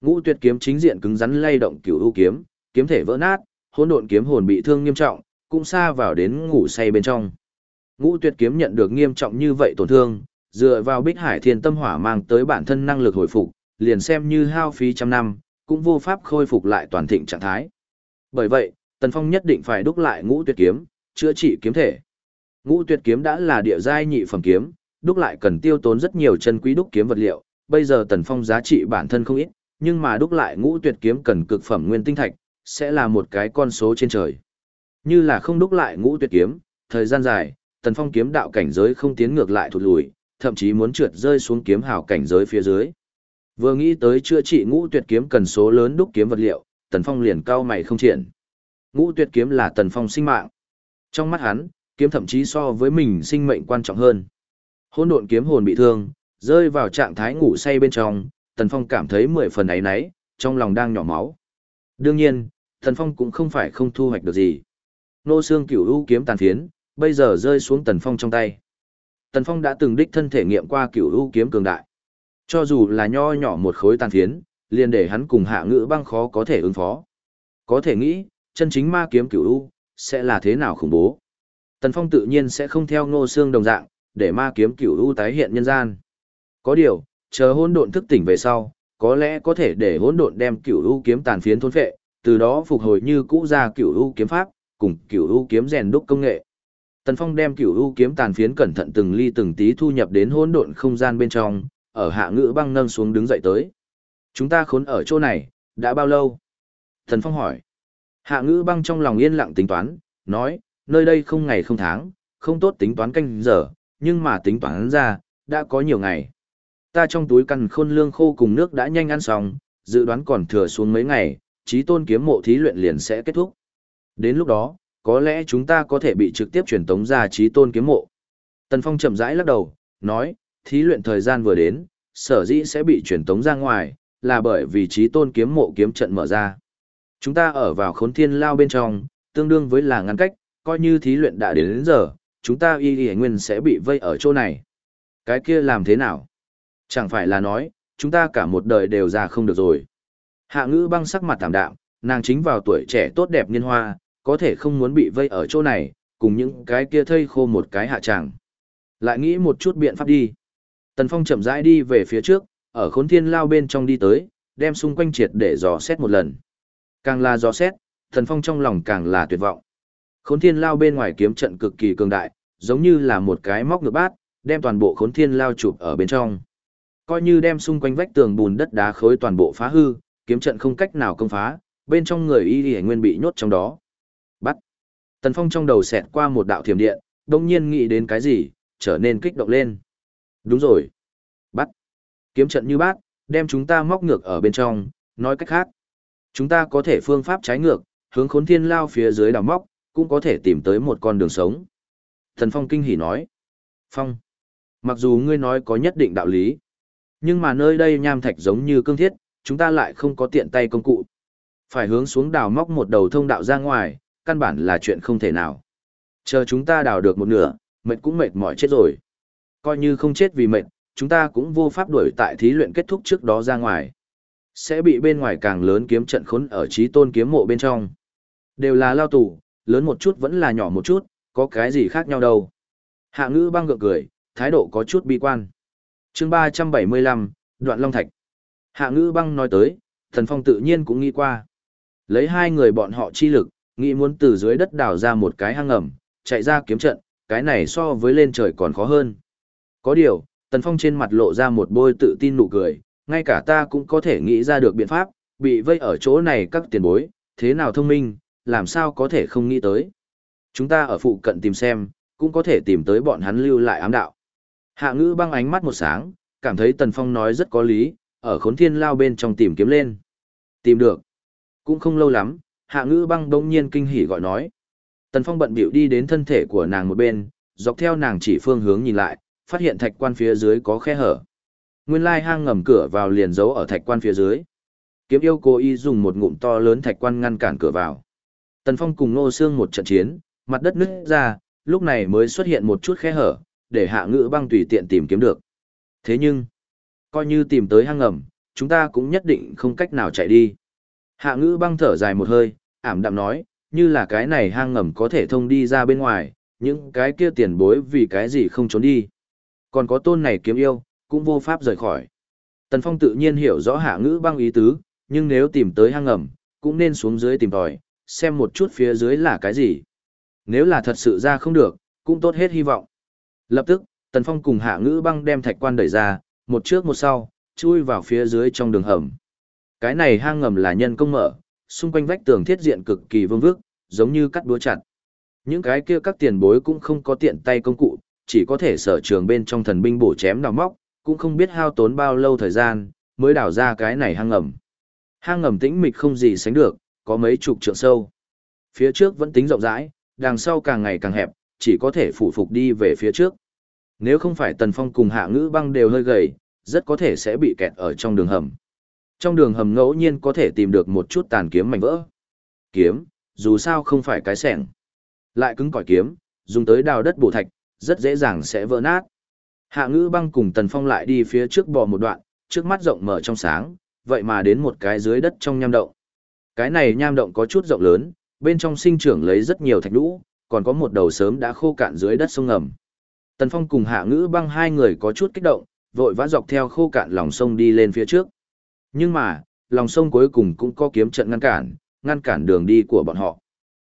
Ngũ tuyệt kiếm chính diện cứng rắn lay động cửu u kiếm, kiếm thể vỡ nát, hỗn độn kiếm hồn bị thương nghiêm trọng, cũng xa vào đến ngủ say bên trong. Ngũ tuyệt kiếm nhận được nghiêm trọng như vậy tổn thương, dựa vào bích hải thiên tâm hỏa mang tới bản thân năng lực hồi phục, liền xem như hao phí trăm năm, cũng vô pháp khôi phục lại toàn thịnh trạng thái. Bởi vậy, Tần Phong nhất định phải đúc lại ngũ tuyệt kiếm, chữa trị kiếm thể. Ngũ tuyệt kiếm đã là địa giai nhị phẩm kiếm, đúc lại cần tiêu tốn rất nhiều chân quý đúc kiếm vật liệu, bây giờ Tần Phong giá trị bản thân không ít, nhưng mà đúc lại ngũ tuyệt kiếm cần cực phẩm nguyên tinh thạch, sẽ là một cái con số trên trời. Như là không đúc lại ngũ tuyệt kiếm, thời gian dài, Tần Phong kiếm đạo cảnh giới không tiến ngược lại thụt lùi, thậm chí muốn trượt rơi xuống kiếm hào cảnh giới phía dưới. Vừa nghĩ tới chữa trị ngũ tuyệt kiếm cần số lớn đúc kiếm vật liệu, Tần Phong liền cao mày không triển. Ngũ tuyệt kiếm là Tần Phong sinh mạng. Trong mắt hắn, kiếm thậm chí so với mình sinh mệnh quan trọng hơn. Hỗn độn kiếm hồn bị thương, rơi vào trạng thái ngủ say bên trong, Tần Phong cảm thấy mười phần ấy náy, trong lòng đang nhỏ máu. Đương nhiên, Tần Phong cũng không phải không thu hoạch được gì. Nô xương cửu u kiếm tàn phiến, bây giờ rơi xuống Tần Phong trong tay. Tần Phong đã từng đích thân thể nghiệm qua cửu u kiếm cường đại. Cho dù là nho nhỏ một khối tàn phiến, liền để hắn cùng hạ ngữ băng khó có thể ứng phó. Có thể nghĩ, chân chính ma kiếm cửu u, sẽ là thế nào khủng bố. Tần Phong tự nhiên sẽ không theo ngô xương đồng dạng, để ma kiếm cửu u tái hiện nhân gian. Có điều, chờ hỗn độn thức tỉnh về sau, có lẽ có thể để hỗn độn đem cửu u kiếm tàn phiến thôn phệ, từ đó phục hồi như cũ ra cửu u kiếm pháp, cùng cửu u kiếm rèn đúc công nghệ. Tần Phong đem cửu u kiếm tàn phiến cẩn thận từng ly từng tí thu nhập đến hỗn độn không gian bên trong, ở hạ ngữ băng nâng xuống đứng dậy tới. Chúng ta khốn ở chỗ này, đã bao lâu? Tần Phong hỏi. Hạ ngữ băng trong lòng yên lặng tính toán, nói, nơi đây không ngày không tháng, không tốt tính toán canh giờ, nhưng mà tính toán ra, đã có nhiều ngày. Ta trong túi căn khôn lương khô cùng nước đã nhanh ăn xong, dự đoán còn thừa xuống mấy ngày, trí tôn kiếm mộ thí luyện liền sẽ kết thúc. Đến lúc đó, có lẽ chúng ta có thể bị trực tiếp truyền tống ra trí tôn kiếm mộ. Tần Phong chậm rãi lắc đầu, nói, thí luyện thời gian vừa đến, sở dĩ sẽ bị truyền tống ra ngoài, là bởi vì trí tôn kiếm mộ kiếm trận mở ra. Chúng ta ở vào khốn thiên lao bên trong, tương đương với là ngăn cách, coi như thí luyện đã đến, đến giờ, chúng ta y y nguyên sẽ bị vây ở chỗ này. Cái kia làm thế nào? Chẳng phải là nói, chúng ta cả một đời đều già không được rồi. Hạ ngữ băng sắc mặt tạm đạm, nàng chính vào tuổi trẻ tốt đẹp niên hoa, có thể không muốn bị vây ở chỗ này, cùng những cái kia thây khô một cái hạ tràng. Lại nghĩ một chút biện pháp đi. Tần Phong chậm rãi đi về phía trước, ở khốn thiên lao bên trong đi tới, đem xung quanh triệt để dò xét một lần. Càng là gió xét, thần Phong trong lòng càng là tuyệt vọng. Khốn thiên lao bên ngoài kiếm trận cực kỳ cường đại, giống như là một cái móc ngược bát, đem toàn bộ khốn thiên lao chụp ở bên trong. Coi như đem xung quanh vách tường bùn đất đá khối toàn bộ phá hư, kiếm trận không cách nào công phá, bên trong người y y nguyên bị nhốt trong đó. Bắt. Tần Phong trong đầu xẹt qua một đạo thiểm điện, đồng nhiên nghĩ đến cái gì, trở nên kích động lên. Đúng rồi. Bắt. Kiếm trận như bát, đem chúng ta móc ngược ở bên trong, nói cách khác. Chúng ta có thể phương pháp trái ngược, hướng khốn thiên lao phía dưới đào móc, cũng có thể tìm tới một con đường sống. Thần Phong kinh hỉ nói. Phong. Mặc dù ngươi nói có nhất định đạo lý, nhưng mà nơi đây nham thạch giống như cương thiết, chúng ta lại không có tiện tay công cụ. Phải hướng xuống đào móc một đầu thông đạo ra ngoài, căn bản là chuyện không thể nào. Chờ chúng ta đào được một nửa, mệt cũng mệt mỏi chết rồi. Coi như không chết vì mệt, chúng ta cũng vô pháp đuổi tại thí luyện kết thúc trước đó ra ngoài. Sẽ bị bên ngoài càng lớn kiếm trận khốn ở trí tôn kiếm mộ bên trong. Đều là lao tù, lớn một chút vẫn là nhỏ một chút, có cái gì khác nhau đâu. Hạ ngữ băng gượng cười, thái độ có chút bi quan. chương 375, Đoạn Long Thạch. Hạ ngữ băng nói tới, thần phong tự nhiên cũng nghĩ qua. Lấy hai người bọn họ chi lực, nghĩ muốn từ dưới đất đào ra một cái hang ngầm, chạy ra kiếm trận, cái này so với lên trời còn khó hơn. Có điều, tần phong trên mặt lộ ra một bôi tự tin nụ cười, ngay cả ta cũng có thể nghĩ ra được biện pháp, bị vây ở chỗ này các tiền bối, thế nào thông minh, làm sao có thể không nghĩ tới. Chúng ta ở phụ cận tìm xem, cũng có thể tìm tới bọn hắn lưu lại ám đạo. Hạ ngữ băng ánh mắt một sáng, cảm thấy Tần Phong nói rất có lý, ở khốn thiên lao bên trong tìm kiếm lên. Tìm được. Cũng không lâu lắm, hạ ngữ băng đông nhiên kinh hỉ gọi nói. Tần Phong bận biểu đi đến thân thể của nàng một bên, dọc theo nàng chỉ phương hướng nhìn lại, phát hiện thạch quan phía dưới có khe hở. Nguyên lai hang ngầm cửa vào liền giấu ở thạch quan phía dưới. Kiếm yêu cố ý dùng một ngụm to lớn thạch quan ngăn cản cửa vào. Tần Phong cùng Ngô Sương một trận chiến, mặt đất nứt ra, lúc này mới xuất hiện một chút khe hở, để hạ ngữ băng tùy tiện tìm kiếm được. Thế nhưng, coi như tìm tới hang ngầm, chúng ta cũng nhất định không cách nào chạy đi. Hạ ngữ băng thở dài một hơi, ảm đạm nói, như là cái này hang ngầm có thể thông đi ra bên ngoài, những cái kia tiền bối vì cái gì không trốn đi. Còn có tôn này kiếm yêu, cũng vô pháp rời khỏi. Tần Phong tự nhiên hiểu rõ hạ ngữ băng ý tứ, nhưng nếu tìm tới hang ngầm, cũng nên xuống dưới tìm tòi, xem một chút phía dưới là cái gì. Nếu là thật sự ra không được, cũng tốt hết hy vọng. Lập tức, Tần Phong cùng hạ ngữ băng đem thạch quan đẩy ra, một trước một sau, chui vào phía dưới trong đường hầm. Cái này hang ngầm là nhân công mở, xung quanh vách tường thiết diện cực kỳ vương vức, giống như cắt đúa chặt. Những cái kia các tiền bối cũng không có tiện tay công cụ, chỉ có thể sở trường bên trong thần binh bổ chém đào móc, cũng không biết hao tốn bao lâu thời gian, mới đào ra cái này hang ngầm. Hang ngầm tĩnh mịch không gì sánh được, có mấy chục trượng sâu. Phía trước vẫn tính rộng rãi, đằng sau càng ngày càng hẹp, chỉ có thể phủ phục đi về phía trước. Nếu không phải Tần Phong cùng Hạ Ngữ Băng đều hơi gầy, rất có thể sẽ bị kẹt ở trong đường hầm. Trong đường hầm ngẫu nhiên có thể tìm được một chút tàn kiếm mảnh vỡ. Kiếm, dù sao không phải cái sẻng. Lại cứng cỏi kiếm, dùng tới đào đất bổ thạch, rất dễ dàng sẽ vỡ nát. Hạ ngữ băng cùng Tần Phong lại đi phía trước bò một đoạn, trước mắt rộng mở trong sáng, vậy mà đến một cái dưới đất trong nham động. Cái này nham động có chút rộng lớn, bên trong sinh trưởng lấy rất nhiều thạch lũ, còn có một đầu sớm đã khô cạn dưới đất sông ngầm. Tần Phong cùng Hạ Ngữ Băng hai người có chút kích động, vội vã dọc theo khô cạn lòng sông đi lên phía trước. Nhưng mà, lòng sông cuối cùng cũng có kiếm trận ngăn cản, ngăn cản đường đi của bọn họ.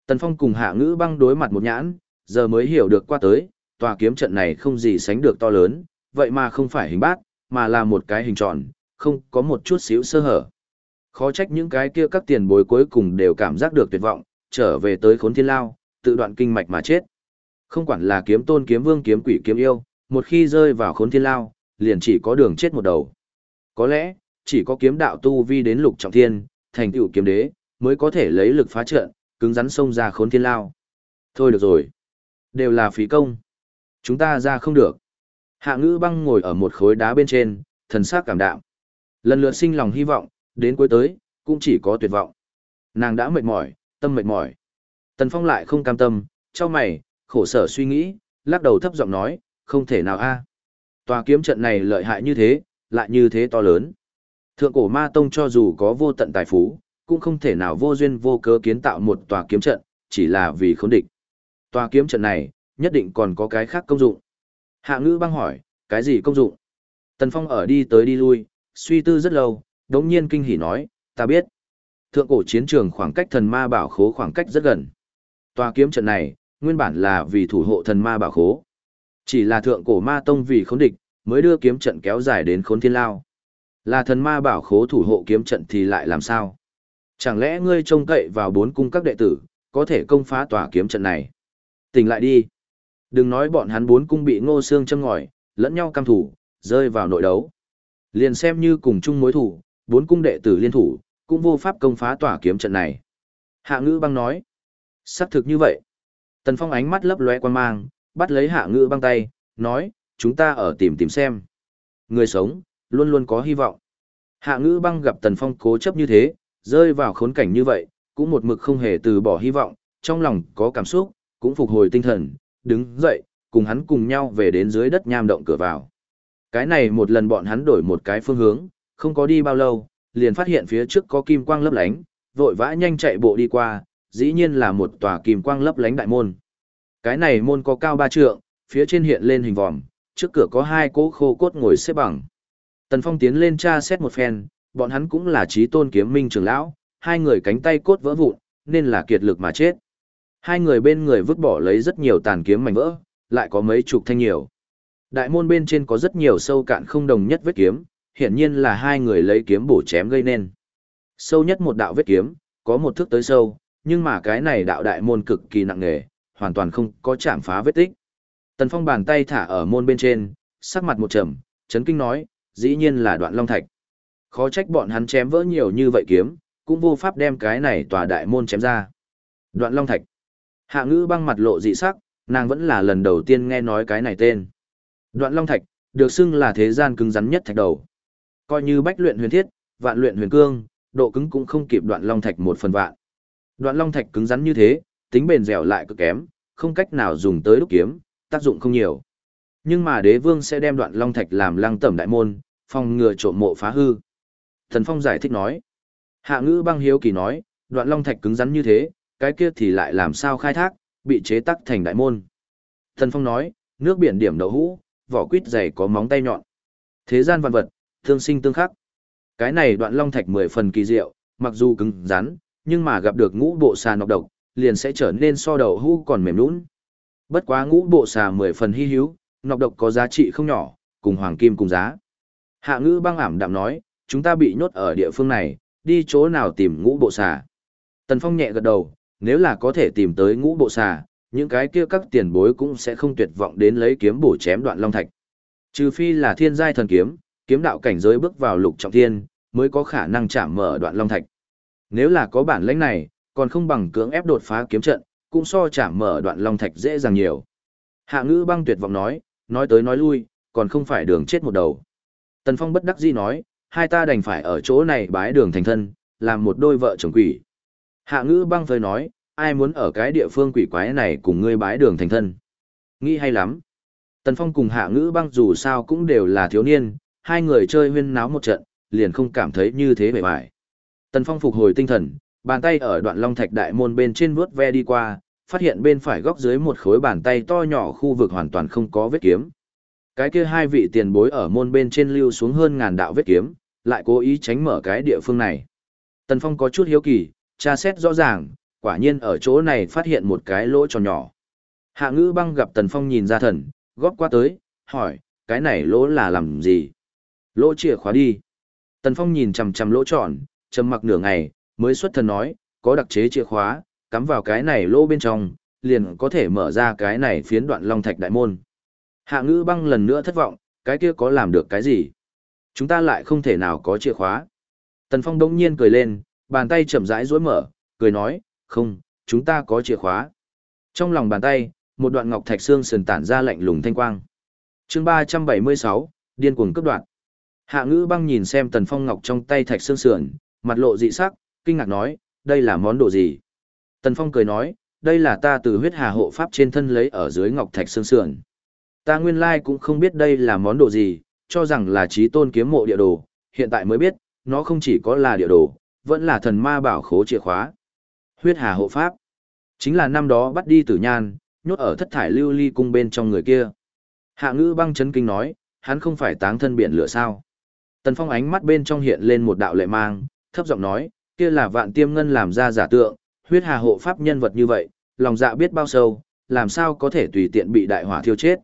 Tần Phong cùng Hạ Ngữ Băng đối mặt một nhãn, giờ mới hiểu được qua tới, tòa kiếm trận này không gì sánh được to lớn, vậy mà không phải hình bát, mà là một cái hình tròn, không có một chút xíu sơ hở. Khó trách những cái kia các tiền bối cuối cùng đều cảm giác được tuyệt vọng, trở về tới khốn thiên lao, tự đoạn kinh mạch mà chết. Không quản là kiếm tôn kiếm vương kiếm quỷ kiếm yêu, một khi rơi vào khốn thiên lao, liền chỉ có đường chết một đầu. Có lẽ, chỉ có kiếm đạo tu vi đến lục trọng thiên, thành tựu kiếm đế, mới có thể lấy lực phá trận, cứng rắn xông ra khốn thiên lao. Thôi được rồi. Đều là phí công. Chúng ta ra không được. Hạ ngữ băng ngồi ở một khối đá bên trên, thần sắc cảm đạm. Lần lượt sinh lòng hy vọng, đến cuối tới, cũng chỉ có tuyệt vọng. Nàng đã mệt mỏi, tâm mệt mỏi. Tần Phong lại không cam tâm, cho mày, khổ sở suy nghĩ, lắc đầu thấp giọng nói, không thể nào a. Tòa kiếm trận này lợi hại như thế, lại như thế to lớn. Thượng cổ ma tông cho dù có vô tận tài phú, cũng không thể nào vô duyên vô cớ kiến tạo một tòa kiếm trận, chỉ là vì khốn địch. Tòa kiếm trận này, nhất định còn có cái khác công dụng. Hạ ngữ băng hỏi, cái gì công dụng? Tần Phong ở đi tới đi lui, suy tư rất lâu, đống nhiên kinh hỉ nói, ta biết. Thượng cổ chiến trường khoảng cách thần ma bảo khố khoảng cách rất gần. Tòa kiếm trận này, nguyên bản là vì thủ hộ thần ma bảo khố. Chỉ là thượng cổ ma tông vì khốn địch, mới đưa kiếm trận kéo dài đến khốn thiên lao. Là thần ma bảo khố thủ hộ kiếm trận thì lại làm sao? Chẳng lẽ ngươi trông cậy vào bốn cung các đệ tử, có thể công phá tòa kiếm trận này? Tỉnh lại đi. Đừng nói bọn hắn bốn cung bị ngô xương châm ngòi, lẫn nhau cam thủ, rơi vào nội đấu. Liền xem như cùng chung mối thủ, bốn cung đệ tử liên thủ, cũng vô pháp công phá tỏa kiếm trận này. Hạ ngữ băng nói. xác thực như vậy. Tần Phong ánh mắt lấp lóe quan mang, bắt lấy hạ ngữ băng tay, nói, chúng ta ở tìm tìm xem. Người sống, luôn luôn có hy vọng. Hạ ngữ băng gặp Tần Phong cố chấp như thế, rơi vào khốn cảnh như vậy, cũng một mực không hề từ bỏ hy vọng, trong lòng có cảm xúc, cũng phục hồi tinh thần, đứng dậy, cùng hắn cùng nhau về đến dưới đất nham động cửa vào. Cái này một lần bọn hắn đổi một cái phương hướng, không có đi bao lâu, liền phát hiện phía trước có kim quang lấp lánh, vội vã nhanh chạy bộ đi qua, dĩ nhiên là một tòa kim quang lấp lánh đại môn. Cái này môn có cao ba trượng, phía trên hiện lên hình vòm, trước cửa có hai cỗ khô cốt ngồi xếp bằng. Tần Phong tiến lên tra xét một phen, bọn hắn cũng là trí tôn kiếm minh trưởng lão, hai người cánh tay cốt vỡ vụn, nên là kiệt lực mà chết. Hai người bên người vứt bỏ lấy rất nhiều tàn kiếm mảnh vỡ, lại có mấy chục thanh nhiều. Đại môn bên trên có rất nhiều sâu cạn không đồng nhất vết kiếm, hiển nhiên là hai người lấy kiếm bổ chém gây nên. Sâu nhất một đạo vết kiếm, có một thước tới sâu, nhưng mà cái này đạo đại môn cực kỳ nặng nề, hoàn toàn không có chạm phá vết tích. Tần Phong bàn tay thả ở môn bên trên, sắc mặt một trầm, chấn kinh nói, dĩ nhiên là đoạn long thạch. Khó trách bọn hắn chém vỡ nhiều như vậy kiếm, cũng vô pháp đem cái này tòa đại môn chém ra. Đoạn long thạch. Hạ ngữ băng mặt lộ dị sắc, nàng vẫn là lần đầu tiên nghe nói cái này tên. Đoạn long thạch, được xưng là thế gian cứng rắn nhất thạch đầu. Coi như bách luyện huyền thiết, vạn luyện huyền cương, độ cứng cũng không kịp đoạn long thạch một phần vạn. Đoạn long thạch cứng rắn như thế, tính bền dẻo lại cực kém, không cách nào dùng tới đúc kiếm, tác dụng không nhiều. Nhưng mà đế vương sẽ đem đoạn long thạch làm lăng tẩm đại môn, phòng ngừa trộm mộ phá hư. Thần Phong giải thích nói. Hạ ngữ băng hiếu kỳ nói, đoạn long thạch cứng rắn như thế, cái kia thì lại làm sao khai thác, bị chế tắc thành đại môn. Tần Phong nói, nước biển điểm đậu hũ, vỏ quýt dày có móng tay nhọn. Thế gian vạn vật, tương sinh tương khắc. Cái này đoạn long thạch mười phần kỳ diệu, mặc dù cứng rắn, nhưng mà gặp được ngũ bộ xà nọc độc, liền sẽ trở nên so đậu hũ còn mềm nhũn. Bất quá ngũ bộ xà mười phần hy hữu, nọc độc có giá trị không nhỏ, cùng hoàng kim cùng giá. Hạ ngữ băng ảm đạm nói, chúng ta bị nhốt ở địa phương này, đi chỗ nào tìm ngũ bộ xà. Tần Phong nhẹ gật đầu, nếu là có thể tìm tới ngũ bộ xà, những cái kia các tiền bối cũng sẽ không tuyệt vọng đến lấy kiếm bổ chém đoạn long thạch. Trừ phi là thiên giai thần kiếm, kiếm đạo cảnh giới bước vào lục trọng thiên, mới có khả năng chạm mở đoạn long thạch. Nếu là có bản lĩnh này, còn không bằng cưỡng ép đột phá kiếm trận, cũng so chạm mở đoạn long thạch dễ dàng nhiều. Hạ ngữ băng tuyệt vọng nói, nói tới nói lui, còn không phải đường chết một đầu. Tần Phong bất đắc dĩ nói, hai ta đành phải ở chỗ này bái đường thành thân, làm một đôi vợ chồng quỷ. Hạ ngữ băng phơi nói, ai muốn ở cái địa phương quỷ quái này cùng ngươi bái đường thành thân. Nghĩ hay lắm. Tần Phong cùng hạ ngữ băng dù sao cũng đều là thiếu niên, hai người chơi huyên náo một trận, liền không cảm thấy như thế bề bại. Tần Phong phục hồi tinh thần, bàn tay ở đoạn long thạch đại môn bên trên vuốt ve đi qua, phát hiện bên phải góc dưới một khối bàn tay to nhỏ khu vực hoàn toàn không có vết kiếm. Cái kia hai vị tiền bối ở môn bên trên lưu xuống hơn ngàn đạo vết kiếm, lại cố ý tránh mở cái địa phương này. Tần Phong có chút hiếu kỳ, tra xét rõ ràng, quả nhiên ở chỗ này phát hiện một cái lỗ tròn nhỏ. Hạ ngữ băng gặp Tần Phong nhìn ra thần, góp qua tới, hỏi, cái này lỗ là làm gì? Lỗ chìa khóa đi. Tần Phong nhìn chằm chằm lỗ tròn, trầm mặc nửa ngày, mới xuất thần nói, có đặc chế chìa khóa, cắm vào cái này lỗ bên trong, liền có thể mở ra cái này phiến đoạn long thạch đại môn. Hạ ngữ băng lần nữa thất vọng, cái kia có làm được cái gì? Chúng ta lại không thể nào có chìa khóa. Tần Phong đông nhiên cười lên, bàn tay chậm rãi duỗi mở, cười nói, không, chúng ta có chìa khóa. Trong lòng bàn tay, một đoạn ngọc thạch xương sườn tản ra lạnh lùng thanh quang. chương 376, điên cuồng cấp đoạn. Hạ ngữ băng nhìn xem tần phong ngọc trong tay thạch xương sườn, mặt lộ dị sắc, kinh ngạc nói, đây là món đồ gì? Tần phong cười nói, đây là ta từ huyết hà hộ pháp trên thân lấy ở dưới ngọc thạch xương sườn. Ta nguyên lai cũng không biết đây là món đồ gì, cho rằng là trí tôn kiếm mộ địa đồ, hiện tại mới biết, nó không chỉ có là địa đồ, vẫn là thần ma bảo khố chìa khóa. Huyết hà hộ pháp, chính là năm đó bắt đi tử nhan, nhốt ở thất thải lưu ly cung bên trong người kia. Hạ ngữ băng chấn kinh nói, hắn không phải táng thân biển lửa sao. Tần phong ánh mắt bên trong hiện lên một đạo lệ mang, thấp giọng nói, kia là vạn tiêm ngân làm ra giả tượng, huyết hà hộ pháp nhân vật như vậy, lòng dạ biết bao sâu, làm sao có thể tùy tiện bị đại hỏa thiêu chết.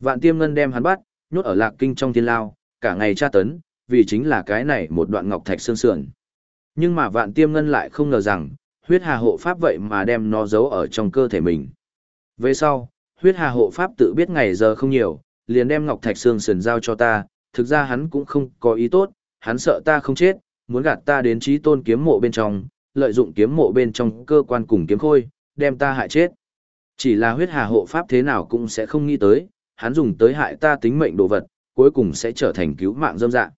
Vạn tiêm ngân đem hắn bắt, nhốt ở lạc kinh trong thiên lao, cả ngày tra tấn, vì chính là cái này một đoạn ngọc thạch xương sườn. Nhưng mà vạn tiêm ngân lại không ngờ rằng, huyết hà hộ pháp vậy mà đem nó giấu ở trong cơ thể mình. Về sau, huyết hà hộ pháp tự biết ngày giờ không nhiều, liền đem ngọc thạch xương sườn giao cho ta, thực ra hắn cũng không có ý tốt, hắn sợ ta không chết, muốn gạt ta đến trí tôn kiếm mộ bên trong, lợi dụng kiếm mộ bên trong cơ quan cùng kiếm khôi, đem ta hại chết. Chỉ là huyết hà hộ pháp thế nào cũng sẽ không nghĩ tới, hắn dùng tới hại ta tính mệnh đồ vật, cuối cùng sẽ trở thành cứu mạng dâm dạ.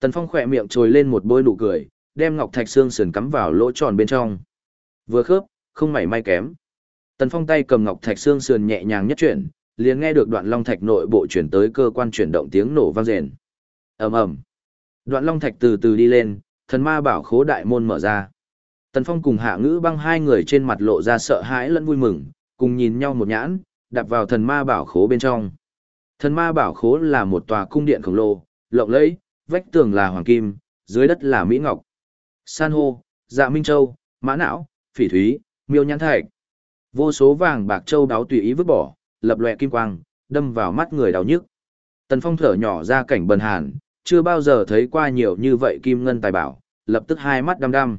Tần Phong khỏe miệng trồi lên một bôi nụ cười, đem ngọc thạch xương sườn cắm vào lỗ tròn bên trong. Vừa khớp, không mảy may kém. Tần Phong tay cầm ngọc thạch xương sườn nhẹ nhàng nhất chuyển, liền nghe được đoạn long thạch nội bộ chuyển tới cơ quan chuyển động tiếng nổ vang rền. Ầm ầm. Đoạn long thạch từ từ đi lên, thần ma bảo khố đại môn mở ra. Tần Phong cùng Hạ Ngữ Băng hai người trên mặt lộ ra sợ hãi lẫn vui mừng, cùng nhìn nhau một nhãn, đạp vào thần ma bảo khố bên trong. Thần ma bảo khố là một tòa cung điện khổng lồ, lộng lẫy, vách tường là hoàng kim, dưới đất là mỹ ngọc. San hô, dạ minh châu, mã não, phỉ thúy, miêu nhãn thạch. Vô số vàng bạc châu đáo tùy ý vứt bỏ, lập lòe kim quang, đâm vào mắt người đau nhức. Tần Phong thở nhỏ ra cảnh bần hàn, chưa bao giờ thấy qua nhiều như vậy kim ngân tài bảo, lập tức hai mắt đăm đăm.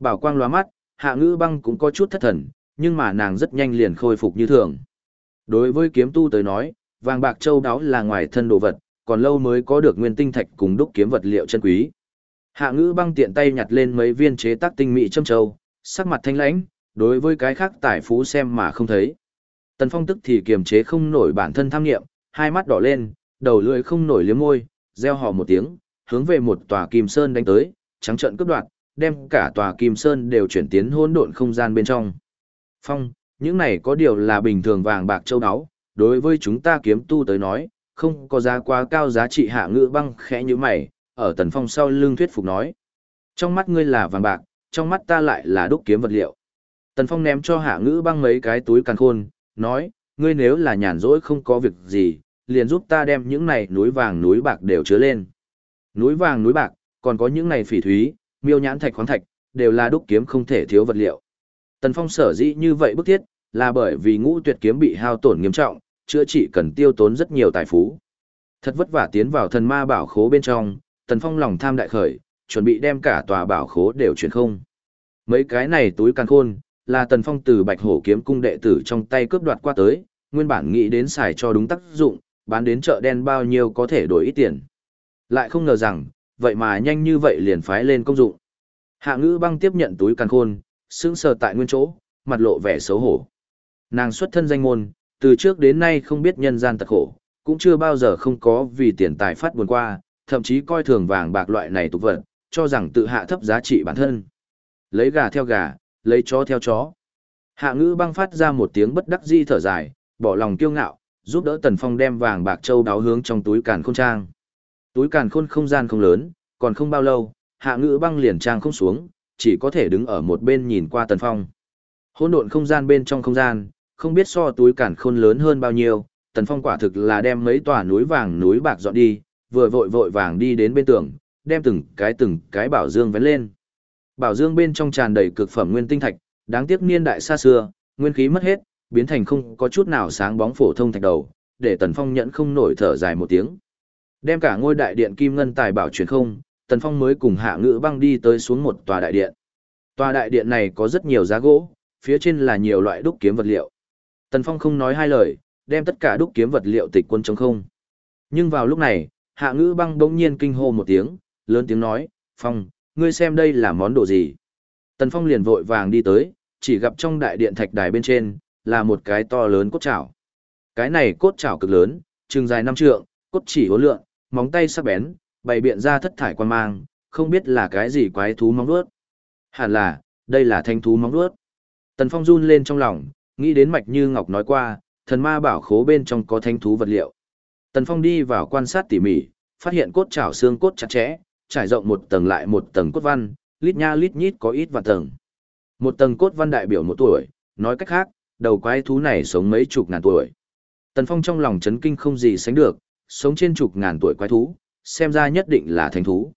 Bảo quang lóa mắt, hạ ngữ băng cũng có chút thất thần, nhưng mà nàng rất nhanh liền khôi phục như thường. Đối với kiếm tu tới nói, vàng bạc châu đáo là ngoài thân đồ vật, còn lâu mới có được nguyên tinh thạch cùng đúc kiếm vật liệu chân quý. Hạ ngữ băng tiện tay nhặt lên mấy viên chế tác tinh mỹ châm châu, sắc mặt thanh lãnh, đối với cái khác tài phú xem mà không thấy. Tần Phong tức thì kiềm chế không nổi bản thân tham nghiệm, hai mắt đỏ lên, đầu lưỡi không nổi liếm môi, reo hò một tiếng, hướng về một tòa kim sơn đánh tới, trắng trợn cướp đoạt, đem cả tòa kim sơn đều chuyển tiến hỗn độn không gian bên trong. Phong, những này có điều là bình thường vàng bạc châu áo, đối với chúng ta kiếm tu tới nói, không có giá quá cao giá trị hạ ngữ băng khẽ như mày, ở tần phong sau lưng thuyết phục nói. Trong mắt ngươi là vàng bạc, trong mắt ta lại là đúc kiếm vật liệu. Tần Phong ném cho hạ ngữ băng mấy cái túi càn khôn, nói, ngươi nếu là nhàn rỗi không có việc gì, liền giúp ta đem những này núi vàng núi bạc đều chứa lên. Núi vàng núi bạc, còn có những này phỉ thúy, miêu nhãn thạch khoáng thạch, đều là đúc kiếm không thể thiếu vật liệu. Tần Phong sở dĩ như vậy bức thiết, là bởi vì ngũ tuyệt kiếm bị hao tổn nghiêm trọng, chữa trị cần tiêu tốn rất nhiều tài phú. Thật vất vả tiến vào thần ma bảo khố bên trong, Tần Phong lòng tham đại khởi, chuẩn bị đem cả tòa bảo khố đều chuyển không. Mấy cái này túi càng khôn, là Tần Phong từ Bạch Hổ kiếm cung đệ tử trong tay cướp đoạt qua tới, nguyên bản nghĩ đến xài cho đúng tác dụng, bán đến chợ đen bao nhiêu có thể đổi ít tiền. Lại không ngờ rằng, vậy mà nhanh như vậy liền phái lên công dụng. Hạ ngữ băng tiếp nhận túi càng khôn, sững sờ tại nguyên chỗ, mặt lộ vẻ xấu hổ. Nàng xuất thân danh môn, từ trước đến nay không biết nhân gian tật khổ, cũng chưa bao giờ không có vì tiền tài phát buồn qua, thậm chí coi thường vàng bạc loại này tục vật, cho rằng tự hạ thấp giá trị bản thân. Lấy gà theo gà, lấy chó theo chó. Hạ ngữ băng phát ra một tiếng bất đắc di thở dài, bỏ lòng kiêu ngạo, giúp đỡ Tần Phong đem vàng bạc châu đáo hướng trong túi càn khôn trang. Túi càn khôn không gian không lớn, còn không bao lâu, hạ ngữ băng liền trang không xuống, chỉ có thể đứng ở một bên nhìn qua Tần Phong. Hỗn độn không gian bên trong không gian, không biết so túi càn khôn lớn hơn bao nhiêu, Tần Phong quả thực là đem mấy tòa núi vàng núi bạc dọn đi, vừa vội vội vàng đi đến bên tường, đem từng cái từng cái bảo dương vén lên. Bảo dương bên trong tràn đầy cực phẩm nguyên tinh thạch, đáng tiếc niên đại xa xưa, nguyên khí mất hết, biến thành không có chút nào sáng bóng phổ thông thạch đầu, để Tần Phong nhẫn không nổi thở dài một tiếng. Đem cả ngôi đại điện kim ngân tài bảo truyền không, Tần Phong mới cùng Hạ Ngữ Băng đi tới xuống một tòa đại điện. Tòa đại điện này có rất nhiều giá gỗ, phía trên là nhiều loại đúc kiếm vật liệu. Tần Phong không nói hai lời, đem tất cả đúc kiếm vật liệu tịch quân trống không. Nhưng vào lúc này, Hạ Ngữ Băng bỗng nhiên kinh hô một tiếng, lớn tiếng nói, "Phong, ngươi xem đây là món đồ gì?" Tần Phong liền vội vàng đi tới, chỉ gặp trong đại điện thạch đài bên trên là một cái to lớn cốt chảo. Cái này cốt chảo cực lớn, trường dài năm trượng, cốt chỉ hố lượng, móng tay sắc bén, bày biện ra thất thải quan mang, không biết là cái gì quái thú móng vuốt. Hẳn là, đây là thanh thú móng vuốt. Tần Phong run lên trong lòng, nghĩ đến Mạch Như Ngọc nói qua, thần ma bảo khố bên trong có thanh thú vật liệu. Tần Phong đi vào quan sát tỉ mỉ, phát hiện cốt chảo xương cốt chặt chẽ, trải rộng một tầng lại một tầng cốt văn, lít nha lít nhít có ít và tầng. Một tầng cốt văn đại biểu một tuổi, nói cách khác, đầu quái thú này sống mấy chục ngàn tuổi. Tần Phong trong lòng chấn kinh không gì sánh được, sống trên chục ngàn tuổi quái thú, xem ra nhất định là thánh thú.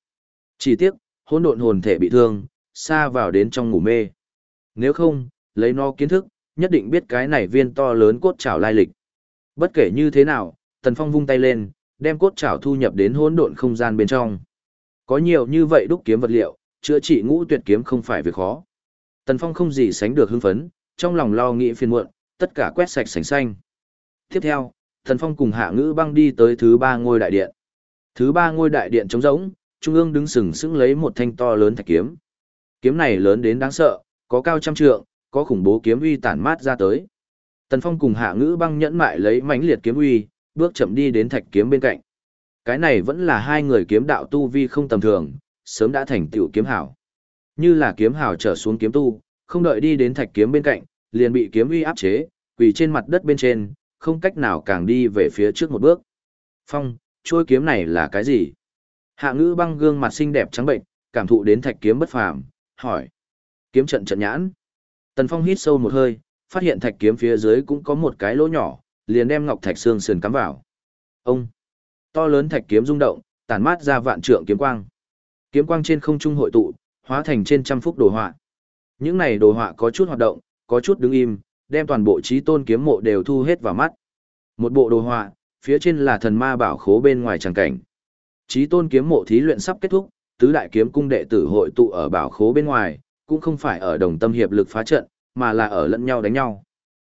Chỉ tiếc, hỗn độn hồn thể bị thương, xa vào đến trong ngủ mê. Nếu không, lấy nó kiến thức, nhất định biết cái này viên to lớn cốt chảo lai lịch. Bất kể như thế nào, Tần Phong vung tay lên, đem cốt chảo thu nhập đến hỗn độn không gian bên trong. Có nhiều như vậy đúc kiếm vật liệu, chữa trị ngũ tuyệt kiếm không phải việc khó. Tần Phong không gì sánh được hưng phấn, trong lòng lo nghĩ phiền muộn, tất cả quét sạch sành xanh. Tiếp theo, Tần Phong cùng Hạ Ngữ băng đi tới thứ ba ngôi đại điện. Thứ ba ngôi đại điện trống rỗng, trung ương đứng sừng sững lấy một thanh to lớn thạch kiếm. Kiếm này lớn đến đáng sợ, có cao trăm trượng, có khủng bố kiếm uy tản mát ra tới. Tần Phong cùng Hạ Ngữ băng nhẫn mại lấy mãnh liệt kiếm uy, bước chậm đi đến thạch kiếm bên cạnh. Cái này vẫn là hai người kiếm đạo tu vi không tầm thường, sớm đã thành tựu kiếm hảo. Như là kiếm hảo trở xuống kiếm tu, không đợi đi đến thạch kiếm bên cạnh, liền bị kiếm uy áp chế, quỳ trên mặt đất bên trên, không cách nào càng đi về phía trước một bước. Phong, trôi kiếm này là cái gì? Hạ ngữ băng gương mặt xinh đẹp trắng bệnh, cảm thụ đến thạch kiếm bất phàm, hỏi. Kiếm trận trận nhãn. Tần Phong hít sâu một hơi, phát hiện thạch kiếm phía dưới cũng có một cái lỗ nhỏ, liền đem ngọc thạch xương sườn cắm vào. Ông! To lớn thạch kiếm rung động, tản mát ra vạn trượng kiếm quang. Kiếm quang trên không trung hội tụ, hóa thành trên trăm phúc đồ họa. Những này đồ họa có chút hoạt động, có chút đứng im, đem toàn bộ trí tôn kiếm mộ đều thu hết vào mắt. Một bộ đồ họa, phía trên là thần ma bảo khố bên ngoài tràng cảnh. Trí tôn kiếm mộ thí luyện sắp kết thúc, tứ đại kiếm cung đệ tử hội tụ ở bảo khố bên ngoài, cũng không phải ở đồng tâm hiệp lực phá trận, mà là ở lẫn nhau đánh nhau.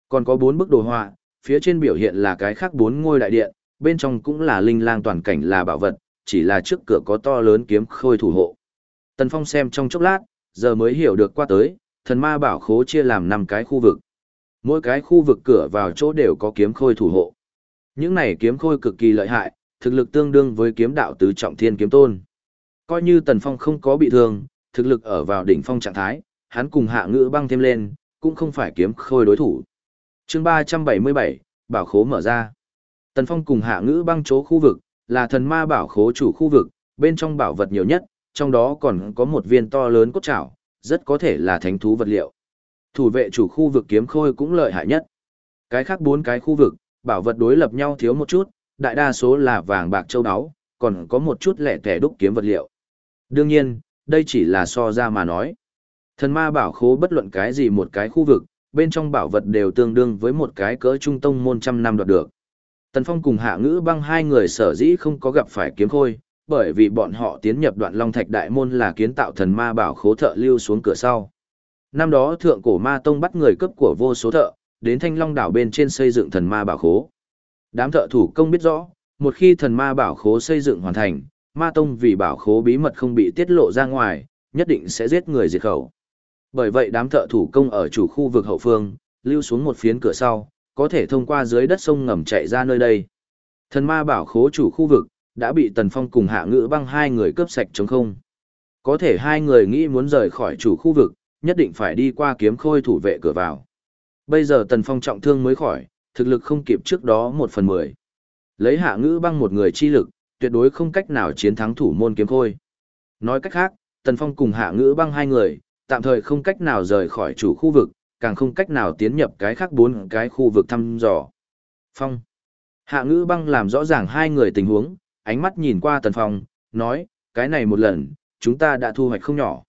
Còn có bốn bức đồ họa, phía trên biểu hiện là cái khác bốn ngôi đại điện, bên trong cũng là linh lang toàn cảnh là bảo vật, chỉ là trước cửa có to lớn kiếm khôi thủ hộ. Tần Phong xem trong chốc lát, giờ mới hiểu được qua tới, thần ma bảo khố chia làm 5 cái khu vực. Mỗi cái khu vực cửa vào chỗ đều có kiếm khôi thủ hộ. Những này kiếm khôi cực kỳ lợi hại, thực lực tương đương với kiếm đạo tứ trọng thiên kiếm tôn. Coi như Tần Phong không có bị thương, thực lực ở vào đỉnh phong trạng thái, hắn cùng hạ ngữ băng thêm lên, cũng không phải kiếm khôi đối thủ chương 377, bảo khố mở ra. Tần Phong cùng hạ ngữ băng chỗ khu vực, là thần ma bảo khố chủ khu vực, bên trong bảo vật nhiều nhất, trong đó còn có một viên to lớn cốt trảo, rất có thể là thánh thú vật liệu. Thủ vệ chủ khu vực kiếm khôi cũng lợi hại nhất. Cái khác bốn cái khu vực, bảo vật đối lập nhau thiếu một chút, đại đa số là vàng bạc châu áo, còn có một chút lẻ tẻ đúc kiếm vật liệu. Đương nhiên, đây chỉ là so ra mà nói. Thần ma bảo khố bất luận cái gì một cái khu vực, bên trong bảo vật đều tương đương với một cái cỡ trung tông môn trăm năm đoạt được. Tần Phong cùng Hạ Ngữ băng hai người sở dĩ không có gặp phải kiếm khôi, bởi vì bọn họ tiến nhập đoạn Long Thạch Đại Môn là kiến tạo thần ma bảo khố thợ lưu xuống cửa sau. Năm đó thượng cổ ma tông bắt người cấp của vô số thợ, đến thanh long đảo bên trên xây dựng thần ma bảo khố. Đám thợ thủ công biết rõ, một khi thần ma bảo khố xây dựng hoàn thành, ma tông vì bảo khố bí mật không bị tiết lộ ra ngoài, nhất định sẽ giết người diệt khẩu. Bởi vậy đám thợ thủ công ở chủ khu vực hậu phương, lưu xuống một phiến cửa sau, có thể thông qua dưới đất sông ngầm chạy ra nơi đây. Thần ma bảo khố chủ khu vực, đã bị Tần Phong cùng hạ ngữ băng hai người cướp sạch trống không. Có thể hai người nghĩ muốn rời khỏi chủ khu vực, nhất định phải đi qua kiếm khôi thủ vệ cửa vào. Bây giờ Tần Phong trọng thương mới khỏi, thực lực không kịp trước đó một phần mười. Lấy hạ ngữ băng một người chi lực, tuyệt đối không cách nào chiến thắng thủ môn kiếm khôi. Nói cách khác, Tần Phong cùng hạ ngữ băng hai người, tạm thời không cách nào rời khỏi chủ khu vực, càng không cách nào tiến nhập cái khác bốn cái khu vực thăm dò. Phong. Hạ ngữ băng làm rõ ràng hai người tình huống, ánh mắt nhìn qua Tần Phong, nói, cái này một lần, chúng ta đã thu hoạch không nhỏ.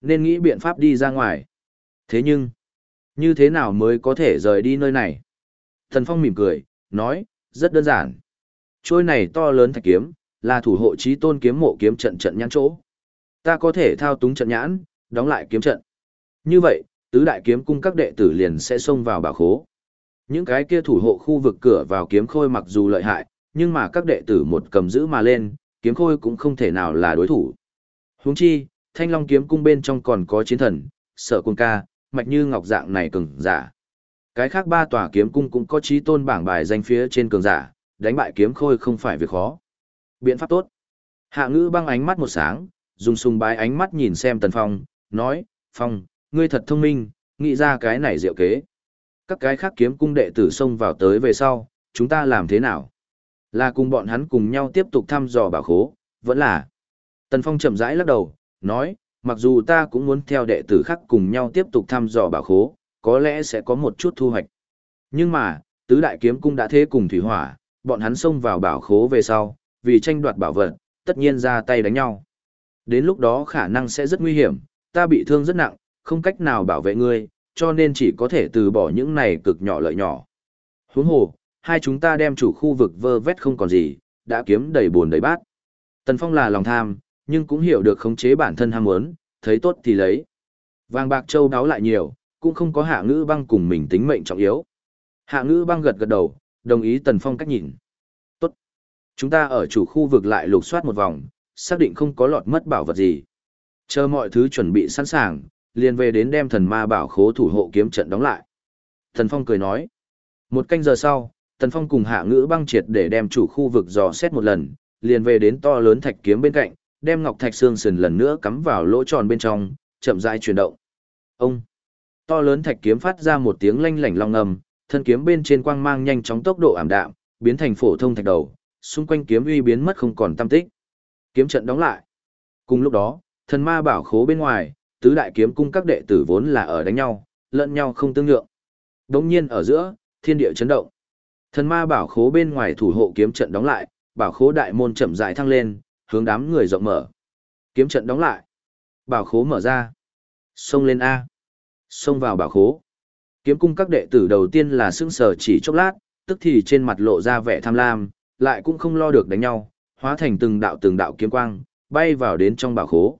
Nên nghĩ biện pháp đi ra ngoài. Thế nhưng, như thế nào mới có thể rời đi nơi này? Tần Phong mỉm cười, nói, rất đơn giản. Trôi này to lớn thạch kiếm, là thủ hộ trí tôn kiếm mộ kiếm trận trận nhãn chỗ. Ta có thể thao túng trận nhãn, đóng lại kiếm trận. Như vậy, tứ đại kiếm cung các đệ tử liền sẽ xông vào bảo khố. Những cái kia thủ hộ khu vực cửa vào kiếm khôi mặc dù lợi hại, nhưng mà các đệ tử một cầm giữ mà lên, kiếm khôi cũng không thể nào là đối thủ. Huống chi, thanh long kiếm cung bên trong còn có chiến thần, sở quân ca, mạch như ngọc dạng này cường giả. Cái khác ba tòa kiếm cung cũng có trí tôn bảng bài danh phía trên cường giả, đánh bại kiếm khôi không phải việc khó. Biện pháp tốt. Hạ ngữ băng ánh mắt một sáng, dùng sùng bái ánh mắt nhìn xem tần phong, nói, phong, ngươi thật thông minh, nghĩ ra cái này diệu kế. Các cái khác kiếm cung đệ tử xông vào tới về sau, chúng ta làm thế nào? Là cùng bọn hắn cùng nhau tiếp tục thăm dò bảo khố, vẫn là. Tần Phong chậm rãi lắc đầu, nói, mặc dù ta cũng muốn theo đệ tử khác cùng nhau tiếp tục thăm dò bảo khố, có lẽ sẽ có một chút thu hoạch. Nhưng mà, tứ đại kiếm cung đã thế cùng thủy hỏa, bọn hắn xông vào bảo khố về sau, vì tranh đoạt bảo vật, tất nhiên ra tay đánh nhau. Đến lúc đó khả năng sẽ rất nguy hiểm, ta bị thương rất nặng, không cách nào bảo vệ ngươi, cho nên chỉ có thể từ bỏ những này cực nhỏ lợi nhỏ. Huống hồ, hai chúng ta đem chủ khu vực vơ vét không còn gì, đã kiếm đầy buồn đầy bát. Tần Phong là lòng tham, nhưng cũng hiểu được khống chế bản thân ham muốn, thấy tốt thì lấy. Vàng bạc châu đáo lại nhiều, cũng không có hạ ngữ băng cùng mình tính mệnh trọng yếu. Hạ ngữ băng gật gật đầu, đồng ý Tần Phong cách nhìn. Tốt. Chúng ta ở chủ khu vực lại lục soát một vòng, xác định không có lọt mất bảo vật gì. Chờ mọi thứ chuẩn bị sẵn sàng, liền về đến đem thần ma bảo khố thủ hộ kiếm trận đóng lại. Thần Phong cười nói. Một canh giờ sau, Thần Phong cùng hạ ngữ băng triệt để đem chủ khu vực dò xét một lần, liền về đến to lớn thạch kiếm bên cạnh, đem ngọc thạch xương sườn lần nữa cắm vào lỗ tròn bên trong, chậm rãi chuyển động. Ông! To lớn thạch kiếm phát ra một tiếng lanh lảnh long ngầm, thân kiếm bên trên quang mang nhanh chóng tốc độ ảm đạm, biến thành phổ thông thạch đầu, xung quanh kiếm uy biến mất không còn tâm tích. Kiếm trận đóng lại. Cùng lúc đó, thần ma bảo khố bên ngoài, tứ đại kiếm cung các đệ tử vốn là ở đánh nhau, lẫn nhau không tương nhượng. Đống nhiên ở giữa, thiên địa chấn động. Thần ma bảo khố bên ngoài thủ hộ kiếm trận đóng lại, bảo khố đại môn chậm rãi thăng lên, hướng đám người rộng mở. Kiếm trận đóng lại. Bảo khố mở ra. Xông lên A. Xông vào bảo khố. Kiếm cung các đệ tử đầu tiên là sững sờ chỉ chốc lát, tức thì trên mặt lộ ra vẻ tham lam, lại cũng không lo được đánh nhau, hóa thành từng đạo từng đạo kiếm quang, bay vào đến trong bảo khố.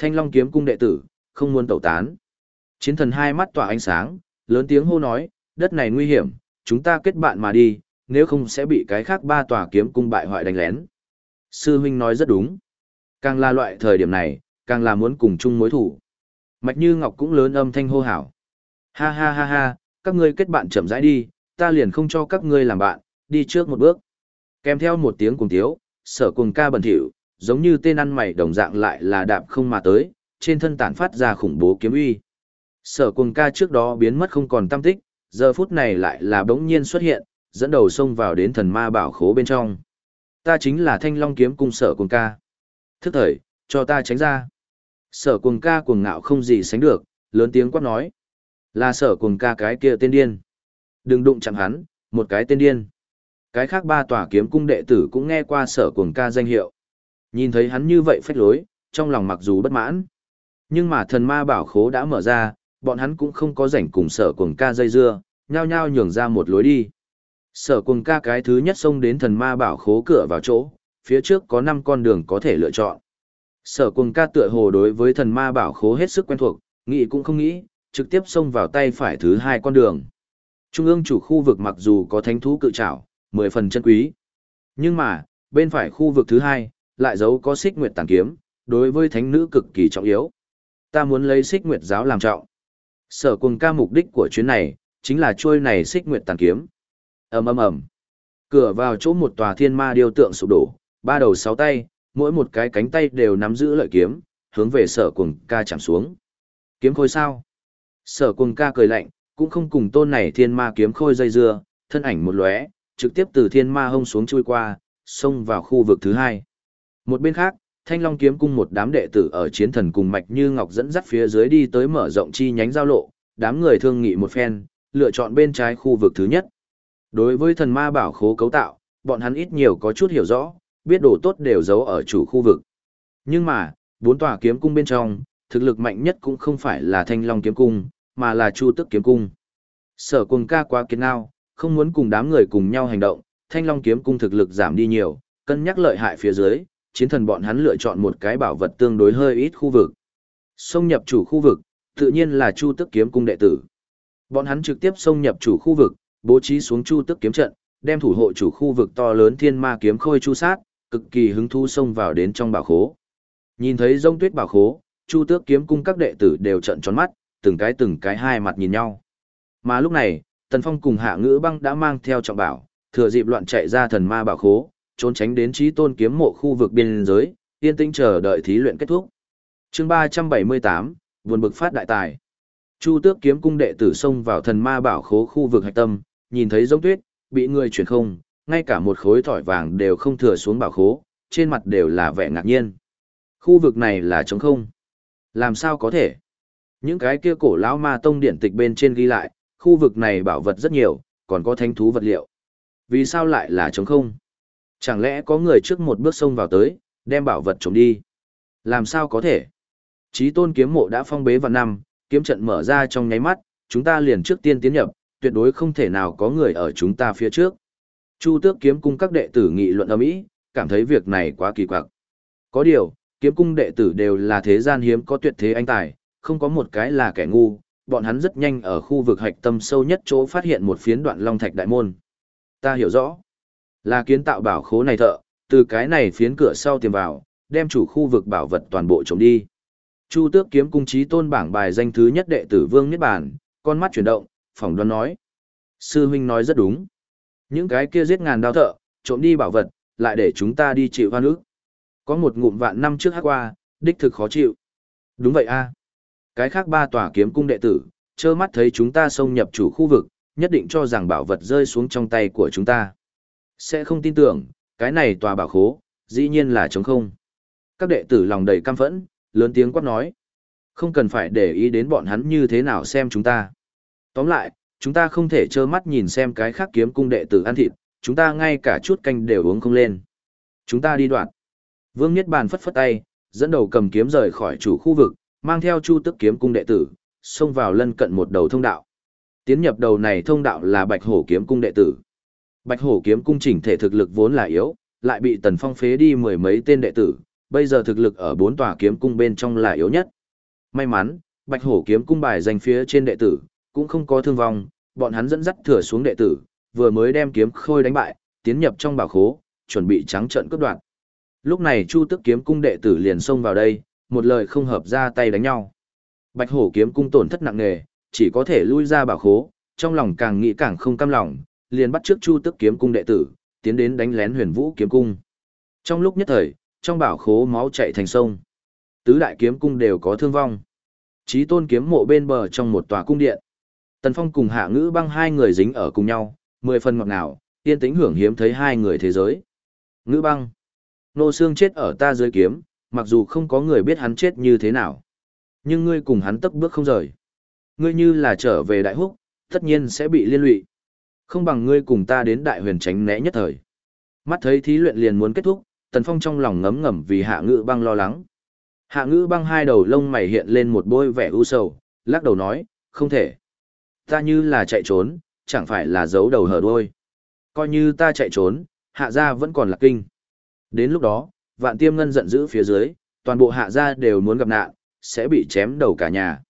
Thanh Long kiếm cung đệ tử, không muốn tẩu tán. Chiến thần hai mắt tỏa ánh sáng, lớn tiếng hô nói, đất này nguy hiểm, chúng ta kết bạn mà đi, nếu không sẽ bị cái khác ba tòa kiếm cung bại hoại đánh lén. Sư huynh nói rất đúng. Càng là loại thời điểm này, càng là muốn cùng chung mối thủ. Mạch Như Ngọc cũng lớn âm thanh hô hào. Ha ha ha ha, các ngươi kết bạn chậm rãi đi, ta liền không cho các ngươi làm bạn, đi trước một bước. Kèm theo một tiếng cùng tiếu, sở cùng ca bẩn thỉu, giống như tên ăn mày đồng dạng lại là đạp không mà tới, trên thân tản phát ra khủng bố kiếm uy. Sở cùng ca trước đó biến mất không còn tâm tích, giờ phút này lại là bỗng nhiên xuất hiện, dẫn đầu xông vào đến thần ma bảo khố bên trong. Ta chính là thanh long kiếm cung sở cùng ca. Thức thời, cho ta tránh ra. Sở cùng ca cuồng ngạo không gì sánh được, lớn tiếng quát nói. Là sở cùng ca cái kia tên điên. Đừng đụng chạm hắn, một cái tên điên. Cái khác ba tòa kiếm cung đệ tử cũng nghe qua sở cùng ca danh hiệu. Nhìn thấy hắn như vậy phách lối, trong lòng mặc dù bất mãn. Nhưng mà thần ma bảo khố đã mở ra, bọn hắn cũng không có rảnh cùng sở cùng ca dây dưa, nhao nhao nhường ra một lối đi. Sở cùng ca cái thứ nhất xông đến thần ma bảo khố cửa vào chỗ, phía trước có 5 con đường có thể lựa chọn. Sở cùng ca tựa hồ đối với thần ma bảo khố hết sức quen thuộc, nghĩ cũng không nghĩ, trực tiếp xông vào tay phải thứ hai con đường. Trung ương chủ khu vực mặc dù có thánh thú cự trảo, 10 phần chân quý. Nhưng mà, bên phải khu vực thứ hai, lại giấu có xích nguyệt tàn kiếm, đối với thánh nữ cực kỳ trọng yếu. Ta muốn lấy xích nguyệt giáo làm trọng. Sở cùng ca mục đích của chuyến này, chính là trôi này xích nguyệt tàn kiếm. ầm ầm ầm Cửa vào chỗ một tòa thiên ma điêu tượng sụp đổ, ba đầu sáu tay, mỗi một cái cánh tay đều nắm giữ lợi kiếm, hướng về sở cùng ca chạm xuống. Kiếm khôi sao? Sở cùng ca cười lạnh, cũng không cùng tôn này thiên ma kiếm khôi dây dưa, thân ảnh một lóe, trực tiếp từ thiên ma hông xuống chui qua, xông vào khu vực thứ hai. Một bên khác, Thanh Long kiếm cung một đám đệ tử ở chiến thần cùng Mạch Như Ngọc dẫn dắt phía dưới đi tới mở rộng chi nhánh giao lộ, đám người thương nghị một phen, lựa chọn bên trái khu vực thứ nhất. Đối với thần ma bảo khố cấu tạo, bọn hắn ít nhiều có chút hiểu rõ, biết đồ tốt đều giấu ở chủ khu vực. Nhưng mà, bốn tòa kiếm cung bên trong, thực lực mạnh nhất cũng không phải là Thanh Long kiếm cung, mà là Chu Tức kiếm cung. Sở Cuồng ca quá kiến ngao, không muốn cùng đám người cùng nhau hành động, Thanh Long kiếm cung thực lực giảm đi nhiều, cân nhắc lợi hại phía dưới, chiến thần bọn hắn lựa chọn một cái bảo vật tương đối hơi ít khu vực. Xông nhập chủ khu vực, tự nhiên là Chu Tức kiếm cung đệ tử. Bọn hắn trực tiếp xông nhập chủ khu vực, bố trí xuống Chu Tức kiếm trận, đem thủ hộ chủ khu vực to lớn Thiên Ma kiếm khôi chu sát, cực kỳ hứng thú xông vào đến trong bảo khố. Nhìn thấy rông tuyết bảo khố, Chu Tước kiếm cung các đệ tử đều trợn tròn mắt, từng cái từng cái hai mặt nhìn nhau. Mà lúc này, Tần Phong cùng Hạ Ngữ Băng đã mang theo trọng bảo, thừa dịp loạn chạy ra thần ma bảo khố, trốn tránh đến trí tôn kiếm mộ khu vực biên giới, yên tĩnh chờ đợi thí luyện kết thúc. Chương 378, buồn bực phát đại tài. Chu Tước kiếm cung đệ tử xông vào thần ma bảo khố khu vực hạch tâm, nhìn thấy giống tuyết, bị người chuyển không, ngay cả một khối thỏi vàng đều không thừa xuống bảo khố, trên mặt đều là vẻ ngạc nhiên. Khu vực này là trống không. Làm sao có thể? Những cái kia cổ lão ma tông điện tịch bên trên ghi lại, khu vực này bảo vật rất nhiều, còn có thánh thú vật liệu. Vì sao lại là trống không? Chẳng lẽ có người trước một bước xông vào tới, đem bảo vật trộm đi? Làm sao có thể? Chí tôn kiếm mộ đã phong bế vào năm, kiếm trận mở ra trong nháy mắt, chúng ta liền trước tiên tiến nhập, tuyệt đối không thể nào có người ở chúng ta phía trước. Chu tước kiếm cung các đệ tử nghị luận âm ý, cảm thấy việc này quá kỳ quặc. Có điều, kiếm cung đệ tử đều là thế gian hiếm có tuyệt thế anh tài, không có một cái là kẻ ngu, bọn hắn rất nhanh ở khu vực hạch tâm sâu nhất chỗ phát hiện một phiến đoạn long thạch đại môn. Ta hiểu rõ, là kiến tạo bảo khố này thợ, từ cái này phiến cửa sau tiềm vào, đem chủ khu vực bảo vật toàn bộ trống đi. Chu tước kiếm cung trí tôn bảng bài danh thứ nhất đệ tử Vương Niết Bàn, con mắt chuyển động, phỏng đoán nói. Sư huynh nói rất đúng. Những cái kia giết ngàn đao thợ, trộm đi bảo vật, lại để chúng ta đi chịu hoan nước. Có một ngụm vạn năm trước hát qua, đích thực khó chịu. Đúng vậy a Cái khác ba tòa kiếm cung đệ tử, trơ mắt thấy chúng ta xông nhập chủ khu vực, nhất định cho rằng bảo vật rơi xuống trong tay của chúng ta. Sẽ không tin tưởng, cái này tòa bảo khố, dĩ nhiên là trống không. Các đệ tử lòng đầy căm phẫn, lớn tiếng quát nói. Không cần phải để ý đến bọn hắn như thế nào xem chúng ta. Tóm lại, chúng ta không thể trơ mắt nhìn xem cái khác kiếm cung đệ tử ăn thịt, chúng ta ngay cả chút canh đều uống không lên. Chúng ta đi đoạn. Vương Niết Bàn phất phất tay, dẫn đầu cầm kiếm rời khỏi chủ khu vực, mang theo Chu Tức kiếm cung đệ tử, xông vào lân cận một đầu thông đạo. Tiến nhập đầu này thông đạo là Bạch Hổ kiếm cung đệ tử. Bạch Hổ kiếm cung chỉnh thể thực lực vốn là yếu, lại bị Tần Phong phế đi mười mấy tên đệ tử, bây giờ thực lực ở bốn tòa kiếm cung bên trong là yếu nhất. May mắn, Bạch Hổ kiếm cung bài danh phía trên đệ tử, cũng không có thương vong, bọn hắn dẫn dắt thừa xuống đệ tử, vừa mới đem kiếm khôi đánh bại, tiến nhập trong bảo khố, chuẩn bị trắng trận cướp đoạt. Lúc này Chu Tức kiếm cung đệ tử liền xông vào đây, một lời không hợp ra tay đánh nhau. Bạch Hổ kiếm cung tổn thất nặng nề, chỉ có thể lui ra bảo khố, trong lòng càng nghĩ càng không cam lòng, liền bắt trước Chu Tức kiếm cung đệ tử, tiến đến đánh lén Huyền Vũ kiếm cung. Trong lúc nhất thời, trong bảo khố máu chảy thành sông. Tứ đại kiếm cung đều có thương vong. Chí Tôn kiếm mộ bên bờ trong một tòa cung điện. Tần Phong cùng Hạ Ngữ Băng hai người dính ở cùng nhau, mười phần ngọt ngào, yên tĩnh hưởng hiếm thấy hai người thế giới. Ngữ Băng, Nô Xương chết ở ta dưới kiếm, mặc dù không có người biết hắn chết như thế nào, nhưng ngươi cùng hắn tấp bước không rời. ngươi như là trở về đại húc, tất nhiên sẽ bị liên lụy. Không bằng ngươi cùng ta đến đại huyền tránh né nhất thời. Mắt thấy thí luyện liền muốn kết thúc, Tần Phong trong lòng ngấm ngầm vì hạ ngữ băng lo lắng. Hạ ngữ băng hai đầu lông mày hiện lên một bôi vẻ u sầu, lắc đầu nói, không thể. Ta như là chạy trốn, chẳng phải là giấu đầu hở đuôi. Coi như ta chạy trốn, hạ gia vẫn còn là kinh. Đến lúc đó, vạn tiêm ngân giận dữ phía dưới, toàn bộ hạ gia đều muốn gặp nạn, sẽ bị chém đầu cả nhà.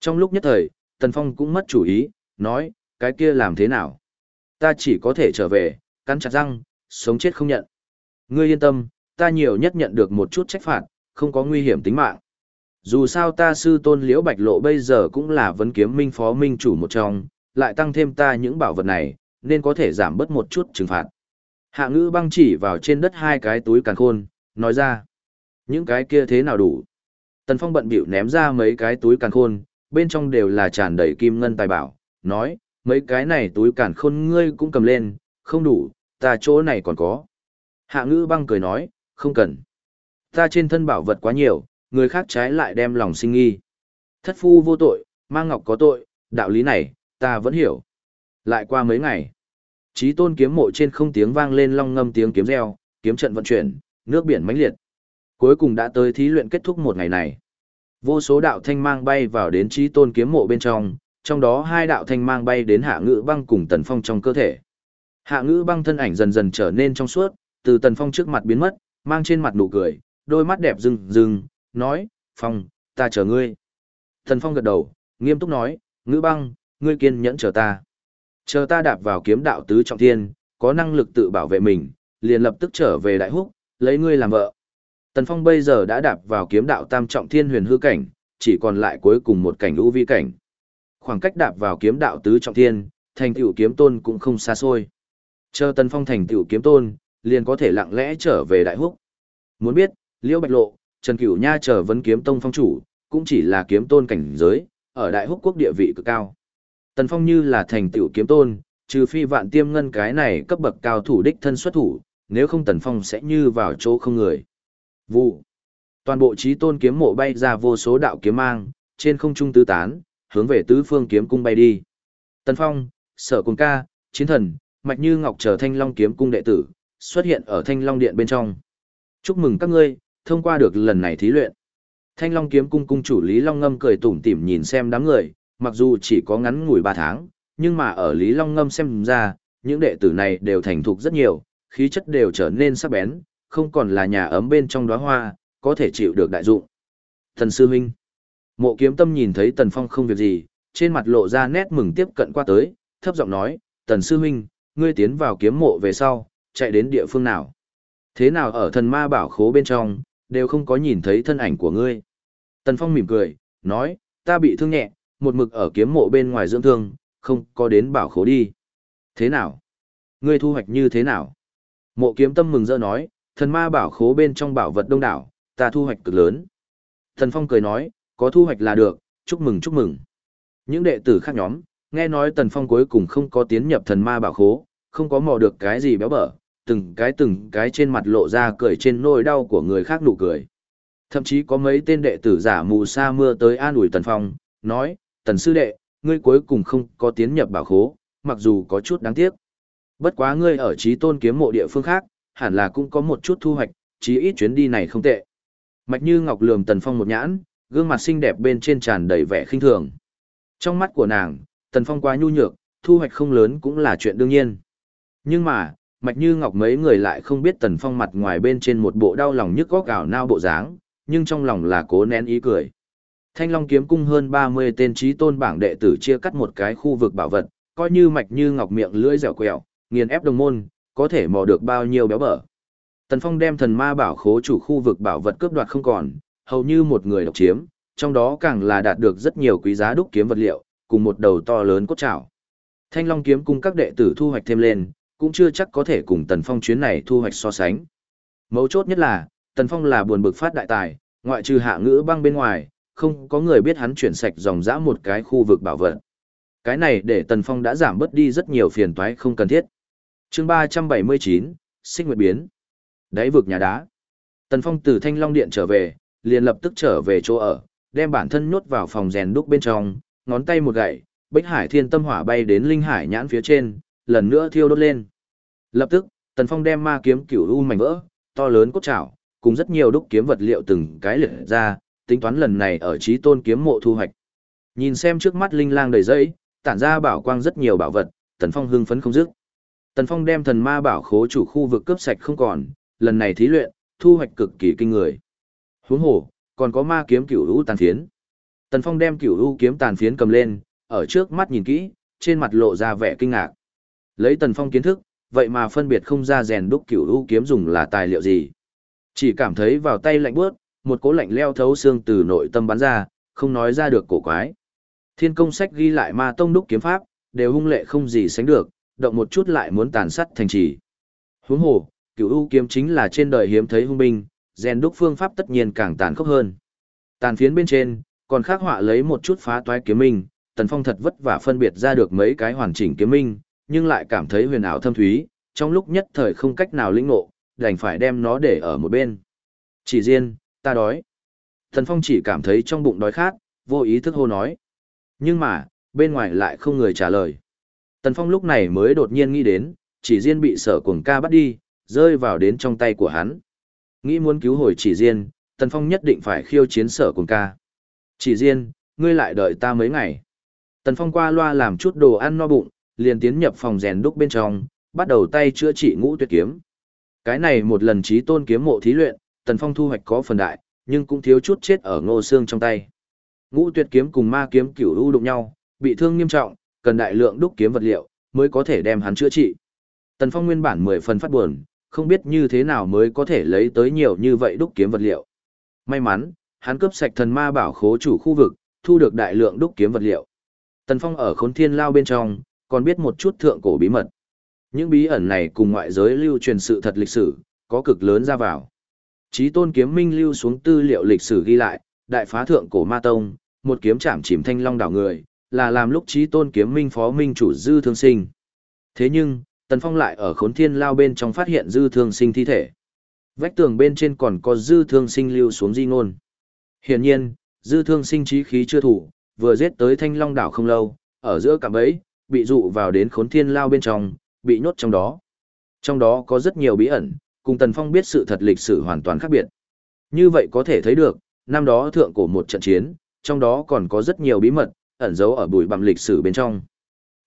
Trong lúc nhất thời, Tần Phong cũng mất chủ ý, nói, cái kia làm thế nào? Ta chỉ có thể trở về, cắn chặt răng, sống chết không nhận. Ngươi yên tâm, ta nhiều nhất nhận được một chút trách phạt, không có nguy hiểm tính mạng. Dù sao ta sư tôn liễu bạch lộ bây giờ cũng là vấn kiếm minh phó minh chủ một trong, lại tăng thêm ta những bảo vật này, nên có thể giảm bớt một chút trừng phạt. Hạ ngữ băng chỉ vào trên đất hai cái túi càn khôn, nói ra. Những cái kia thế nào đủ? Tần Phong bận bịu ném ra mấy cái túi càn khôn, bên trong đều là tràn đầy kim ngân tài bảo, nói, mấy cái này túi cản khôn ngươi cũng cầm lên, không đủ, ta chỗ này còn có. Hạ ngữ băng cười nói, không cần. Ta trên thân bảo vật quá nhiều, người khác trái lại đem lòng sinh nghi. Thất phu vô tội, mang ngọc có tội, đạo lý này, ta vẫn hiểu. Lại qua mấy ngày, trí tôn kiếm mộ trên không tiếng vang lên long ngâm tiếng kiếm reo, kiếm trận vận chuyển, nước biển mãnh liệt. Cuối cùng đã tới thí luyện kết thúc một ngày này. Vô số đạo thanh mang bay vào đến trí tôn kiếm mộ bên trong, trong đó hai đạo thanh mang bay đến hạ ngữ băng cùng tần phong trong cơ thể. Hạ ngữ băng thân ảnh dần dần trở nên trong suốt, từ tần phong trước mặt biến mất, mang trên mặt nụ cười, đôi mắt đẹp rừng rừng, nói, phong, ta chờ ngươi. Tần phong gật đầu, nghiêm túc nói, ngữ băng, ngươi kiên nhẫn chờ ta. Chờ ta đạp vào kiếm đạo tứ trọng thiên, có năng lực tự bảo vệ mình, liền lập tức trở về đại húc, lấy ngươi làm vợ. Tần Phong bây giờ đã đạp vào kiếm đạo tam trọng thiên huyền hư cảnh, chỉ còn lại cuối cùng một cảnh u vi cảnh. Khoảng cách đạp vào kiếm đạo tứ trọng thiên, thành tựu kiếm tôn cũng không xa xôi. Chờ Tần Phong thành tựu kiếm tôn, liền có thể lặng lẽ trở về đại húc. Muốn biết, Liễu Bạch Lộ, Trần Cửu Nha trở vấn kiếm tông phong chủ, cũng chỉ là kiếm tôn cảnh giới, ở đại húc quốc địa vị cực cao. Tần Phong như là thành tựu kiếm tôn, trừ phi vạn tiêm ngân cái này cấp bậc cao thủ đích thân xuất thủ, nếu không Tần Phong sẽ như vào chỗ không người. Vụ. Toàn bộ trí tôn kiếm mộ bay ra vô số đạo kiếm mang, trên không trung tứ tán, hướng về tứ phương kiếm cung bay đi. Tần Phong, Sở Cung Ca, Chiến Thần, Mạch Như Ngọc trở Thanh Long kiếm cung đệ tử, xuất hiện ở Thanh Long điện bên trong. Chúc mừng các ngươi, thông qua được lần này thí luyện. Thanh Long kiếm cung cung chủ Lý Long Ngâm cười tủm tỉm nhìn xem đám người, mặc dù chỉ có ngắn ngủi 3 tháng, nhưng mà ở Lý Long Ngâm xem ra, những đệ tử này đều thành thục rất nhiều, khí chất đều trở nên sắc bén, không còn là nhà ấm bên trong đóa hoa, có thể chịu được đại dụng. Thần sư huynh. Mộ kiếm tâm nhìn thấy Tần Phong không việc gì, trên mặt lộ ra nét mừng tiếp cận qua tới, thấp giọng nói, Tần sư huynh, ngươi tiến vào kiếm mộ về sau, chạy đến địa phương nào? Thế nào ở thần ma bảo khố bên trong, đều không có nhìn thấy thân ảnh của ngươi. Tần Phong mỉm cười, nói, ta bị thương nhẹ, một mực ở kiếm mộ bên ngoài dưỡng thương, không có đến bảo khố đi. Thế nào? Ngươi thu hoạch như thế nào? Mộ kiếm tâm mừng rỡ nói, thần ma bảo khố bên trong bảo vật đông đảo, ta thu hoạch cực lớn. Thần Phong cười nói, có thu hoạch là được, chúc mừng chúc mừng. Những đệ tử khác nhóm, nghe nói Tần Phong cuối cùng không có tiến nhập thần ma bảo khố, không có mò được cái gì béo bở, từng cái từng cái trên mặt lộ ra cười trên nỗi đau của người khác nụ cười. Thậm chí có mấy tên đệ tử giả mù sa mưa tới an ủi Tần Phong, nói, Tần sư đệ, ngươi cuối cùng không có tiến nhập bảo khố, mặc dù có chút đáng tiếc. Bất quá ngươi ở trí tôn kiếm mộ địa phương khác, hẳn là cũng có một chút thu hoạch, chí ít chuyến đi này không tệ. Mạch Như Ngọc lườm Tần Phong một nhãn, gương mặt xinh đẹp bên trên tràn đầy vẻ khinh thường. Trong mắt của nàng, Tần Phong quá nhu nhược, thu hoạch không lớn cũng là chuyện đương nhiên. Nhưng mà, Mạch Như Ngọc mấy người lại không biết Tần Phong mặt ngoài bên trên một bộ đau lòng nhức góc ảo nao bộ dáng, nhưng trong lòng là cố nén ý cười. Thanh Long kiếm cung hơn 30 tên trí tôn bảng đệ tử chia cắt một cái khu vực bảo vật, coi như Mạch Như Ngọc miệng lưỡi dẻo quẹo, nghiền ép đồng môn, có thể mò được bao nhiêu béo bở. Tần Phong đem thần ma bảo khố chủ khu vực bảo vật cướp đoạt không còn, hầu như một người độc chiếm, trong đó càng là đạt được rất nhiều quý giá đúc kiếm vật liệu, cùng một đầu to lớn cốt trảo. Thanh Long kiếm cung các đệ tử thu hoạch thêm lên, cũng chưa chắc có thể cùng Tần Phong chuyến này thu hoạch so sánh. Mấu chốt nhất là, Tần Phong là buồn bực phát đại tài, ngoại trừ hạ ngữ băng bên ngoài, không có người biết hắn chuyển sạch dòng dã một cái khu vực bảo vật. Cái này để Tần Phong đã giảm bớt đi rất nhiều phiền toái không cần thiết chương ba trăm bảy mươi chín nguyệt biến đáy vực nhà đá tần phong từ thanh long điện trở về liền lập tức trở về chỗ ở đem bản thân nhốt vào phòng rèn đúc bên trong ngón tay một gậy, Bích Hải Thiên Tâm Hỏa bay đến linh hải nhãn phía trên, lần nữa thiêu đốt lên. Lập tức, Tần Phong đem ma kiếm cửu u mảnh vỡ, to lớn cốt chảo, cùng rất nhiều đúc kiếm vật liệu từng cái lửa ra, tính toán lần này ở trí tôn kiếm mộ thu hoạch. Nhìn xem trước mắt linh lang đầy dẫy, tản ra bảo quang rất nhiều bảo vật, Tần Phong hưng phấn không dứt. Tần Phong đem thần ma bảo khố chủ khu vực cướp sạch không còn, lần này thí luyện, thu hoạch cực kỳ kinh người. Huống hồ, còn có ma kiếm cửu u tàn phiến. Tần Phong đem cửu u kiếm tàn phiến cầm lên, ở trước mắt nhìn kỹ, trên mặt lộ ra vẻ kinh ngạc. Lấy Tần Phong kiến thức, vậy mà phân biệt không ra rèn đúc cửu u kiếm dùng là tài liệu gì. Chỉ cảm thấy vào tay lạnh bước, một cỗ lạnh leo thấu xương từ nội tâm bắn ra, không nói ra được cổ quái. Thiên công sách ghi lại ma tông đúc kiếm pháp, đều hung lệ không gì sánh được, động một chút lại muốn tàn sát thành trì. Huống hồ, cửu u kiếm chính là trên đời hiếm thấy hung binh, rèn đúc phương pháp tất nhiên càng tàn khốc hơn. Tàn phiến bên trên, còn khắc họa lấy một chút phá toái kiếm minh, Tần Phong thật vất vả phân biệt ra được mấy cái hoàn chỉnh kiếm minh, nhưng lại cảm thấy huyền ảo thâm thúy, trong lúc nhất thời không cách nào lĩnh ngộ, đành phải đem nó để ở một bên. Chỉ riêng, ta đói. Tần Phong chỉ cảm thấy trong bụng đói khát, vô ý thức hô nói. Nhưng mà, bên ngoài lại không người trả lời. Tần Phong lúc này mới đột nhiên nghĩ đến, chỉ riêng bị sở cuồng ca bắt đi, rơi vào đến trong tay của hắn. Nghĩ muốn cứu hồi chỉ riêng, Tần Phong nhất định phải khiêu chiến sở cồn ca. Chỉ riêng, ngươi lại đợi ta mấy ngày. Tần Phong qua loa làm chút đồ ăn no bụng, liền tiến nhập phòng rèn đúc bên trong, bắt đầu tay chữa trị ngũ tuyệt kiếm. Cái này một lần trí tôn kiếm mộ thí luyện, Tần Phong thu hoạch có phần đại, nhưng cũng thiếu chút chết ở ngô xương trong tay. Ngũ tuyệt kiếm cùng ma kiếm cửu u đụng nhau, bị thương nghiêm trọng, cần đại lượng đúc kiếm vật liệu, mới có thể đem hắn chữa trị. Tần Phong nguyên bản 10 phần phát buồn, không biết như thế nào mới có thể lấy tới nhiều như vậy đúc kiếm vật liệu. May mắn, hắn cướp sạch thần ma bảo khố chủ khu vực, thu được đại lượng đúc kiếm vật liệu. Tần Phong ở khốn thiên lao bên trong, còn biết một chút thượng cổ bí mật. Những bí ẩn này cùng ngoại giới lưu truyền sự thật lịch sử, có cực lớn ra vào. Chí tôn kiếm minh lưu xuống tư liệu lịch sử ghi lại, đại phá thượng cổ ma tông, một kiếm chạm chìm thanh long đảo người, là làm lúc chí tôn kiếm minh phó minh chủ dư thương sinh. Thế nhưng, Tần Phong lại ở khốn thiên lao bên trong phát hiện dư thương sinh thi thể. Vách tường bên trên còn có dư thương sinh lưu xuống di ngôn. Hiển nhiên, dư thương sinh trí khí chưa thủ, vừa giết tới thanh long đảo không lâu, ở giữa cạm bẫy, bị dụ vào đến khốn thiên lao bên trong, bị nhốt trong đó. Trong đó có rất nhiều bí ẩn, cùng Tần Phong biết sự thật lịch sử hoàn toàn khác biệt. Như vậy có thể thấy được, năm đó thượng cổ một trận chiến, trong đó còn có rất nhiều bí mật, ẩn giấu ở bụi bặm lịch sử bên trong.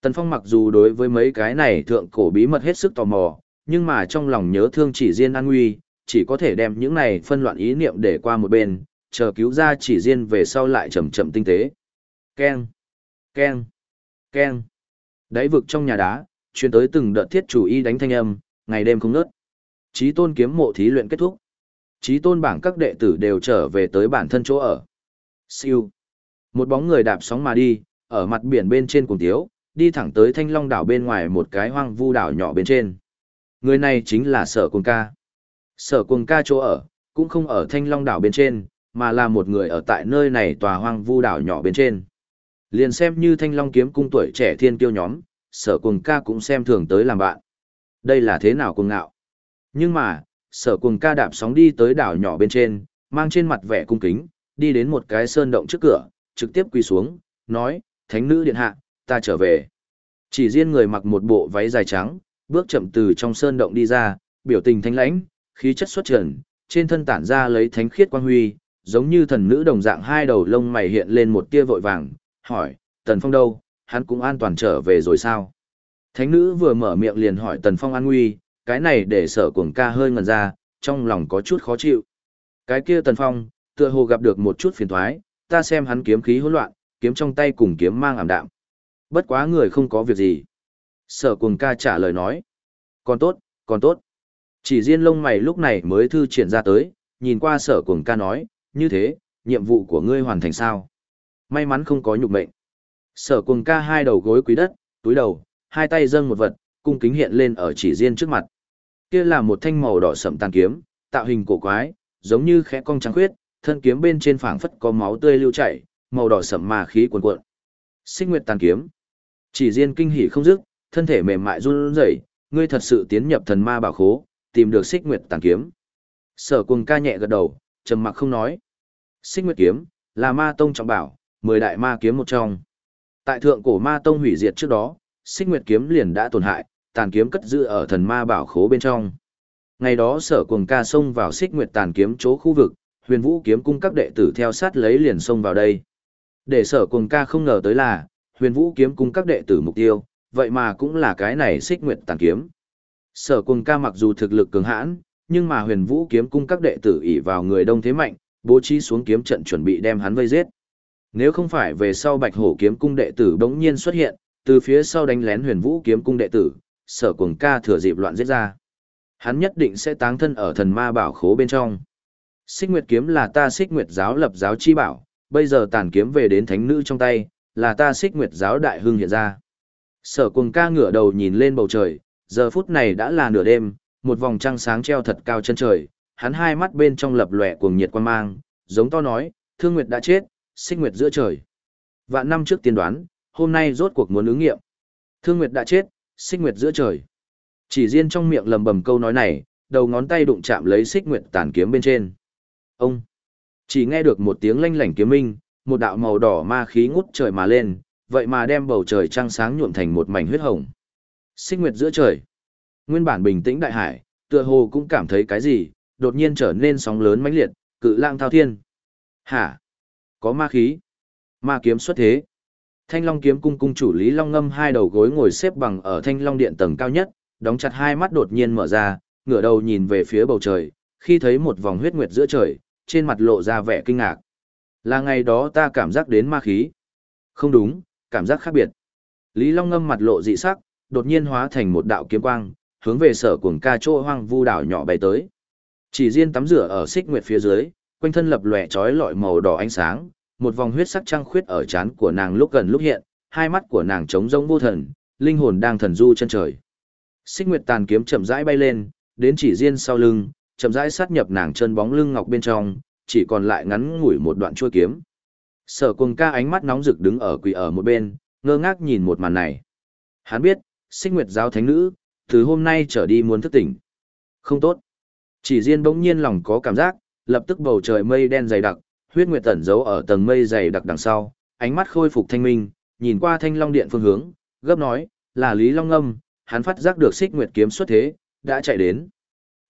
Tần Phong mặc dù đối với mấy cái này thượng cổ bí mật hết sức tò mò, nhưng mà trong lòng nhớ thương chỉ riêng an nguy, chỉ có thể đem những này phân loạn ý niệm để qua một bên, chờ cứu ra chỉ riêng về sau lại chậm chậm tinh tế. Keng, keng, keng. Đáy vực trong nhà đá, truyền tới từng đợt thiết chủ y đánh thanh âm, ngày đêm không ngớt. Chí tôn kiếm mộ thí luyện kết thúc. Chí tôn bảng các đệ tử đều trở về tới bản thân chỗ ở. Siêu. Một bóng người đạp sóng mà đi, ở mặt biển bên trên cùng tiếu, đi thẳng tới thanh long đảo bên ngoài một cái hoang vu đảo nhỏ bên trên. Người này chính là sở cuồng ca. Sở cuồng ca chỗ ở, cũng không ở thanh long đảo bên trên, mà là một người ở tại nơi này tòa hoang vu đảo nhỏ bên trên. Liền xem như thanh long kiếm cung tuổi trẻ thiên kiêu nhóm, sở cuồng ca cũng xem thường tới làm bạn. Đây là thế nào cuồng ngạo? Nhưng mà, sở cuồng ca đạp sóng đi tới đảo nhỏ bên trên, mang trên mặt vẻ cung kính, đi đến một cái sơn động trước cửa, trực tiếp quỳ xuống, nói, thánh nữ điện hạ, ta trở về. Chỉ riêng người mặc một bộ váy dài trắng, bước chậm từ trong sơn động đi ra, biểu tình thanh lãnh, khí chất xuất trần, trên thân tản ra lấy thánh khiết quang huy, giống như thần nữ đồng dạng hai đầu lông mày hiện lên một tia vội vàng, hỏi, Tần Phong đâu, hắn cũng an toàn trở về rồi sao? Thánh nữ vừa mở miệng liền hỏi Tần Phong an nguy, cái này để sở cuồng ca hơi ngần ra, trong lòng có chút khó chịu. Cái kia Tần Phong, tựa hồ gặp được một chút phiền thoái, ta xem hắn kiếm khí hỗn loạn, kiếm trong tay cùng kiếm mang ảm đạm. Bất quá người không có việc gì. Sở cuồng ca trả lời nói. Còn tốt, còn tốt. Chỉ riêng lông mày lúc này mới thư triển ra tới, nhìn qua sở cuồng ca nói, như thế, nhiệm vụ của ngươi hoàn thành sao? May mắn không có nhục mệnh. Sở cuồng ca hai đầu gối quý đất, túi đầu, hai tay dâng một vật, cung kính hiện lên ở chỉ riêng trước mặt. Kia là một thanh màu đỏ sậm tàn kiếm, tạo hình cổ quái, giống như khẽ cong trắng khuyết, thân kiếm bên trên phảng phất có máu tươi lưu chảy, màu đỏ sậm mà khí cuồn cuộn. sinh Nguyệt tàn kiếm. Chỉ riêng kinh hỉ không dứt, thân thể mềm mại run rẩy, ngươi thật sự tiến nhập thần ma bảo khố, tìm được Xích Nguyệt tàng kiếm. Sở Cuồng ca nhẹ gật đầu, trầm mặc không nói. Xích Nguyệt kiếm là ma tông trọng bảo, mười đại ma kiếm một trong. Tại thượng cổ ma tông hủy diệt trước đó, xích nguyệt kiếm liền đã tổn hại, tàn kiếm cất giữ ở thần ma bảo khố bên trong. Ngày đó sở cuồng ca xông vào xích nguyệt tàn kiếm chỗ khu vực, huyền vũ kiếm cung các đệ tử theo sát lấy liền xông vào đây. Để sở cuồng ca không ngờ tới là, huyền vũ kiếm cung các đệ tử mục tiêu, vậy mà cũng là cái này xích nguyệt tàn kiếm. Sở Quần ca mặc dù thực lực cường hãn, nhưng mà huyền vũ kiếm cung các đệ tử ỉ vào người đông thế mạnh, bố trí xuống kiếm trận chuẩn bị đem hắn vây giết. Nếu không phải về sau bạch hổ kiếm cung đệ tử đống nhiên xuất hiện, từ phía sau đánh lén huyền vũ kiếm cung đệ tử, sở Quần ca thừa dịp loạn giết ra. Hắn nhất định sẽ táng thân ở thần ma bảo khố bên trong. Xích Nguyệt kiếm là ta Xích Nguyệt giáo lập giáo chi bảo, bây giờ tàn kiếm về đến thánh nữ trong tay, là ta Xích Nguyệt giáo đại hưng hiện ra. Sở cuồng ca ngửa đầu nhìn lên bầu trời, giờ phút này đã là nửa đêm, một vòng trăng sáng treo thật cao chân trời, hắn hai mắt bên trong lập lòe cuồng nhiệt quan mang, giống to nói, Thương Nguyệt đã chết, Xích Nguyệt giữa trời. Vạn năm trước tiên đoán, hôm nay rốt cuộc muốn ứng nghiệm. Thương Nguyệt đã chết, Xích Nguyệt giữa trời. Chỉ riêng trong miệng lầm bầm câu nói này, đầu ngón tay đụng chạm lấy Xích Nguyệt tàn kiếm bên trên. Ông chỉ nghe được một tiếng lanh lảnh kiếm minh, một đạo màu đỏ ma khí ngút trời mà lên, vậy mà đem bầu trời trăng sáng nhuộm thành một mảnh huyết hồng. Xích Nguyệt giữa trời. Nguyên bản bình tĩnh đại hải, tựa hồ cũng cảm thấy cái gì, đột nhiên trở nên sóng lớn mãnh liệt, cự lang thao thiên. Hả? Có ma khí. Ma kiếm xuất thế. Thanh Long kiếm cung cung chủ Lý Long ngâm hai đầu gối ngồi xếp bằng ở Thanh Long điện tầng cao nhất, đóng chặt hai mắt đột nhiên mở ra, ngửa đầu nhìn về phía bầu trời, khi thấy một vòng huyết nguyệt giữa trời, trên mặt lộ ra vẻ kinh ngạc. Là ngày đó ta cảm giác đến ma khí. Không đúng, cảm giác khác biệt. Lý Long ngâm mặt lộ dị sắc, đột nhiên hóa thành một đạo kiếm quang, hướng về sở cuồng ca chỗ hoang vu đảo nhỏ bay tới. Chỉ riêng tắm rửa ở xích nguyệt phía dưới, quanh thân lập lòe trói lọi màu đỏ ánh sáng, một vòng huyết sắc trăng khuyết ở trán của nàng lúc gần lúc hiện, hai mắt của nàng trống rỗng vô thần, linh hồn đang thần du chân trời. Xích nguyệt tàn kiếm chậm rãi bay lên, đến chỉ riêng sau lưng, chậm rãi sát nhập nàng chân bóng lưng ngọc bên trong, chỉ còn lại ngắn ngủi một đoạn chuôi kiếm. Sở cuồng ca ánh mắt nóng rực đứng ở quỳ ở một bên, ngơ ngác nhìn một màn này. Hắn biết, sinh nguyệt giáo thánh nữ, từ hôm nay trở đi muốn thức tỉnh. Không tốt. Chỉ riêng bỗng nhiên lòng có cảm giác, lập tức bầu trời mây đen dày đặc, huyết nguyệt tẩn giấu ở tầng mây dày đặc đằng sau, ánh mắt khôi phục thanh minh, nhìn qua thanh long điện phương hướng, gấp nói, là Lý Long Ngâm, hắn phát giác được xích nguyệt kiếm xuất thế, đã chạy đến.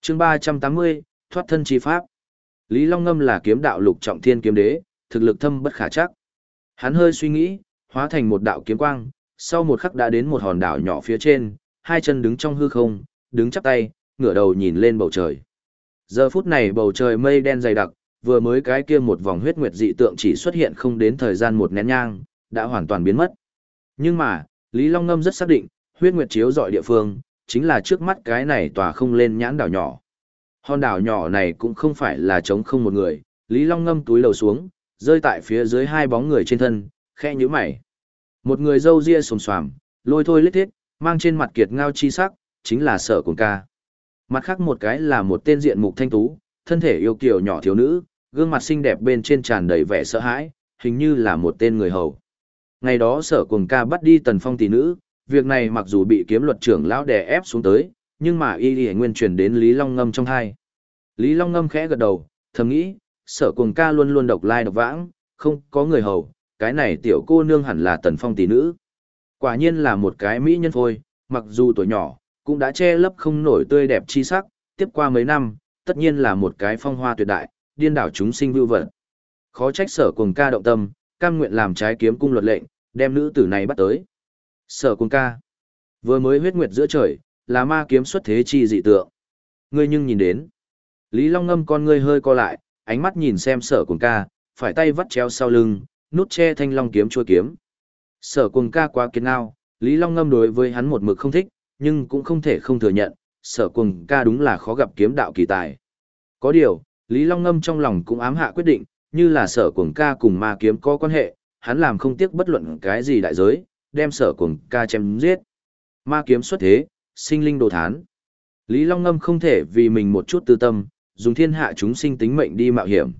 chương 380, thoát thân chi pháp. Lý Long Ngâm là kiếm đạo lục trọng thiên kiếm đế, thực lực thâm bất khả chắc. Hắn hơi suy nghĩ, hóa thành một đạo kiếm quang, sau một khắc đã đến một hòn đảo nhỏ phía trên, hai chân đứng trong hư không, đứng chắp tay, ngửa đầu nhìn lên bầu trời. Giờ phút này bầu trời mây đen dày đặc, vừa mới cái kia một vòng huyết nguyệt dị tượng chỉ xuất hiện không đến thời gian một nén nhang, đã hoàn toàn biến mất. Nhưng mà, Lý Long Ngâm rất xác định, huyết nguyệt chiếu dọi địa phương, chính là trước mắt cái này tòa không lên nhãn đảo nhỏ. Hòn đảo nhỏ này cũng không phải là trống không một người, Lý Long ngâm túi lầu xuống, rơi tại phía dưới hai bóng người trên thân, khe nhíu mày. Một người dâu ria sồm xoàm, lôi thôi lít thiết, mang trên mặt kiệt ngao chi sắc, chính là sở cùng ca. Mặt khác một cái là một tên diện mục thanh tú, thân thể yêu kiều nhỏ thiếu nữ, gương mặt xinh đẹp bên trên tràn đầy vẻ sợ hãi, hình như là một tên người hầu. Ngày đó sở cùng ca bắt đi tần phong tỷ nữ, việc này mặc dù bị kiếm luật trưởng lão đè ép xuống tới, nhưng mà y y nguyên truyền đến Lý Long Ngâm trong hai. Lý Long Ngâm khẽ gật đầu, thầm nghĩ, sở cuồng ca luôn luôn độc lai độc vãng, không có người hầu, cái này tiểu cô nương hẳn là tần phong tỷ nữ. Quả nhiên là một cái mỹ nhân phôi, mặc dù tuổi nhỏ, cũng đã che lấp không nổi tươi đẹp chi sắc, tiếp qua mấy năm, tất nhiên là một cái phong hoa tuyệt đại, điên đảo chúng sinh vưu vật. Khó trách sở cuồng ca động tâm, cam nguyện làm trái kiếm cung luật lệnh, đem nữ tử này bắt tới. Sở cuồng ca, vừa mới huyết nguyệt giữa trời, là ma kiếm xuất thế chi dị tượng. Ngươi nhưng nhìn đến. Lý Long ngâm con ngươi hơi co lại, ánh mắt nhìn xem sở cuồng ca, phải tay vắt treo sau lưng, nút che thanh long kiếm chua kiếm. Sở cuồng ca quá kiến ao, Lý Long ngâm đối với hắn một mực không thích, nhưng cũng không thể không thừa nhận, sở cuồng ca đúng là khó gặp kiếm đạo kỳ tài. Có điều, Lý Long ngâm trong lòng cũng ám hạ quyết định, như là sở cuồng ca cùng ma kiếm có quan hệ, hắn làm không tiếc bất luận cái gì đại giới, đem sở cuồng ca chém giết. Ma kiếm xuất thế, sinh linh đồ thán. Lý Long Ngâm không thể vì mình một chút tư tâm, dùng thiên hạ chúng sinh tính mệnh đi mạo hiểm.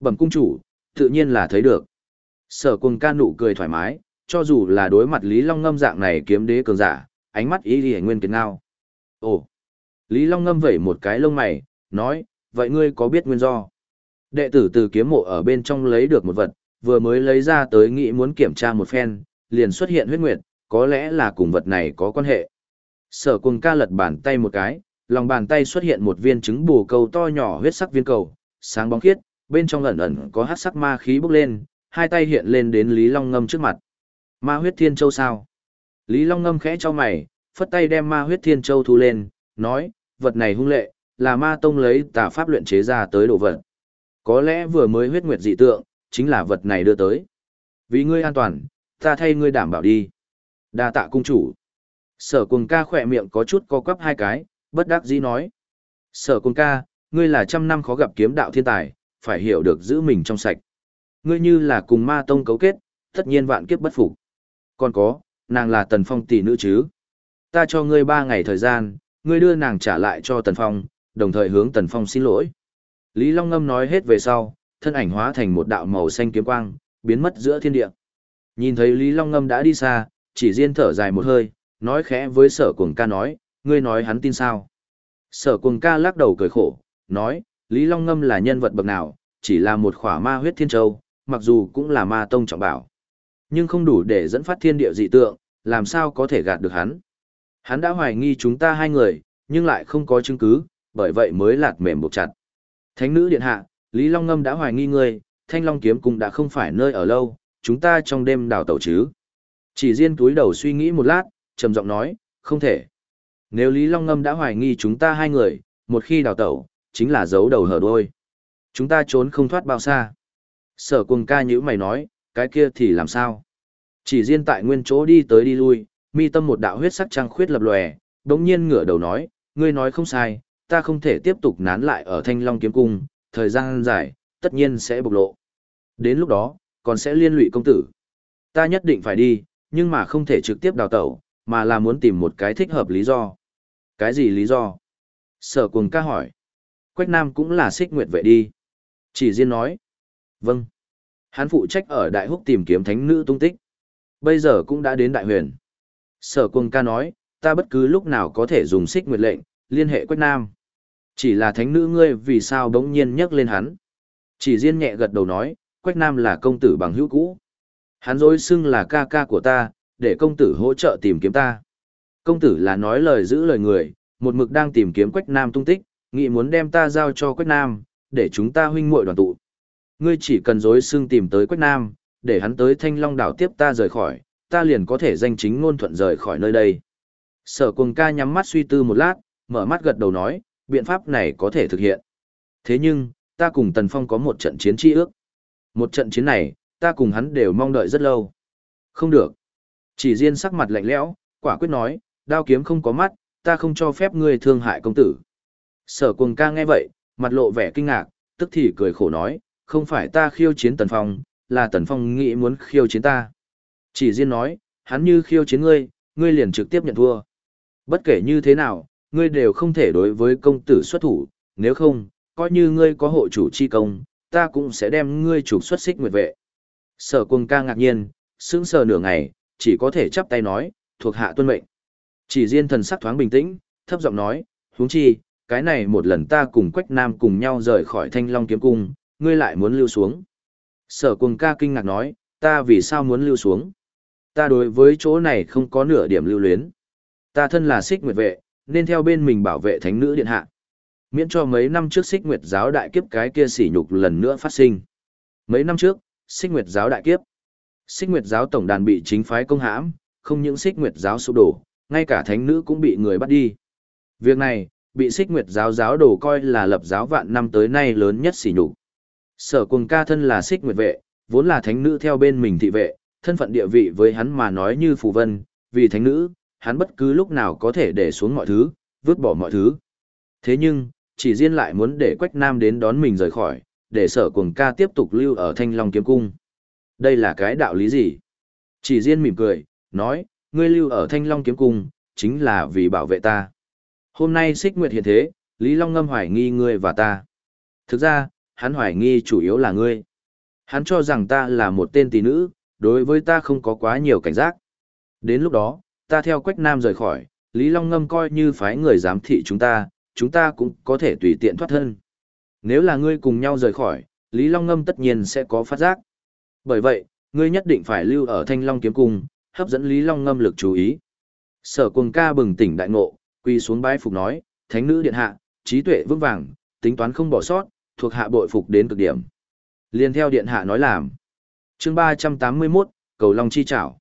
Bẩm cung chủ, tự nhiên là thấy được. Sở cùng ca nụ cười thoải mái, cho dù là đối mặt Lý Long Ngâm dạng này kiếm đế cường giả, ánh mắt ý đi nguyên kiến ngao. Ồ! Lý Long Ngâm vẩy một cái lông mày, nói, vậy ngươi có biết nguyên do? Đệ tử từ kiếm mộ ở bên trong lấy được một vật, vừa mới lấy ra tới nghĩ muốn kiểm tra một phen, liền xuất hiện huyết nguyệt, có lẽ là cùng vật này có quan hệ. Sở cùng ca lật bàn tay một cái, lòng bàn tay xuất hiện một viên trứng bù cầu to nhỏ huyết sắc viên cầu, sáng bóng khiết, bên trong ẩn ẩn có hát sắc ma khí bốc lên, hai tay hiện lên đến Lý Long Ngâm trước mặt. Ma huyết thiên châu sao? Lý Long Ngâm khẽ cho mày, phất tay đem ma huyết thiên châu thu lên, nói, vật này hung lệ, là ma tông lấy tà pháp luyện chế ra tới đồ vật. Có lẽ vừa mới huyết nguyệt dị tượng, chính là vật này đưa tới. Vì ngươi an toàn, ta thay ngươi đảm bảo đi. đa tạ cung chủ. Sở cùng ca khỏe miệng có chút co quắp hai cái, bất đắc dĩ nói. Sở cùng ca, ngươi là trăm năm khó gặp kiếm đạo thiên tài, phải hiểu được giữ mình trong sạch. Ngươi như là cùng ma tông cấu kết, tất nhiên vạn kiếp bất phục. Còn có, nàng là tần phong tỷ nữ chứ. Ta cho ngươi ba ngày thời gian, ngươi đưa nàng trả lại cho tần phong, đồng thời hướng tần phong xin lỗi. Lý Long Ngâm nói hết về sau, thân ảnh hóa thành một đạo màu xanh kiếm quang, biến mất giữa thiên địa. Nhìn thấy Lý Long Ngâm đã đi xa, chỉ riêng thở dài một hơi, nói khẽ với sở cuồng ca nói, ngươi nói hắn tin sao. Sở cuồng ca lắc đầu cười khổ, nói, Lý Long Ngâm là nhân vật bậc nào, chỉ là một khỏa ma huyết thiên châu, mặc dù cũng là ma tông trọng bảo. Nhưng không đủ để dẫn phát thiên địa dị tượng, làm sao có thể gạt được hắn. Hắn đã hoài nghi chúng ta hai người, nhưng lại không có chứng cứ, bởi vậy mới lạt mềm buộc chặt. Thánh nữ điện hạ, Lý Long Ngâm đã hoài nghi ngươi, Thanh Long kiếm cũng đã không phải nơi ở lâu, chúng ta trong đêm đào tẩu chứ. Chỉ riêng túi đầu suy nghĩ một lát, trầm giọng nói, không thể. Nếu Lý Long Ngâm đã hoài nghi chúng ta hai người, một khi đào tẩu, chính là giấu đầu hở đôi. Chúng ta trốn không thoát bao xa. Sở cùng ca nhữ mày nói, cái kia thì làm sao? Chỉ riêng tại nguyên chỗ đi tới đi lui, mi tâm một đạo huyết sắc trăng khuyết lập lòe, đống nhiên ngửa đầu nói, ngươi nói không sai, ta không thể tiếp tục nán lại ở thanh long kiếm cung, thời gian dài, tất nhiên sẽ bộc lộ. Đến lúc đó, còn sẽ liên lụy công tử. Ta nhất định phải đi, nhưng mà không thể trực tiếp đào tẩu, mà là muốn tìm một cái thích hợp lý do. Cái gì lý do? Sở cùng ca hỏi. Quách Nam cũng là xích nguyệt vệ đi. Chỉ riêng nói. Vâng. Hắn phụ trách ở Đại Húc tìm kiếm thánh nữ tung tích. Bây giờ cũng đã đến Đại Huyền. Sở cùng ca nói, ta bất cứ lúc nào có thể dùng xích nguyệt lệnh, liên hệ Quách Nam. Chỉ là thánh nữ ngươi vì sao bỗng nhiên nhắc lên hắn. Chỉ riêng nhẹ gật đầu nói, Quách Nam là công tử bằng hữu cũ. Hắn dối xưng là ca ca của ta, để công tử hỗ trợ tìm kiếm ta. Công tử là nói lời giữ lời người, một mực đang tìm kiếm Quách Nam tung tích, nghĩ muốn đem ta giao cho Quách Nam, để chúng ta huynh muội đoàn tụ. Ngươi chỉ cần dối xương tìm tới Quách Nam, để hắn tới Thanh Long đảo tiếp ta rời khỏi, ta liền có thể danh chính ngôn thuận rời khỏi nơi đây. Sở cuồng ca nhắm mắt suy tư một lát, mở mắt gật đầu nói, biện pháp này có thể thực hiện. Thế nhưng, ta cùng Tần Phong có một trận chiến chi ước. Một trận chiến này, ta cùng hắn đều mong đợi rất lâu. Không được. Chỉ riêng sắc mặt lạnh lẽo, quả quyết nói, đao kiếm không có mắt, ta không cho phép ngươi thương hại công tử. Sở cuồng ca nghe vậy, mặt lộ vẻ kinh ngạc, tức thì cười khổ nói, không phải ta khiêu chiến Tần Phong, là Tần Phong nghĩ muốn khiêu chiến ta. Chỉ riêng nói, hắn như khiêu chiến ngươi, ngươi liền trực tiếp nhận thua. Bất kể như thế nào, ngươi đều không thể đối với công tử xuất thủ, nếu không, coi như ngươi có hộ chủ chi công, ta cũng sẽ đem ngươi trục xuất xích nguyệt vệ. Sở cuồng ca ngạc nhiên, sững sờ nửa ngày, chỉ có thể chắp tay nói, thuộc hạ tuân mệnh. Chỉ riêng thần sắc thoáng bình tĩnh, thấp giọng nói, huống chi, cái này một lần ta cùng Quách Nam cùng nhau rời khỏi Thanh Long kiếm cung, ngươi lại muốn lưu xuống. Sở Cung ca kinh ngạc nói, ta vì sao muốn lưu xuống? Ta đối với chỗ này không có nửa điểm lưu luyến. Ta thân là Sích nguyệt vệ, nên theo bên mình bảo vệ thánh nữ điện hạ. Miễn cho mấy năm trước Sích nguyệt giáo đại kiếp cái kia sỉ nhục lần nữa phát sinh. Mấy năm trước, Sích nguyệt giáo đại kiếp. Xích nguyệt giáo tổng đàn bị chính phái công hãm, không những xích nguyệt giáo sụp đổ, ngay cả thánh nữ cũng bị người bắt đi. Việc này, bị xích nguyệt giáo giáo đồ coi là lập giáo vạn năm tới nay lớn nhất sỉ nhục. Sở Cuồng ca thân là xích nguyệt vệ, vốn là thánh nữ theo bên mình thị vệ, thân phận địa vị với hắn mà nói như phù vân, vì thánh nữ, hắn bất cứ lúc nào có thể để xuống mọi thứ, vứt bỏ mọi thứ. Thế nhưng, chỉ riêng lại muốn để Quách Nam đến đón mình rời khỏi, để sở cuồng ca tiếp tục lưu ở Thanh Long Kiếm Cung. Đây là cái đạo lý gì? Chỉ riêng mỉm cười, nói, ngươi lưu ở Thanh Long Kiếm Cung, chính là vì bảo vệ ta. Hôm nay xích nguyệt hiện thế, Lý Long ngâm hoài nghi ngươi và ta. Thực ra, hắn hoài nghi chủ yếu là ngươi. Hắn cho rằng ta là một tên tỷ nữ, đối với ta không có quá nhiều cảnh giác. Đến lúc đó, ta theo Quách Nam rời khỏi, Lý Long Ngâm coi như phái người giám thị chúng ta, chúng ta cũng có thể tùy tiện thoát thân. Nếu là ngươi cùng nhau rời khỏi, Lý Long Ngâm tất nhiên sẽ có phát giác. Bởi vậy, ngươi nhất định phải lưu ở Thanh Long kiếm cung, hấp dẫn Lý Long ngâm lực chú ý. Sở cuồng ca bừng tỉnh đại ngộ, quỳ xuống bái phục nói, thánh nữ điện hạ, trí tuệ vững vàng, tính toán không bỏ sót, thuộc hạ bội phục đến cực điểm. Liên theo điện hạ nói làm. chương 381, Cầu Long Chi Trảo.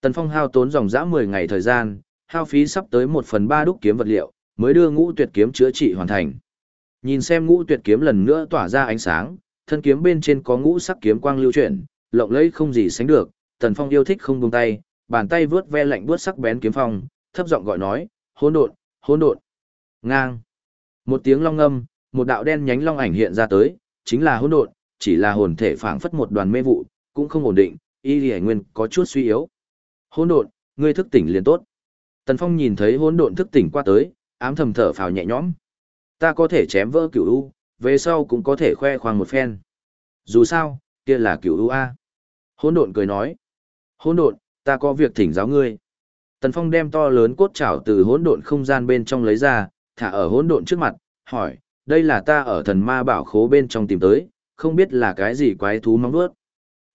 Tần Phong hao tốn dòng dã 10 ngày thời gian, hao phí sắp tới một phần ba đúc kiếm vật liệu, mới đưa ngũ tuyệt kiếm chữa trị hoàn thành. Nhìn xem ngũ tuyệt kiếm lần nữa tỏa ra ánh sáng, thân kiếm bên trên có ngũ sắc kiếm quang lưu chuyển, lộng lẫy không gì sánh được, Tần Phong yêu thích không buông tay, bàn tay vướt ve lạnh buốt sắc bén kiếm phong, thấp giọng gọi nói, hỗn độn, hỗn độn. Ngang. Một tiếng long ngâm, một đạo đen nhánh long ảnh hiện ra tới, chính là hỗn độn, chỉ là hồn thể phảng phất một đoàn mê vụ, cũng không ổn định, y liễu nguyên có chút suy yếu. Hỗn độn, ngươi thức tỉnh liền tốt. Tần Phong nhìn thấy hỗn độn thức tỉnh qua tới, ám thầm thở phào nhẹ nhõm. Ta có thể chém vỡ cửu u, về sau cũng có thể khoe khoang một phen. Dù sao, kia là cửu u a. Hỗn độn cười nói. Hỗn độn, ta có việc thỉnh giáo ngươi. Tần Phong đem to lớn cốt chảo từ hỗn độn không gian bên trong lấy ra, thả ở hỗn độn trước mặt, hỏi, đây là ta ở thần ma bảo khố bên trong tìm tới, không biết là cái gì quái thú móng vuốt.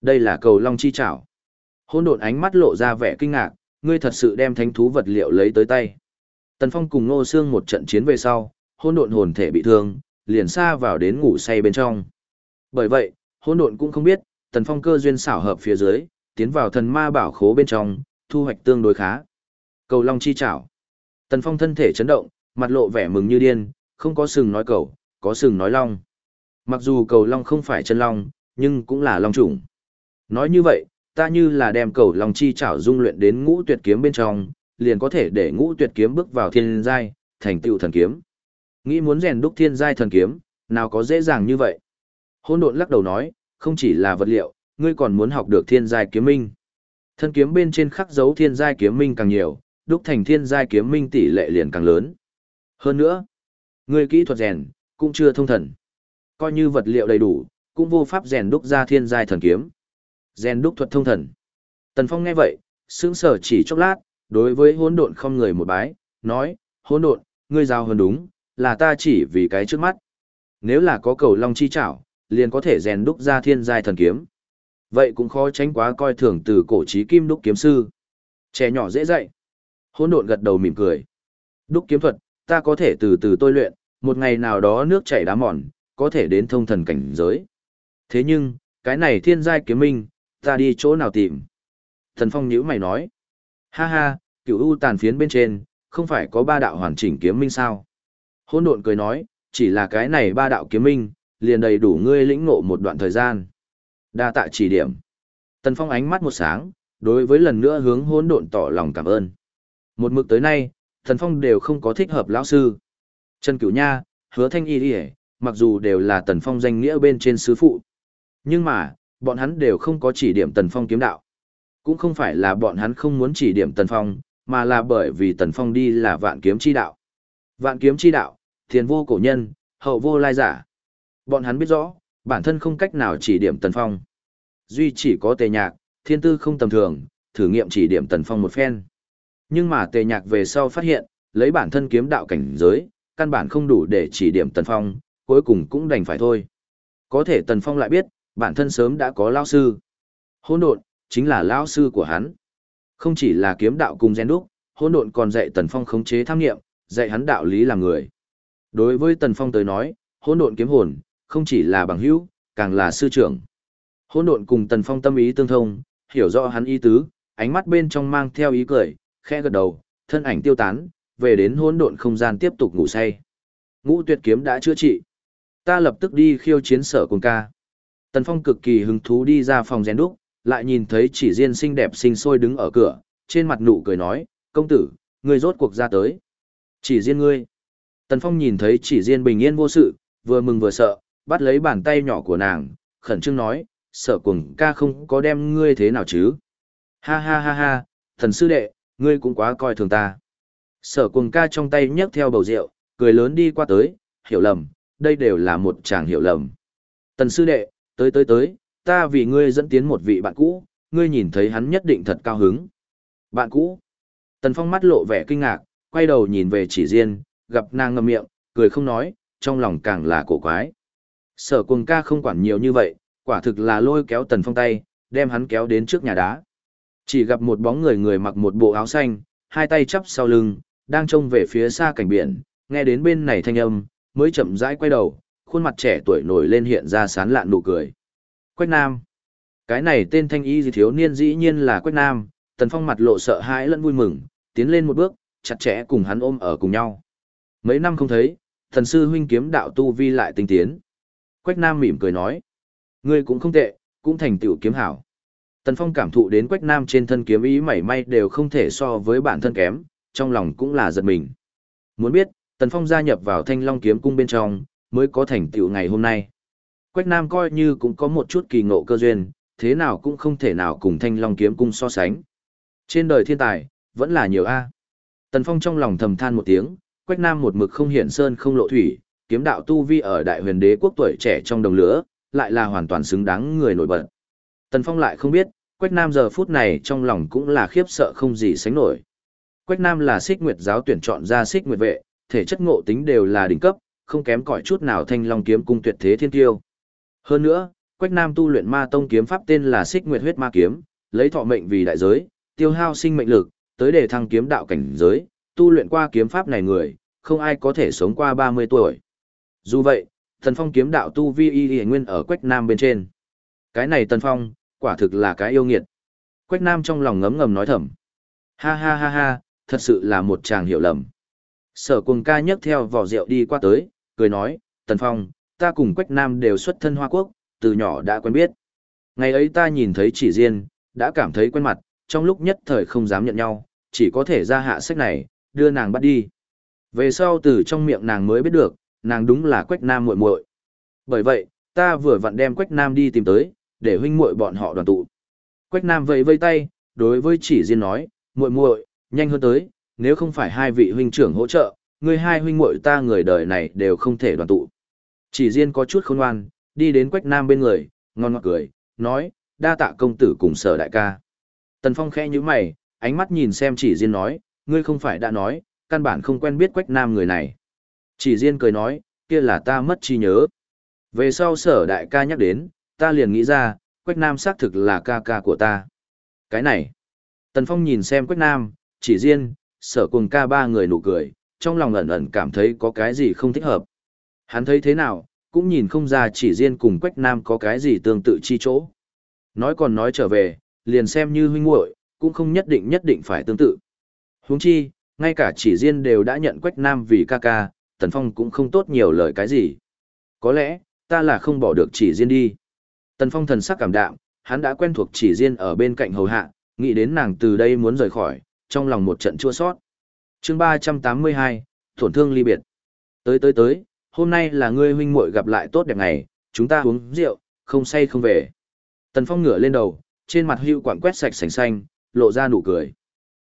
Đây là cầu long chi chảo. Hỗn độn ánh mắt lộ ra vẻ kinh ngạc, ngươi thật sự đem thánh thú vật liệu lấy tới tay. Tần Phong cùng Ngô Sương một trận chiến về sau, hỗn độn hồn thể bị thương, liền xa vào đến ngủ say bên trong. Bởi vậy, hỗn độn cũng không biết, Tần Phong cơ duyên xảo hợp phía dưới, tiến vào thần ma bảo khố bên trong, thu hoạch tương đối khá. Cầu Long chi chảo. Tần Phong thân thể chấn động, mặt lộ vẻ mừng như điên, không có sừng nói cầu, có sừng nói long. Mặc dù cầu long không phải chân long, nhưng cũng là long chủng. Nói như vậy, ta như là đem cầu long chi chảo dung luyện đến ngũ tuyệt kiếm bên trong, liền có thể để ngũ tuyệt kiếm bước vào thiên giai, thành tựu thần kiếm. Nghĩ muốn rèn đúc thiên giai thần kiếm, nào có dễ dàng như vậy. Hôn độn lắc đầu nói, không chỉ là vật liệu, ngươi còn muốn học được thiên giai kiếm minh. Thân kiếm bên trên khắc dấu thiên giai kiếm minh càng nhiều, đúc thành thiên giai kiếm minh tỷ lệ liền càng lớn. Hơn nữa, ngươi kỹ thuật rèn cũng chưa thông thần. Coi như vật liệu đầy đủ, cũng vô pháp rèn đúc ra thiên giai thần kiếm. Rèn đúc thuật thông thần. Tần Phong nghe vậy, sững sờ chỉ chốc lát, đối với hỗn độn không người một bái, nói, hỗn độn, ngươi giao hơn đúng, là ta chỉ vì cái trước mắt. Nếu là có cầu long chi chảo, liền có thể rèn đúc ra thiên giai thần kiếm. Vậy cũng khó tránh quá coi thường từ cổ chí kim đúc kiếm sư. Trẻ nhỏ dễ dạy. Hỗn độn gật đầu mỉm cười. Đúc kiếm thuật, ta có thể từ từ tôi luyện, một ngày nào đó nước chảy đá mòn, có thể đến thông thần cảnh giới. Thế nhưng, cái này thiên giai kiếm minh, ta đi chỗ nào tìm? Thần Phong nhíu mày nói. Ha ha, cửu u tàn phiến bên trên, không phải có ba đạo hoàn chỉnh kiếm minh sao? hỗn độn cười nói, chỉ là cái này ba đạo kiếm minh, liền đầy đủ ngươi lĩnh ngộ một đoạn thời gian. Đa tạ chỉ điểm. Tần Phong ánh mắt một sáng, đối với lần nữa hướng hôn độn tỏ lòng cảm ơn. Một mực tới nay, tần Phong đều không có thích hợp lão sư. Trần Cửu Nha, Hứa Thanh Y Điề, mặc dù đều là Tần Phong danh nghĩa bên trên sứ phụ. Nhưng mà, bọn hắn đều không có chỉ điểm Tần Phong kiếm đạo. Cũng không phải là bọn hắn không muốn chỉ điểm Tần Phong, mà là bởi vì Tần Phong đi là vạn kiếm chi đạo. Vạn kiếm chi đạo, thiền vô cổ nhân, hậu vô lai giả. Bọn hắn biết rõ, bản thân không cách nào chỉ điểm Tần Phong. Duy chỉ có tề nhạc, thiên tư không tầm thường, thử nghiệm chỉ điểm Tần Phong một phen. Nhưng mà tề nhạc về sau phát hiện, lấy bản thân kiếm đạo cảnh giới, căn bản không đủ để chỉ điểm Tần Phong, cuối cùng cũng đành phải thôi. Có thể Tần Phong lại biết, bản thân sớm đã có lao sư. Hôn độn, chính là lao sư của hắn. Không chỉ là kiếm đạo cùng gen đúc, hôn độn còn dạy Tần Phong khống chế tham nghiệm, dạy hắn đạo lý làm người. Đối với Tần Phong tới nói, hôn độn kiếm hồn, không chỉ là bằng hữu, càng là sư trưởng. Hỗn độn cùng Tần Phong tâm ý tương thông, hiểu rõ hắn ý tứ, ánh mắt bên trong mang theo ý cười, khẽ gật đầu, thân ảnh tiêu tán, về đến hỗn độn không gian tiếp tục ngủ say. Ngũ tuyệt kiếm đã chữa trị. Ta lập tức đi khiêu chiến sở cùng ca. Tần Phong cực kỳ hứng thú đi ra phòng rèn đúc, lại nhìn thấy chỉ riêng xinh đẹp xinh xôi đứng ở cửa, trên mặt nụ cười nói, công tử, ngươi rốt cuộc ra tới. Chỉ riêng ngươi. Tần Phong nhìn thấy chỉ riêng bình yên vô sự, vừa mừng vừa sợ, bắt lấy bàn tay nhỏ của nàng, khẩn trương nói, sợ cùng ca không có đem ngươi thế nào chứ. Ha ha ha ha, thần sư đệ, ngươi cũng quá coi thường ta. Sở cùng ca trong tay nhấc theo bầu rượu, cười lớn đi qua tới, hiểu lầm, đây đều là một chàng hiểu lầm. Tần sư đệ, tới tới tới, ta vì ngươi dẫn tiến một vị bạn cũ, ngươi nhìn thấy hắn nhất định thật cao hứng. Bạn cũ. Tần Phong mắt lộ vẻ kinh ngạc, quay đầu nhìn về chỉ riêng, gặp nàng ngậm miệng, cười không nói, trong lòng càng là cổ quái. Sở cùng ca không quản nhiều như vậy, quả thực là lôi kéo Tần Phong tay, đem hắn kéo đến trước nhà đá. Chỉ gặp một bóng người người mặc một bộ áo xanh, hai tay chắp sau lưng, đang trông về phía xa cảnh biển, nghe đến bên này thanh âm, mới chậm rãi quay đầu, khuôn mặt trẻ tuổi nổi lên hiện ra sán lạn nụ cười. Quách Nam. Cái này tên thanh y gì thiếu niên dĩ nhiên là Quách Nam, Tần Phong mặt lộ sợ hãi lẫn vui mừng, tiến lên một bước, chặt chẽ cùng hắn ôm ở cùng nhau. Mấy năm không thấy, thần sư huynh kiếm đạo tu vi lại tinh tiến. Quách Nam mỉm cười nói, ngươi cũng không tệ, cũng thành tựu kiếm hảo. Tần Phong cảm thụ đến Quách Nam trên thân kiếm ý mảy may đều không thể so với bản thân kém, trong lòng cũng là giật mình. Muốn biết, Tần Phong gia nhập vào Thanh Long kiếm cung bên trong, mới có thành tựu ngày hôm nay. Quách Nam coi như cũng có một chút kỳ ngộ cơ duyên, thế nào cũng không thể nào cùng Thanh Long kiếm cung so sánh. Trên đời thiên tài, vẫn là nhiều A. Tần Phong trong lòng thầm than một tiếng, Quách Nam một mực không hiện sơn không lộ thủy, kiếm đạo tu vi ở đại huyền đế quốc tuổi trẻ trong đồng lửa, lại là hoàn toàn xứng đáng người nổi bật. Tần Phong lại không biết, Quách Nam giờ phút này trong lòng cũng là khiếp sợ không gì sánh nổi. Quách Nam là xích nguyệt giáo tuyển chọn ra xích nguyệt vệ, thể chất ngộ tính đều là đỉnh cấp, không kém cỏi chút nào thanh long kiếm cung tuyệt thế thiên tiêu. Hơn nữa, Quách Nam tu luyện ma tông kiếm pháp tên là xích nguyệt huyết ma kiếm, lấy thọ mệnh vì đại giới, tiêu hao sinh mệnh lực, tới để thăng kiếm đạo cảnh giới, tu luyện qua kiếm pháp này người, không ai có thể sống qua 30 tuổi. Dù vậy, Tần Phong kiếm đạo tu vi y y nguyên ở Quách Nam bên trên. Cái này Tần Phong, quả thực là cái yêu nghiệt. Quách Nam trong lòng ngấm ngầm nói thầm. Ha ha ha ha, thật sự là một chàng hiểu lầm. Sở cùng ca nhấc theo vỏ rượu đi qua tới, cười nói, Tần Phong, ta cùng Quách Nam đều xuất thân Hoa Quốc, từ nhỏ đã quen biết. Ngày ấy ta nhìn thấy chỉ riêng, đã cảm thấy quen mặt, trong lúc nhất thời không dám nhận nhau, chỉ có thể ra hạ sách này, đưa nàng bắt đi. Về sau từ trong miệng nàng mới biết được, nàng đúng là Quách Nam muội muội. Bởi vậy, ta vừa vặn đem Quách Nam đi tìm tới, để huynh muội bọn họ đoàn tụ. Quách Nam vẫy vây tay, đối với chỉ riêng nói, muội muội, nhanh hơn tới, nếu không phải hai vị huynh trưởng hỗ trợ, người hai huynh muội ta người đời này đều không thể đoàn tụ. Chỉ riêng có chút khôn ngoan, đi đến Quách Nam bên người, ngon ngọt cười, nói, đa tạ công tử cùng sở đại ca. Tần Phong khẽ như mày, ánh mắt nhìn xem chỉ riêng nói, ngươi không phải đã nói, căn bản không quen biết Quách Nam người này. Chỉ riêng cười nói, kia là ta mất trí nhớ. Về sau sở đại ca nhắc đến, ta liền nghĩ ra, Quách Nam xác thực là ca ca của ta. Cái này, Tần Phong nhìn xem Quách Nam, chỉ riêng, sở cùng ca ba người nụ cười, trong lòng ẩn ẩn cảm thấy có cái gì không thích hợp. Hắn thấy thế nào, cũng nhìn không ra chỉ riêng cùng Quách Nam có cái gì tương tự chi chỗ. Nói còn nói trở về, liền xem như huynh muội, cũng không nhất định nhất định phải tương tự. Huống chi, ngay cả chỉ riêng đều đã nhận Quách Nam vì ca ca, Tần Phong cũng không tốt nhiều lời cái gì. Có lẽ, ta là không bỏ được chỉ riêng đi. Tần Phong thần sắc cảm đạm, hắn đã quen thuộc chỉ riêng ở bên cạnh hầu hạ, nghĩ đến nàng từ đây muốn rời khỏi, trong lòng một trận chua sót. chương 382, tổn thương ly biệt. Tới tới tới, hôm nay là ngươi huynh muội gặp lại tốt đẹp ngày, chúng ta uống rượu, không say không về. Tần Phong ngửa lên đầu, trên mặt hưu quảng quét sạch sành xanh, lộ ra nụ cười.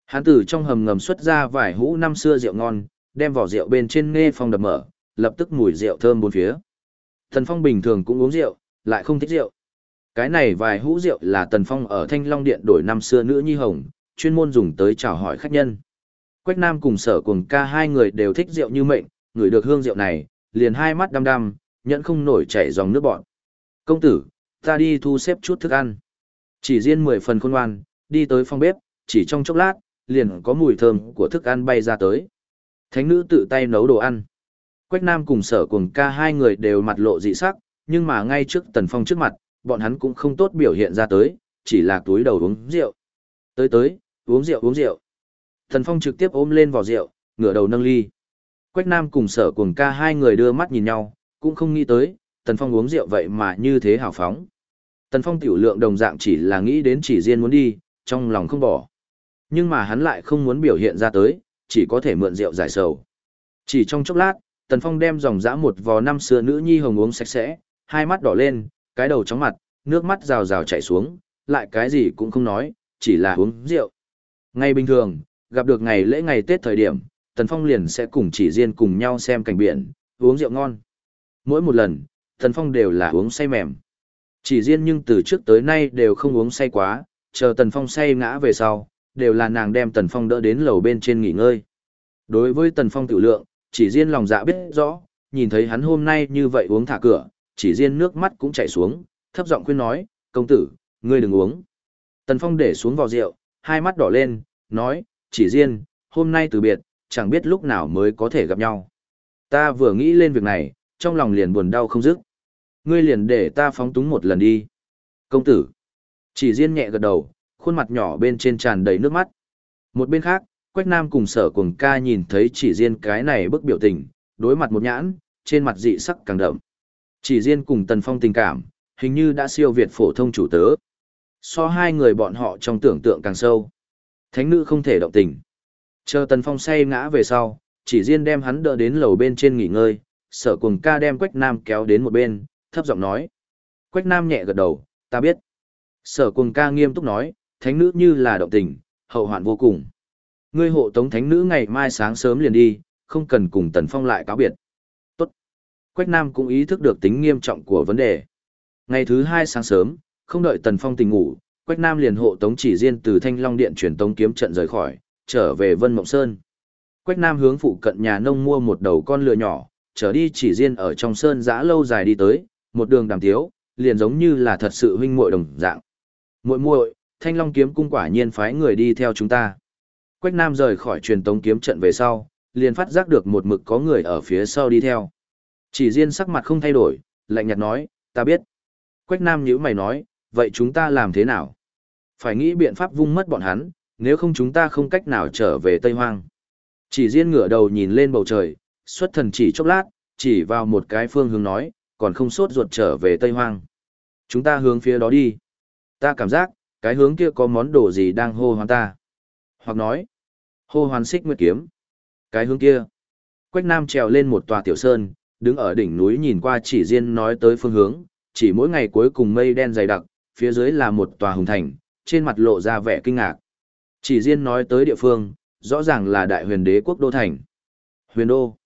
Hắn từ trong hầm ngầm xuất ra vài hũ năm xưa rượu ngon, đem vỏ rượu bên trên nghe phong đập mở, lập tức mùi rượu thơm bốn phía. Tần Phong bình thường cũng uống rượu, lại không thích rượu. Cái này vài hũ rượu là Tần Phong ở Thanh Long Điện đổi năm xưa nữ nhi hồng, chuyên môn dùng tới chào hỏi khách nhân. Quách Nam cùng sở cùng ca hai người đều thích rượu như mệnh, người được hương rượu này, liền hai mắt đăm đăm, nhẫn không nổi chảy dòng nước bọn. Công tử, ta đi thu xếp chút thức ăn. Chỉ riêng mười phần khôn ngoan, đi tới phòng bếp, chỉ trong chốc lát, liền có mùi thơm của thức ăn bay ra tới. Thánh nữ tự tay nấu đồ ăn. Quách Nam cùng sở cùng ca hai người đều mặt lộ dị sắc, nhưng mà ngay trước Tần Phong trước mặt, bọn hắn cũng không tốt biểu hiện ra tới, chỉ là túi đầu uống rượu. Tới tới, uống rượu uống rượu. Tần Phong trực tiếp ôm lên vào rượu, ngửa đầu nâng ly. Quách Nam cùng sở cùng ca hai người đưa mắt nhìn nhau, cũng không nghĩ tới, Tần Phong uống rượu vậy mà như thế hào phóng. Tần Phong tiểu lượng đồng dạng chỉ là nghĩ đến chỉ riêng muốn đi, trong lòng không bỏ. Nhưng mà hắn lại không muốn biểu hiện ra tới, chỉ có thể mượn rượu giải sầu. Chỉ trong chốc lát, Tần Phong đem dòng dã một vò năm xưa nữ nhi hồng uống sạch sẽ, hai mắt đỏ lên, cái đầu chóng mặt, nước mắt rào rào chảy xuống, lại cái gì cũng không nói, chỉ là uống rượu. Ngày bình thường, gặp được ngày lễ ngày Tết thời điểm, Tần Phong liền sẽ cùng chỉ riêng cùng nhau xem cảnh biển, uống rượu ngon. Mỗi một lần, Tần Phong đều là uống say mềm. Chỉ riêng nhưng từ trước tới nay đều không uống say quá, chờ Tần Phong say ngã về sau, đều là nàng đem Tần Phong đỡ đến lầu bên trên nghỉ ngơi. Đối với Tần Phong tiểu lượng, chỉ riêng lòng dạ biết rõ, nhìn thấy hắn hôm nay như vậy uống thả cửa, chỉ riêng nước mắt cũng chảy xuống, thấp giọng khuyên nói, công tử, ngươi đừng uống. Tần Phong để xuống vào rượu, hai mắt đỏ lên, nói, chỉ riêng, hôm nay từ biệt, chẳng biết lúc nào mới có thể gặp nhau. Ta vừa nghĩ lên việc này, trong lòng liền buồn đau không dứt. Ngươi liền để ta phóng túng một lần đi. Công tử. Chỉ riêng nhẹ gật đầu, khuôn mặt nhỏ bên trên tràn đầy nước mắt. Một bên khác, Quách Nam cùng sở cùng ca nhìn thấy chỉ riêng cái này bức biểu tình, đối mặt một nhãn, trên mặt dị sắc càng đậm. Chỉ riêng cùng Tần Phong tình cảm, hình như đã siêu việt phổ thông chủ tớ. So hai người bọn họ trong tưởng tượng càng sâu. Thánh nữ không thể động tình. Chờ Tần Phong say ngã về sau, chỉ riêng đem hắn đỡ đến lầu bên trên nghỉ ngơi, sở cùng ca đem Quách Nam kéo đến một bên, thấp giọng nói. Quách Nam nhẹ gật đầu, ta biết. Sở cùng ca nghiêm túc nói, thánh nữ như là động tình, hậu hoạn vô cùng. Ngươi hộ tống thánh nữ ngày mai sáng sớm liền đi, không cần cùng Tần Phong lại cáo biệt. Tốt. Quách Nam cũng ý thức được tính nghiêm trọng của vấn đề. Ngày thứ hai sáng sớm, không đợi Tần Phong tỉnh ngủ, Quách Nam liền hộ tống chỉ riêng từ Thanh Long Điện chuyển tống kiếm trận rời khỏi, trở về Vân Mộng Sơn. Quách Nam hướng phụ cận nhà nông mua một đầu con lừa nhỏ, trở đi chỉ riêng ở trong sơn giã lâu dài đi tới, một đường đàm thiếu liền giống như là thật sự huynh muội đồng dạng. Muội muội, Thanh Long kiếm cung quả nhiên phái người đi theo chúng ta. Quách Nam rời khỏi truyền tống kiếm trận về sau, liền phát giác được một mực có người ở phía sau đi theo. Chỉ riêng sắc mặt không thay đổi, lạnh nhạt nói, ta biết. Quách Nam nhíu mày nói, vậy chúng ta làm thế nào? Phải nghĩ biện pháp vung mất bọn hắn, nếu không chúng ta không cách nào trở về Tây Hoang. Chỉ riêng ngửa đầu nhìn lên bầu trời, xuất thần chỉ chốc lát, chỉ vào một cái phương hướng nói, còn không sốt ruột trở về Tây Hoang. Chúng ta hướng phía đó đi. Ta cảm giác, cái hướng kia có món đồ gì đang hô hoán ta. Hoặc nói, hô hoán xích nguyệt kiếm. Cái hướng kia. Quách Nam trèo lên một tòa tiểu sơn, đứng ở đỉnh núi nhìn qua chỉ riêng nói tới phương hướng, chỉ mỗi ngày cuối cùng mây đen dày đặc, phía dưới là một tòa hùng thành, trên mặt lộ ra vẻ kinh ngạc. Chỉ riêng nói tới địa phương, rõ ràng là đại huyền đế quốc đô thành. Huyền đô.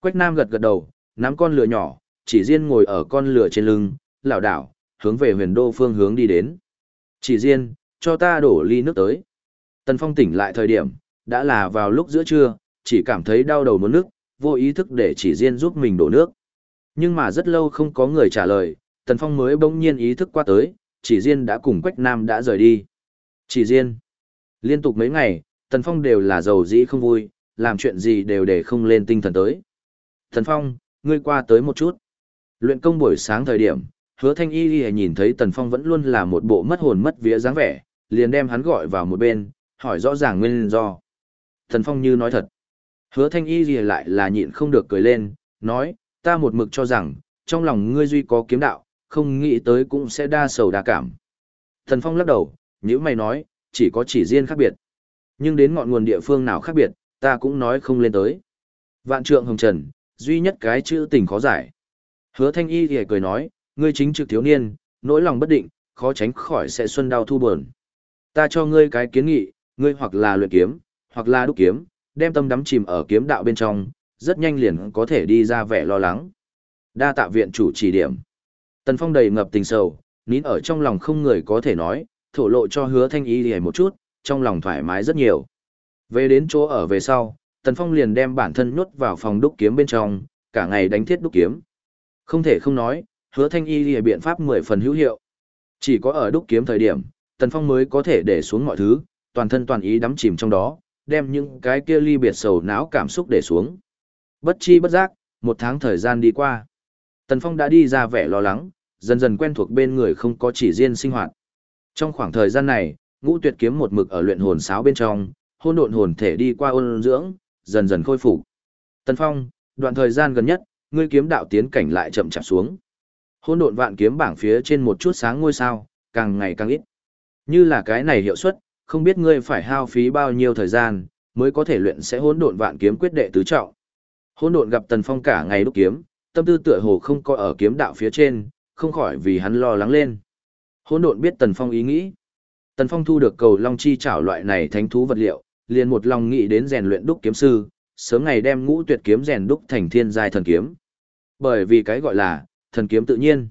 Quách Nam gật gật đầu, nắm con lửa nhỏ, chỉ riêng ngồi ở con lửa trên lưng, lảo đảo, hướng về huyền đô phương hướng đi đến. Chỉ riêng, cho ta đổ ly nước tới. Tần Phong tỉnh lại thời điểm, đã là vào lúc giữa trưa, chỉ cảm thấy đau đầu muốn nước, vô ý thức để chỉ riêng giúp mình đổ nước. Nhưng mà rất lâu không có người trả lời, Tần Phong mới bỗng nhiên ý thức qua tới, chỉ riêng đã cùng Quách Nam đã rời đi. Chỉ riêng. Liên tục mấy ngày, Tần Phong đều là giàu dĩ không vui, làm chuyện gì đều để không lên tinh thần tới. Tần Phong, ngươi qua tới một chút. Luyện công buổi sáng thời điểm, hứa thanh y ghi nhìn thấy Tần Phong vẫn luôn là một bộ mất hồn mất vía dáng vẻ, liền đem hắn gọi vào một bên, hỏi rõ ràng nguyên do. Tần Phong như nói thật. Hứa thanh y ghi lại là nhịn không được cười lên, nói, ta một mực cho rằng, trong lòng ngươi duy có kiếm đạo, không nghĩ tới cũng sẽ đa sầu đa cảm. Tần Phong lắc đầu, nếu mày nói, chỉ có chỉ riêng khác biệt. Nhưng đến ngọn nguồn địa phương nào khác biệt, ta cũng nói không lên tới. Vạn trượng hồng trần, duy nhất cái chữ tình khó giải. Hứa thanh y thì cười nói, ngươi chính trực thiếu niên, nỗi lòng bất định, khó tránh khỏi sẽ xuân đau thu buồn. Ta cho ngươi cái kiến nghị, ngươi hoặc là luyện kiếm, hoặc là đúc kiếm, đem tâm đắm chìm ở kiếm đạo bên trong, rất nhanh liền có thể đi ra vẻ lo lắng. Đa tạ viện chủ chỉ điểm. Tần Phong đầy ngập tình sầu, nín ở trong lòng không người có thể nói, thổ lộ cho hứa thanh y thì một chút, trong lòng thoải mái rất nhiều. Về đến chỗ ở về sau, Tần Phong liền đem bản thân nhốt vào phòng đúc kiếm bên trong, cả ngày đánh thiết đúc kiếm. Không thể không nói, hứa thanh y lìa biện pháp mười phần hữu hiệu. Chỉ có ở đúc kiếm thời điểm, Tần Phong mới có thể để xuống mọi thứ, toàn thân toàn ý đắm chìm trong đó, đem những cái kia ly biệt sầu não cảm xúc để xuống. Bất chi bất giác, một tháng thời gian đi qua. Tần Phong đã đi ra vẻ lo lắng, dần dần quen thuộc bên người không có chỉ riêng sinh hoạt. Trong khoảng thời gian này, ngũ tuyệt kiếm một mực ở luyện hồn sáo bên trong, hôn độn hồn thể đi qua ôn dưỡng, dần dần khôi phục. Tần Phong, đoạn thời gian gần nhất, ngươi kiếm đạo tiến cảnh lại chậm chạp xuống. Hôn độn vạn kiếm bảng phía trên một chút sáng ngôi sao, càng ngày càng ít. Như là cái này hiệu suất, không biết ngươi phải hao phí bao nhiêu thời gian, mới có thể luyện sẽ hỗn độn vạn kiếm quyết đệ tứ trọng. Hỗn độn gặp Tần Phong cả ngày đúc kiếm, tâm tư tựa hồ không có ở kiếm đạo phía trên, không khỏi vì hắn lo lắng lên. Hỗn độn biết Tần Phong ý nghĩ. Tần Phong thu được cầu long chi chảo loại này thánh thú vật liệu, liền một lòng nghĩ đến rèn luyện đúc kiếm sư, sớm ngày đem ngũ tuyệt kiếm rèn đúc thành thiên giai thần kiếm. Bởi vì cái gọi là thần kiếm tự nhiên.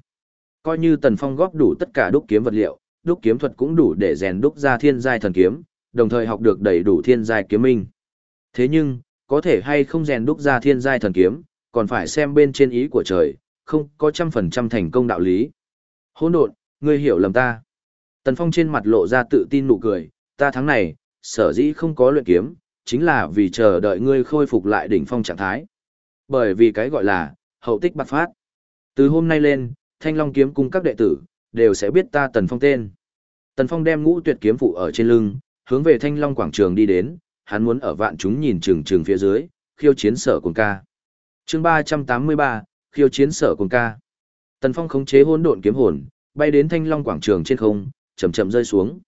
Coi như Tần Phong góp đủ tất cả đúc kiếm vật liệu, đúc kiếm thuật cũng đủ để rèn đúc ra thiên giai thần kiếm, đồng thời học được đầy đủ thiên giai kiếm minh. Thế nhưng, có thể hay không rèn đúc ra thiên giai thần kiếm, còn phải xem bên trên ý của trời, không có trăm phần trăm thành công đạo lý. Hỗn độn, ngươi hiểu lầm ta. Tần Phong trên mặt lộ ra tự tin nụ cười, ta tháng này, sở dĩ không có luyện kiếm, chính là vì chờ đợi ngươi khôi phục lại đỉnh phong trạng thái. Bởi vì cái gọi là, hậu tích bạc phát. Từ hôm nay lên, Thanh Long kiếm cung các đệ tử, đều sẽ biết ta Tần Phong tên. Tần Phong đem ngũ tuyệt kiếm phụ ở trên lưng, hướng về Thanh Long quảng trường đi đến, hắn muốn ở vạn chúng nhìn chừng chừng phía dưới, khiêu chiến sở cùng ca. chương 383, khiêu chiến sở cùng ca. Tần Phong khống chế hỗn độn kiếm hồn, bay đến Thanh Long quảng trường trên không, chậm chậm rơi xuống.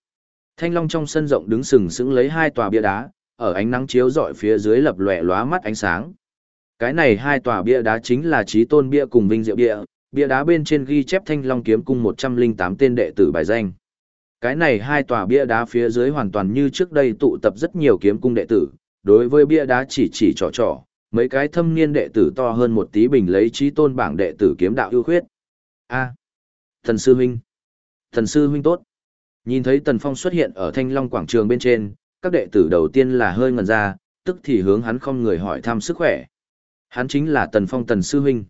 Thanh Long trong sân rộng đứng sừng sững lấy hai tòa bia đá, ở ánh nắng chiếu rọi phía dưới lập lòe lóa mắt ánh sáng. Cái này hai tòa bia đá chính là Chí Tôn bia cùng Vinh Diệu bia, bia đá bên trên ghi chép Thanh Long kiếm cung 108 tên đệ tử bài danh. Cái này hai tòa bia đá phía dưới hoàn toàn như trước đây tụ tập rất nhiều kiếm cung đệ tử, đối với bia đá chỉ chỉ trò trò, mấy cái thâm niên đệ tử to hơn một tí bình lấy Chí Tôn bảng đệ tử kiếm đạo ưu khuyết. A. À, thần sư huynh. Thần sư huynh tốt. Nhìn thấy Tần Phong xuất hiện ở Thanh Long quảng trường bên trên, các đệ tử đầu tiên là hơi ngẩn ra, tức thì hướng hắn không người hỏi thăm sức khỏe. Hắn chính là Tần Phong Tần Sư Huynh.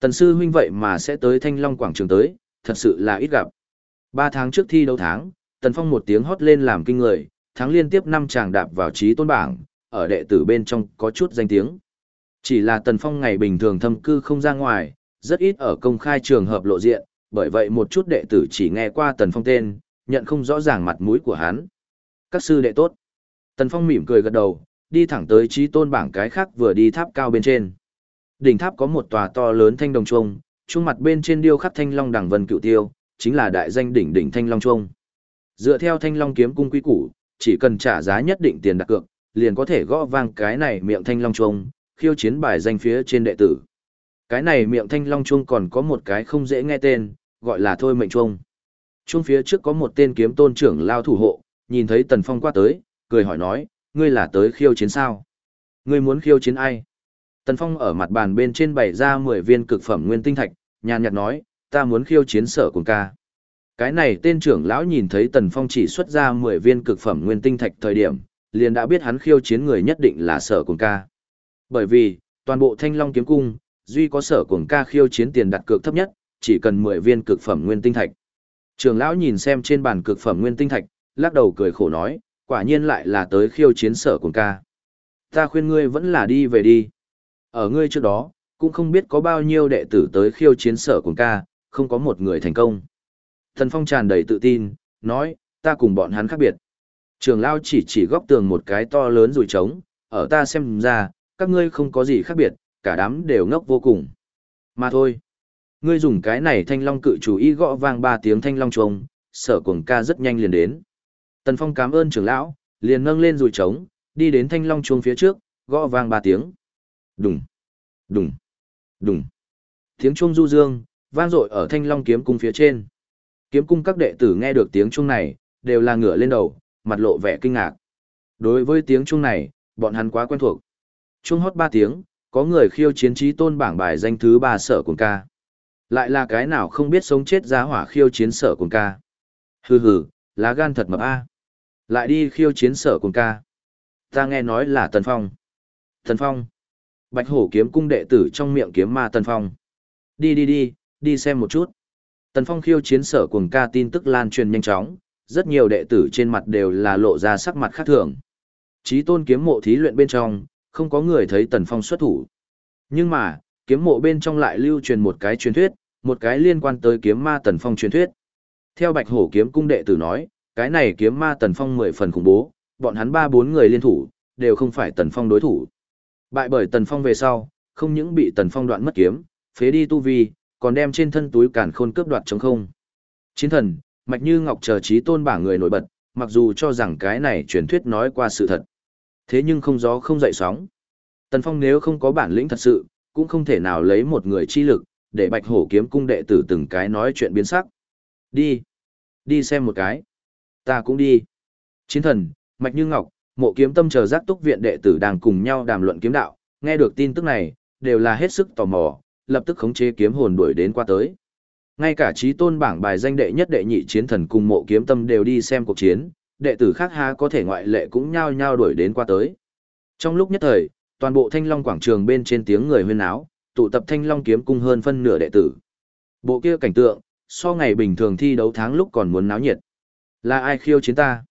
Tần Sư Huynh vậy mà sẽ tới Thanh Long Quảng Trường tới, thật sự là ít gặp. Ba tháng trước thi đấu tháng, Tần Phong một tiếng hót lên làm kinh người, tháng liên tiếp năm chàng đạp vào trí tôn bảng, ở đệ tử bên trong có chút danh tiếng. Chỉ là Tần Phong ngày bình thường thâm cư không ra ngoài, rất ít ở công khai trường hợp lộ diện, bởi vậy một chút đệ tử chỉ nghe qua Tần Phong tên, nhận không rõ ràng mặt mũi của hắn. Các sư đệ tốt. Tần Phong mỉm cười gật đầu, đi thẳng tới trí tôn bảng cái khác vừa đi tháp cao bên trên. Đỉnh tháp có một tòa to lớn thanh đồng trung, trung mặt bên trên điêu khắc thanh long đẳng vân cựu tiêu, chính là đại danh đỉnh đỉnh thanh long trung. Dựa theo thanh long kiếm cung quy củ, chỉ cần trả giá nhất định tiền đặt cược, liền có thể gõ vang cái này miệng thanh long trung, khiêu chiến bài danh phía trên đệ tử. Cái này miệng thanh long trung còn có một cái không dễ nghe tên, gọi là thôi mệnh trung. Trung phía trước có một tên kiếm tôn trưởng lao thủ hộ, nhìn thấy Tần Phong qua tới, cười hỏi nói, ngươi là tới khiêu chiến sao? Ngươi muốn khiêu chiến ai? Tần Phong ở mặt bàn bên trên bày ra 10 viên cực phẩm nguyên tinh thạch, nhàn nhạt nói, ta muốn khiêu chiến sở cùng ca. Cái này tên trưởng lão nhìn thấy Tần Phong chỉ xuất ra 10 viên cực phẩm nguyên tinh thạch thời điểm, liền đã biết hắn khiêu chiến người nhất định là sở cùng ca. Bởi vì, toàn bộ thanh long kiếm cung, duy có sở cùng ca khiêu chiến tiền đặt cược thấp nhất, chỉ cần 10 viên cực phẩm nguyên tinh thạch. Trưởng lão nhìn xem trên bàn cực phẩm nguyên tinh thạch, lắc đầu cười khổ nói, quả nhiên lại là tới khiêu chiến sở cùng ca. Ta khuyên ngươi vẫn là đi về đi. Ở ngươi trước đó, cũng không biết có bao nhiêu đệ tử tới khiêu chiến sở cùng ca, không có một người thành công. Thần Phong tràn đầy tự tin, nói, ta cùng bọn hắn khác biệt. Trường Lao chỉ chỉ góc tường một cái to lớn rùi trống, ở ta xem ra, các ngươi không có gì khác biệt, cả đám đều ngốc vô cùng. Mà thôi, ngươi dùng cái này thanh long cự chủ ý gõ vang ba tiếng thanh long trông, sở cuồng ca rất nhanh liền đến. Tần Phong cảm ơn trưởng lão, liền nâng lên rùi trống, đi đến thanh long chuông phía trước, gõ vang ba tiếng. Đùng, đùng, đùng. Tiếng chuông du dương, vang dội ở thanh long kiếm cung phía trên. Kiếm cung các đệ tử nghe được tiếng chuông này, đều là ngửa lên đầu, mặt lộ vẻ kinh ngạc. Đối với tiếng chuông này, bọn hắn quá quen thuộc. Chuông hót ba tiếng, có người khiêu chiến trí tôn bảng bài danh thứ ba sở cuồng ca. Lại là cái nào không biết sống chết giá hỏa khiêu chiến sở cuồng ca. Hừ hừ, lá gan thật mập a. Lại đi khiêu chiến sở cùng ca. Ta nghe nói là Tần Phong. Tần Phong. Bạch hổ kiếm cung đệ tử trong miệng kiếm ma Tần Phong. Đi đi đi, đi xem một chút. Tần Phong khiêu chiến sở cùng ca tin tức lan truyền nhanh chóng, rất nhiều đệ tử trên mặt đều là lộ ra sắc mặt khác thường. Chí tôn kiếm mộ thí luyện bên trong, không có người thấy Tần Phong xuất thủ. Nhưng mà, kiếm mộ bên trong lại lưu truyền một cái truyền thuyết, một cái liên quan tới kiếm ma Tần Phong truyền thuyết. Theo Bạch Hổ kiếm cung đệ tử nói, cái này kiếm ma Tần Phong mười phần khủng bố, bọn hắn ba bốn người liên thủ, đều không phải Tần Phong đối thủ. Bại bởi Tần Phong về sau, không những bị Tần Phong đoạn mất kiếm, phế đi tu vi, còn đem trên thân túi càn khôn cướp đoạt chống không. Chiến thần, Mạch Như Ngọc chờ trí tôn bảng người nổi bật, mặc dù cho rằng cái này truyền thuyết nói qua sự thật. Thế nhưng không gió không dậy sóng. Tần Phong nếu không có bản lĩnh thật sự, cũng không thể nào lấy một người chi lực, để Bạch Hổ kiếm cung đệ tử từng cái nói chuyện biến sắc. Đi. Đi xem một cái. Ta cũng đi. Chiến thần, Mạch Như Ngọc, mộ kiếm tâm chờ giác túc viện đệ tử đang cùng nhau đàm luận kiếm đạo, nghe được tin tức này, đều là hết sức tò mò, lập tức khống chế kiếm hồn đuổi đến qua tới. Ngay cả trí tôn bảng bài danh đệ nhất đệ nhị chiến thần cùng mộ kiếm tâm đều đi xem cuộc chiến, đệ tử khác há có thể ngoại lệ cũng nhao nhao đuổi đến qua tới. Trong lúc nhất thời, toàn bộ thanh long quảng trường bên trên tiếng người huyên áo, tụ tập thanh long kiếm cung hơn phân nửa đệ tử. Bộ kia cảnh tượng, so ngày bình thường thi đấu tháng lúc còn muốn náo nhiệt. Là ai khiêu chiến ta?